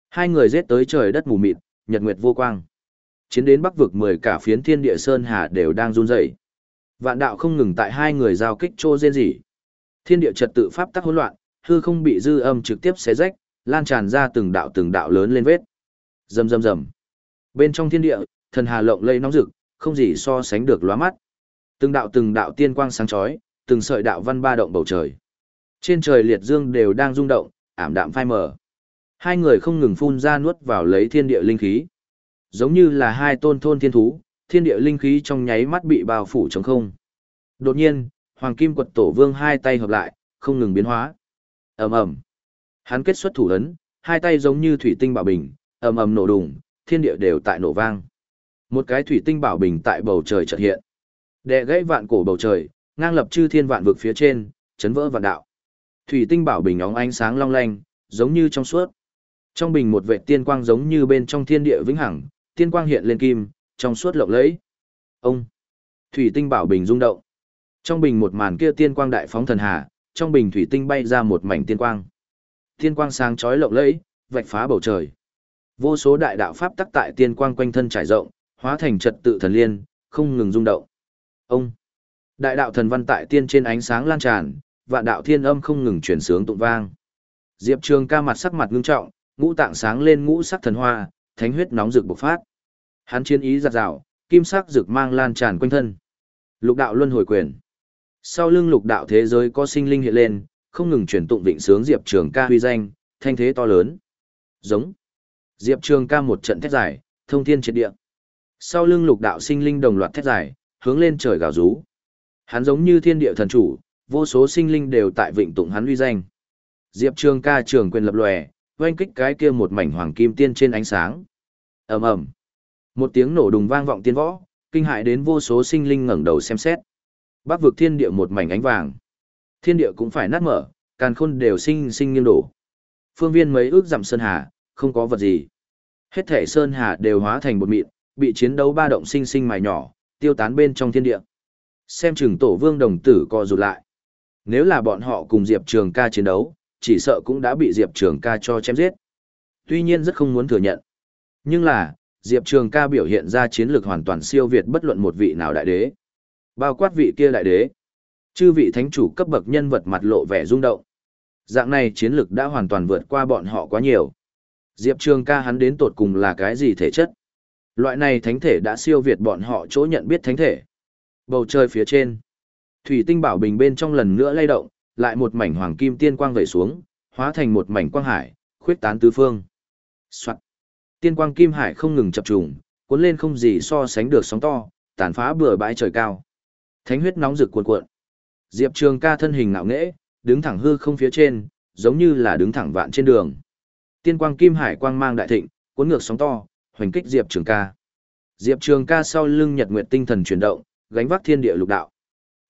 Hai người giết tới trời đất mù mịt, nhật nguyệt vô quang. Chiến đến bắc vực mười cả phiến thiên địa sơn hà đều đang run rẩy. Vạn đạo không ngừng tại hai người giao kích trô rên rỉ. Thiên địa trật tự pháp tắc hỗn loạn, hư không bị dư âm trực tiếp xé rách, lan tràn ra từng đạo từng đạo lớn lên vết. Rầm rầm rầm. Bên trong thiên địa, thần hà lộng lây nóng rực, không gì so sánh được lóa mắt. Từng đạo từng đạo tiên quang sáng chói, từng sợi đạo văn ba động bầu trời. Trên trời liệt dương đều đang rung động, ảm đạm phai mờ. Hai người không ngừng phun ra nuốt vào lấy thiên địa linh khí. Giống như là hai tôn thôn thiên thú, thiên địa linh khí trong nháy mắt bị bao phủ trống không. Đột nhiên, Hoàng Kim Quật Tổ Vương hai tay hợp lại, không ngừng biến hóa. Ầm ầm. Hắn kết xuất thủ ấn, hai tay giống như thủy tinh bảo bình, ầm ầm nổ đùng, thiên địa đều tại nổ vang. Một cái thủy tinh bảo bình tại bầu trời chợt hiện. Đệ gãy vạn cổ bầu trời, ngang lập chư thiên vạn vực phía trên, chấn vỡ vạn đạo. Thủy tinh bảo bình óng ánh sáng long lanh, giống như trong suốt. Trong bình một vệ tiên quang giống như bên trong thiên địa vĩnh hằng, tiên quang hiện lên kim, trong suốt lộng lẫy. Ông Thủy tinh bảo bình rung động. Trong bình một màn kia tiên quang đại phóng thần hà, trong bình thủy tinh bay ra một mảnh tiên quang. Tiên quang sáng chói lộng lẫy, vạch phá bầu trời. Vô số đại đạo pháp tắc tại tiên quang quanh thân trải rộng, hóa thành trật tự thần liên, không ngừng rung động. Ông Đại đạo thần văn tại tiên trên ánh sáng lan tràn, vạn đạo thiên âm không ngừng chuyển sướng tụng vang. Diệp Trường ca mặt sắc mặt ngưng trọng, ngũ tạng sáng lên ngũ sắc thần hoa, thánh huyết nóng rực bộc phát. Hắn chiến ý giật giảo, kim sắc rực mang lan tràn quanh thân. Lục đạo luân hồi quyền. Sau lưng lục đạo thế giới có sinh linh hiện lên, không ngừng chuyển tụng vịnh sướng Diệp Trường ca huy danh, thanh thế to lớn. Giống. Diệp Trường ca một trận thét giải thông thiên triệt địa. Sau lưng lục đạo sinh linh đồng loạt thét giải hướng lên trời gào rú. Hắn giống như thiên địa thần chủ, vô số sinh linh đều tại vịnh tụng hắn uy danh. Diệp Trường ca trường quyền lập lòe, oanh kích cái kia một mảnh hoàng kim tiên trên ánh sáng. Ầm ầm. Một tiếng nổ đùng vang vọng tiên võ, kinh hại đến vô số sinh linh ngẩng đầu xem xét. Bắc vực thiên địa một mảnh ánh vàng. Thiên địa cũng phải nát mở, càn khôn đều sinh sinh nghiêng đổ. Phương viên mấy ước dặm sơn hà, không có vật gì. Hết thể sơn hà đều hóa thành một mịn, bị chiến đấu ba động sinh sinh mài nhỏ, tiêu tán bên trong thiên địa. Xem chừng tổ vương đồng tử co rụt lại. Nếu là bọn họ cùng Diệp Trường ca chiến đấu, chỉ sợ cũng đã bị Diệp Trường ca cho chém giết. Tuy nhiên rất không muốn thừa nhận. Nhưng là, Diệp Trường ca biểu hiện ra chiến lược hoàn toàn siêu việt bất luận một vị nào đại đế. Bao quát vị kia đại đế. Chư vị thánh chủ cấp bậc nhân vật mặt lộ vẻ rung động. Dạng này chiến lược đã hoàn toàn vượt qua bọn họ quá nhiều. Diệp Trường ca hắn đến tột cùng là cái gì thể chất? Loại này thánh thể đã siêu việt bọn họ chỗ nhận biết thánh thể. Bầu trời phía trên. Thủy tinh bảo bình bên trong lần nữa lay động, lại một mảnh hoàng kim tiên quang vẩy xuống, hóa thành một mảnh quang hải, khuyết tán tứ phương. Soạn. Tiên quang kim hải không ngừng chập trùng, cuốn lên không gì so sánh được sóng to, tàn phá bừa bãi trời cao. Thánh huyết nóng rực cuồn cuộn. Diệp Trường Ca thân hình ngạo nghễ, đứng thẳng hư không phía trên, giống như là đứng thẳng vạn trên đường. Tiên quang kim hải quang mang đại thịnh, cuốn ngược sóng to, hoành kích Diệp Trường Ca. Diệp Trường Ca sau lưng Nhật Nguyệt tinh thần chuyển động, gánh vác thiên địa lục đạo.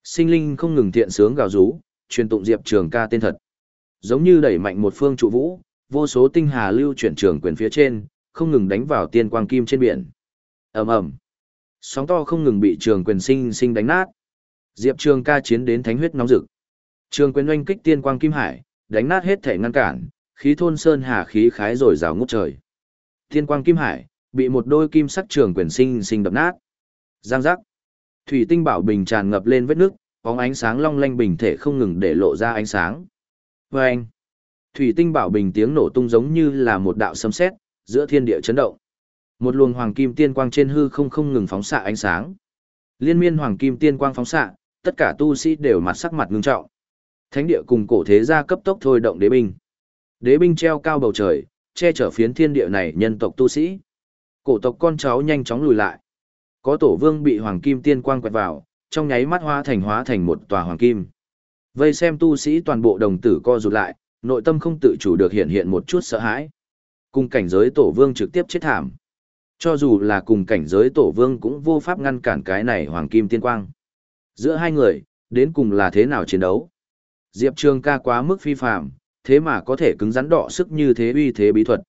Sinh linh không ngừng thiện sướng gào rú, truyền tụng Diệp Trường ca tên thật. Giống như đẩy mạnh một phương trụ vũ, vô số tinh hà lưu chuyển trường quyền phía trên, không ngừng đánh vào tiên quang kim trên biển. Ầm ầm. Sóng to không ngừng bị trường quyền sinh sinh đánh nát. Diệp Trường ca chiến đến thánh huyết nóng rực. Trường quyền oanh kích tiên quang kim hải, đánh nát hết thể ngăn cản, khí thôn sơn hà khí khái rồi rào ngút trời. Tiên quang kim hải, bị một đôi kim sắc trường quyền sinh sinh đập nát. Giang giác. Thủy tinh bảo bình tràn ngập lên vết nước, bóng ánh sáng long lanh bình thể không ngừng để lộ ra ánh sáng. Và anh, thủy tinh bảo bình tiếng nổ tung giống như là một đạo sấm sét giữa thiên địa chấn động. Một luồng hoàng kim tiên quang trên hư không không ngừng phóng xạ ánh sáng. Liên miên hoàng kim tiên quang phóng xạ, tất cả tu sĩ đều mặt sắc mặt ngưng trọng. Thánh địa cùng cổ thế gia cấp tốc thôi động đế binh. Đế binh treo cao bầu trời, che chở phiến thiên địa này nhân tộc tu sĩ. Cổ tộc con cháu nhanh chóng lùi lại. Có tổ vương bị hoàng kim tiên quang quẹt vào, trong nháy mắt hóa thành hóa thành một tòa hoàng kim. Vây xem tu sĩ toàn bộ đồng tử co rụt lại, nội tâm không tự chủ được hiện hiện một chút sợ hãi. Cùng cảnh giới tổ vương trực tiếp chết thảm. Cho dù là cùng cảnh giới tổ vương cũng vô pháp ngăn cản cái này hoàng kim tiên quang. Giữa hai người, đến cùng là thế nào chiến đấu? Diệp Trường ca quá mức phi phạm, thế mà có thể cứng rắn đọ sức như thế uy thế bí thuật.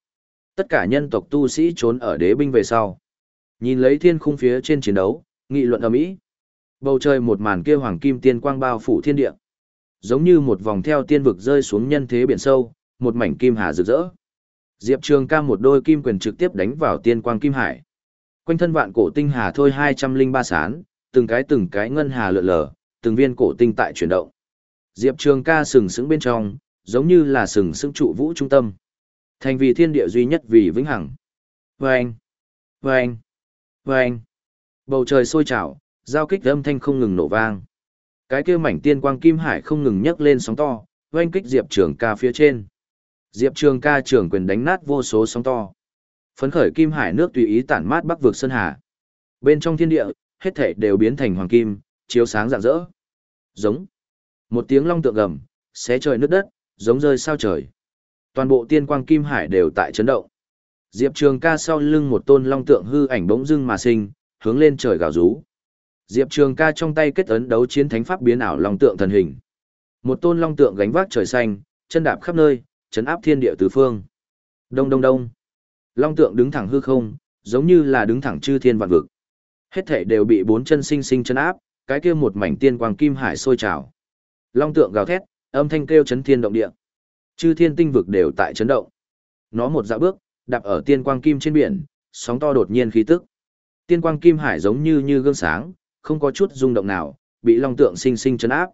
Tất cả nhân tộc tu sĩ trốn ở đế binh về sau. Nhìn lấy thiên khung phía trên chiến đấu, nghị luận ầm ĩ. Bầu trời một màn kia hoàng kim tiên quang bao phủ thiên địa. Giống như một vòng theo tiên vực rơi xuống nhân thế biển sâu, một mảnh kim hà rực rỡ. Diệp Trường ca một đôi kim quyền trực tiếp đánh vào tiên quang kim hải. Quanh thân vạn cổ tinh hà thôi 203 sán, từng cái từng cái ngân hà lượn lờ, từng viên cổ tinh tại chuyển động. Diệp Trường ca sừng sững bên trong, giống như là sừng sững trụ vũ trung tâm. Thành vì thiên địa duy nhất vì vĩnh hằng. Vâng! Vâng! Anh Bầu trời sôi trào, giao kích âm thanh không ngừng nổ vang. Cái kia mảnh tiên quang kim hải không ngừng nhấc lên sóng to, oanh kích Diệp Trường ca phía trên. Diệp Trường ca trường quyền đánh nát vô số sóng to. Phấn khởi kim hải nước tùy ý tản mát bắc vực sơn hà. Bên trong thiên địa, hết thảy đều biến thành hoàng kim, chiếu sáng rạng rỡ. Giống. Một tiếng long tượng gầm, xé trời nước đất, giống rơi sao trời. Toàn bộ tiên quang kim hải đều tại chấn động. Diệp Trường ca sau lưng một tôn long tượng hư ảnh bỗng dưng mà sinh, hướng lên trời gào rú. Diệp Trường ca trong tay kết ấn đấu chiến thánh pháp biến ảo long tượng thần hình. Một tôn long tượng gánh vác trời xanh, chân đạp khắp nơi, trấn áp thiên địa tứ phương. Đông đông đông. Long tượng đứng thẳng hư không, giống như là đứng thẳng chư thiên vạn vực. Hết thể đều bị bốn chân sinh sinh trấn áp, cái kia một mảnh tiên quang kim hải sôi trào. Long tượng gào thét, âm thanh kêu chấn thiên động địa. Chư thiên tinh vực đều tại chấn động. Nó một dạ bước, đạp ở tiên quang kim trên biển, sóng to đột nhiên khí tức. Tiên quang kim hải giống như như gương sáng, không có chút rung động nào, bị long tượng sinh sinh chấn áp.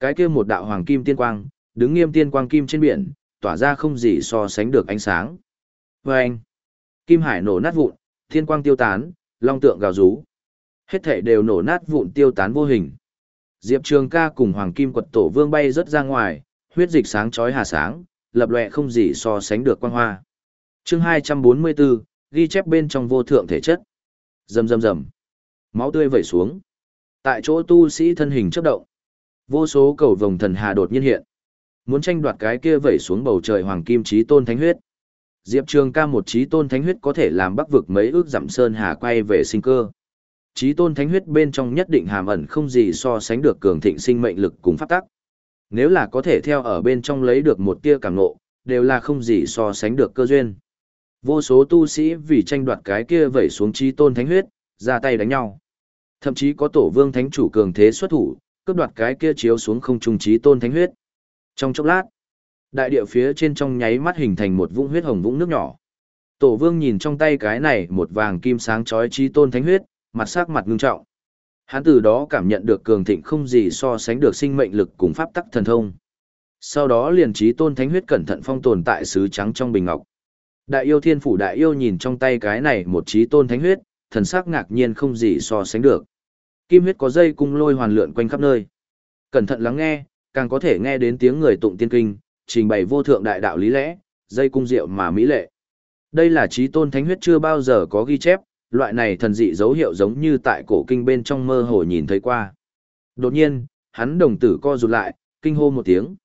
Cái kia một đạo hoàng kim tiên quang, đứng nghiêm tiên quang kim trên biển, tỏa ra không gì so sánh được ánh sáng. Và anh, kim hải nổ nát vụn, tiên quang tiêu tán, long tượng gào rú. Hết thể đều nổ nát vụn tiêu tán vô hình. Diệp Trường ca cùng hoàng kim quật tổ vương bay rất ra ngoài, huyết dịch sáng chói hà sáng, lập lệ không gì so sánh được quang hoa chương 244, ghi chép bên trong vô thượng thể chất. Rầm rầm rầm. Máu tươi vẩy xuống. Tại chỗ tu sĩ thân hình chấp động. Vô số cầu vồng thần hà đột nhiên hiện. Muốn tranh đoạt cái kia vẩy xuống bầu trời hoàng kim chí tôn thánh huyết. Diệp Trường ca một chí tôn thánh huyết có thể làm bắc vực mấy ước giảm sơn hà quay về sinh cơ. Chí tôn thánh huyết bên trong nhất định hàm ẩn không gì so sánh được cường thịnh sinh mệnh lực cùng pháp tắc. Nếu là có thể theo ở bên trong lấy được một tia cảm ngộ, đều là không gì so sánh được cơ duyên. Vô số tu sĩ vì tranh đoạt cái kia vẩy xuống chi tôn thánh huyết, ra tay đánh nhau. Thậm chí có tổ vương thánh chủ cường thế xuất thủ, cướp đoạt cái kia chiếu xuống không trung chi tôn thánh huyết. Trong chốc lát, đại địa phía trên trong nháy mắt hình thành một vũng huyết hồng vũng nước nhỏ. Tổ vương nhìn trong tay cái này một vàng kim sáng chói chi tôn thánh huyết, mặt sắc mặt ngưng trọng. Hắn từ đó cảm nhận được cường thịnh không gì so sánh được sinh mệnh lực cùng pháp tắc thần thông. Sau đó liền chí tôn thánh huyết cẩn thận phong tồn tại sứ trắng trong bình ngọc. Đại yêu thiên phủ đại yêu nhìn trong tay cái này một chí tôn thánh huyết, thần sắc ngạc nhiên không gì so sánh được. Kim huyết có dây cung lôi hoàn lượn quanh khắp nơi. Cẩn thận lắng nghe, càng có thể nghe đến tiếng người tụng tiên kinh, trình bày vô thượng đại đạo lý lẽ, dây cung diệu mà mỹ lệ. Đây là trí tôn thánh huyết chưa bao giờ có ghi chép, loại này thần dị dấu hiệu giống như tại cổ kinh bên trong mơ hồ nhìn thấy qua. Đột nhiên, hắn đồng tử co rụt lại, kinh hô một tiếng.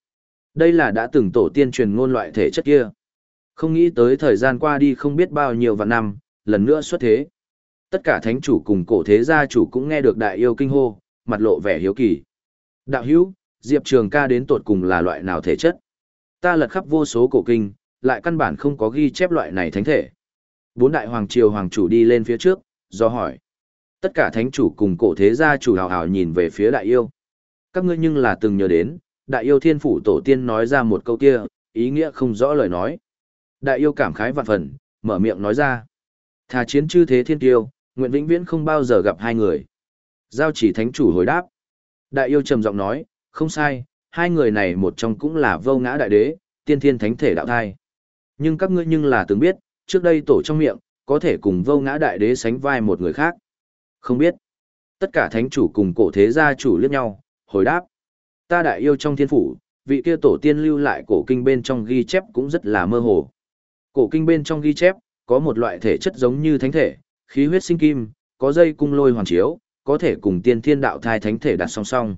Đây là đã từng tổ tiên truyền ngôn loại thể chất kia. Không nghĩ tới thời gian qua đi không biết bao nhiêu vạn năm, lần nữa xuất thế. Tất cả thánh chủ cùng cổ thế gia chủ cũng nghe được đại yêu kinh hô, mặt lộ vẻ hiếu kỳ. Đạo hữu, Diệp Trường ca đến tột cùng là loại nào thể chất? Ta lật khắp vô số cổ kinh, lại căn bản không có ghi chép loại này thánh thể. Bốn đại hoàng triều hoàng chủ đi lên phía trước, do hỏi. Tất cả thánh chủ cùng cổ thế gia chủ hào hào nhìn về phía đại yêu. Các ngươi nhưng là từng nhớ đến, đại yêu thiên phủ tổ tiên nói ra một câu kia, ý nghĩa không rõ lời nói. Đại yêu cảm khái vạn phần, mở miệng nói ra. Thà chiến chư thế thiên tiêu, nguyện vĩnh viễn không bao giờ gặp hai người. Giao chỉ thánh chủ hồi đáp. Đại yêu trầm giọng nói, không sai, hai người này một trong cũng là vô ngã đại đế, tiên thiên thánh thể đạo thai. Nhưng các ngươi nhưng là từng biết, trước đây tổ trong miệng, có thể cùng vô ngã đại đế sánh vai một người khác. Không biết. Tất cả thánh chủ cùng cổ thế gia chủ liếc nhau, hồi đáp. Ta đại yêu trong thiên phủ, vị kia tổ tiên lưu lại cổ kinh bên trong ghi chép cũng rất là mơ hồ. Cổ kinh bên trong ghi chép, có một loại thể chất giống như thánh thể, khí huyết sinh kim, có dây cung lôi hoàn chiếu, có thể cùng tiên thiên đạo thai thánh thể đặt song song.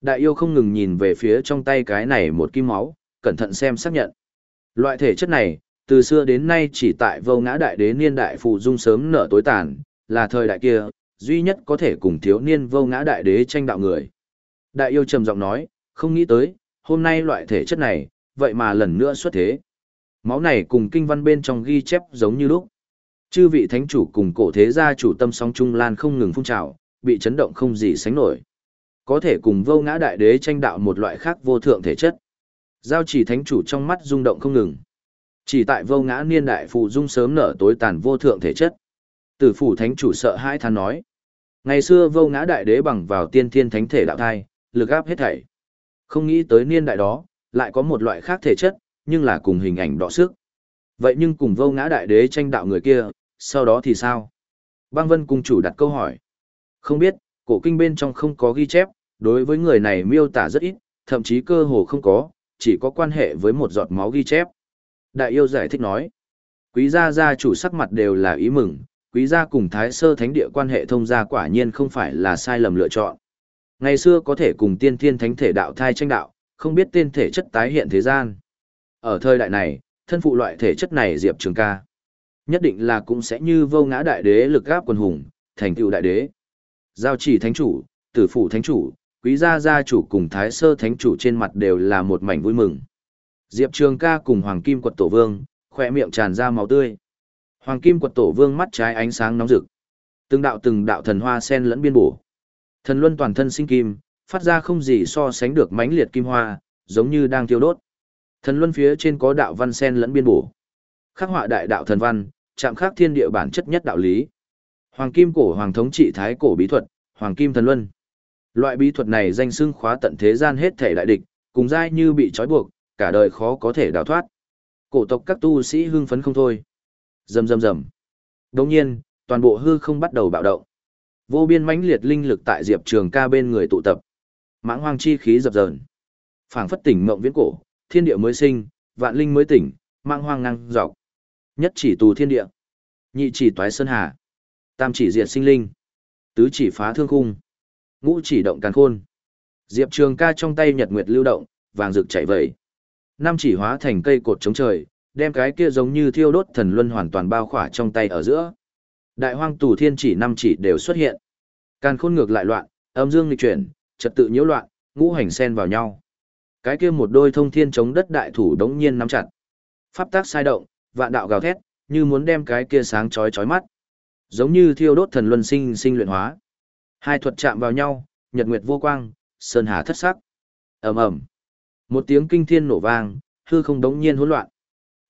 Đại yêu không ngừng nhìn về phía trong tay cái này một kim máu, cẩn thận xem xác nhận. Loại thể chất này, từ xưa đến nay chỉ tại vô ngã đại đế niên đại phụ dung sớm nở tối tàn, là thời đại kia, duy nhất có thể cùng thiếu niên vô ngã đại đế tranh đạo người. Đại yêu trầm giọng nói, không nghĩ tới, hôm nay loại thể chất này, vậy mà lần nữa xuất thế. Máu này cùng kinh văn bên trong ghi chép giống như lúc. Chư vị thánh chủ cùng cổ thế gia chủ tâm song trung lan không ngừng phun trào, bị chấn động không gì sánh nổi. Có thể cùng vô ngã đại đế tranh đạo một loại khác vô thượng thể chất. Giao chỉ thánh chủ trong mắt rung động không ngừng. Chỉ tại vô ngã niên đại phụ dung sớm nở tối tàn vô thượng thể chất. Tử phủ thánh chủ sợ hãi than nói. Ngày xưa vô ngã đại đế bằng vào tiên thiên thánh thể đạo thai, lực áp hết thảy. Không nghĩ tới niên đại đó, lại có một loại khác thể chất, nhưng là cùng hình ảnh đọ sức. Vậy nhưng cùng vô ngã đại đế tranh đạo người kia, sau đó thì sao? Băng Vân cung chủ đặt câu hỏi. Không biết, cổ kinh bên trong không có ghi chép, đối với người này miêu tả rất ít, thậm chí cơ hồ không có, chỉ có quan hệ với một giọt máu ghi chép. Đại yêu giải thích nói, quý gia gia chủ sắc mặt đều là ý mừng, quý gia cùng thái sơ thánh địa quan hệ thông gia quả nhiên không phải là sai lầm lựa chọn. Ngày xưa có thể cùng tiên thiên thánh thể đạo thai tranh đạo, không biết tên thể chất tái hiện thế gian. Ở thời đại này, thân phụ loại thể chất này Diệp Trường ca. Nhất định là cũng sẽ như vô ngã đại đế lực gáp quần hùng, thành tựu đại đế. Giao chỉ thánh chủ, tử phủ thánh chủ, quý gia gia chủ cùng thái sơ thánh chủ trên mặt đều là một mảnh vui mừng. Diệp Trường ca cùng Hoàng Kim quật tổ vương, khỏe miệng tràn ra máu tươi. Hoàng Kim quật tổ vương mắt trái ánh sáng nóng rực. Từng đạo từng đạo thần hoa sen lẫn biên bổ. Thần luân toàn thân sinh kim, phát ra không gì so sánh được mãnh liệt kim hoa, giống như đang thiêu đốt. Thần luân phía trên có đạo văn sen lẫn biên bổ. Khắc họa đại đạo thần văn, chạm khắc thiên địa bản chất nhất đạo lý. Hoàng kim cổ hoàng thống trị thái cổ bí thuật, hoàng kim thần luân. Loại bí thuật này danh xưng khóa tận thế gian hết thể đại địch, cùng dai như bị trói buộc, cả đời khó có thể đào thoát. Cổ tộc các tu sĩ hưng phấn không thôi. Rầm rầm rầm. Đồng nhiên, toàn bộ hư không bắt đầu bạo động. Vô biên mãnh liệt linh lực tại Diệp Trường Ca bên người tụ tập. Mãng hoang chi khí dập dờn. Phảng phất tỉnh mộng viễn cổ, thiên địa mới sinh, vạn linh mới tỉnh, mang hoang năng dọc. Nhất chỉ tù thiên địa, nhị chỉ toái sơn hà, tam chỉ diệt sinh linh, tứ chỉ phá thương khung, ngũ chỉ động càn khôn. Diệp Trường Ca trong tay nhật nguyệt lưu động, vàng rực chảy vẩy. Năm chỉ hóa thành cây cột chống trời, đem cái kia giống như thiêu đốt thần luân hoàn toàn bao khỏa trong tay ở giữa. Đại hoang tù thiên chỉ năm chỉ đều xuất hiện. Càn khôn ngược lại loạn, âm dương nghịch chuyển, trật tự nhiễu loạn, ngũ hành xen vào nhau. Cái kia một đôi thông thiên chống đất đại thủ đống nhiên nắm chặt. Pháp tác sai động, vạn đạo gào thét, như muốn đem cái kia sáng chói chói mắt. Giống như thiêu đốt thần luân sinh sinh luyện hóa. Hai thuật chạm vào nhau, nhật nguyệt vô quang, sơn hà thất sắc. Ầm ầm. Một tiếng kinh thiên nổ vang, hư không đống nhiên hỗn loạn.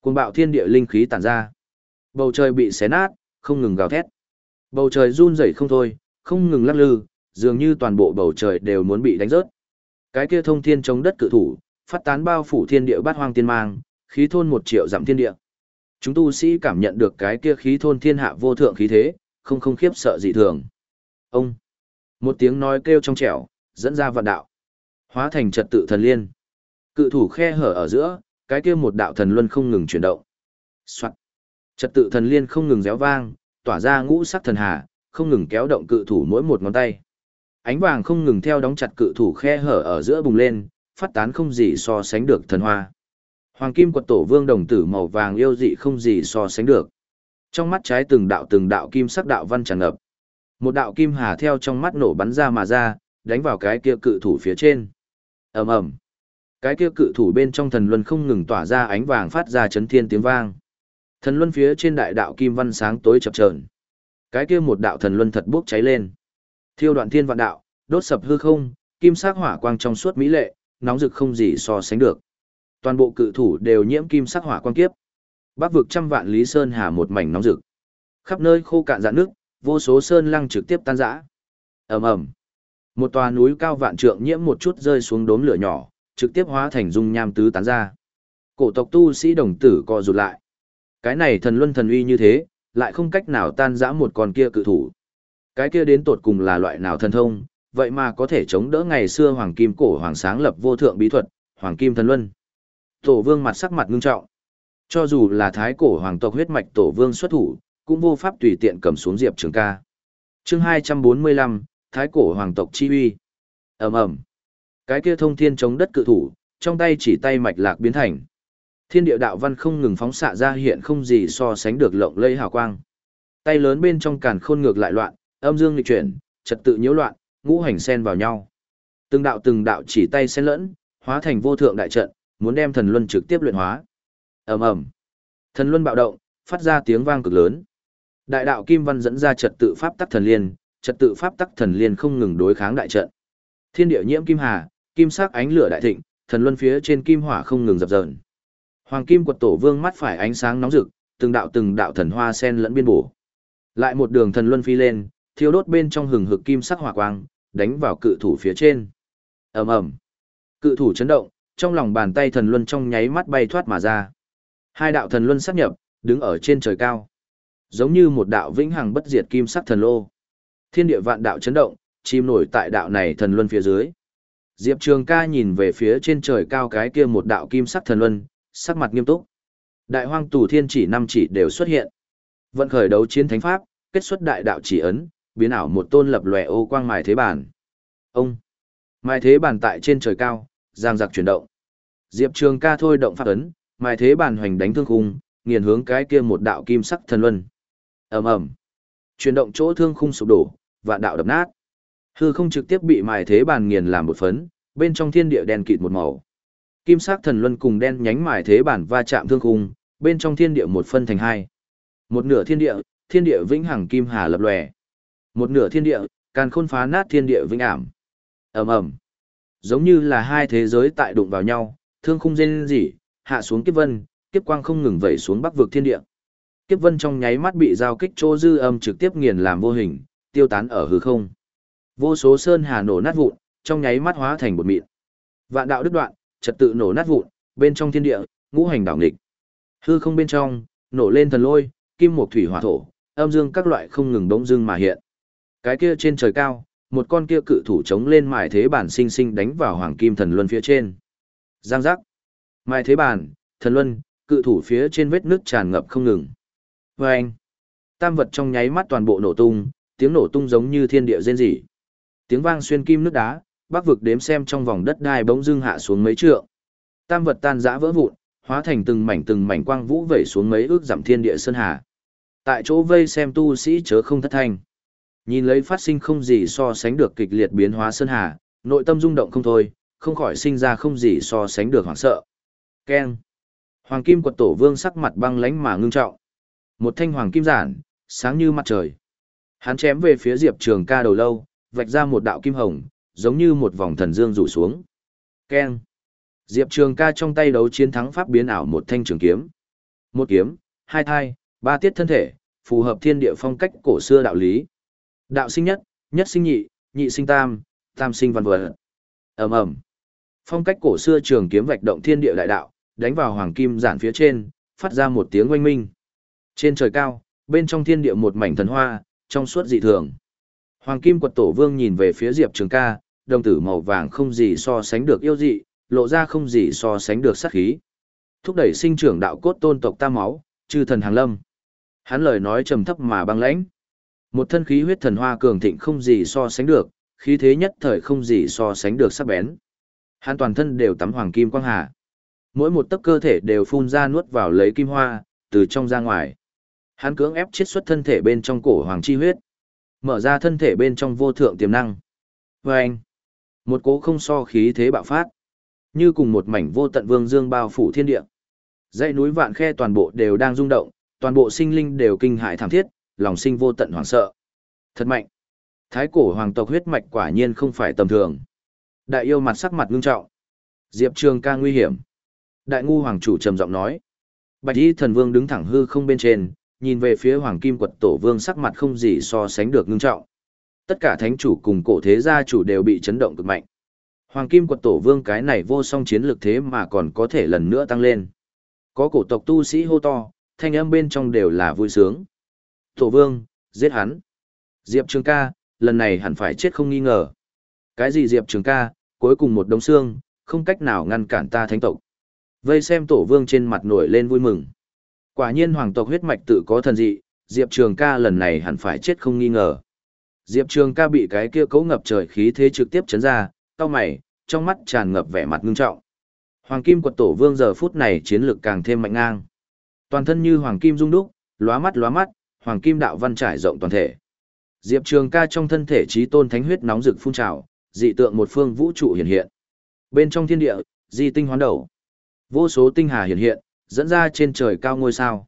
Cuồng bạo thiên địa linh khí tản ra. Bầu trời bị xé nát, không ngừng gào thét. Bầu trời run rẩy không thôi, không ngừng lắc lư, dường như toàn bộ bầu trời đều muốn bị đánh rớt. Cái kia thông thiên chống đất cự thủ, phát tán bao phủ thiên địa bát hoang tiên mang, khí thôn một triệu dặm thiên địa. Chúng tu sĩ cảm nhận được cái kia khí thôn thiên hạ vô thượng khí thế, không không khiếp sợ dị thường. Ông, một tiếng nói kêu trong trẻo, dẫn ra vạn đạo, hóa thành trật tự thần liên. Cự thủ khe hở ở giữa, cái kia một đạo thần luân không ngừng chuyển động. Soạn. Trật tự thần liên không ngừng réo vang, tỏa ra ngũ sắc thần hà, không ngừng kéo động cự thủ mỗi một ngón tay. Ánh vàng không ngừng theo đóng chặt cự thủ khe hở ở giữa bùng lên, phát tán không gì so sánh được thần hoa. Hoàng kim quật tổ vương đồng tử màu vàng yêu dị không gì so sánh được. Trong mắt trái từng đạo từng đạo kim sắc đạo văn tràn ngập. Một đạo kim hà theo trong mắt nổ bắn ra mà ra, đánh vào cái kia cự thủ phía trên. Ầm ầm. Cái kia cự thủ bên trong thần luân không ngừng tỏa ra ánh vàng phát ra chấn thiên tiếng vang. Thần luân phía trên đại đạo kim văn sáng tối chập chờn. Cái kia một đạo thần luân thật bốc cháy lên. Thiêu đoạn thiên vạn đạo, đốt sập hư không, kim sắc hỏa quang trong suốt mỹ lệ, nóng rực không gì so sánh được. Toàn bộ cự thủ đều nhiễm kim sắc hỏa quang kiếp. Bắc vực trăm vạn lý sơn hà một mảnh nóng rực. Khắp nơi khô cạn dạn nước, vô số sơn lăng trực tiếp tan rã. Ầm ầm. Một tòa núi cao vạn trượng nhiễm một chút rơi xuống đốm lửa nhỏ, trực tiếp hóa thành dung nham tứ tán ra. Cổ tộc tu sĩ đồng tử co rụt lại. Cái này thần luân thần uy như thế, lại không cách nào tan rã một con kia cự thủ. Cái kia đến tột cùng là loại nào thần thông, vậy mà có thể chống đỡ ngày xưa hoàng kim cổ hoàng sáng lập vô thượng bí thuật, hoàng kim thần luân. Tổ vương mặt sắc mặt ngưng trọng. Cho dù là thái cổ hoàng tộc huyết mạch tổ vương xuất thủ, cũng vô pháp tùy tiện cầm xuống diệp trường ca. chương 245, thái cổ hoàng tộc chi uy. ầm ầm Cái kia thông thiên chống đất cự thủ, trong tay chỉ tay mạch lạc biến thành. Thiên địa đạo văn không ngừng phóng xạ ra hiện không gì so sánh được lộng lẫy hào quang. Tay lớn bên trong càn khôn ngược lại loạn, âm dương lịch chuyển, trật tự nhiễu loạn, ngũ hành xen vào nhau. Từng đạo từng đạo chỉ tay xen lẫn, hóa thành vô thượng đại trận, muốn đem thần luân trực tiếp luyện hóa. Ầm ầm. Thần luân bạo động, phát ra tiếng vang cực lớn. Đại đạo kim văn dẫn ra trật tự pháp tắc thần liên, trật tự pháp tắc thần liên không ngừng đối kháng đại trận. Thiên địa nhiễm kim hà, kim sắc ánh lửa đại thịnh, thần luân phía trên kim hỏa không ngừng dập dờn. Hoàng kim quật tổ vương mắt phải ánh sáng nóng rực, từng đạo từng đạo thần hoa sen lẫn biên bổ. Lại một đường thần luân phi lên, thiêu đốt bên trong hừng hực kim sắc hỏa quang, đánh vào cự thủ phía trên. Ầm ầm. Cự thủ chấn động, trong lòng bàn tay thần luân trong nháy mắt bay thoát mà ra. Hai đạo thần luân sát nhập, đứng ở trên trời cao. Giống như một đạo vĩnh hằng bất diệt kim sắc thần lô. Thiên địa vạn đạo chấn động, chìm nổi tại đạo này thần luân phía dưới. Diệp Trường ca nhìn về phía trên trời cao cái kia một đạo kim sắc thần luân, sắc mặt nghiêm túc. Đại hoang tù thiên chỉ năm chỉ đều xuất hiện. Vận khởi đấu chiến thánh pháp, kết xuất đại đạo chỉ ấn, biến ảo một tôn lập lòe ô quang mài thế bản. Ông! Mài thế bản tại trên trời cao, giang giặc chuyển động. Diệp Trường ca thôi động pháp ấn, mài thế bản hoành đánh thương khung, nghiền hướng cái kia một đạo kim sắc thần luân. ầm ầm, Chuyển động chỗ thương khung sụp đổ, vạn đạo đập nát. Hư không trực tiếp bị mài thế bản nghiền làm một phấn, bên trong thiên địa đen kịt một màu. Kim sắc thần luân cùng đen nhánh mài thế bản va chạm thương khung, bên trong thiên địa một phân thành hai. Một nửa thiên địa, thiên địa vĩnh hằng kim hà lập lòe. Một nửa thiên địa, càn khôn phá nát thiên địa vĩnh ảm. Ầm ầm. Giống như là hai thế giới tại đụng vào nhau, thương khung rên rỉ, hạ xuống kiếp vân, kiếp quang không ngừng vẩy xuống bắc vực thiên địa. Kiếp vân trong nháy mắt bị giao kích chỗ dư âm trực tiếp nghiền làm vô hình, tiêu tán ở hư không. Vô số sơn hà nổ nát vụn, trong nháy mắt hóa thành bột mịn. Vạn đạo đứt đoạn, trật tự nổ nát vụn, bên trong thiên địa, ngũ hành đảo nghịch. Hư không bên trong, nổ lên thần lôi, kim mộc thủy hỏa thổ, âm dương các loại không ngừng bỗng dưng mà hiện. Cái kia trên trời cao, một con kia cự thủ chống lên mài thế bản sinh sinh đánh vào hoàng kim thần luân phía trên. Giang giác. Mài thế bản, thần luân, cự thủ phía trên vết nước tràn ngập không ngừng. Và anh. Tam vật trong nháy mắt toàn bộ nổ tung, tiếng nổ tung giống như thiên địa rên rỉ. Tiếng vang xuyên kim nước đá, bắc vực đếm xem trong vòng đất đai bỗng dưng hạ xuống mấy trượng. Tam vật tan rã vỡ vụn, hóa thành từng mảnh từng mảnh quang vũ vẩy xuống mấy ước giảm thiên địa sơn hà. Tại chỗ vây xem tu sĩ chớ không thất thanh. Nhìn lấy phát sinh không gì so sánh được kịch liệt biến hóa sơn hà, nội tâm rung động không thôi, không khỏi sinh ra không gì so sánh được hoảng sợ. Keng. Hoàng kim quật tổ vương sắc mặt băng lãnh mà ngưng trọng. Một thanh hoàng kim giản, sáng như mặt trời. Hắn chém về phía Diệp Trường Ca đầu lâu, vạch ra một đạo kim hồng, giống như một vòng thần dương rủ xuống. Keng. Diệp Trường ca trong tay đấu chiến thắng pháp biến ảo một thanh trường kiếm. Một kiếm, hai thai, ba tiết thân thể, phù hợp thiên địa phong cách cổ xưa đạo lý. Đạo sinh nhất, nhất sinh nhị, nhị sinh tam, tam sinh văn vật. ầm ầm Phong cách cổ xưa trường kiếm vạch động thiên địa đại đạo, đánh vào hoàng kim giản phía trên, phát ra một tiếng oanh minh. Trên trời cao, bên trong thiên địa một mảnh thần hoa, trong suốt dị thường. Hoàng kim quật tổ vương nhìn về phía Diệp Trường ca, đồng tử màu vàng không gì so sánh được yêu dị, lộ ra không gì so sánh được sát khí. Thúc đẩy sinh trưởng đạo cốt tôn tộc ta máu, chư thần hàng lâm. Hắn lời nói trầm thấp mà băng lãnh. Một thân khí huyết thần hoa cường thịnh không gì so sánh được, khí thế nhất thời không gì so sánh được sắc bén. Hắn toàn thân đều tắm hoàng kim quang hà. Mỗi một tấc cơ thể đều phun ra nuốt vào lấy kim hoa, từ trong ra ngoài. Hắn cưỡng ép chiết xuất thân thể bên trong cổ hoàng chi huyết, mở ra thân thể bên trong vô thượng tiềm năng. Và anh, một cố không so khí thế bạo phát. Như cùng một mảnh vô tận vương dương bao phủ thiên địa. Dãy núi vạn khe toàn bộ đều đang rung động, toàn bộ sinh linh đều kinh hãi thảm thiết, lòng sinh vô tận hoảng sợ. Thật mạnh. Thái cổ hoàng tộc huyết mạch quả nhiên không phải tầm thường. Đại yêu mặt sắc mặt ngưng trọng. Diệp Trường ca nguy hiểm. Đại ngu hoàng chủ trầm giọng nói. Bạch y thần vương đứng thẳng hư không bên trên, nhìn về phía hoàng kim quật tổ vương sắc mặt không gì so sánh được ngưng trọng. Tất cả thánh chủ cùng cổ thế gia chủ đều bị chấn động cực mạnh. Hoàng Kim quật tổ vương cái này vô song chiến lược thế mà còn có thể lần nữa tăng lên. Có cổ tộc tu sĩ hô to, thanh âm bên trong đều là vui sướng. Tổ vương, giết hắn. Diệp Trường ca, lần này hẳn phải chết không nghi ngờ. Cái gì Diệp Trường ca, cuối cùng một đống xương, không cách nào ngăn cản ta thánh tộc. Vây xem tổ vương trên mặt nổi lên vui mừng. Quả nhiên hoàng tộc huyết mạch tự có thần dị, Diệp Trường ca lần này hẳn phải chết không nghi ngờ. Diệp Trường ca bị cái kia cấu ngập trời khí thế trực tiếp chấn ra, cao mày, trong mắt tràn ngập vẻ mặt ngưng trọng. Hoàng kim quật tổ vương giờ phút này chiến lược càng thêm mạnh ngang. Toàn thân như hoàng kim rung đúc, lóa mắt lóa mắt, hoàng kim đạo văn trải rộng toàn thể. Diệp Trường Ca trong thân thể trí tôn thánh huyết nóng rực phun trào, dị tượng một phương vũ trụ hiện hiện. Bên trong thiên địa, di tinh hoán đầu. Vô số tinh hà hiện hiện, dẫn ra trên trời cao ngôi sao.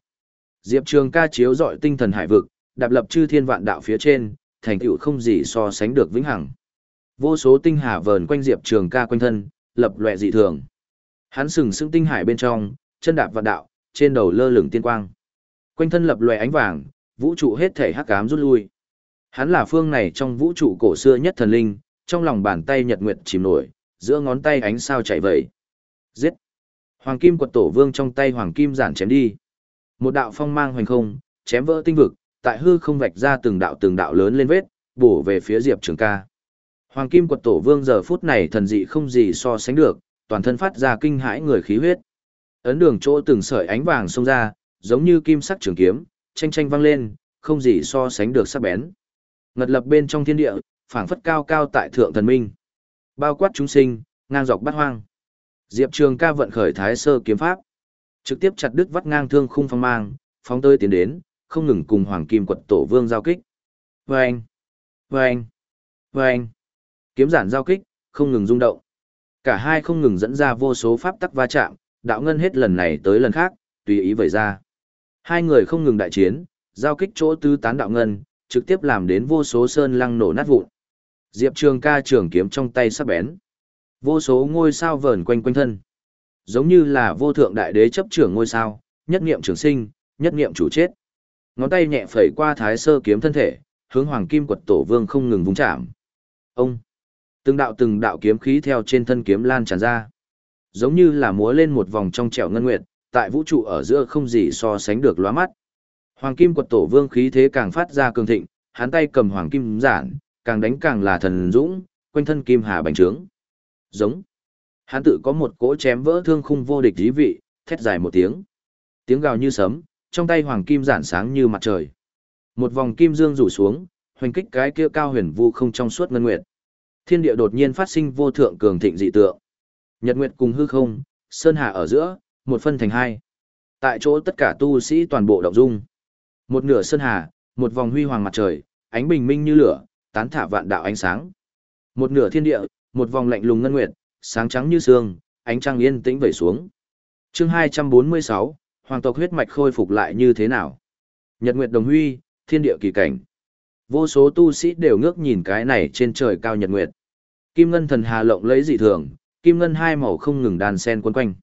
Diệp Trường Ca chiếu rọi tinh thần hải vực, đạp lập chư thiên vạn đạo phía trên, thành tựu không gì so sánh được vĩnh hằng. Vô số tinh hà vờn quanh Diệp Trường ca quanh thân, lập loè dị thường. Hắn sừng sững tinh hải bên trong, chân đạp vạn đạo, trên đầu lơ lửng tiên quang. Quanh thân lập loè ánh vàng, vũ trụ hết thể hắc ám rút lui. Hắn là phương này trong vũ trụ cổ xưa nhất thần linh, trong lòng bàn tay nhật nguyệt chìm nổi, giữa ngón tay ánh sao chạy vẩy. Giết! Hoàng kim quật tổ vương trong tay hoàng kim giản chém đi. Một đạo phong mang hoành không, chém vỡ tinh vực, tại hư không vạch ra từng đạo từng đạo lớn lên vết, bổ về phía Diệp Trường ca. Hoàng kim quật tổ vương giờ phút này thần dị không gì so sánh được, toàn thân phát ra kinh hãi người khí huyết. Ấn đường chỗ từng sợi ánh vàng xông ra, giống như kim sắc trường kiếm, tranh tranh vang lên, không gì so sánh được sắc bén. Ngật lập bên trong thiên địa, phảng phất cao cao tại thượng thần minh. Bao quát chúng sinh, ngang dọc bát hoang. Diệp Trường ca vận khởi thái sơ kiếm pháp. Trực tiếp chặt đứt vắt ngang thương khung phong mang, phóng tới tiến đến, không ngừng cùng hoàng kim quật tổ vương giao kích. Vâng! Vâng! Vâng! Kiếm giản giao kích, không ngừng rung động. Cả hai không ngừng dẫn ra vô số pháp tắc va chạm, đạo ngân hết lần này tới lần khác, tùy ý vẩy ra. Hai người không ngừng đại chiến, giao kích chỗ tứ tán đạo ngân, trực tiếp làm đến vô số sơn lăng nổ nát vụn. Diệp Trường ca trường kiếm trong tay sắc bén. Vô số ngôi sao vờn quanh quanh thân. Giống như là vô thượng đại đế chấp trưởng ngôi sao, nhất niệm trường sinh, nhất niệm chủ chết. Ngón tay nhẹ phẩy qua thái sơ kiếm thân thể, hướng hoàng kim quật tổ vương không ngừng vung chạm. Ông! Từng đạo từng đạo kiếm khí theo trên thân kiếm lan tràn ra. Giống như là múa lên một vòng trong trẻo ngân nguyệt, tại vũ trụ ở giữa không gì so sánh được lóa mắt. Hoàng kim quật tổ vương khí thế càng phát ra cường thịnh, hắn tay cầm hoàng kim giản, càng đánh càng là thần dũng, quanh thân kim hà bành trướng. Giống. Hắn tự có một cỗ chém vỡ thương khung vô địch dí vị, thét dài một tiếng. Tiếng gào như sấm, trong tay hoàng kim giản sáng như mặt trời. Một vòng kim dương rủ xuống, hoành kích cái kia cao huyền vu không trong suốt ngân nguyệt. Thiên địa đột nhiên phát sinh vô thượng cường thịnh dị tượng. Nhật nguyệt cùng hư không, sơn hà ở giữa, một phân thành hai. Tại chỗ tất cả tu sĩ toàn bộ động dung. Một nửa sơn hà, một vòng huy hoàng mặt trời, ánh bình minh như lửa, tán thả vạn đạo ánh sáng. Một nửa thiên địa, một vòng lạnh lùng ngân nguyệt, sáng trắng như sương, ánh trăng yên tĩnh vẩy xuống. Chương 246, hoàng tộc huyết mạch khôi phục lại như thế nào? Nhật nguyệt đồng huy, thiên địa kỳ cảnh. Vô số tu sĩ đều ngước nhìn cái này trên trời cao nhật nguyệt. Kim ngân thần hà lộng lấy dị thường, kim ngân hai màu không ngừng đàn sen quấn quanh.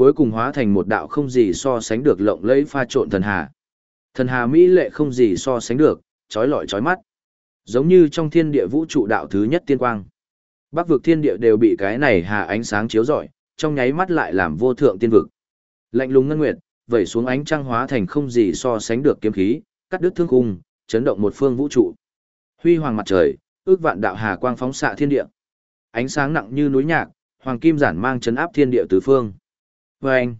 Cuối cùng hóa thành một đạo không gì so sánh được lộng lẫy pha trộn thần hà. Thần hà mỹ lệ không gì so sánh được, chói lọi chói mắt. Giống như trong thiên địa vũ trụ đạo thứ nhất tiên quang. Bắc vực thiên địa đều bị cái này hà ánh sáng chiếu rọi, trong nháy mắt lại làm vô thượng tiên vực. Lạnh lùng ngân nguyệt, vẩy xuống ánh trăng hóa thành không gì so sánh được kiếm khí, cắt đứt thương khung, chấn động một phương vũ trụ. Huy hoàng mặt trời, ước vạn đạo hà quang phóng xạ thiên địa. Ánh sáng nặng như núi nhạc, hoàng kim giản mang chấn áp thiên địa tứ phương. Vâng!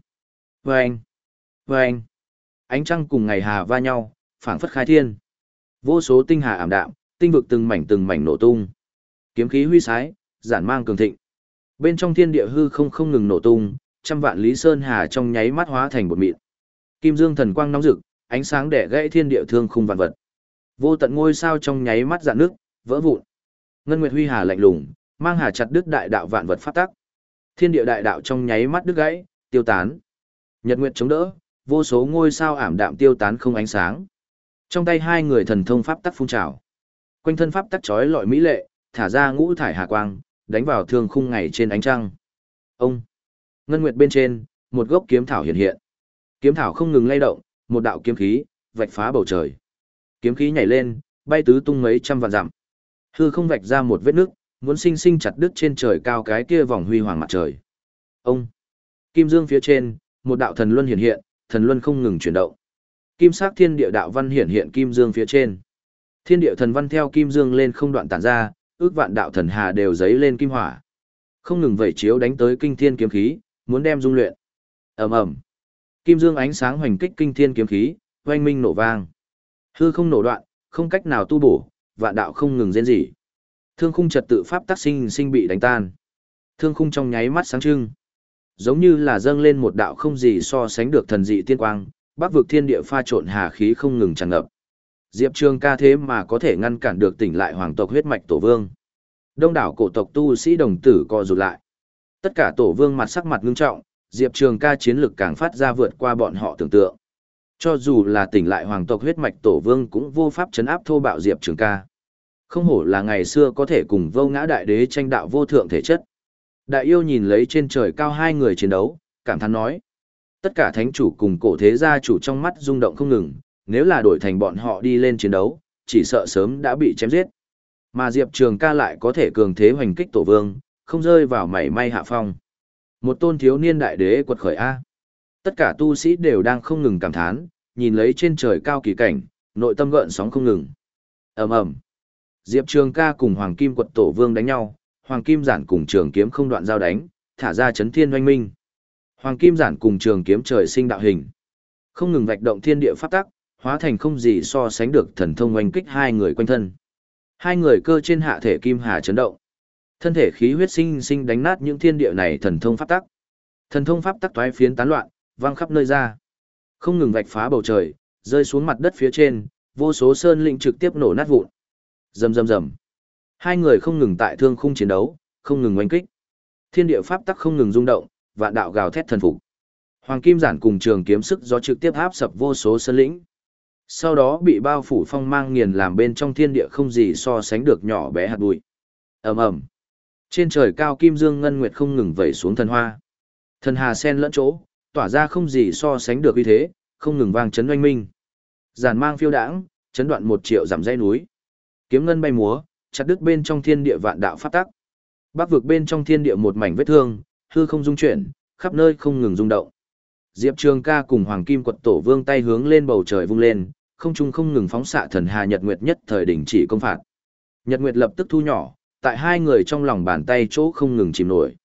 Vâng! Vâng! Ánh trăng cùng ngày hà va nhau, phảng phất khai thiên. Vô số tinh hà ảm đạm, tinh vực từng mảnh từng mảnh nổ tung. Kiếm khí huy sái, giản mang cường thịnh. Bên trong thiên địa hư không không ngừng nổ tung, trăm vạn lý sơn hà trong nháy mắt hóa thành bột mịn. Kim dương thần quang nóng rực, ánh sáng đẻ gãy thiên địa thương khung vạn vật. Vô tận ngôi sao trong nháy mắt dạn nước, vỡ vụn. Ngân Nguyệt Huy Hà lạnh lùng, mang hà chặt đứt đại đạo vạn vật phát tắc. Thiên địa đại đạo trong nháy mắt đứt gãy, tiêu tán. Nhật Nguyệt chống đỡ, vô số ngôi sao ảm đạm tiêu tán không ánh sáng. Trong tay hai người thần thông pháp tắc phun trào. Quanh thân pháp tắc chói lọi mỹ lệ, thả ra ngũ thải hà quang, đánh vào thương khung ngày trên ánh trăng. Ông Ngân Nguyệt bên trên, một gốc kiếm thảo hiện hiện. Kiếm thảo không ngừng lay động, một đạo kiếm khí vạch phá bầu trời. Kiếm khí nhảy lên, bay tứ tung mấy trăm vạn dặm. Hư không vạch ra một vết nước, muốn sinh sinh chặt đứt trên trời cao cái kia vòng huy hoàng mặt trời. Ông Kim Dương phía trên, một đạo thần luân hiện hiện, thần luân không ngừng chuyển động. Kim sắc thiên địa đạo văn hiện hiện kim dương phía trên. Thiên địa thần văn theo kim dương lên không đoạn tản ra, ước vạn đạo thần hà đều giấy lên kim hỏa. Không ngừng vẩy chiếu đánh tới kinh thiên kiếm khí, muốn đem dung luyện. Ầm ầm. Kim dương ánh sáng hoành kích kinh thiên kiếm khí, oanh minh nổ vang. Hư không nổ đoạn, không cách nào tu bổ, vạn đạo không ngừng rên rỉ. Thương khung trật tự pháp tác sinh sinh bị đánh tan. Thương khung trong nháy mắt sáng trưng. Giống như là dâng lên một đạo không gì so sánh được thần dị tiên quang, bắc vực thiên địa pha trộn hà khí không ngừng tràn ngập. Diệp Trường ca thế mà có thể ngăn cản được tỉnh lại hoàng tộc huyết mạch tổ vương. Đông đảo cổ tộc tu sĩ đồng tử co rụt lại. Tất cả tổ vương mặt sắc mặt ngưng trọng, Diệp Trường ca chiến lực càng phát ra vượt qua bọn họ tưởng tượng. Cho dù là tỉnh lại hoàng tộc huyết mạch tổ vương cũng vô pháp chấn áp thô bạo Diệp Trường ca. Không hổ là ngày xưa có thể cùng vô ngã đại đế tranh đạo vô thượng thể chất. Đại yêu nhìn lấy trên trời cao hai người chiến đấu, cảm thán nói. Tất cả thánh chủ cùng cổ thế gia chủ trong mắt rung động không ngừng, nếu là đổi thành bọn họ đi lên chiến đấu, chỉ sợ sớm đã bị chém giết. Mà Diệp Trường ca lại có thể cường thế hoành kích tổ vương, không rơi vào mảy may hạ phong. Một tôn thiếu niên đại đế quật khởi A. Tất cả tu sĩ đều đang không ngừng cảm thán, nhìn lấy trên trời cao kỳ cảnh, nội tâm gợn sóng không ngừng. ầm ầm Diệp Trường ca cùng Hoàng Kim quật tổ vương đánh nhau, Hoàng Kim giản cùng trường kiếm không đoạn giao đánh, thả ra chấn thiên oanh minh. Hoàng Kim giản cùng trường kiếm trời sinh đạo hình. Không ngừng vạch động thiên địa pháp tắc, hóa thành không gì so sánh được thần thông oanh kích hai người quanh thân. Hai người cơ trên hạ thể kim hà chấn động. Thân thể khí huyết sinh sinh đánh nát những thiên địa này thần thông pháp tắc. Thần thông pháp tắc toái phiến tán loạn, vang khắp nơi ra. Không ngừng vạch phá bầu trời, rơi xuống mặt đất phía trên, vô số sơn linh trực tiếp nổ nát vụn. Rầm rầm rầm. Hai người không ngừng tại thương khung chiến đấu, không ngừng oanh kích. Thiên địa pháp tắc không ngừng rung động, vạn đạo gào thét thần phục. Hoàng Kim Giản cùng trường kiếm sức gió trực tiếp áp sập vô số sơn lĩnh. Sau đó bị bao phủ phong mang nghiền làm bên trong thiên địa không gì so sánh được nhỏ bé hạt bụi. Ầm ầm. Trên trời cao kim dương ngân nguyệt không ngừng vẩy xuống thần hoa. Thần hà sen lẫn chỗ, tỏa ra không gì so sánh được uy thế, không ngừng vang chấn oanh minh. Giản mang phiêu đãng, chấn đoạn một triệu giảm dây núi. Kiếm ngân bay múa, chặt đứt bên trong thiên địa vạn đạo phát tắc. Bắc vực bên trong thiên địa một mảnh vết thương, hư không dung chuyển, khắp nơi không ngừng rung động. Diệp Trường Ca cùng Hoàng Kim Quật Tổ Vương tay hướng lên bầu trời vung lên, không trung không ngừng phóng xạ thần hà Nhật Nguyệt nhất thời đỉnh chỉ công phạt. Nhật Nguyệt lập tức thu nhỏ, tại hai người trong lòng bàn tay chỗ không ngừng chìm nổi.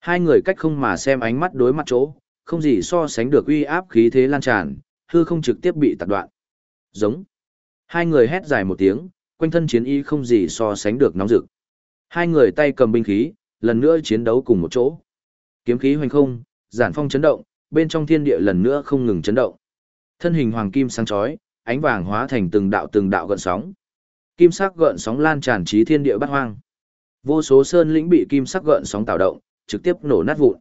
Hai người cách không mà xem ánh mắt đối mặt chỗ, không gì so sánh được uy áp khí thế lan tràn, hư không trực tiếp bị tạt đoạn. Giống. Hai người hét dài một tiếng, quanh thân chiến y không gì so sánh được nóng rực. Hai người tay cầm binh khí, lần nữa chiến đấu cùng một chỗ. Kiếm khí hoành không, giản phong chấn động, bên trong thiên địa lần nữa không ngừng chấn động. Thân hình hoàng kim sáng chói, ánh vàng hóa thành từng đạo từng đạo gợn sóng. Kim sắc gợn sóng lan tràn trí thiên địa bát hoang. Vô số sơn lĩnh bị kim sắc gợn sóng tạo động, trực tiếp nổ nát vụn.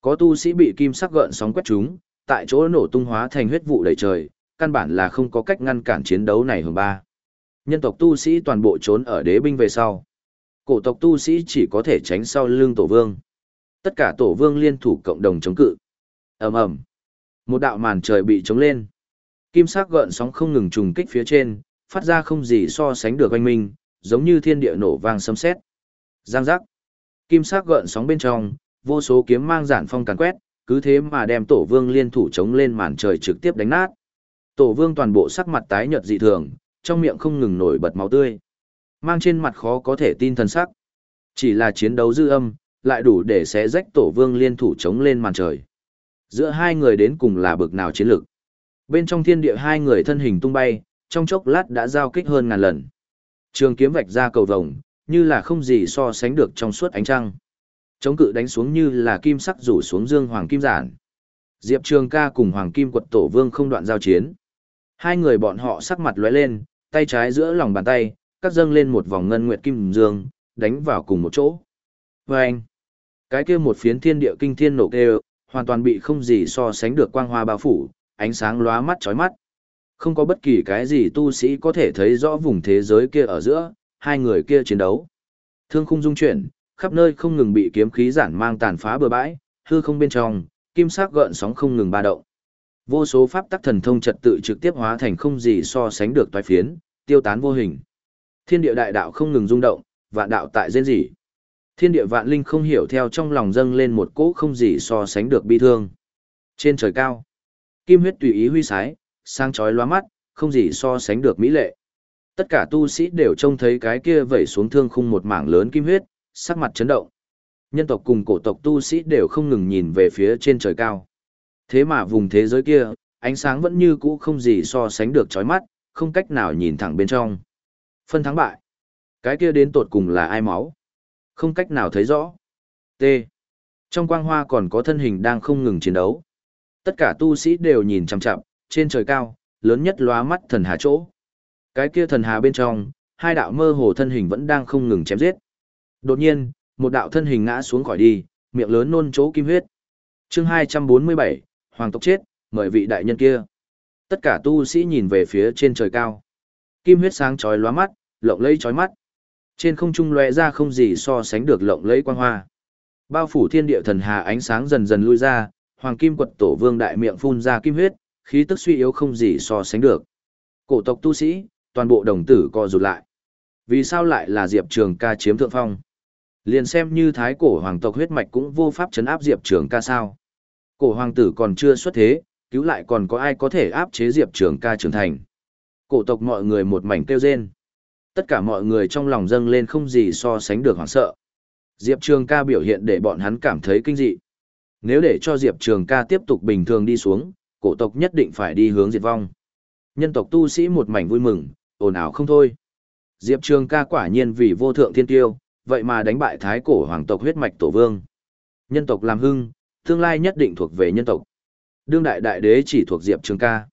Có tu sĩ bị kim sắc gợn sóng quét trúng, tại chỗ nổ tung hóa thành huyết vụ đầy trời, căn bản là không có cách ngăn cản chiến đấu này hưởng ba. Nhân tộc tu sĩ toàn bộ trốn ở đế binh về sau. Cổ tộc tu sĩ chỉ có thể tránh sau lưng tổ vương. Tất cả tổ vương liên thủ cộng đồng chống cự. ầm ầm, Một đạo màn trời bị chống lên. Kim sắc gợn sóng không ngừng trùng kích phía trên, phát ra không gì so sánh được oanh minh, giống như thiên địa nổ vang sấm sét. Giang giác. Kim sắc gợn sóng bên trong, vô số kiếm mang giản phong càn quét, cứ thế mà đem tổ vương liên thủ chống lên màn trời trực tiếp đánh nát. Tổ vương toàn bộ sắc mặt tái nhợt dị thường, trong miệng không ngừng nổi bật máu tươi. Mang trên mặt khó có thể tin thần sắc. Chỉ là chiến đấu dư âm, lại đủ để xé rách tổ vương liên thủ chống lên màn trời. Giữa hai người đến cùng là bực nào chiến lực. Bên trong thiên địa hai người thân hình tung bay, trong chốc lát đã giao kích hơn ngàn lần. Trường kiếm vạch ra cầu vồng, như là không gì so sánh được trong suốt ánh trăng. Chống cự đánh xuống như là kim sắc rủ xuống dương hoàng kim giản. Diệp Trường ca cùng hoàng kim quật tổ vương không đoạn giao chiến. Hai người bọn họ sắc mặt lóe lên, tay trái giữa lòng bàn tay, cắt dâng lên một vòng ngân nguyệt kim dương, đánh vào cùng một chỗ. Và anh, cái kia một phiến thiên địa kinh thiên nổ kêu, hoàn toàn bị không gì so sánh được quang hoa bao phủ, ánh sáng lóa mắt chói mắt. Không có bất kỳ cái gì tu sĩ có thể thấy rõ vùng thế giới kia ở giữa, hai người kia chiến đấu. Thương khung dung chuyển, khắp nơi không ngừng bị kiếm khí giản mang tàn phá bừa bãi, hư không bên trong, kim sắc gợn sóng không ngừng ba động. Vô số pháp tắc thần thông trật tự trực tiếp hóa thành không gì so sánh được toái phiến, tiêu tán vô hình. Thiên địa đại đạo không ngừng rung động, vạn đạo tại rên rỉ. Thiên địa vạn linh không hiểu theo trong lòng dâng lên một cỗ không gì so sánh được bi thương. Trên trời cao, kim huyết tùy ý huy sái, sang chói lóa mắt, không gì so sánh được mỹ lệ. Tất cả tu sĩ đều trông thấy cái kia vẩy xuống thương khung một mảng lớn kim huyết, sắc mặt chấn động. Nhân tộc cùng cổ tộc tu sĩ đều không ngừng nhìn về phía trên trời cao. Thế mà vùng thế giới kia, ánh sáng vẫn như cũ không gì so sánh được chói mắt, không cách nào nhìn thẳng bên trong. Phân thắng bại. Cái kia đến tột cùng là ai máu? Không cách nào thấy rõ. T. Trong quang hoa còn có thân hình đang không ngừng chiến đấu. Tất cả tu sĩ đều nhìn chằm chằm, trên trời cao, lớn nhất lóa mắt thần hà chỗ. Cái kia thần hà bên trong, hai đạo mơ hồ thân hình vẫn đang không ngừng chém giết. Đột nhiên, một đạo thân hình ngã xuống khỏi đi, miệng lớn nôn chỗ kim huyết. Chương 247, Hoàng tộc chết, mời vị đại nhân kia. Tất cả tu sĩ nhìn về phía trên trời cao. Kim huyết sáng chói lóa mắt, lộng lẫy chói mắt. Trên không trung lóe ra không gì so sánh được lộng lẫy quang hoa. Bao phủ thiên địa thần hà ánh sáng dần dần lui ra, hoàng kim quật tổ vương đại miệng phun ra kim huyết, khí tức suy yếu không gì so sánh được. Cổ tộc tu sĩ, toàn bộ đồng tử co rụt lại. Vì sao lại là Diệp Trường ca chiếm thượng phong? Liền xem như thái cổ hoàng tộc huyết mạch cũng vô pháp chấn áp Diệp Trường ca sao? Cổ hoàng tử còn chưa xuất thế, cứu lại còn có ai có thể áp chế Diệp Trường ca trưởng thành? Cổ tộc mọi người một mảnh kêu rên. Tất cả mọi người trong lòng dâng lên không gì so sánh được hoảng sợ. Diệp Trường ca biểu hiện để bọn hắn cảm thấy kinh dị. Nếu để cho Diệp Trường ca tiếp tục bình thường đi xuống, cổ tộc nhất định phải đi hướng diệt vong. Nhân tộc tu sĩ một mảnh vui mừng, ồn ào không thôi. Diệp Trường ca quả nhiên vì vô thượng thiên tiêu, vậy mà đánh bại thái cổ hoàng tộc huyết mạch tổ vương. Nhân tộc làm hưng, tương lai nhất định thuộc về nhân tộc. Đương đại đại đế chỉ thuộc Diệp Trường ca.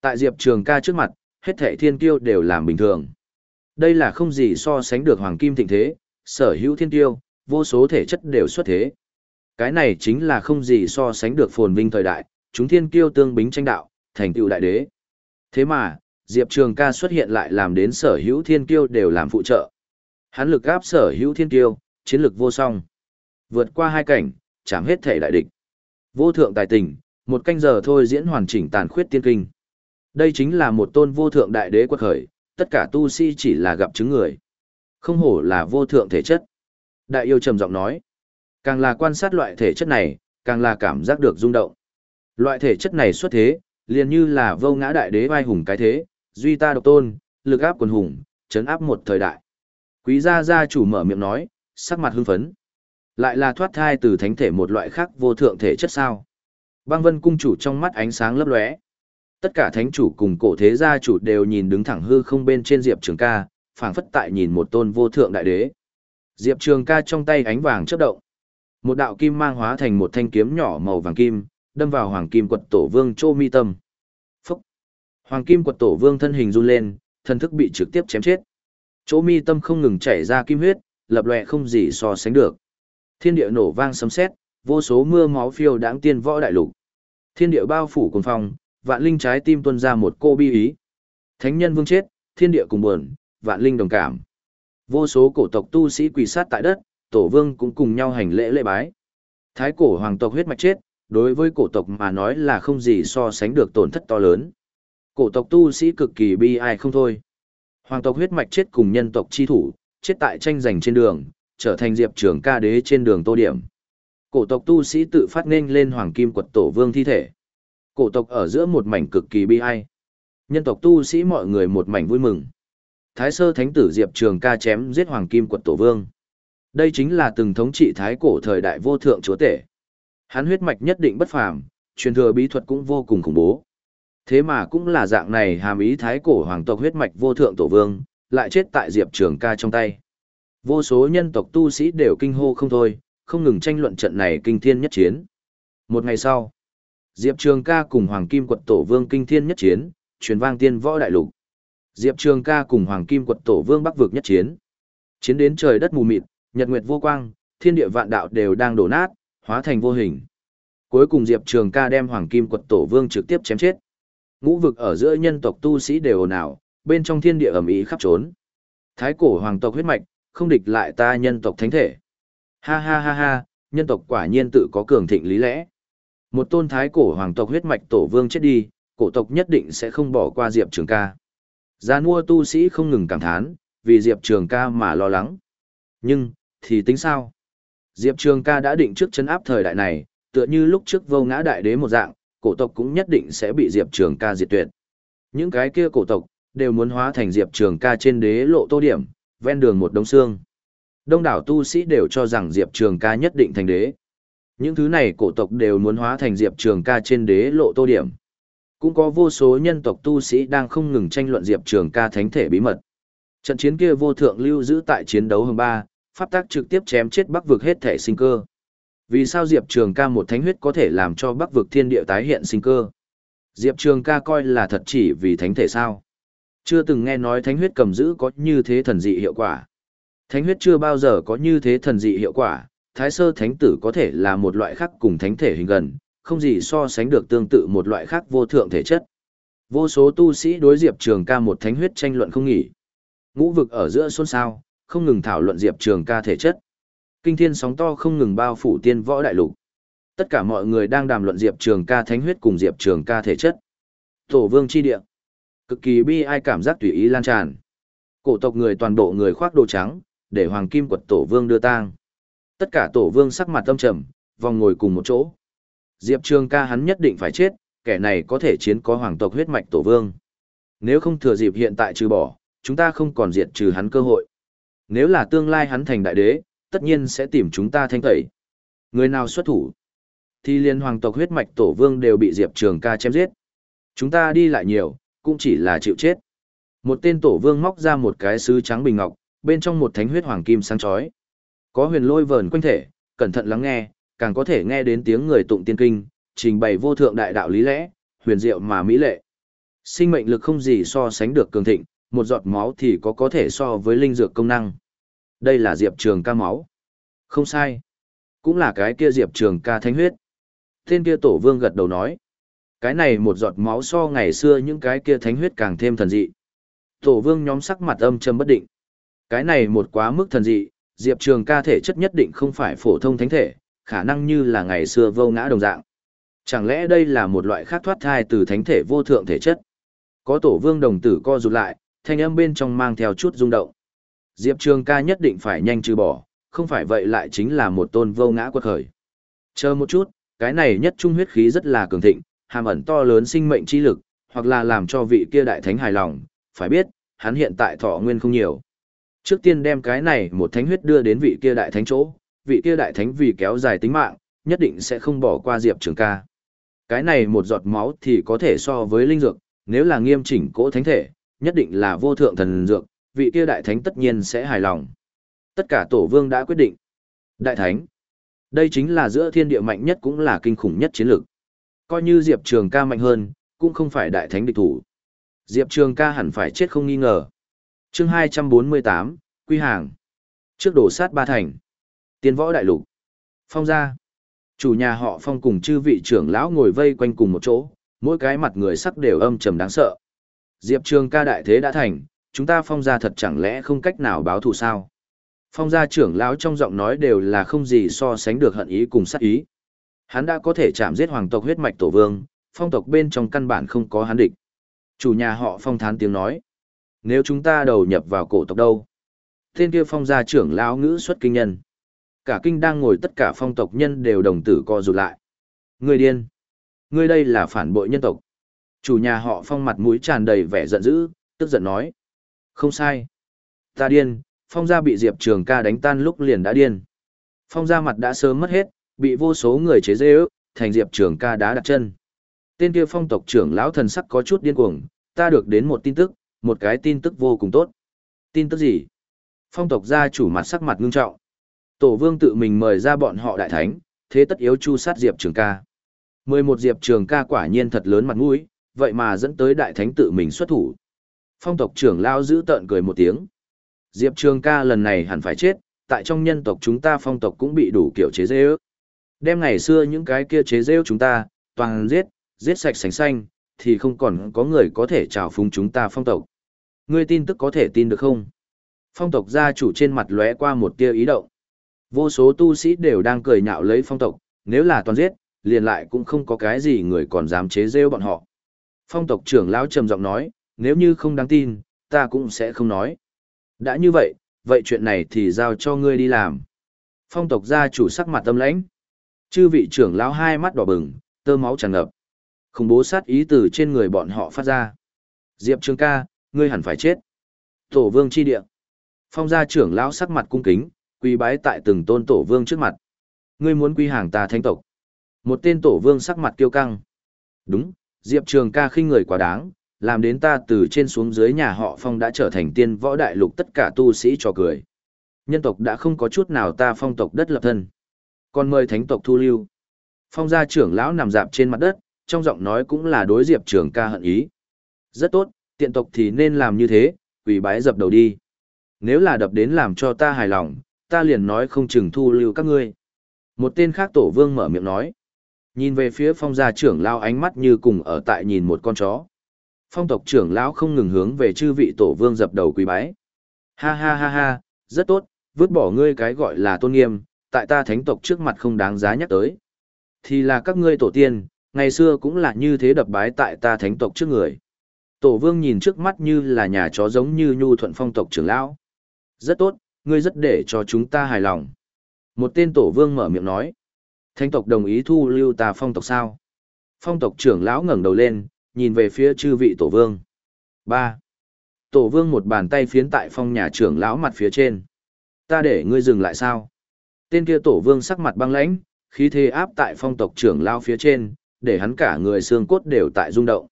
Tại Diệp Trường ca trước mặt, hết thảy thiên Kiêu đều làm bình thường. Đây là không gì so sánh được hoàng kim thịnh thế, sở hữu thiên Kiêu, vô số thể chất đều xuất thế. Cái này chính là không gì so sánh được phồn vinh thời đại, chúng thiên kiêu tương bính tranh đạo, thành tựu đại đế. Thế mà, Diệp Trường ca xuất hiện lại làm đến sở hữu thiên kiêu đều làm phụ trợ. Hắn lực áp sở hữu thiên kiêu, chiến lực vô song. Vượt qua hai cảnh, chạm hết thể đại địch. Vô thượng tài tình, một canh giờ thôi diễn hoàn chỉnh tàn khuyết tiên kinh. Đây chính là một tôn vô thượng đại đế quật khởi, tất cả tu sĩ chỉ là gặp chứng người. Không hổ là vô thượng thể chất. Đại yêu trầm giọng nói. Càng là quan sát loại thể chất này, càng là cảm giác được rung động. Loại thể chất này xuất thế, liền như là vô ngã đại đế vai hùng cái thế, duy ta độc tôn, lực áp quần hùng, chấn áp một thời đại. Quý gia gia chủ mở miệng nói, sắc mặt hưng phấn. Lại là thoát thai từ thánh thể một loại khác vô thượng thể chất sao. Băng vân cung chủ trong mắt ánh sáng lấp lóe. Tất cả thánh chủ cùng cổ thế gia chủ đều nhìn đứng thẳng hư không bên trên Diệp Trường ca, phảng phất tại nhìn một tôn vô thượng đại đế. Diệp Trường ca trong tay ánh vàng chớp động. Một đạo kim mang hóa thành một thanh kiếm nhỏ màu vàng kim, đâm vào hoàng kim quật tổ vương Chô Mi Tâm. Phúc! Hoàng kim quật tổ vương thân hình run lên, thân thức bị trực tiếp chém chết. Chỗ mi tâm không ngừng chảy ra kim huyết, lập lòe không gì so sánh được. Thiên địa nổ vang sấm sét, vô số mưa máu phiêu đãng tiên võ đại lục. Thiên địa bao phủ cuồng phong, vạn linh trái tim tuôn ra một cô bi ý. Thánh nhân vương chết, thiên địa cùng buồn, vạn linh đồng cảm. Vô số cổ tộc tu sĩ quỳ sát tại đất, tổ vương cũng cùng nhau hành lễ lễ bái. Thái cổ hoàng tộc huyết mạch chết, đối với cổ tộc mà nói là không gì so sánh được tổn thất to lớn. Cổ tộc tu sĩ cực kỳ bi ai không thôi. Hoàng tộc huyết mạch chết cùng nhân tộc chi thủ, chết tại tranh giành trên đường, trở thành diệp Trường ca đế trên đường tô điểm. Cổ tộc tu sĩ tự phát nên lên hoàng kim quật tổ vương thi thể. Cổ tộc ở giữa một mảnh cực kỳ bi ai. Nhân tộc tu sĩ mọi người một mảnh vui mừng. Thái sơ thánh tử diệp trường ca chém giết hoàng kim quật tổ vương. Đây chính là từng thống trị thái cổ thời đại vô thượng chúa tể. Hắn huyết mạch nhất định bất phàm, truyền thừa bí thuật cũng vô cùng khủng bố. Thế mà cũng là dạng này hàm ý thái cổ hoàng tộc huyết mạch vô thượng tổ vương, lại chết tại Diệp Trường ca trong tay. Vô số nhân tộc tu sĩ đều kinh hô không thôi, không ngừng tranh luận trận này kinh thiên nhất chiến. Một ngày sau, Diệp Trường ca cùng Hoàng Kim quật tổ vương kinh thiên nhất chiến, truyền vang tiên võ đại lục. Diệp Trường ca cùng Hoàng Kim quật tổ vương bắc vực nhất chiến. Chiến đến trời đất mù mịt, nhật nguyệt vô quang, thiên địa vạn đạo đều đang đổ nát, hóa thành vô hình. Cuối cùng Diệp Trường ca đem Hoàng Kim quật tổ vương trực tiếp chém chết. Ngũ vực ở giữa nhân tộc tu sĩ đều ồn ào, bên trong thiên địa ẩm ý khắp trốn. Thái cổ hoàng tộc huyết mạch, không địch lại ta nhân tộc thánh thể. Ha ha ha ha, nhân tộc quả nhiên tự có cường thịnh lý lẽ. Một tôn thái cổ hoàng tộc huyết mạch tổ vương chết đi, cổ tộc nhất định sẽ không bỏ qua Diệp Trường ca. Gia nua tu sĩ không ngừng cảm thán, vì Diệp Trường ca mà lo lắng. Nhưng, thì tính sao? Diệp Trường ca đã định trước chân áp thời đại này, tựa như lúc trước vô ngã đại đế một dạng, cổ tộc cũng nhất định sẽ bị Diệp Trường ca diệt tuyệt. Những cái kia cổ tộc, đều muốn hóa thành Diệp Trường ca trên đế lộ tô điểm, ven đường một đống xương. Đông đảo tu sĩ đều cho rằng Diệp Trường ca nhất định thành đế. Những thứ này cổ tộc đều muốn hóa thành Diệp Trường ca trên đế lộ tô điểm. Cũng có vô số nhân tộc tu sĩ đang không ngừng tranh luận Diệp Trường ca thánh thể bí mật. Trận chiến kia vô thượng lưu giữ tại chiến đấu hồng ba, pháp tác trực tiếp chém chết bắc vực hết thể sinh cơ. Vì sao Diệp Trường ca một thánh huyết có thể làm cho bắc vực thiên địa tái hiện sinh cơ? Diệp Trường ca coi là thật chỉ vì thánh thể sao? Chưa từng nghe nói thánh huyết cầm giữ có như thế thần dị hiệu quả. Thánh huyết chưa bao giờ có như thế thần dị hiệu quả, thái sơ thánh tử có thể là một loại khác cùng thánh thể hình gần, không gì so sánh được tương tự một loại khác vô thượng thể chất. Vô số tu sĩ đối Diệp Trường ca một thánh huyết tranh luận không nghỉ. Ngũ vực ở giữa xôn xao, không ngừng thảo luận Diệp Trường ca thể chất. Kinh thiên sóng to không ngừng bao phủ tiên võ đại lục. Tất cả mọi người đang đàm luận Diệp Trường ca thánh huyết cùng Diệp Trường ca thể chất. Tổ vương chi địa. Cực kỳ bi ai cảm giác tùy ý lan tràn. Cổ tộc người toàn bộ người khoác đồ trắng, để hoàng kim quật tổ vương đưa tang. Tất cả tổ vương sắc mặt tâm trầm, vòng ngồi cùng một chỗ. Diệp Trường ca hắn nhất định phải chết, kẻ này có thể chiến có hoàng tộc huyết mạch tổ vương. Nếu không thừa dịp hiện tại trừ bỏ, chúng ta không còn diệt trừ hắn cơ hội. Nếu là tương lai hắn thành đại đế, tất nhiên sẽ tìm chúng ta thanh tẩy. Người nào xuất thủ, thì liên hoàng tộc huyết mạch tổ vương đều bị Diệp Trường ca chém giết. Chúng ta đi lại nhiều, cũng chỉ là chịu chết. Một tên tổ vương móc ra một cái sứ trắng bình ngọc, bên trong một thánh huyết hoàng kim sáng chói. Có huyền lôi vờn quanh thể, cẩn thận lắng nghe, càng có thể nghe đến tiếng người tụng tiên kinh, trình bày vô thượng đại đạo lý lẽ, huyền diệu mà mỹ lệ. Sinh mệnh lực không gì so sánh được cường thịnh, một giọt máu thì có có thể so với linh dược công năng. Đây là Diệp Trường ca máu. Không sai. Cũng là cái kia Diệp Trường ca thánh huyết. Tên kia tổ vương gật đầu nói. Cái này một giọt máu so ngày xưa những cái kia thánh huyết càng thêm thần dị. Tổ vương nhóm sắc mặt âm trầm bất định. Cái này một quá mức thần dị, Diệp Trường ca thể chất nhất định không phải phổ thông thánh thể, khả năng như là ngày xưa vô ngã đồng dạng. Chẳng lẽ đây là một loại khác thoát thai từ thánh thể vô thượng thể chất? Có tổ vương đồng tử co rụt lại, thanh âm bên trong mang theo chút rung động. Diệp Trường ca nhất định phải nhanh trừ bỏ, không phải vậy lại chính là một tôn vô ngã quật khởi. Chờ một chút, cái này nhất trung huyết khí rất là cường thịnh, hàm ẩn to lớn sinh mệnh chi lực, hoặc là làm cho vị kia đại thánh hài lòng, phải biết, hắn hiện tại thọ nguyên không nhiều. Trước tiên đem cái này một thánh huyết đưa đến vị kia đại thánh chỗ, vị kia đại thánh vì kéo dài tính mạng, nhất định sẽ không bỏ qua Diệp Trường ca. Cái này một giọt máu thì có thể so với linh dược, nếu là nghiêm chỉnh cỗ thánh thể, nhất định là vô thượng thần dược, vị kia đại thánh tất nhiên sẽ hài lòng. Tất cả tổ vương đã quyết định. Đại thánh, đây chính là giữa thiên địa mạnh nhất cũng là kinh khủng nhất chiến lược. Coi như Diệp Trường ca mạnh hơn, cũng không phải đại thánh địch thủ. Diệp Trường ca hẳn phải chết không nghi ngờ. chương 248, Quy Hàng. Trước đổ sát ba thành. Tiến võ đại lục. Phong gia. Chủ nhà họ Phong cùng chư vị trưởng lão ngồi vây quanh cùng một chỗ, mỗi cái mặt người sắc đều âm trầm đáng sợ. Diệp Trường ca đại thế đã thành, chúng ta phong gia thật chẳng lẽ không cách nào báo thù sao? Phong gia trưởng lão trong giọng nói đều là không gì so sánh được hận ý cùng sát ý. Hắn đã có thể chạm giết hoàng tộc huyết mạch tổ vương, phong tộc bên trong căn bản không có hắn địch. Chủ nhà họ phong thán tiếng nói. Nếu chúng ta đầu nhập vào cổ tộc đâu? Tên kia phong gia trưởng lão ngữ xuất kinh nhân. Cả kinh đang ngồi tất cả phong tộc nhân đều đồng tử co rụt lại. Người điên. Ngươi đây là phản bội nhân tộc. Chủ nhà họ phong mặt mũi tràn đầy vẻ giận dữ, tức giận nói. Không sai. Ta điên, phong gia bị Diệp Trường ca đánh tan lúc liền đã điên. Phong gia mặt đã sớm mất hết, bị vô số người chế dê ước, thành Diệp Trường ca đá đặt chân. Tên kia phong tộc trưởng lão thần sắc có chút điên cuồng, ta được đến một tin tức, một cái tin tức vô cùng tốt. Tin tức gì? Phong tộc gia chủ mặt sắc mặt ngưng trọng. Tổ vương tự mình mời ra bọn họ đại thánh, thế tất yếu chu sát Diệp Trường ca. mười một Diệp Trường ca quả nhiên thật lớn mặt mũi, vậy mà dẫn tới đại thánh tự mình xuất thủ. Phong tộc trưởng lao giữ tợn cười một tiếng. Diệp Trường ca lần này hẳn phải chết, tại trong nhân tộc chúng ta phong tộc cũng bị đủ kiểu chế dê ước. Đem ngày xưa những cái kia chế rêu chúng ta, toàn giết, giết sạch sành xanh, thì không còn có người có thể trào phúng chúng ta phong tộc. Ngươi tin tức có thể tin được không? Phong tộc gia chủ trên mặt lóe qua một tia ý động. Vô số tu sĩ đều đang cười nhạo lấy phong tộc, nếu là toàn giết, liền lại cũng không có cái gì người còn dám chế rêu bọn họ. Phong tộc trưởng lão trầm giọng nói, nếu như không đáng tin, ta cũng sẽ không nói. Đã như vậy, vậy chuyện này thì giao cho ngươi đi làm. Phong tộc gia chủ sắc mặt tâm lãnh. Chư vị trưởng lão hai mắt đỏ bừng, tơ máu tràn ngập. Khủng bố sát ý từ trên người bọn họ phát ra. Diệp Trường ca, ngươi hẳn phải chết. Tổ vương chi địa. Phong gia trưởng lão sắc mặt cung kính, quỳ bái tại từng tôn tổ vương trước mặt. Ngươi muốn quy hàng ta thánh tộc. Một tên tổ vương sắc mặt kiêu căng. Đúng, Diệp Trường ca khinh người quá đáng, làm đến ta từ trên xuống dưới nhà họ Phong đã trở thành tiên võ đại lục tất cả tu sĩ cho cười. Nhân tộc đã không có chút nào ta phong tộc đất lập thân. Còn mời thánh tộc thu lưu. Phong gia trưởng lão nằm dạp trên mặt đất, trong giọng nói cũng là đối Diệp Trường ca hận ý. Rất tốt, tiện tộc thì nên làm như thế, quỷ bái dập đầu đi. Nếu là đập đến làm cho ta hài lòng, ta liền nói không chừng thu lưu các ngươi. Một tên khác tổ vương mở miệng nói. Nhìn về phía phong gia trưởng lão ánh mắt như cùng ở tại nhìn một con chó. Phong tộc trưởng lão không ngừng hướng về chư vị tổ vương dập đầu quỳ bái. Ha ha ha ha, rất tốt, vứt bỏ ngươi cái gọi là tôn nghiêm, tại ta thánh tộc trước mặt không đáng giá nhắc tới. Thì là các ngươi tổ tiên, ngày xưa cũng là như thế đập bái tại ta thánh tộc trước người. Tổ vương nhìn trước mắt như là nhà chó giống như nhu thuận phong tộc trưởng lão. Rất tốt, ngươi rất để cho chúng ta hài lòng. Một tên tổ vương mở miệng nói. Thánh tộc đồng ý thu lưu ta phong tộc sao? Phong tộc trưởng lão ngẩng đầu lên, nhìn về phía chư vị tổ vương. ba Tổ vương một bàn tay phiến tại phong nhà trưởng lão mặt phía trên. Ta để ngươi dừng lại sao? Tên kia tổ vương sắc mặt băng lãnh, khí thế áp tại phong tộc trưởng lao phía trên, để hắn cả người xương cốt đều tại rung động.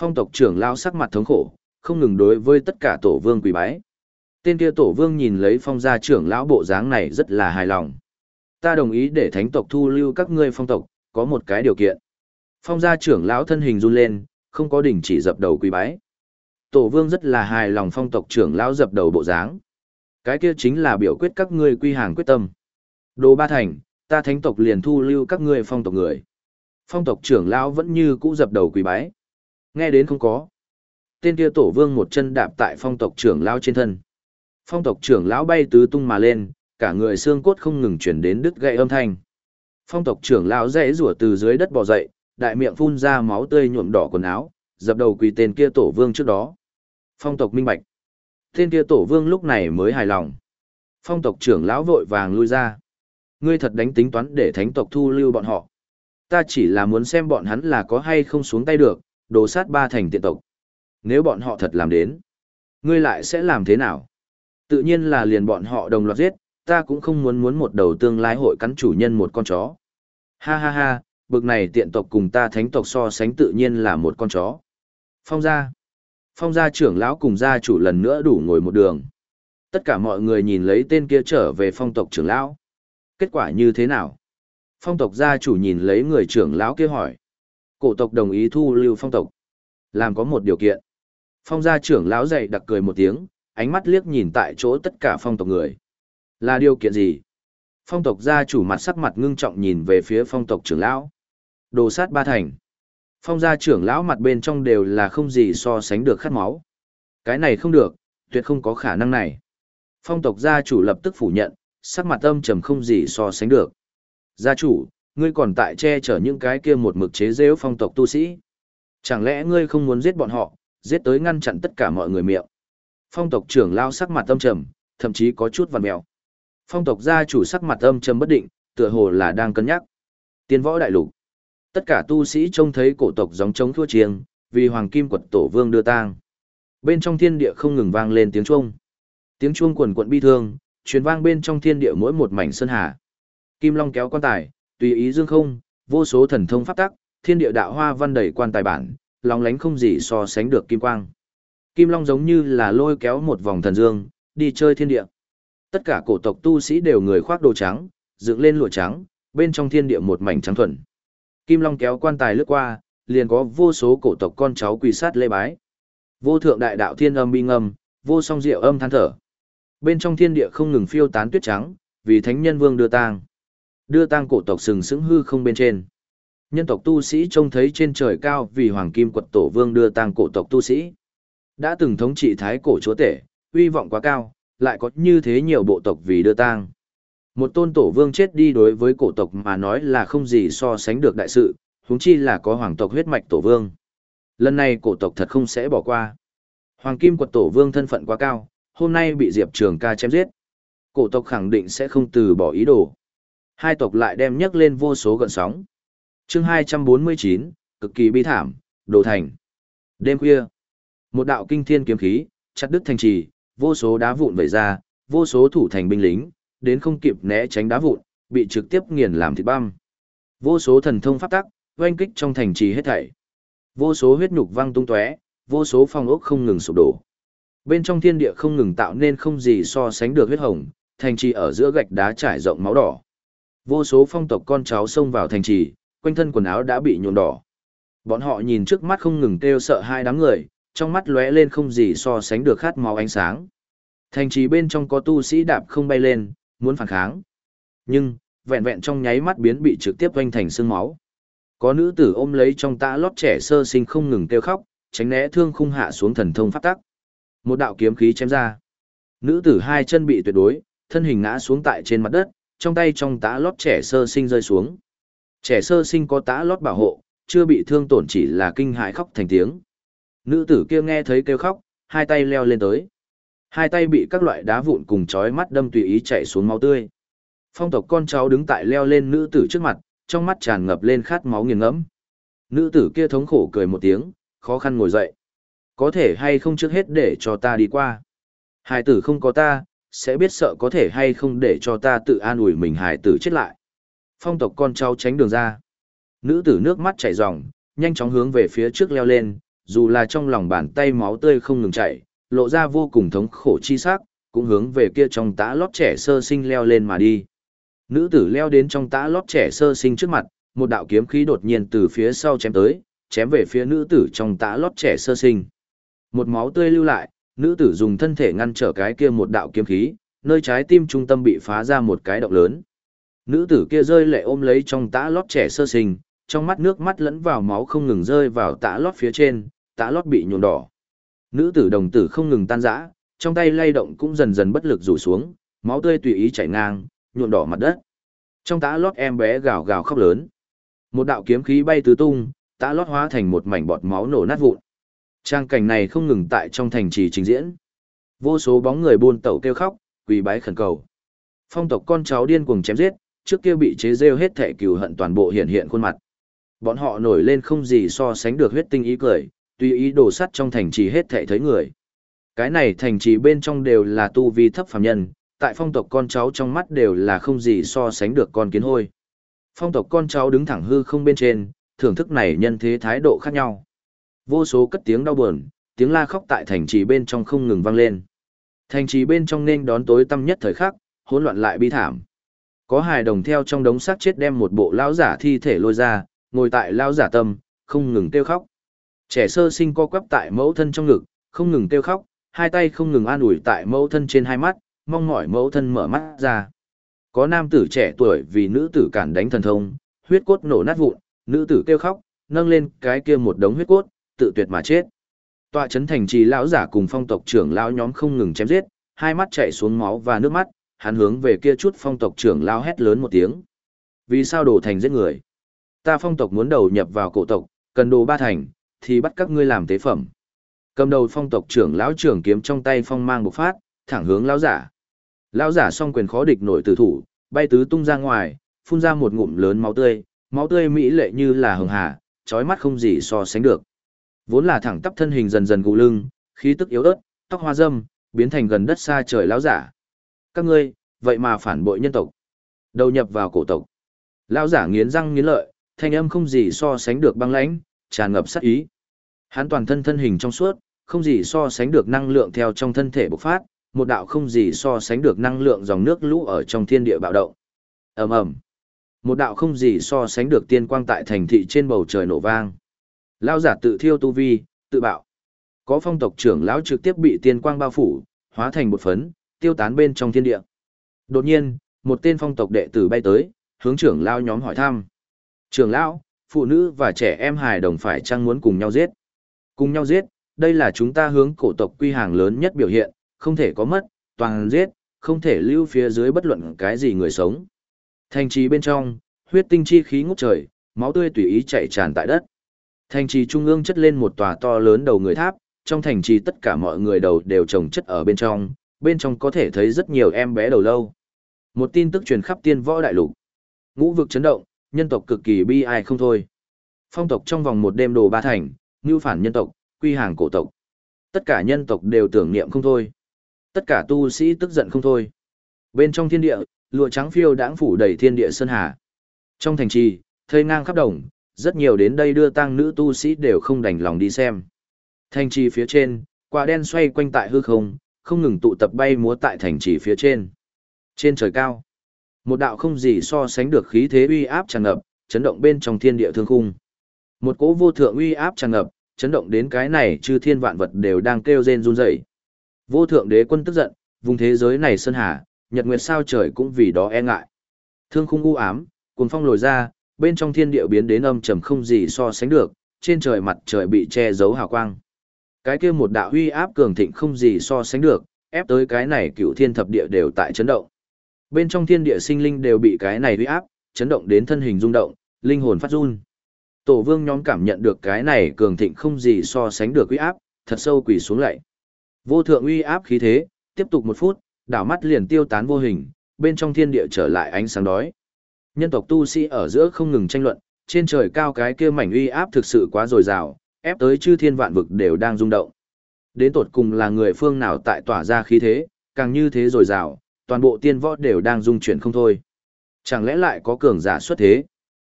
Phong tộc trưởng lao sắc mặt thống khổ, không ngừng đối với tất cả tổ vương quỳ bái. Tên kia tổ vương nhìn lấy phong gia trưởng lão bộ dáng này rất là hài lòng. Ta đồng ý để thánh tộc thu lưu các ngươi phong tộc, có một cái điều kiện. Phong gia trưởng lão thân hình run lên, không có đỉnh chỉ dập đầu quỳ bái. Tổ vương rất là hài lòng phong tộc trưởng lão dập đầu bộ dáng. Cái kia chính là biểu quyết các ngươi quy hàng quyết tâm. Đồ ba thành, ta thánh tộc liền thu lưu các ngươi phong tộc người. Phong tộc trưởng lão vẫn như cũ dập đầu quỳ bái. Nghe đến không có. Tên kia tổ vương một chân đạp tại phong tộc trưởng lão trên thân. Phong tộc trưởng lão bay tứ tung mà lên, cả người xương cốt không ngừng chuyển đến đứt gãy âm thanh. Phong tộc trưởng lão rẽ rủa từ dưới đất bò dậy, đại miệng phun ra máu tươi nhuộm đỏ quần áo, dập đầu quỳ tên kia tổ vương trước đó. Phong tộc minh bạch. Tên kia tổ vương lúc này mới hài lòng. Phong tộc trưởng lão vội vàng lui ra. Ngươi thật đánh tính toán để thánh tộc thu lưu bọn họ. Ta chỉ là muốn xem bọn hắn là có hay không xuống tay được, đồ sát ba thành tiện tộc. Nếu bọn họ thật làm đến, ngươi lại sẽ làm thế nào? Tự nhiên là liền bọn họ đồng loạt giết, ta cũng không muốn muốn một đầu tương lai hội cắn chủ nhân một con chó. Ha ha ha, bực này tiện tộc cùng ta thánh tộc so sánh tự nhiên là một con chó. Phong gia. Phong gia trưởng lão cùng gia chủ lần nữa đủ ngồi một đường. Tất cả mọi người nhìn lấy tên kia trở về phong tộc trưởng lão. Kết quả như thế nào? Phong tộc gia chủ nhìn lấy người trưởng lão kia hỏi. Cổ tộc đồng ý thu lưu phong tộc. Làm có một điều kiện. Phong gia trưởng lão dậy đặc cười một tiếng, ánh mắt liếc nhìn tại chỗ tất cả phong tộc người. Là điều kiện gì? Phong tộc gia chủ mặt sắc mặt ngưng trọng nhìn về phía phong tộc trưởng lão. Đồ sát ba thành. Phong gia trưởng lão mặt bên trong đều là không gì so sánh được khát máu. Cái này không được, tuyệt không có khả năng này. Phong tộc gia chủ lập tức phủ nhận, sắc mặt âm trầm không gì so sánh được. Gia chủ, ngươi còn tại che chở những cái kia một mực chế giễu phong tộc tu sĩ. Chẳng lẽ ngươi không muốn giết bọn họ, giết tới ngăn chặn tất cả mọi người miệng. Phong tộc trưởng lao sắc mặt âm trầm, thậm chí có chút vằn mèo. Phong tộc gia chủ sắc mặt âm trầm bất định, tựa hồ là đang cân nhắc. Tiên võ đại lục. Tất cả tu sĩ trông thấy cổ tộc giống chống thua chiêng, vì hoàng kim quật tổ vương đưa tang. Bên trong thiên địa không ngừng vang lên tiếng chuông. Tiếng chuông quần quận bi thương, truyền vang bên trong thiên địa mỗi một mảnh sơn hà. Kim Long kéo quan tài, tùy ý dương không, vô số thần thông pháp tắc, thiên địa đạo hoa văn đầy quan tài bản, long lánh không gì so sánh được kim quang. Kim Long giống như là lôi kéo một vòng thần dương, đi chơi thiên địa. Tất cả cổ tộc tu sĩ đều người khoác đồ trắng, dựng lên lụa trắng, bên trong thiên địa một mảnh trắng thuần. Kim Long kéo quan tài lướt qua, liền có vô số cổ tộc con cháu quỳ sát lê bái. Vô thượng đại đạo thiên âm bi ngâm, vô song diệu âm than thở. Bên trong thiên địa không ngừng phiêu tán tuyết trắng, vì thánh nhân vương đưa tang. Đưa tang cổ tộc sừng sững hư không bên trên. Nhân tộc tu sĩ trông thấy trên trời cao vì hoàng kim quật tổ vương đưa tang cổ tộc tu sĩ. Đã từng thống trị thái cổ chúa tể, uy vọng quá cao, lại có như thế nhiều bộ tộc vì đưa tang. Một tôn tổ vương chết đi đối với cổ tộc mà nói là không gì so sánh được đại sự, huống chi là có hoàng tộc huyết mạch tổ vương. Lần này cổ tộc thật không sẽ bỏ qua. Hoàng kim quật tổ vương thân phận quá cao, hôm nay bị Diệp Trường ca chém giết. Cổ tộc khẳng định sẽ không từ bỏ ý đồ. Hai tộc lại đem nhấc lên vô số gợn sóng. chương 249, cực kỳ bi thảm, đồ thành. Đêm khuya, một đạo kinh thiên kiếm khí, chặt đứt thành trì, vô số đá vụn vẩy ra, vô số thủ thành binh lính, đến không kịp né tránh đá vụn, bị trực tiếp nghiền làm thịt băm. Vô số thần thông pháp tắc, oanh kích trong thành trì hết thảy. Vô số huyết nhục văng tung tóe, vô số phong ốc không ngừng sụp đổ. Bên trong thiên địa không ngừng tạo nên không gì so sánh được huyết hồng, thành trì ở giữa gạch đá trải rộng máu đỏ. Vô số phong tộc con cháu xông vào thành trì, quanh thân quần áo đã bị nhuộm đỏ. Bọn họ nhìn trước mắt không ngừng kêu sợ hai đám người, trong mắt lóe lên không gì so sánh được khát máu ánh sáng. Thành trì bên trong có tu sĩ đạp không bay lên, muốn phản kháng. Nhưng, vẹn vẹn trong nháy mắt biến bị trực tiếp vanh thành xương máu. Có nữ tử ôm lấy trong tã lót trẻ sơ sinh không ngừng kêu khóc, tránh né thương khung hạ xuống thần thông pháp tắc. Một đạo kiếm khí chém ra. Nữ tử hai chân bị tuyệt đối, thân hình ngã xuống tại trên mặt đất, trong tay trong tã lót trẻ sơ sinh rơi xuống. Trẻ sơ sinh có tã lót bảo hộ, chưa bị thương tổn chỉ là kinh hãi khóc thành tiếng. Nữ tử kia nghe thấy kêu khóc, hai tay leo lên tới. Hai tay bị các loại đá vụn cùng chói mắt đâm tùy ý chạy xuống máu tươi. Phong tộc con cháu đứng tại leo lên nữ tử trước mặt, trong mắt tràn ngập lên khát máu nghiền ngẫm. Nữ tử kia thống khổ cười một tiếng, khó khăn ngồi dậy. Có thể hay không trước hết để cho ta đi qua. Hải tử không có ta, sẽ biết sợ có thể hay không để cho ta tự an ủi mình hải tử chết lại. Phong tộc con cháu tránh đường ra. Nữ tử nước mắt chảy ròng, nhanh chóng hướng về phía trước leo lên, dù là trong lòng bàn tay máu tươi không ngừng chảy, lộ ra vô cùng thống khổ chi sắc, cũng hướng về kia trong tã lót trẻ sơ sinh leo lên mà đi. Nữ tử leo đến trong tã lót trẻ sơ sinh trước mặt, một đạo kiếm khí đột nhiên từ phía sau chém tới, chém về phía nữ tử trong tã lót trẻ sơ sinh. Một máu tươi lưu lại, nữ tử dùng thân thể ngăn trở cái kia một đạo kiếm khí, nơi trái tim trung tâm bị phá ra một cái động lớn. Nữ tử kia rơi lệ ôm lấy trong tã lót trẻ sơ sinh, trong mắt nước mắt lẫn vào máu không ngừng rơi vào tã lót phía trên, tã lót bị nhuộm đỏ. Nữ tử đồng tử không ngừng tan rã, trong tay lay động cũng dần dần bất lực rủ xuống, máu tươi tùy ý chảy ngang, nhuộm đỏ mặt đất. Trong tã lót em bé gào gào khóc lớn. Một đạo kiếm khí bay tứ tung, tã lót hóa thành một mảnh bọt máu nổ nát vụn. Trang cảnh này không ngừng tại trong thành trì trình diễn. Vô số bóng người buôn tẩu kêu khóc, quỳ bái khẩn cầu. Phong tộc con cháu điên cuồng chém giết, trước kia bị chế rêu hết thể cừu hận toàn bộ hiện hiện khuôn mặt. Bọn họ nổi lên không gì so sánh được huyết tinh ý cười, tùy ý đổ sắt trong thành trì hết thể thấy người. Cái này thành trì bên trong đều là tu vi thấp phàm nhân, tại phong tộc con cháu trong mắt đều là không gì so sánh được con kiến hôi. Phong tộc con cháu đứng thẳng hư không bên trên, thưởng thức này nhân thế thái độ khác nhau. Vô số cất tiếng đau buồn, tiếng la khóc tại thành trì bên trong không ngừng vang lên. Thành trì bên trong nên đón tối tăm nhất thời khắc, hỗn loạn lại bi thảm. Có hài đồng theo trong đống xác chết đem một bộ lão giả thi thể lôi ra, ngồi tại lão giả tâm, không ngừng kêu khóc. Trẻ sơ sinh co quắp tại mẫu thân trong ngực, không ngừng kêu khóc, hai tay không ngừng an ủi tại mẫu thân trên hai mắt, mong mỏi mẫu thân mở mắt ra. Có nam tử trẻ tuổi vì nữ tử cản đánh thần thông, huyết cốt nổ nát vụn, nữ tử kêu khóc, nâng lên cái kia một đống huyết cốt, tự tuyệt mà chết. Tọa chấn thành trì lão giả cùng phong tộc trưởng lão nhóm không ngừng chém giết, hai mắt chảy xuống máu và nước mắt, hắn hướng về kia chút phong tộc trưởng lão hét lớn một tiếng. Vì sao đổ thành giết người? Ta phong tộc muốn đầu nhập vào cổ tộc, cần đồ ba thành, thì bắt các ngươi làm tế phẩm. Cầm đầu phong tộc trưởng lão trưởng kiếm trong tay phong mang bộc phát, thẳng hướng lão giả. Lão giả song quyền khó địch nổi tử thủ, bay tứ tung ra ngoài, phun ra một ngụm lớn máu tươi, máu tươi mỹ lệ như là hồng hà, chói mắt không gì so sánh được. Vốn là thẳng tắp thân hình dần dần gù lưng, khí tức yếu ớt, tóc hoa râm, biến thành gần đất xa trời lão giả. Các ngươi, vậy mà phản bội nhân tộc, đầu nhập vào cổ tộc. Lão giả nghiến răng nghiến lợi, thanh âm không gì so sánh được băng lãnh, tràn ngập sát ý. Hắn toàn thân thân hình trong suốt, không gì so sánh được năng lượng theo trong thân thể bộc phát, một đạo không gì so sánh được năng lượng dòng nước lũ ở trong thiên địa bạo động. Ầm ầm. Một đạo không gì so sánh được tiên quang tại thành thị trên bầu trời nổ vang. Lão giả tự thiêu tu vi, tự bạo. Có phong tộc trưởng lão trực tiếp bị tiên quang bao phủ, hóa thành một phấn, tiêu tán bên trong thiên địa. Đột nhiên, một tên phong tộc đệ tử bay tới, hướng trưởng lão nhóm hỏi thăm. Trưởng lão, phụ nữ và trẻ em hài đồng phải chăng muốn cùng nhau giết? Cùng nhau giết, đây là chúng ta hướng cổ tộc quy hàng lớn nhất biểu hiện, không thể có mất, toàn giết, không thể lưu phía dưới bất luận cái gì người sống. Thành trì bên trong, huyết tinh chi khí ngút trời, máu tươi tùy ý chảy tràn tại đất. Thành trì trung ương chất lên một tòa to lớn đầu người tháp, trong thành trì tất cả mọi người đầu đều trồng chất ở bên trong, bên trong có thể thấy rất nhiều em bé đầu lâu. Một tin tức truyền khắp tiên võ đại lục. Ngũ vực chấn động, nhân tộc cực kỳ bi ai không thôi. Phong tộc trong vòng một đêm đồ ba thành, như phản nhân tộc, quy hàng cổ tộc. Tất cả nhân tộc đều tưởng niệm không thôi. Tất cả tu sĩ tức giận không thôi. Bên trong thiên địa, lụa trắng phiêu đãng phủ đầy thiên địa sơn hà. Trong thành trì, thây ngang khắp đồng, rất nhiều đến đây đưa tang nữ tu sĩ đều không đành lòng đi xem. Thành trì phía trên, quả đen xoay quanh tại hư không, không ngừng tụ tập bay múa tại thành trì phía trên. Trên trời cao, một đạo không gì so sánh được khí thế uy áp tràn ngập, chấn động bên trong thiên địa thương khung. Một cỗ vô thượng uy áp tràn ngập, chấn động đến cái này chư thiên vạn vật đều đang kêu rên run rẩy. Vô thượng đế quân tức giận, vùng thế giới này sơn hà, nhật nguyệt sao trời cũng vì đó e ngại. Thương khung u ám, cuồng phong lồi ra, bên trong thiên địa biến đến âm trầm không gì so sánh được, trên trời mặt trời bị che giấu hào quang. Cái kia một đạo uy áp cường thịnh không gì so sánh được, ép tới cái này cựu thiên thập địa đều tại chấn động. Bên trong thiên địa sinh linh đều bị cái này uy áp, chấn động đến thân hình rung động, linh hồn phát run. Tổ vương nhóm cảm nhận được cái này cường thịnh không gì so sánh được uy áp, thật sâu quỳ xuống lại. Vô thượng uy áp khí thế, tiếp tục một phút, đảo mắt liền tiêu tán vô hình, bên trong thiên địa trở lại ánh sáng đói. Nhân tộc tu sĩ ở giữa không ngừng tranh luận, trên trời cao cái kia mảnh uy áp thực sự quá dồi dào, ép tới chư thiên vạn vực đều đang rung động. Đến tột cùng là người phương nào tại tỏa ra khí thế, càng như thế dồi dào, toàn bộ tiên võ đều đang rung chuyển không thôi. Chẳng lẽ lại có cường giả xuất thế?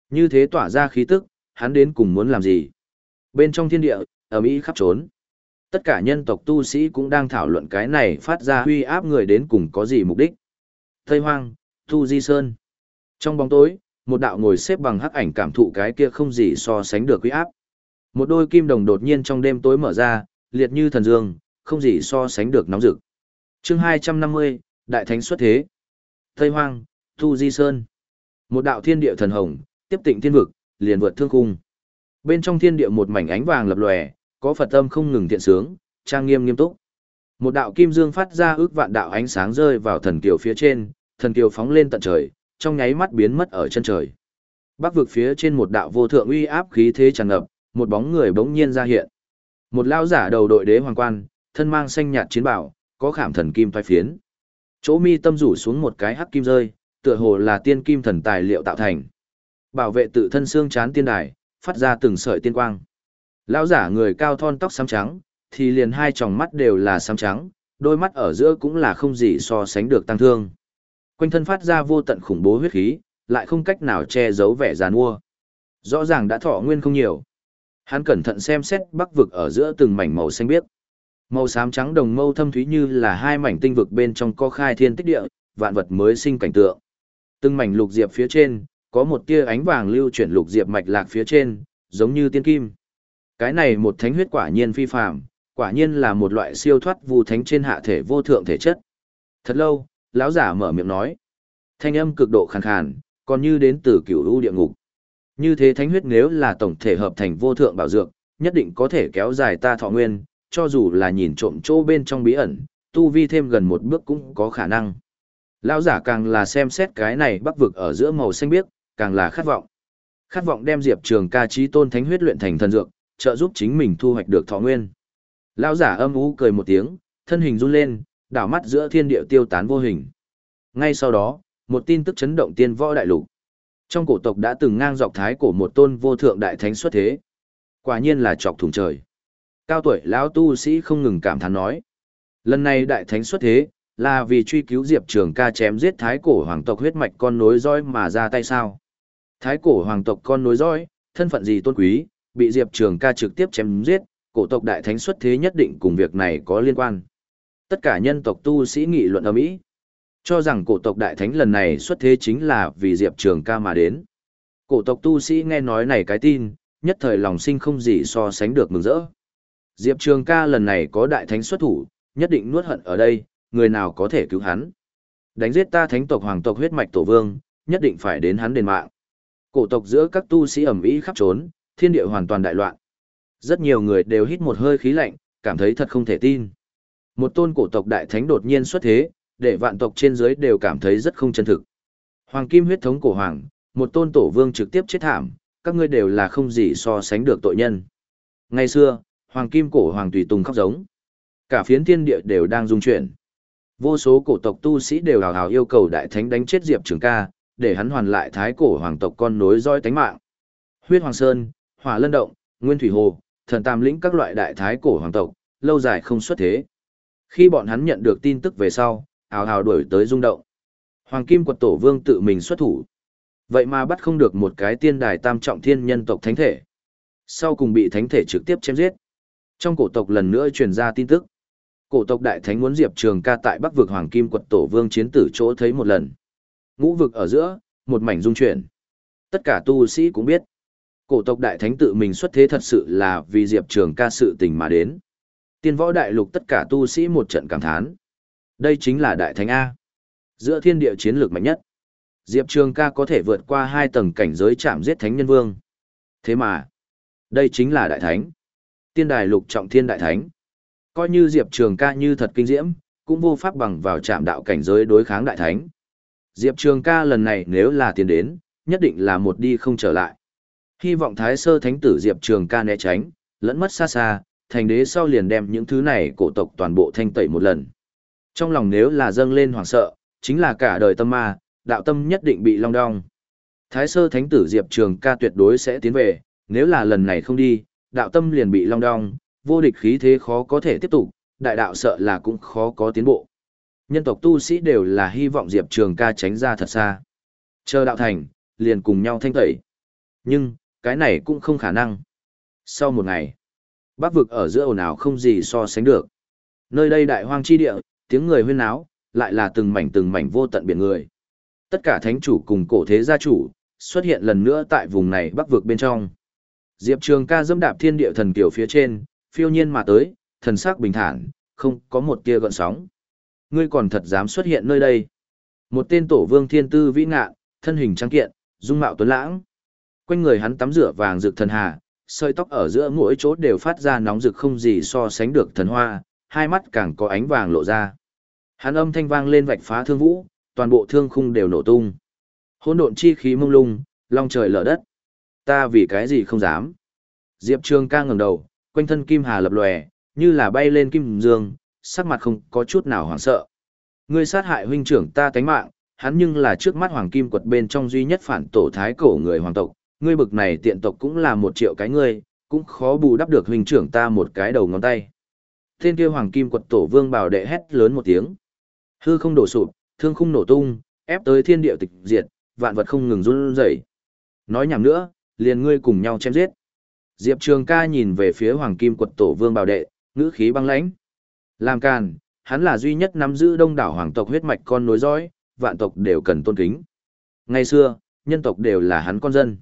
Như thế tỏa ra khí tức, hắn đến cùng muốn làm gì? Bên trong thiên địa, ở ý khắp trốn. Tất cả nhân tộc tu sĩ cũng đang thảo luận cái này phát ra huy áp người đến cùng có gì mục đích. Tây Hoang, Tu Di Sơn. Trong bóng tối, một đạo ngồi xếp bằng hắc ảnh cảm thụ cái kia không gì so sánh được huy áp. Một đôi kim đồng đột nhiên trong đêm tối mở ra, liệt như thần dương, không gì so sánh được nóng rực. Chương 250, Đại Thánh xuất thế. Tây Hoang, thu Di Sơn. Một đạo thiên địa thần hồng, tiếp tịnh thiên vực, liền vượt thương khung. Bên trong thiên địa một mảnh ánh vàng lập lòe, có Phật âm không ngừng thiện sướng, trang nghiêm nghiêm túc. Một đạo kim dương phát ra ước vạn đạo ánh sáng rơi vào thần kiều phía trên, thần kiều phóng lên tận trời, trong nháy mắt biến mất ở chân trời. Bắc vực phía trên một đạo vô thượng uy áp khí thế tràn ngập, một bóng người bỗng nhiên ra hiện. Một lão giả đầu đội đế hoàng quan, thân mang xanh nhạt chiến bảo, có khảm thần kim phai phiến. Chỗ mi tâm rủ xuống một cái hắc kim rơi, tựa hồ là tiên kim thần tài liệu tạo thành. Bảo vệ tự thân xương chán tiên đài, phát ra từng sợi tiên quang. Lão giả người cao thon tóc xám trắng, thì liền hai tròng mắt đều là xám trắng, đôi mắt ở giữa cũng là không gì so sánh được tăng thương. Quanh thân phát ra vô tận khủng bố huyết khí, lại không cách nào che giấu vẻ giàn mua. Rõ ràng đã thọ nguyên không nhiều. Hắn cẩn thận xem xét bắc vực ở giữa từng mảnh màu xanh biếc. Màu xám trắng đồng mâu thâm thúy như là hai mảnh tinh vực bên trong co khai thiên tích địa, vạn vật mới sinh cảnh tượng. Từng mảnh lục diệp phía trên, có một tia ánh vàng lưu chuyển lục diệp mạch lạc phía trên, giống như tiên kim. Cái này một thánh huyết quả nhiên phi phàm, quả nhiên là một loại siêu thoát vu thánh trên hạ thể vô thượng thể chất. Thật lâu, lão giả mở miệng nói. Thanh âm cực độ khàn khàn, còn như đến từ cửu u địa ngục. Như thế thánh huyết nếu là tổng thể hợp thành vô thượng bảo dược, nhất định có thể kéo dài ta thọ nguyên, cho dù là nhìn trộm chỗ bên trong bí ẩn, tu vi thêm gần một bước cũng có khả năng. Lão giả càng là xem xét cái này bắc vực ở giữa màu xanh biếc, càng là khát vọng. Khát vọng đem Diệp Trường ca trí tôn thánh huyết luyện thành thần dược, trợ giúp chính mình thu hoạch được thọ nguyên. Lão giả âm u cười một tiếng, thân hình run lên, đảo mắt giữa thiên địa tiêu tán vô hình. Ngay sau đó, một tin tức chấn động tiên võ đại lục. Trong cổ tộc đã từng ngang dọc thái cổ một tôn vô thượng đại thánh xuất thế. Quả nhiên là chọc thủng trời. Cao tuổi lão tu sĩ không ngừng cảm thán nói. Lần này đại thánh xuất thế, là vì truy cứu Diệp Trường ca chém giết thái cổ hoàng tộc huyết mạch con nối roi mà ra tay sao. Thái cổ hoàng tộc con nối roi, thân phận gì tôn quý, bị Diệp Trường ca trực tiếp chém giết, cổ tộc đại thánh xuất thế nhất định cùng việc này có liên quan. Tất cả nhân tộc tu sĩ nghị luận ở Mỹ, cho rằng cổ tộc đại thánh lần này xuất thế chính là vì Diệp Trường ca mà đến. Cổ tộc tu sĩ nghe nói này cái tin, nhất thời lòng sinh không gì so sánh được mừng rỡ. Diệp Trường ca lần này có đại thánh xuất thủ, nhất định nuốt hận ở đây, người nào có thể cứu hắn. Đánh giết ta thánh tộc hoàng tộc huyết mạch tổ vương, nhất định phải đến hắn đền mạng. Cổ tộc giữa các tu sĩ ẩm ý khắp trốn, thiên địa hoàn toàn đại loạn. Rất nhiều người đều hít một hơi khí lạnh, cảm thấy thật không thể tin. Một tôn cổ tộc đại thánh đột nhiên xuất thế, để vạn tộc trên dưới đều cảm thấy rất không chân thực. Hoàng kim huyết thống cổ hoàng, một tôn tổ vương trực tiếp chết thảm, các ngươi đều là không gì so sánh được tội nhân. Ngày xưa, hoàng kim cổ hoàng tùy tùng khóc giống. Cả phiến thiên địa đều đang rung chuyển. Vô số cổ tộc tu sĩ đều hào hào yêu cầu đại thánh đánh chết Diệp Trường ca, để hắn hoàn lại thái cổ hoàng tộc con nối roi tánh mạng. Huyết Hoàng Sơn, Hỏa Lân Động, Nguyên Thủy Hồ, Thần Tam Lĩnh các loại đại thái cổ hoàng tộc, lâu dài không xuất thế. Khi bọn hắn nhận được tin tức về sau, hào hào đuổi tới rung động. Hoàng Kim Quật Tổ Vương tự mình xuất thủ. Vậy mà bắt không được một cái tiên đài tam trọng thiên nhân tộc thánh thể. Sau cùng bị thánh thể trực tiếp chém giết. Trong cổ tộc lần nữa truyền ra tin tức. Cổ tộc đại thánh muốn Diệp Trường ca tại Bắc vực Hoàng Kim Quật Tổ Vương chiến tử chỗ thấy một lần. Ngũ vực ở giữa, một mảnh dung chuyển. Tất cả tu sĩ cũng biết. Cổ tộc đại thánh tự mình xuất thế thật sự là vì Diệp Trường ca sự tình mà đến. Tiên võ đại lục tất cả tu sĩ một trận cảm thán. Đây chính là đại thánh A. Giữa thiên địa chiến lược mạnh nhất. Diệp Trường ca có thể vượt qua hai tầng cảnh giới chạm giết thánh nhân vương. Thế mà, đây chính là đại thánh. Tiên đài lục trọng thiên đại thánh. Coi như Diệp Trường ca như thật kinh diễm, cũng vô pháp bằng vào chạm đạo cảnh giới đối kháng đại thánh. Diệp Trường ca lần này nếu là tiền đến, nhất định là một đi không trở lại. Hy vọng Thái Sơ Thánh tử Diệp Trường ca né tránh, lẫn mất xa xa, thành đế sau liền đem những thứ này cổ tộc toàn bộ thanh tẩy một lần. Trong lòng nếu là dâng lên hoảng sợ, chính là cả đời tâm ma, đạo tâm nhất định bị long đong. Thái Sơ Thánh tử Diệp Trường ca tuyệt đối sẽ tiến về, nếu là lần này không đi, đạo tâm liền bị long đong, vô địch khí thế khó có thể tiếp tục, đại đạo sợ là cũng khó có tiến bộ. Nhân tộc tu sĩ đều là hy vọng Diệp Trường ca tránh ra thật xa. Chờ đạo thành, liền cùng nhau thanh tẩy. Nhưng, cái này cũng không khả năng. Sau một ngày, bắc vực ở giữa ồn ào không gì so sánh được. Nơi đây đại hoang chi địa, tiếng người huyên náo, lại là từng mảnh từng mảnh vô tận biển người. Tất cả thánh chủ cùng cổ thế gia chủ, xuất hiện lần nữa tại vùng này bắc vực bên trong. Diệp Trường ca dâm đạp thiên địa thần kiểu phía trên, phiêu nhiên mà tới, thần sắc bình thản, không có một tia gợn sóng. Ngươi còn thật dám xuất hiện nơi đây. Một tên tổ vương thiên tư vĩ ngạ, thân hình trắng kiện, dung mạo tuấn lãng. Quanh người hắn tắm rửa vàng rực thần hà, sợi tóc ở giữa mỗi chỗ đều phát ra nóng rực không gì so sánh được thần hoa, hai mắt càng có ánh vàng lộ ra. Hắn âm thanh vang lên vạch phá thương vũ, toàn bộ thương khung đều nổ tung. Hỗn độn chi khí mông lung, long trời lở đất. Ta vì cái gì không dám? Diệp Trường ca ngẩng đầu, quanh thân kim hà lập lòe, như là bay lên kim dương, sắc mặt không có chút nào hoảng sợ. Ngươi sát hại huynh trưởng ta tánh mạng, hắn nhưng là trước mắt hoàng kim quật bên trong duy nhất phản tổ thái cổ người hoàng tộc, ngươi bực này tiện tộc cũng là một triệu cái ngươi, cũng khó bù đắp được huynh trưởng ta một cái đầu ngón tay. Tên kia hoàng kim quật tổ vương bảo đệ hét lớn một tiếng. Hư không đổ sụp, thương khung nổ tung, ép tới thiên địa tịch diệt, vạn vật không ngừng run rẩy. Nói nhảm nữa, liền ngươi cùng nhau chém giết. Diệp Trường ca nhìn về phía hoàng kim quật tổ vương bảo đệ, ngữ khí băng lãnh. Làm càn, hắn là duy nhất nắm giữ đông đảo hoàng tộc huyết mạch con nối dõi, vạn tộc đều cần tôn kính. Ngày xưa, nhân tộc đều là hắn con dân.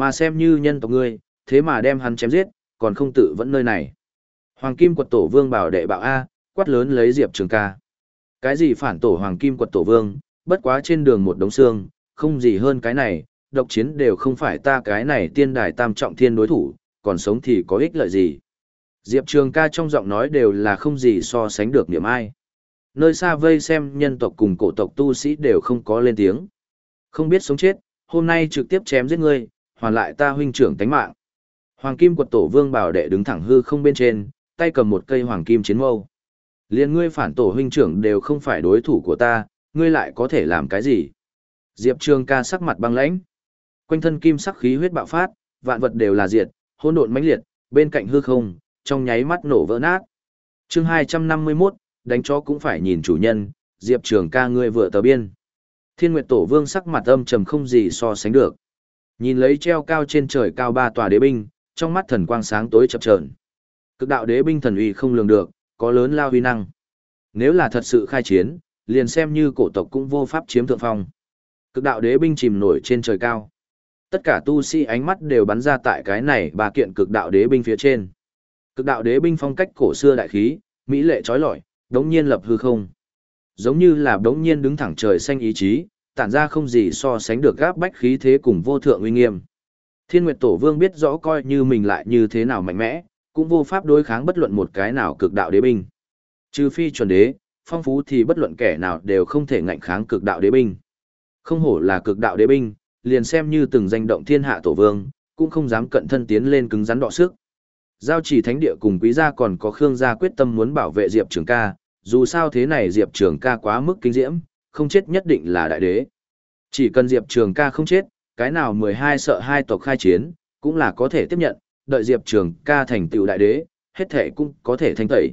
Mà xem như nhân tộc ngươi, thế mà đem hắn chém giết, còn không tự vẫn nơi này. Hoàng kim quật tổ vương bảo đệ bạo A, quát lớn lấy Diệp Trường ca. Cái gì phản tổ hoàng kim quật tổ vương, bất quá trên đường một đống xương, không gì hơn cái này, độc chiến đều không phải ta cái này tiên đài tam trọng thiên đối thủ, còn sống thì có ích lợi gì. Diệp Trường ca trong giọng nói đều là không gì so sánh được niệm ai. Nơi xa vây xem nhân tộc cùng cổ tộc tu sĩ đều không có lên tiếng. Không biết sống chết, hôm nay trực tiếp chém giết ngươi, hoàn lại ta huynh trưởng tánh mạng. Hoàng kim quật tổ vương bảo đệ đứng thẳng hư không bên trên, tay cầm một cây hoàng kim chiến mâu. Liên ngươi phản tổ huynh trưởng đều không phải đối thủ của ta, ngươi lại có thể làm cái gì? Diệp Trường ca sắc mặt băng lãnh. Quanh thân kim sắc khí huyết bạo phát, vạn vật đều là diệt, hỗn độn mãnh liệt, bên cạnh hư không, trong nháy mắt nổ vỡ nát. Chương 251, đánh chó cũng phải nhìn chủ nhân, Diệp Trường ca ngươi vừa tờ biên. Thiên Nguyệt Tổ Vương sắc mặt âm trầm không gì so sánh được. Nhìn lấy treo cao trên trời cao ba tòa đế binh, trong mắt thần quang sáng tối chập chờn. Cực đạo đế binh thần uy không lường được, có lớn lao uy năng. Nếu là thật sự khai chiến, liền xem như cổ tộc cũng vô pháp chiếm thượng phong. Cực đạo đế binh chìm nổi trên trời cao. Tất cả tu sĩ ánh mắt đều bắn ra tại cái này ba kiện cực đạo đế binh phía trên. Cực đạo đế binh phong cách cổ xưa đại khí, mỹ lệ trói lọi, đống nhiên lập hư không. Giống như là đống nhiên đứng thẳng trời xanh ý chí, tản ra không gì so sánh được gáp bách khí thế cùng vô thượng uy nghiêm. Thiên Nguyệt Tổ Vương biết rõ coi như mình lại như thế nào mạnh mẽ, cũng vô pháp đối kháng bất luận một cái nào cực đạo đế binh. Trừ phi chuẩn đế, phong phú thì bất luận kẻ nào đều không thể ngạnh kháng cực đạo đế binh. Không hổ là cực đạo đế binh, liền xem như từng danh động thiên hạ tổ vương, cũng không dám cận thân tiến lên cứng rắn đọ sức. Giao chỉ thánh địa cùng quý gia còn có Khương gia quyết tâm muốn bảo vệ Diệp Trường ca, dù sao thế này Diệp Trường ca quá mức kinh diễm, không chết nhất định là đại đế. Chỉ cần Diệp Trường ca không chết, cái nào 12 sợ hai tộc khai chiến, cũng là có thể tiếp nhận, đợi Diệp Trường ca thành tựu đại đế, hết thể cũng có thể thanh tẩy.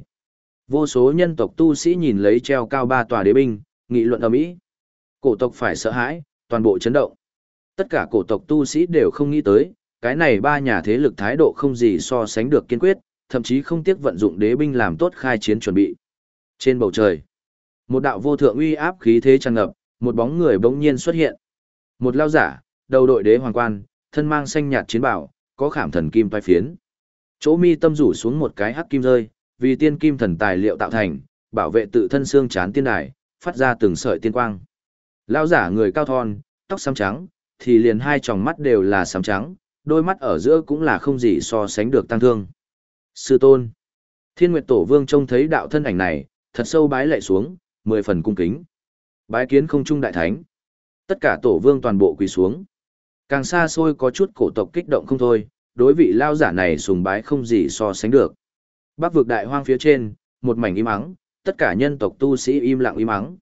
Vô số nhân tộc tu sĩ nhìn lấy treo cao ba tòa đế binh, nghị luận ầm ĩ. Cổ tộc phải sợ hãi, toàn bộ chấn động. Tất cả cổ tộc tu sĩ đều không nghĩ tới, cái này ba nhà thế lực thái độ không gì so sánh được kiên quyết, thậm chí không tiếc vận dụng đế binh làm tốt khai chiến chuẩn bị. Trên bầu trời, một đạo vô thượng uy áp khí thế tràn ngập, một bóng người bỗng nhiên xuất hiện. Một lao giả, đầu đội đế hoàng quan, thân mang xanh nhạt chiến bảo, có khảm thần kim toái phiến. Chỗ mi tâm rủ xuống một cái hắc kim rơi, vì tiên kim thần tài liệu tạo thành, bảo vệ tự thân xương chán tiên đài, phát ra từng sợi tiên quang. Lão giả người cao thon, tóc xám trắng, thì liền hai tròng mắt đều là xám trắng, đôi mắt ở giữa cũng là không gì so sánh được tăng thương. Sư tôn. Thiên Nguyệt Tổ Vương trông thấy đạo thân ảnh này, thật sâu bái lạy xuống, mười phần cung kính. Bái kiến không trung đại thánh. Tất cả tổ vương toàn bộ quỳ xuống. Càng xa xôi có chút cổ tộc kích động không thôi, đối vị lao giả này sùng bái không gì so sánh được. Bắc vực đại hoang phía trên, một mảnh im ắng, tất cả nhân tộc tu sĩ im lặng im ắng.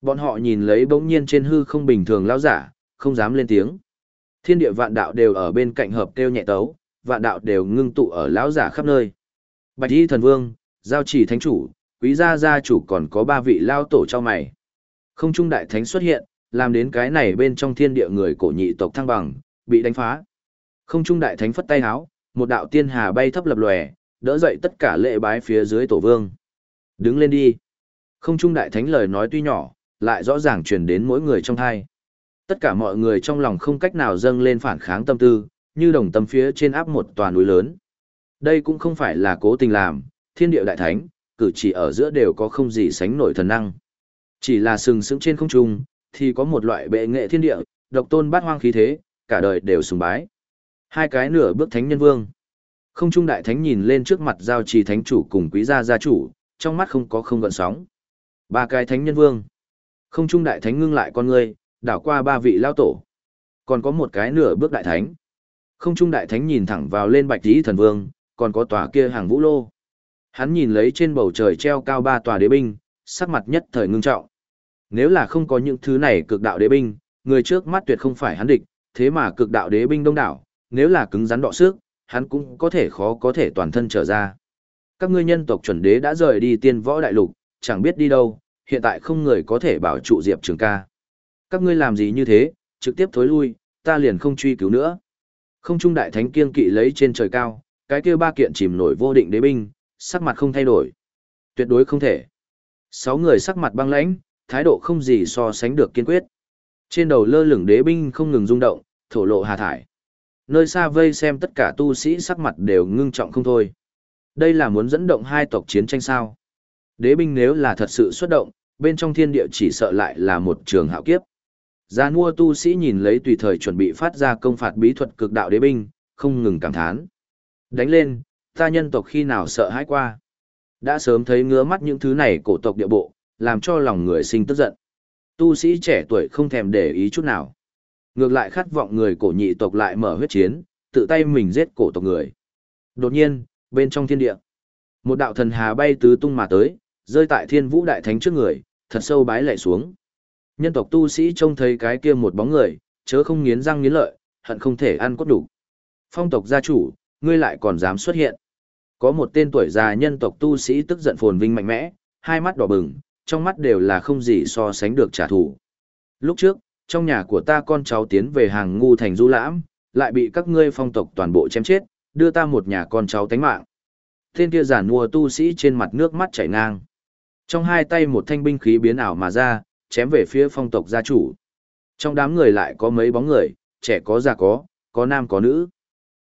Bọn họ nhìn lấy bỗng nhiên trên hư không bình thường lao giả, không dám lên tiếng. Thiên địa vạn đạo đều ở bên cạnh hợp kêu nhẹ tấu, vạn đạo đều ngưng tụ ở lão giả khắp nơi. Bạch Y thần vương, giao chỉ thánh chủ, quý gia gia chủ còn có ba vị lao tổ cho mày. Không trung đại thánh xuất hiện, làm đến cái này bên trong thiên địa người cổ nhị tộc thăng bằng, bị đánh phá. Không trung đại thánh phất tay háo, một đạo tiên hà bay thấp lập lòe, đỡ dậy tất cả lệ bái phía dưới tổ vương. Đứng lên đi. Không trung đại thánh lời nói tuy nhỏ, lại rõ ràng truyền đến mỗi người trong thai. Tất cả mọi người trong lòng không cách nào dâng lên phản kháng tâm tư, như đồng tâm phía trên áp một tòa núi lớn. Đây cũng không phải là cố tình làm, thiên địa đại thánh, cử chỉ ở giữa đều có không gì sánh nổi thần năng. Chỉ là sừng sững trên không trung, thì có một loại bệ nghệ thiên địa, độc tôn bát hoang khí thế, cả đời đều sùng bái. Hai cái nửa bước thánh nhân vương. Không trung đại thánh nhìn lên trước mặt giao trì thánh chủ cùng quý gia gia chủ, trong mắt không có không gợn sóng. Ba cái thánh nhân vương. Không trung đại thánh ngưng lại con người, đảo qua ba vị lao tổ. Còn có một cái nửa bước đại thánh. Không trung đại thánh nhìn thẳng vào lên bạch tí thần vương, còn có tòa kia hàng vũ lô. Hắn nhìn lấy trên bầu trời treo cao ba tòa đế binh, sắc mặt nhất thời ngưng trọng. Nếu là không có những thứ này cực đạo đế binh, người trước mắt tuyệt không phải hắn địch, thế mà cực đạo đế binh đông đảo, nếu là cứng rắn đọ sức, hắn cũng có thể khó có thể toàn thân trở ra. Các ngươi nhân tộc chuẩn đế đã rời đi tiên võ đại lục, chẳng biết đi đâu, hiện tại không người có thể bảo trụ Diệp Trường ca. Các ngươi làm gì như thế, trực tiếp thối lui, ta liền không truy cứu nữa. Không trung đại thánh kiên kỵ lấy trên trời cao, cái kia ba kiện chìm nổi vô định đế binh, sắc mặt không thay đổi. Tuyệt đối không thể. Sáu người sắc mặt băng lãnh, thái độ không gì so sánh được kiên quyết. Trên đầu lơ lửng đế binh không ngừng rung động, thổ lộ hà thải. Nơi xa vây xem tất cả tu sĩ sắc mặt đều ngưng trọng không thôi. Đây là muốn dẫn động hai tộc chiến tranh sao. Đế binh nếu là thật sự xuất động, bên trong thiên địa chỉ sợ lại là một trường hạo kiếp. Gia mua tu sĩ nhìn lấy tùy thời chuẩn bị phát ra công phạt bí thuật cực đạo đế binh, không ngừng cảm thán. Đánh lên, ta nhân tộc khi nào sợ hãi qua. Đã sớm thấy ngứa mắt những thứ này cổ tộc địa bộ, làm cho lòng người sinh tức giận. Tu sĩ trẻ tuổi không thèm để ý chút nào. Ngược lại khát vọng người cổ nhị tộc lại mở huyết chiến, tự tay mình giết cổ tộc người. Đột nhiên, bên trong thiên địa, một đạo thần hà bay tứ tung mà tới, rơi tại thiên vũ đại thánh trước người, thật sâu bái lạy xuống. Nhân tộc tu sĩ trông thấy cái kia một bóng người, chớ không nghiến răng nghiến lợi, hận không thể ăn cốt đủ. Phong tộc gia chủ, ngươi lại còn dám xuất hiện. Có một tên tuổi già nhân tộc tu sĩ tức giận phồn vinh mạnh mẽ, hai mắt đỏ bừng, trong mắt đều là không gì so sánh được trả thù. Lúc trước, trong nhà của ta con cháu tiến về hàng ngu thành du lãm, lại bị các ngươi phong tộc toàn bộ chém chết, đưa ta một nhà con cháu tánh mạng. Tên kia giản mua tu sĩ trên mặt nước mắt chảy ngang. Trong hai tay một thanh binh khí biến ảo mà ra, chém về phía phong tộc gia chủ. Trong đám người lại có mấy bóng người, trẻ có già có, có nam có nữ.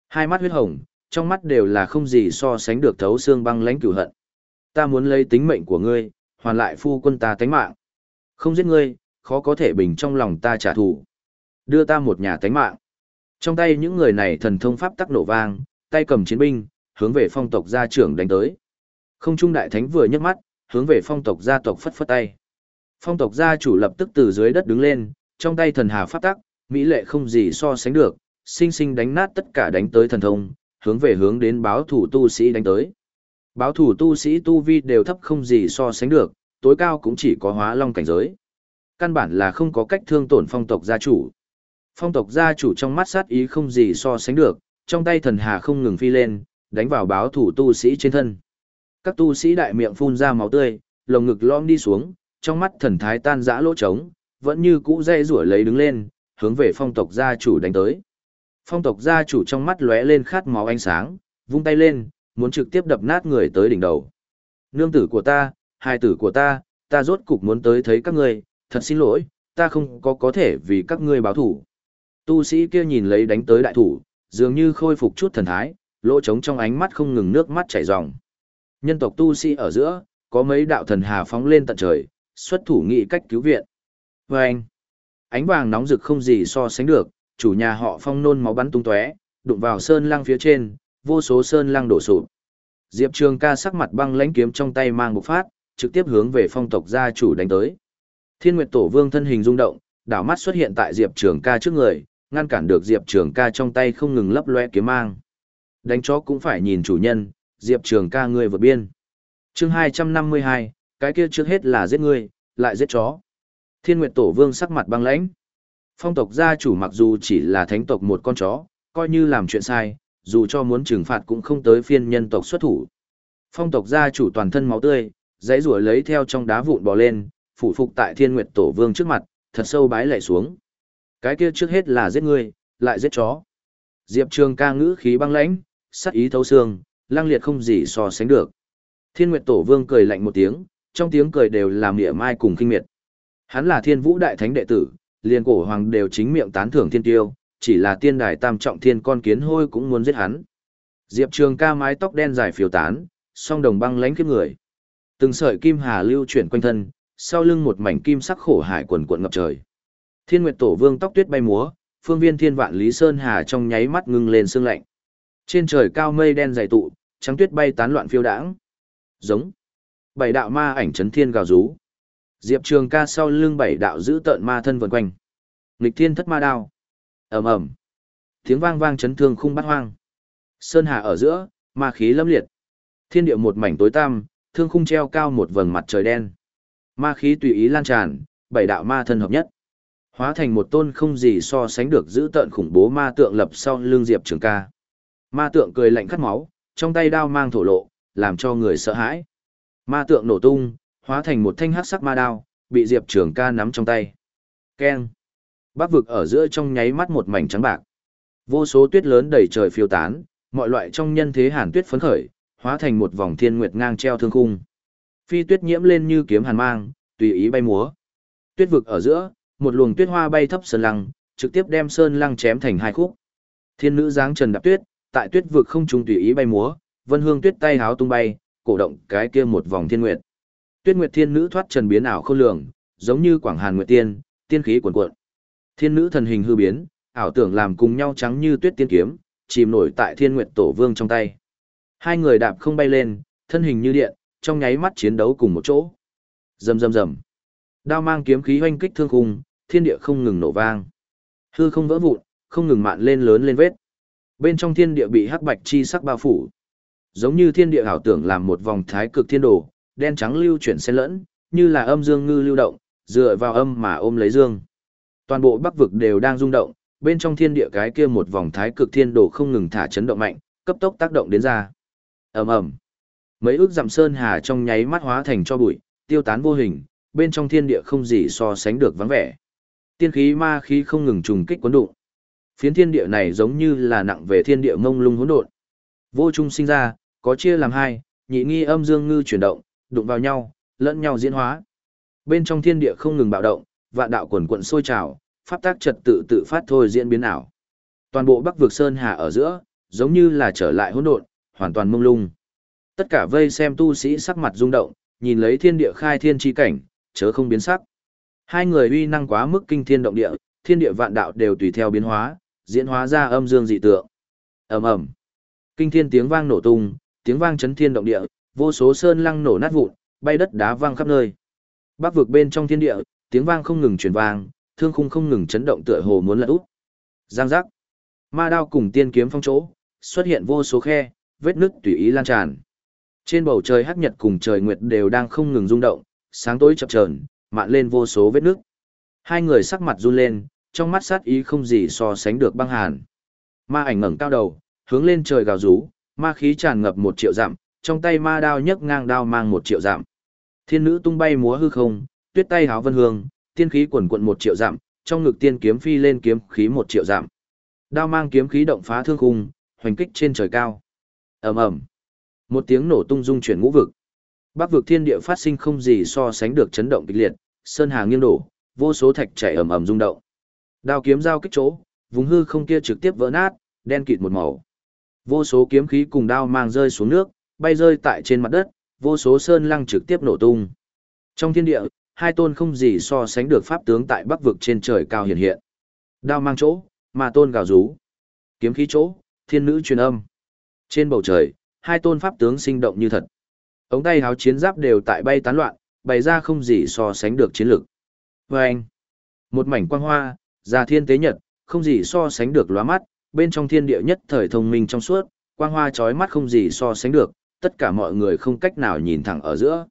Hai mắt huyết hồng, trong mắt đều là không gì so sánh được thấu xương băng lãnh cửu hận. Ta muốn lấy tính mệnh của ngươi, hoàn lại phu quân ta tánh mạng. Không giết ngươi, khó có thể bình trong lòng ta trả thù. Đưa ta một nhà tánh mạng. Trong tay những người này thần thông pháp tắc nổ vang, tay cầm chiến binh, hướng về phong tộc gia trưởng đánh tới. Không trung đại thánh vừa nhấc mắt, hướng về phong tộc gia tộc phất phất tay. Phong tộc gia chủ lập tức từ dưới đất đứng lên, trong tay thần hà pháp tắc, mỹ lệ không gì so sánh được, sinh sinh đánh nát tất cả đánh tới thần thông, hướng về hướng đến báo thủ tu sĩ đánh tới. Báo thủ tu sĩ tu vi đều thấp không gì so sánh được, tối cao cũng chỉ có hóa long cảnh giới. Căn bản là không có cách thương tổn phong tộc gia chủ. Phong tộc gia chủ trong mắt sát ý không gì so sánh được, trong tay thần hà không ngừng phi lên, đánh vào báo thủ tu sĩ trên thân. Các tu sĩ đại miệng phun ra máu tươi, lồng ngực lõm đi xuống, trong mắt thần thái tan rã lỗ trống, vẫn như cũ dây rủa lấy đứng lên, hướng về phong tộc gia chủ đánh tới. Phong tộc gia chủ trong mắt lóe lên khát máu ánh sáng, vung tay lên, muốn trực tiếp đập nát người tới đỉnh đầu. Nương tử của ta, hài tử của ta, ta rốt cục muốn tới thấy các ngươi, thật xin lỗi, ta không có có thể vì các ngươi báo thủ. Tu sĩ kia nhìn lấy đánh tới đại thủ, dường như khôi phục chút thần thái, lỗ trống trong ánh mắt không ngừng nước mắt chảy ròng. Nhân tộc tu sĩ ở giữa, có mấy đạo thần hà phóng lên tận trời, xuất thủ nghị cách cứu viện. Và anh, ánh vàng nóng rực không gì so sánh được, chủ nhà họ phong nôn máu bắn tung tóe, đụng vào sơn lăng phía trên, vô số sơn lăng đổ sụp. Diệp Trường ca sắc mặt băng lãnh kiếm trong tay mang một phát, trực tiếp hướng về phong tộc gia chủ đánh tới. Thiên Nguyệt Tổ Vương thân hình rung động, đảo mắt xuất hiện tại Diệp Trường ca trước người, ngăn cản được Diệp Trường ca trong tay không ngừng lấp loe kiếm mang. Đánh chó cũng phải nhìn chủ nhân, Diệp Trường ca ngươi vượt biên. chương 252, cái kia trước hết là giết ngươi, lại giết chó. Thiên Nguyệt Tổ Vương sắc mặt băng lãnh. Phong tộc gia chủ mặc dù chỉ là thánh tộc một con chó, coi như làm chuyện sai, dù cho muốn trừng phạt cũng không tới phiên nhân tộc xuất thủ. Phong tộc gia chủ toàn thân máu tươi, dãy rủa lấy theo trong đá vụn bò lên, phủ phục tại Thiên Nguyệt Tổ Vương trước mặt, thật sâu bái lạy xuống. Cái kia trước hết là giết người, lại giết chó. Diệp Trường ca ngữ khí băng lãnh, sắc ý thấu xương, lang liệt không gì so sánh được. Thiên Nguyệt Tổ Vương cười lạnh một tiếng, trong tiếng cười đều làm mỉa mai cùng kinh miệt. Hắn là Thiên Vũ Đại Thánh đệ tử, liền cổ hoàng đều chính miệng tán thưởng thiên tiêu, chỉ là tiên đài tam trọng thiên con kiến hôi cũng muốn giết hắn. Diệp Trường ca mái tóc đen dài phiêu tán, song đồng băng lánh kiếp người. Từng sợi kim hà lưu chuyển quanh thân, sau lưng một mảnh kim sắc khổ hải quần cuộn ngập trời. Thiên Nguyệt Tổ Vương tóc tuyết bay múa, phương viên thiên vạn lý sơn hà trong nháy mắt ngưng lên sương lạnh. Trên trời cao mây đen dày tụ, trắng tuyết bay tán loạn phiêu đãng. Giống. Bảy đạo ma ảnh chấn thiên gào rú. Diệp Trường ca sau lưng bảy đạo giữ tợn ma thân vần quanh. Nghịch thiên thất ma đao. ầm ầm Tiếng vang vang chấn thương khung bát hoang. Sơn hà ở giữa, ma khí lâm liệt. Thiên địa một mảnh tối tăm, thương khung treo cao một vầng mặt trời đen. Ma khí tùy ý lan tràn, bảy đạo ma thân hợp nhất. Hóa thành một tôn không gì so sánh được giữ tợn khủng bố ma tượng lập sau lưng Diệp Trường ca. Ma tượng cười lạnh cắt máu, trong tay đao mang thổ lộ, làm cho người sợ hãi. Ma tượng nổ tung, hóa thành một thanh hắc sắc ma đao, bị Diệp Trường ca nắm trong tay. Keng. Bắc vực ở giữa trong nháy mắt một mảnh trắng bạc. Vô số tuyết lớn đầy trời phiêu tán, mọi loại trong nhân thế hàn tuyết phấn khởi, hóa thành một vòng thiên nguyệt ngang treo thương khung. Phi tuyết nhiễm lên như kiếm hàn mang, tùy ý bay múa. Tuyết vực ở giữa, một luồng tuyết hoa bay thấp sơn lăng, trực tiếp đem sơn lăng chém thành hai khúc. Thiên nữ dáng trần đạp tuyết, tại tuyết vực không trung tùy ý bay múa, vân hương tuyết tay háo tung bay, cổ động cái kia một vòng thiên nguyệt. Tuyết Nguyệt Thiên Nữ thoát trần biến ảo không lường, giống như Quảng Hàn Nguyệt Tiên, tiên khí cuồn cuộn. Thiên Nữ thần hình hư biến, ảo tưởng làm cùng nhau trắng như tuyết tiên kiếm, chìm nổi tại Thiên Nguyệt Tổ Vương trong tay. Hai người đạp không bay lên, thân hình như điện, trong nháy mắt chiến đấu cùng một chỗ. Rầm rầm rầm. Đao mang kiếm khí hoanh kích thương khung, thiên địa không ngừng nổ vang. Hư không vỡ vụn, không ngừng mạn lên lớn lên vết. Bên trong thiên địa bị hắc bạch chi sắc bao phủ. Giống như thiên địa ảo tưởng làm một vòng thái cực thiên đồ, đen trắng lưu chuyển xen lẫn, như là âm dương ngư lưu động, dựa vào âm mà ôm lấy dương. Toàn bộ bắc vực đều đang rung động, bên trong thiên địa cái kia một vòng thái cực thiên đồ không ngừng thả chấn động mạnh, cấp tốc tác động đến ra. Ầm ầm. Mấy ước dặm sơn hà trong nháy mắt hóa thành cho bụi, tiêu tán vô hình, bên trong thiên địa không gì so sánh được vắng vẻ. Tiên khí ma khí không ngừng trùng kích cuốn đụng. Phiến thiên địa này giống như là nặng về thiên địa mông lung hỗn độn. Vô trung sinh ra, có chia làm hai, nhị nghi âm dương ngư chuyển động, đụng vào nhau, lẫn nhau diễn hóa. Bên trong thiên địa không ngừng bạo động, vạn đạo quần quận sôi trào, pháp tác trật tự tự phát thôi diễn biến ảo. Toàn bộ Bắc vực sơn hà ở giữa, giống như là trở lại hỗn độn, hoàn toàn mông lung. Tất cả vây xem tu sĩ sắc mặt rung động, nhìn lấy thiên địa khai thiên chi cảnh, chớ không biến sắc. Hai người uy năng quá mức kinh thiên động địa, thiên địa vạn đạo đều tùy theo biến hóa, diễn hóa ra âm dương dị tượng. Ầm ầm. Kinh thiên tiếng vang nổ tung, tiếng vang chấn thiên động địa, vô số sơn lăng nổ nát vụn, bay đất đá vang khắp nơi. Bắc vực bên trong thiên địa, tiếng vang không ngừng truyền vang, thương khung không ngừng chấn động tựa hồ muốn lật úp. Giang giác. Ma đao cùng tiên kiếm phong chỗ, xuất hiện vô số khe, vết nứt tùy ý lan tràn. Trên bầu trời hắc nhật cùng trời nguyệt đều đang không ngừng rung động, sáng tối chập chờn, mạn lên vô số vết nứt. Hai người sắc mặt run lên, trong mắt sát ý không gì so sánh được băng hàn. Ma ảnh ngẩng cao đầu, hướng lên trời gào rú, ma khí tràn ngập một triệu dặm, trong tay ma đao nhấc ngang đao mang một triệu giảm Thiên nữ tung bay múa hư không, tuyết tay háo vân hương, tiên khí quần quận một triệu giảm trong ngực tiên kiếm phi lên kiếm khí một triệu giảm Đao mang kiếm khí động phá thương khung, hoành kích trên trời cao. Ầm ầm. Một tiếng nổ tung dung chuyển ngũ vực. Bắc vực thiên địa phát sinh không gì so sánh được chấn động kịch liệt, sơn hà nghiêng đổ, vô số thạch chảy ầm ầm rung động. Đao kiếm giao kích chỗ, vùng hư không kia trực tiếp vỡ nát, đen kịt một màu. Vô số kiếm khí cùng đao mang rơi xuống nước, bay rơi tại trên mặt đất, vô số sơn lăng trực tiếp nổ tung. Trong thiên địa, hai tôn không gì so sánh được pháp tướng tại bắc vực trên trời cao hiện hiện. Đao mang chỗ, mà tôn gào rú. Kiếm khí chỗ, thiên nữ truyền âm. Trên bầu trời, hai tôn pháp tướng sinh động như thật. Ống tay háo chiến giáp đều tại bay tán loạn, bày ra không gì so sánh được chiến lực. Và anh, Một mảnh quang hoa, già thiên tế nhật, không gì so sánh được lóa mắt, bên trong thiên địa nhất thời thông minh trong suốt, quang hoa chói mắt không gì so sánh được, tất cả mọi người không cách nào nhìn thẳng ở giữa.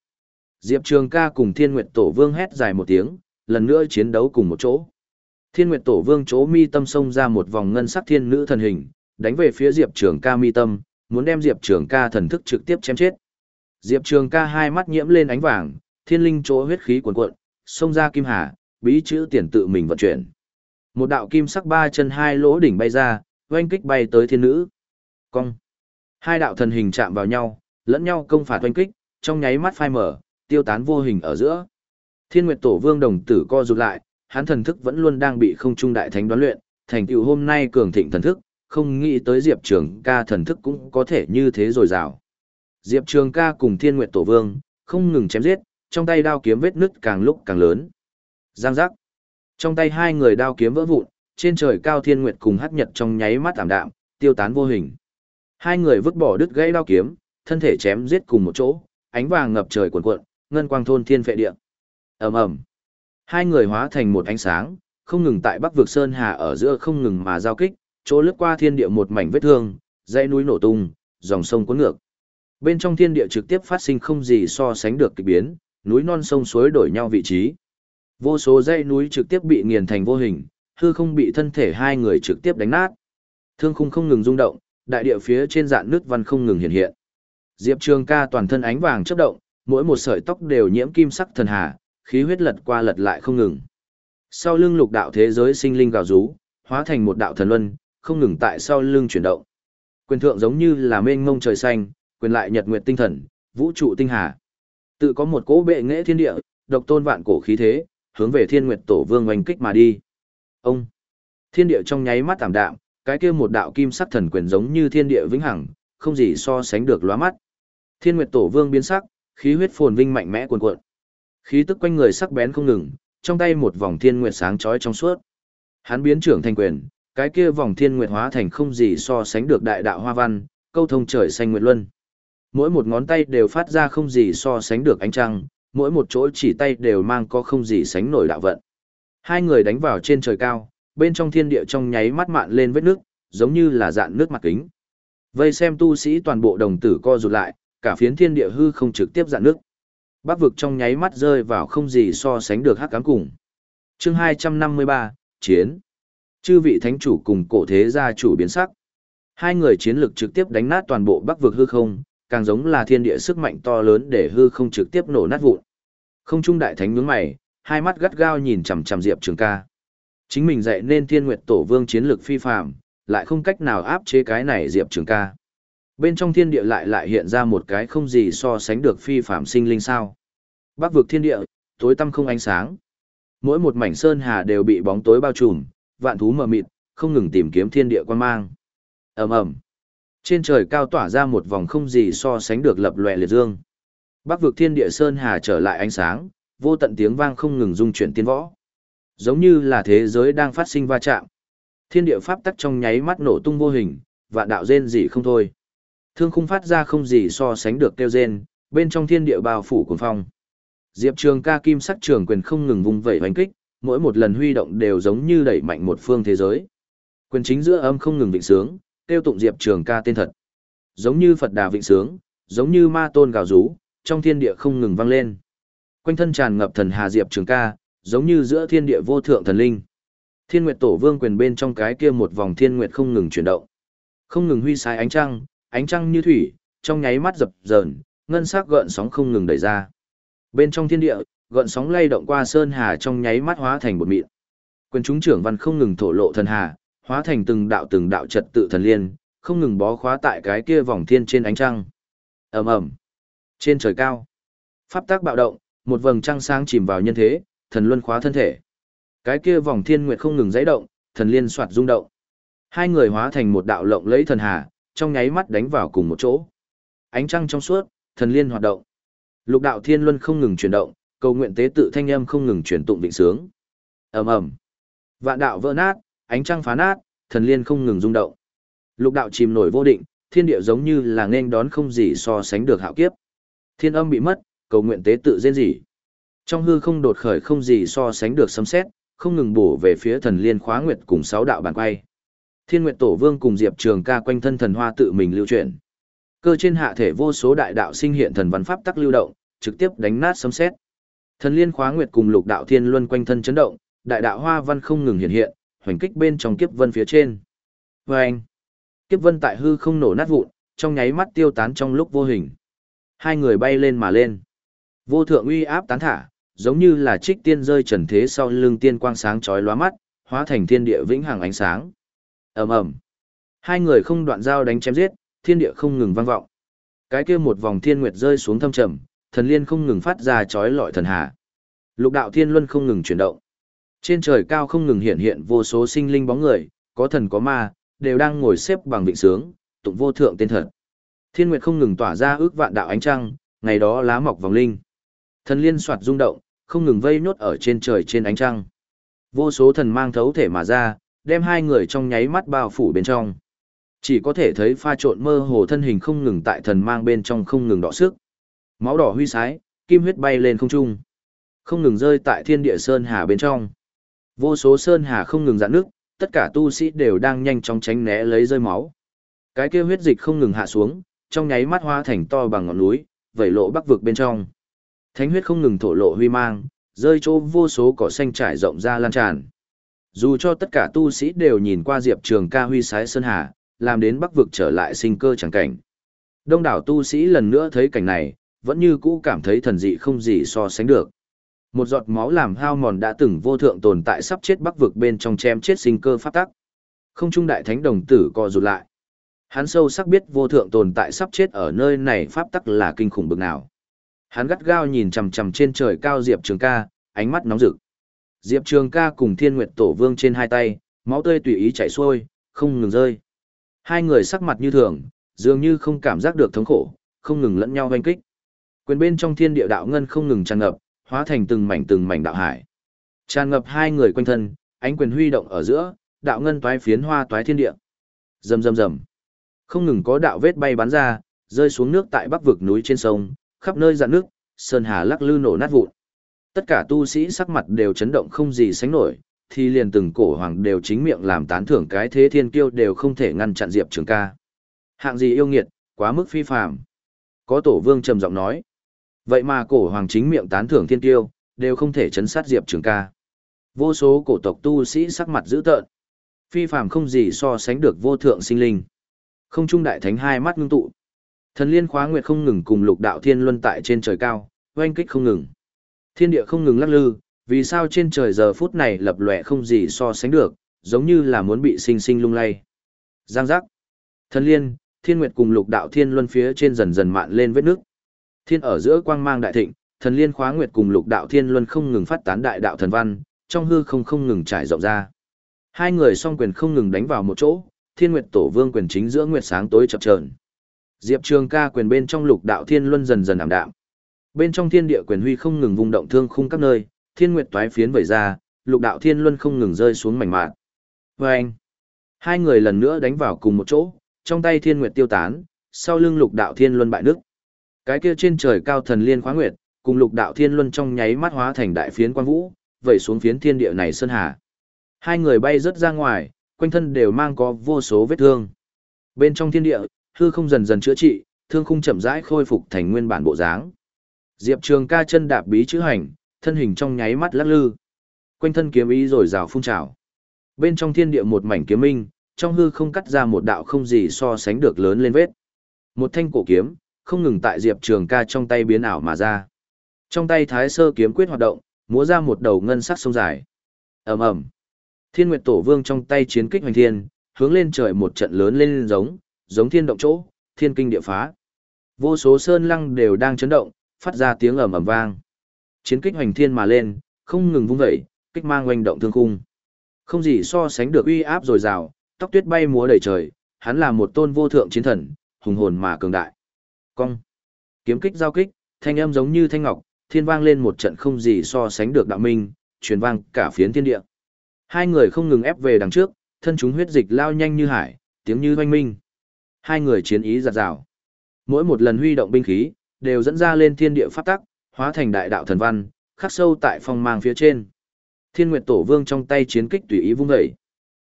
Diệp Trường ca cùng Thiên Nguyệt Tổ Vương hét dài một tiếng, lần nữa chiến đấu cùng một chỗ. Thiên Nguyệt Tổ Vương chỗ mi tâm xông ra một vòng ngân sắc thiên nữ thần hình, đánh về phía Diệp Trường ca mi tâm, muốn đem Diệp Trường ca thần thức trực tiếp chém chết. Diệp Trường ca hai mắt nhiễm lên ánh vàng, thiên linh chỗ huyết khí cuồn cuộn, xông ra kim hà, bí chữ tiền tự mình vận chuyển. Một đạo kim sắc ba chân hai lỗ đỉnh bay ra, oanh kích bay tới thiên nữ. Cong. Hai đạo thần hình chạm vào nhau, lẫn nhau công phạt oanh kích, trong nháy mắt phai mở, tiêu tán vô hình ở giữa. Thiên Nguyệt Tổ Vương đồng tử co rụt lại, hắn thần thức vẫn luôn đang bị không trung đại thánh đoán luyện, thành tựu hôm nay cường thịnh thần thức, không nghĩ tới Diệp Trường ca thần thức cũng có thể như thế rồi rào. Diệp Trường ca cùng Thiên Nguyệt Tổ Vương, không ngừng chém giết, trong tay đao kiếm vết nứt càng lúc càng lớn. Giang giác. Trong tay hai người đao kiếm vỡ vụn, trên trời cao Thiên Nguyệt cùng hắc nhật trong nháy mắt ảm đạm, tiêu tán vô hình. Hai người vứt bỏ đứt gãy đao kiếm, thân thể chém giết cùng một chỗ, ánh vàng ngập trời cuồn cuộn, ngân quang thôn thiên phệ địa. Ầm ầm. Hai người hóa thành một ánh sáng, không ngừng tại Bắc vực sơn hà ở giữa không ngừng mà giao kích, chỗ lướt qua thiên địa một mảnh vết thương, dãy núi nổ tung, dòng sông cuốn ngược. Bên trong thiên địa trực tiếp phát sinh không gì so sánh được kỳ biến, núi non sông suối đổi nhau vị trí. Vô số dãy núi trực tiếp bị nghiền thành vô hình, hư không bị thân thể hai người trực tiếp đánh nát. Thương khung không ngừng rung động, đại địa phía trên dạn nước văn không ngừng hiện hiện. Diệp Trường ca toàn thân ánh vàng chớp động, mỗi một sợi tóc đều nhiễm kim sắc thần hà, khí huyết lật qua lật lại không ngừng. Sau lưng lục đạo thế giới sinh linh gào rú, hóa thành một đạo thần luân, không ngừng tại sau lưng chuyển động. Quyền thượng giống như là mênh mông trời xanh, quyền lại nhật nguyệt tinh thần, vũ trụ tinh hà. Tự có một cỗ bệ nghệ thiên địa, độc tôn vạn cổ khí thế, hướng về thiên nguyệt tổ vương oanh kích mà đi. Ông! Thiên địa trong nháy mắt tạm đạm, cái kia một đạo kim sắc thần quyền giống như thiên địa vĩnh hằng, không gì so sánh được lóa mắt. Thiên Nguyệt Tổ Vương biến sắc, khí huyết phồn vinh mạnh mẽ cuồn cuộn. Khí tức quanh người sắc bén không ngừng, trong tay một vòng thiên nguyệt sáng chói trong suốt. Hắn biến trưởng thành quyền, cái kia vòng thiên nguyệt hóa thành không gì so sánh được đại đạo hoa văn, câu thông trời xanh nguyệt luân. Mỗi một ngón tay đều phát ra không gì so sánh được ánh trăng, mỗi một chỗ chỉ tay đều mang có không gì sánh nổi đạo vận. Hai người đánh vào trên trời cao, bên trong thiên địa trong nháy mắt mạn lên vết nước, giống như là dạn nước mặt kính. Vây xem tu sĩ toàn bộ đồng tử co rụt lại, cả phiến thiên địa hư không trực tiếp dạn nước. Bắc vực trong nháy mắt rơi vào không gì so sánh được hắc cám cùng. chương 253, Chiến. Chư vị thánh chủ cùng cổ thế gia chủ biến sắc. Hai người chiến lực trực tiếp đánh nát toàn bộ bắc vực hư không, càng giống là thiên địa sức mạnh to lớn để hư không trực tiếp nổ nát vụn. Không trung đại thánh nhướng mày, hai mắt gắt gao nhìn chằm chằm Diệp Trường Ca. Chính mình dạy nên Thiên Nguyệt Tổ Vương chiến lực phi phàm, lại không cách nào áp chế cái này Diệp Trường ca. Bên trong thiên địa lại lại hiện ra một cái không gì so sánh được phi phạm sinh linh sao. Bắc vực thiên địa, tối tăm không ánh sáng. Mỗi một mảnh sơn hà đều bị bóng tối bao trùm, vạn thú mờ mịt, không ngừng tìm kiếm thiên địa quan mang. ầm ầm Trên trời cao tỏa ra một vòng không gì so sánh được lập lòe liệt dương. Bắc vực thiên địa sơn hà trở lại ánh sáng, vô tận tiếng vang không ngừng dung chuyển tiên võ. Giống như là thế giới đang phát sinh va chạm. Thiên địa pháp tắc trong nháy mắt nổ tung vô hình, vạn đạo rên gì không thôi. Thương khung phát ra không gì so sánh được kêu rên, bên trong thiên địa bao phủ cuồng phong. Diệp Trường ca kim sắc trường quyền không ngừng vung vẩy hoành kích, mỗi một lần huy động đều giống như đẩy mạnh một phương thế giới. Quyền chính giữa âm không ngừng vịnh sướng, tiêu tụng Diệp Trường ca tên thật. Giống như Phật đà vịnh sướng, giống như ma tôn gào rú, trong thiên địa không ngừng vang lên. Quanh thân tràn ngập thần hà Diệp Trường ca, giống như giữa thiên địa vô thượng thần linh. Thiên Nguyệt Tổ Vương quyền bên trong cái kia một vòng thiên nguyệt không ngừng chuyển động. Không ngừng huy sai ánh trăng, ánh trăng như thủy, trong nháy mắt dập dờn, ngân sắc gợn sóng không ngừng đẩy ra. Bên trong thiên địa, gợn sóng lay động qua sơn hà trong nháy mắt hóa thành bột mịn. Quyền chúng trưởng văn không ngừng thổ lộ thần hà, hóa thành từng đạo từng đạo trật tự thần liên, không ngừng bó khóa tại cái kia vòng thiên trên ánh trăng. Ầm ầm. Trên trời cao, pháp tác bạo động, một vầng trăng sáng chìm vào nhân thế, thần luân khóa thân thể. Cái kia vòng thiên nguyệt không ngừng giãy động, thần liên xoạt rung động. Hai người hóa thành một đạo lộng lấy thần hà, trong nháy mắt đánh vào cùng một chỗ. Ánh trăng trong suốt, thần liên hoạt động. Lục đạo thiên luân không ngừng chuyển động, cầu nguyện tế tự thanh âm không ngừng chuyển tụng vịnh sướng. Ầm ầm. Vạn đạo vỡ nát, ánh trăng phá nát, thần liên không ngừng rung động. Lục đạo chìm nổi vô định, thiên địa giống như là nên đón không gì so sánh được hạo kiếp. Thiên âm bị mất, cầu nguyện tế tự rên rỉ. Trong hư không đột khởi không gì so sánh được sấm sét, không ngừng bổ về phía thần liên khóa nguyệt cùng sáu đạo bàn quay. Thiên Nguyệt Tổ Vương cùng Diệp Trường Ca quanh thân thần hoa tự mình lưu chuyển. Cơ trên hạ thể vô số đại đạo sinh hiện thần văn pháp tắc lưu động, trực tiếp đánh nát sấm sét. Thần liên khóa nguyệt cùng lục đạo thiên luân quanh thân chấn động, đại đạo hoa văn không ngừng hiện hiện, hoành kích bên trong kiếp vân phía trên. Và anh, kiếp vân tại hư không nổ nát vụn, trong nháy mắt tiêu tán trong lúc vô hình. Hai người bay lên mà lên. Vô thượng uy áp tán thả, giống như là trích tiên rơi trần thế sau lưng tiên quang sáng chói lóa mắt, hóa thành thiên địa vĩnh hằng ánh sáng. Ầm ầm. Hai người không đoạn giao đánh chém giết, thiên địa không ngừng vang vọng. Cái kia một vòng thiên nguyệt rơi xuống thâm trầm, thần liên không ngừng phát ra chói lọi thần hà. Lục đạo thiên luân không ngừng chuyển động. Trên trời cao không ngừng hiện hiện vô số sinh linh bóng người, có thần có ma, đều đang ngồi xếp bằng vịnh sướng, tụng vô thượng tên thật. Thiên nguyệt không ngừng tỏa ra ước vạn đạo ánh trăng, ngày đó lá mọc vòng linh. Thần liên soạt rung động, không ngừng vây nốt ở trên trời trên ánh trăng. Vô số thần mang thấu thể mà ra, đem hai người trong nháy mắt bao phủ bên trong. Chỉ có thể thấy pha trộn mơ hồ thân hình không ngừng tại thần mang bên trong không ngừng đỏ sức. Máu đỏ huy sái, kim huyết bay lên không trung. Không ngừng rơi tại thiên địa sơn hà bên trong. Vô số sơn hà không ngừng dạn nước, tất cả tu sĩ đều đang nhanh chóng tránh né lấy rơi máu. Cái kia huyết dịch không ngừng hạ xuống, trong nháy mắt hóa thành to bằng ngọn núi, vẩy lộ bắc vực bên trong. Thánh huyết không ngừng thổ lộ huy mang, rơi chỗ vô số cỏ xanh trải rộng ra lan tràn. Dù cho tất cả tu sĩ đều nhìn qua Diệp Trường ca huy sái sơn hà, làm đến bắc vực trở lại sinh cơ chẳng cảnh. Đông đảo tu sĩ lần nữa thấy cảnh này, vẫn như cũ cảm thấy thần dị không gì so sánh được. Một giọt máu làm hao mòn đã từng vô thượng tồn tại sắp chết bắc vực bên trong chém chết sinh cơ pháp tắc. Không trung đại thánh đồng tử co rụt lại. Hắn sâu sắc biết vô thượng tồn tại sắp chết ở nơi này pháp tắc là kinh khủng bực nào. Hắn gắt gao nhìn chằm chằm trên trời cao Diệp Trường Ca, ánh mắt nóng rực. Diệp Trường Ca cùng Thiên Nguyệt Tổ Vương trên hai tay, máu tươi tùy ý chảy xuôi, không ngừng rơi. Hai người sắc mặt như thường, dường như không cảm giác được thống khổ, không ngừng lẫn nhau hoanh kích. Quyền bên trong thiên địa đạo ngân không ngừng tràn ngập, hóa thành từng mảnh từng mảnh đạo hải. Tràn ngập hai người quanh thân, ánh quyền huy động ở giữa, đạo ngân toái phiến hoa toái thiên địa. Rầm rầm rầm. Không ngừng có đạo vết bay bắn ra, rơi xuống nước tại bắc vực núi trên sông, khắp nơi dạn nước, sơn hà lắc lư nổ nát vụn. Tất cả tu sĩ sắc mặt đều chấn động không gì sánh nổi, thì liền từng cổ hoàng đều chính miệng làm tán thưởng cái thế thiên kiêu đều không thể ngăn chặn Diệp Trường ca. Hạng gì yêu nghiệt, quá mức phi phàm. Có tổ vương trầm giọng nói. Vậy mà cổ hoàng chính miệng tán thưởng thiên kiêu, đều không thể chấn sát Diệp Trường ca. Vô số cổ tộc tu sĩ sắc mặt dữ tợn. Phi phàm không gì so sánh được vô thượng sinh linh. Không trung đại thánh hai mắt ngưng tụ. Thần liên khóa nguyệt không ngừng cùng lục đạo thiên luân tại trên trời cao, oanh kích không ngừng. Thiên địa không ngừng lắc lư, vì sao trên trời giờ phút này lập lòe không gì so sánh được, giống như là muốn bị sinh sinh lung lay. Giang giác. Thần liên, thiên nguyệt cùng lục đạo thiên luân phía trên dần dần mạn lên vết nước. Thiên ở giữa quang mang đại thịnh, thần liên khóa nguyệt cùng lục đạo thiên luân không ngừng phát tán đại đạo thần văn, trong hư không không ngừng trải rộng ra. Hai người song quyền không ngừng đánh vào một chỗ, thiên nguyệt tổ vương quyền chính giữa nguyệt sáng tối chập chờn. Diệp Trường ca quyền bên trong lục đạo thiên luân dần dần ảm đạm. Bên trong thiên địa quyền huy không ngừng vùng động thương khung các nơi, thiên nguyệt toái phiến vẩy ra, lục đạo thiên luân không ngừng rơi xuống mảnh mạn. Và anh, hai người lần nữa đánh vào cùng một chỗ, trong tay thiên nguyệt tiêu tán, sau lưng lục đạo thiên luân bại nước. Cái kia trên trời cao thần liên khóa nguyệt, cùng lục đạo thiên luân trong nháy mắt hóa thành đại phiến quan vũ, vẩy xuống phiến thiên địa này sơn hà. Hai người bay rất ra ngoài, quanh thân đều mang có vô số vết thương. Bên trong thiên địa, hư không dần dần chữa trị, thương khung chậm rãi khôi phục thành nguyên bản bộ dáng. Diệp Trường ca chân đạp bí chữ hành, thân hình trong nháy mắt lắc lư. Quanh thân kiếm ý rồi rào phun trào. Bên trong thiên địa một mảnh kiếm minh, trong hư không cắt ra một đạo không gì so sánh được lớn lên vết. Một thanh cổ kiếm, không ngừng tại Diệp Trường ca trong tay biến ảo mà ra. Trong tay Thái Sơ kiếm quyết hoạt động, múa ra một đầu ngân sắc sông dài. Ầm ầm. Thiên Nguyệt Tổ Vương trong tay chiến kích hoành thiên, hướng lên trời một trận lớn lên giống, giống thiên động chỗ, thiên kinh địa phá. Vô số sơn lăng đều đang chấn động, phát ra tiếng ầm ầm vang. Chiến kích hoành thiên mà lên, không ngừng vung dậy, kích mang oanh động thương khung. Không gì so sánh được uy áp dồi dào, tóc tuyết bay múa đầy trời, hắn là một tôn vô thượng chiến thần, hùng hồn mà cường đại. Cong. Kiếm kích giao kích, thanh âm giống như thanh ngọc, thiên vang lên một trận không gì so sánh được đạo minh, truyền vang cả phiến thiên địa. Hai người không ngừng ép về đằng trước, thân chúng huyết dịch lao nhanh như hải, tiếng như oanh minh. Hai người chiến ý giật rào. Mỗi một lần huy động binh khí, đều dẫn ra lên thiên địa pháp tắc, hóa thành đại đạo thần văn, khắc sâu tại phong mang phía trên. Thiên Nguyệt Tổ Vương trong tay chiến kích tùy ý vung dậy.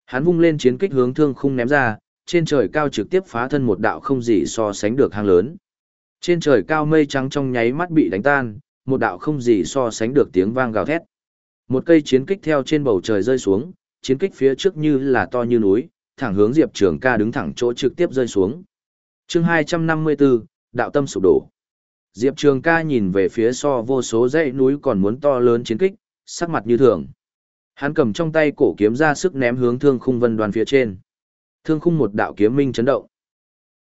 Hắn vung lên chiến kích hướng thương khung ném ra, trên trời cao trực tiếp phá thân một đạo không gì so sánh được hang lớn. Trên trời cao mây trắng trong nháy mắt bị đánh tan, một đạo không gì so sánh được tiếng vang gào thét. Một cây chiến kích theo trên bầu trời rơi xuống, chiến kích phía trước như là to như núi, thẳng hướng Diệp Trường ca đứng thẳng chỗ trực tiếp rơi xuống. chương 254, đạo tâm sụp đổ. Diệp Trường ca nhìn về phía so vô số dãy núi còn muốn to lớn chiến kích, sắc mặt như thường. Hắn cầm trong tay cổ kiếm ra sức ném hướng thương khung vân đoàn phía trên. Thương khung một đạo kiếm minh chấn động.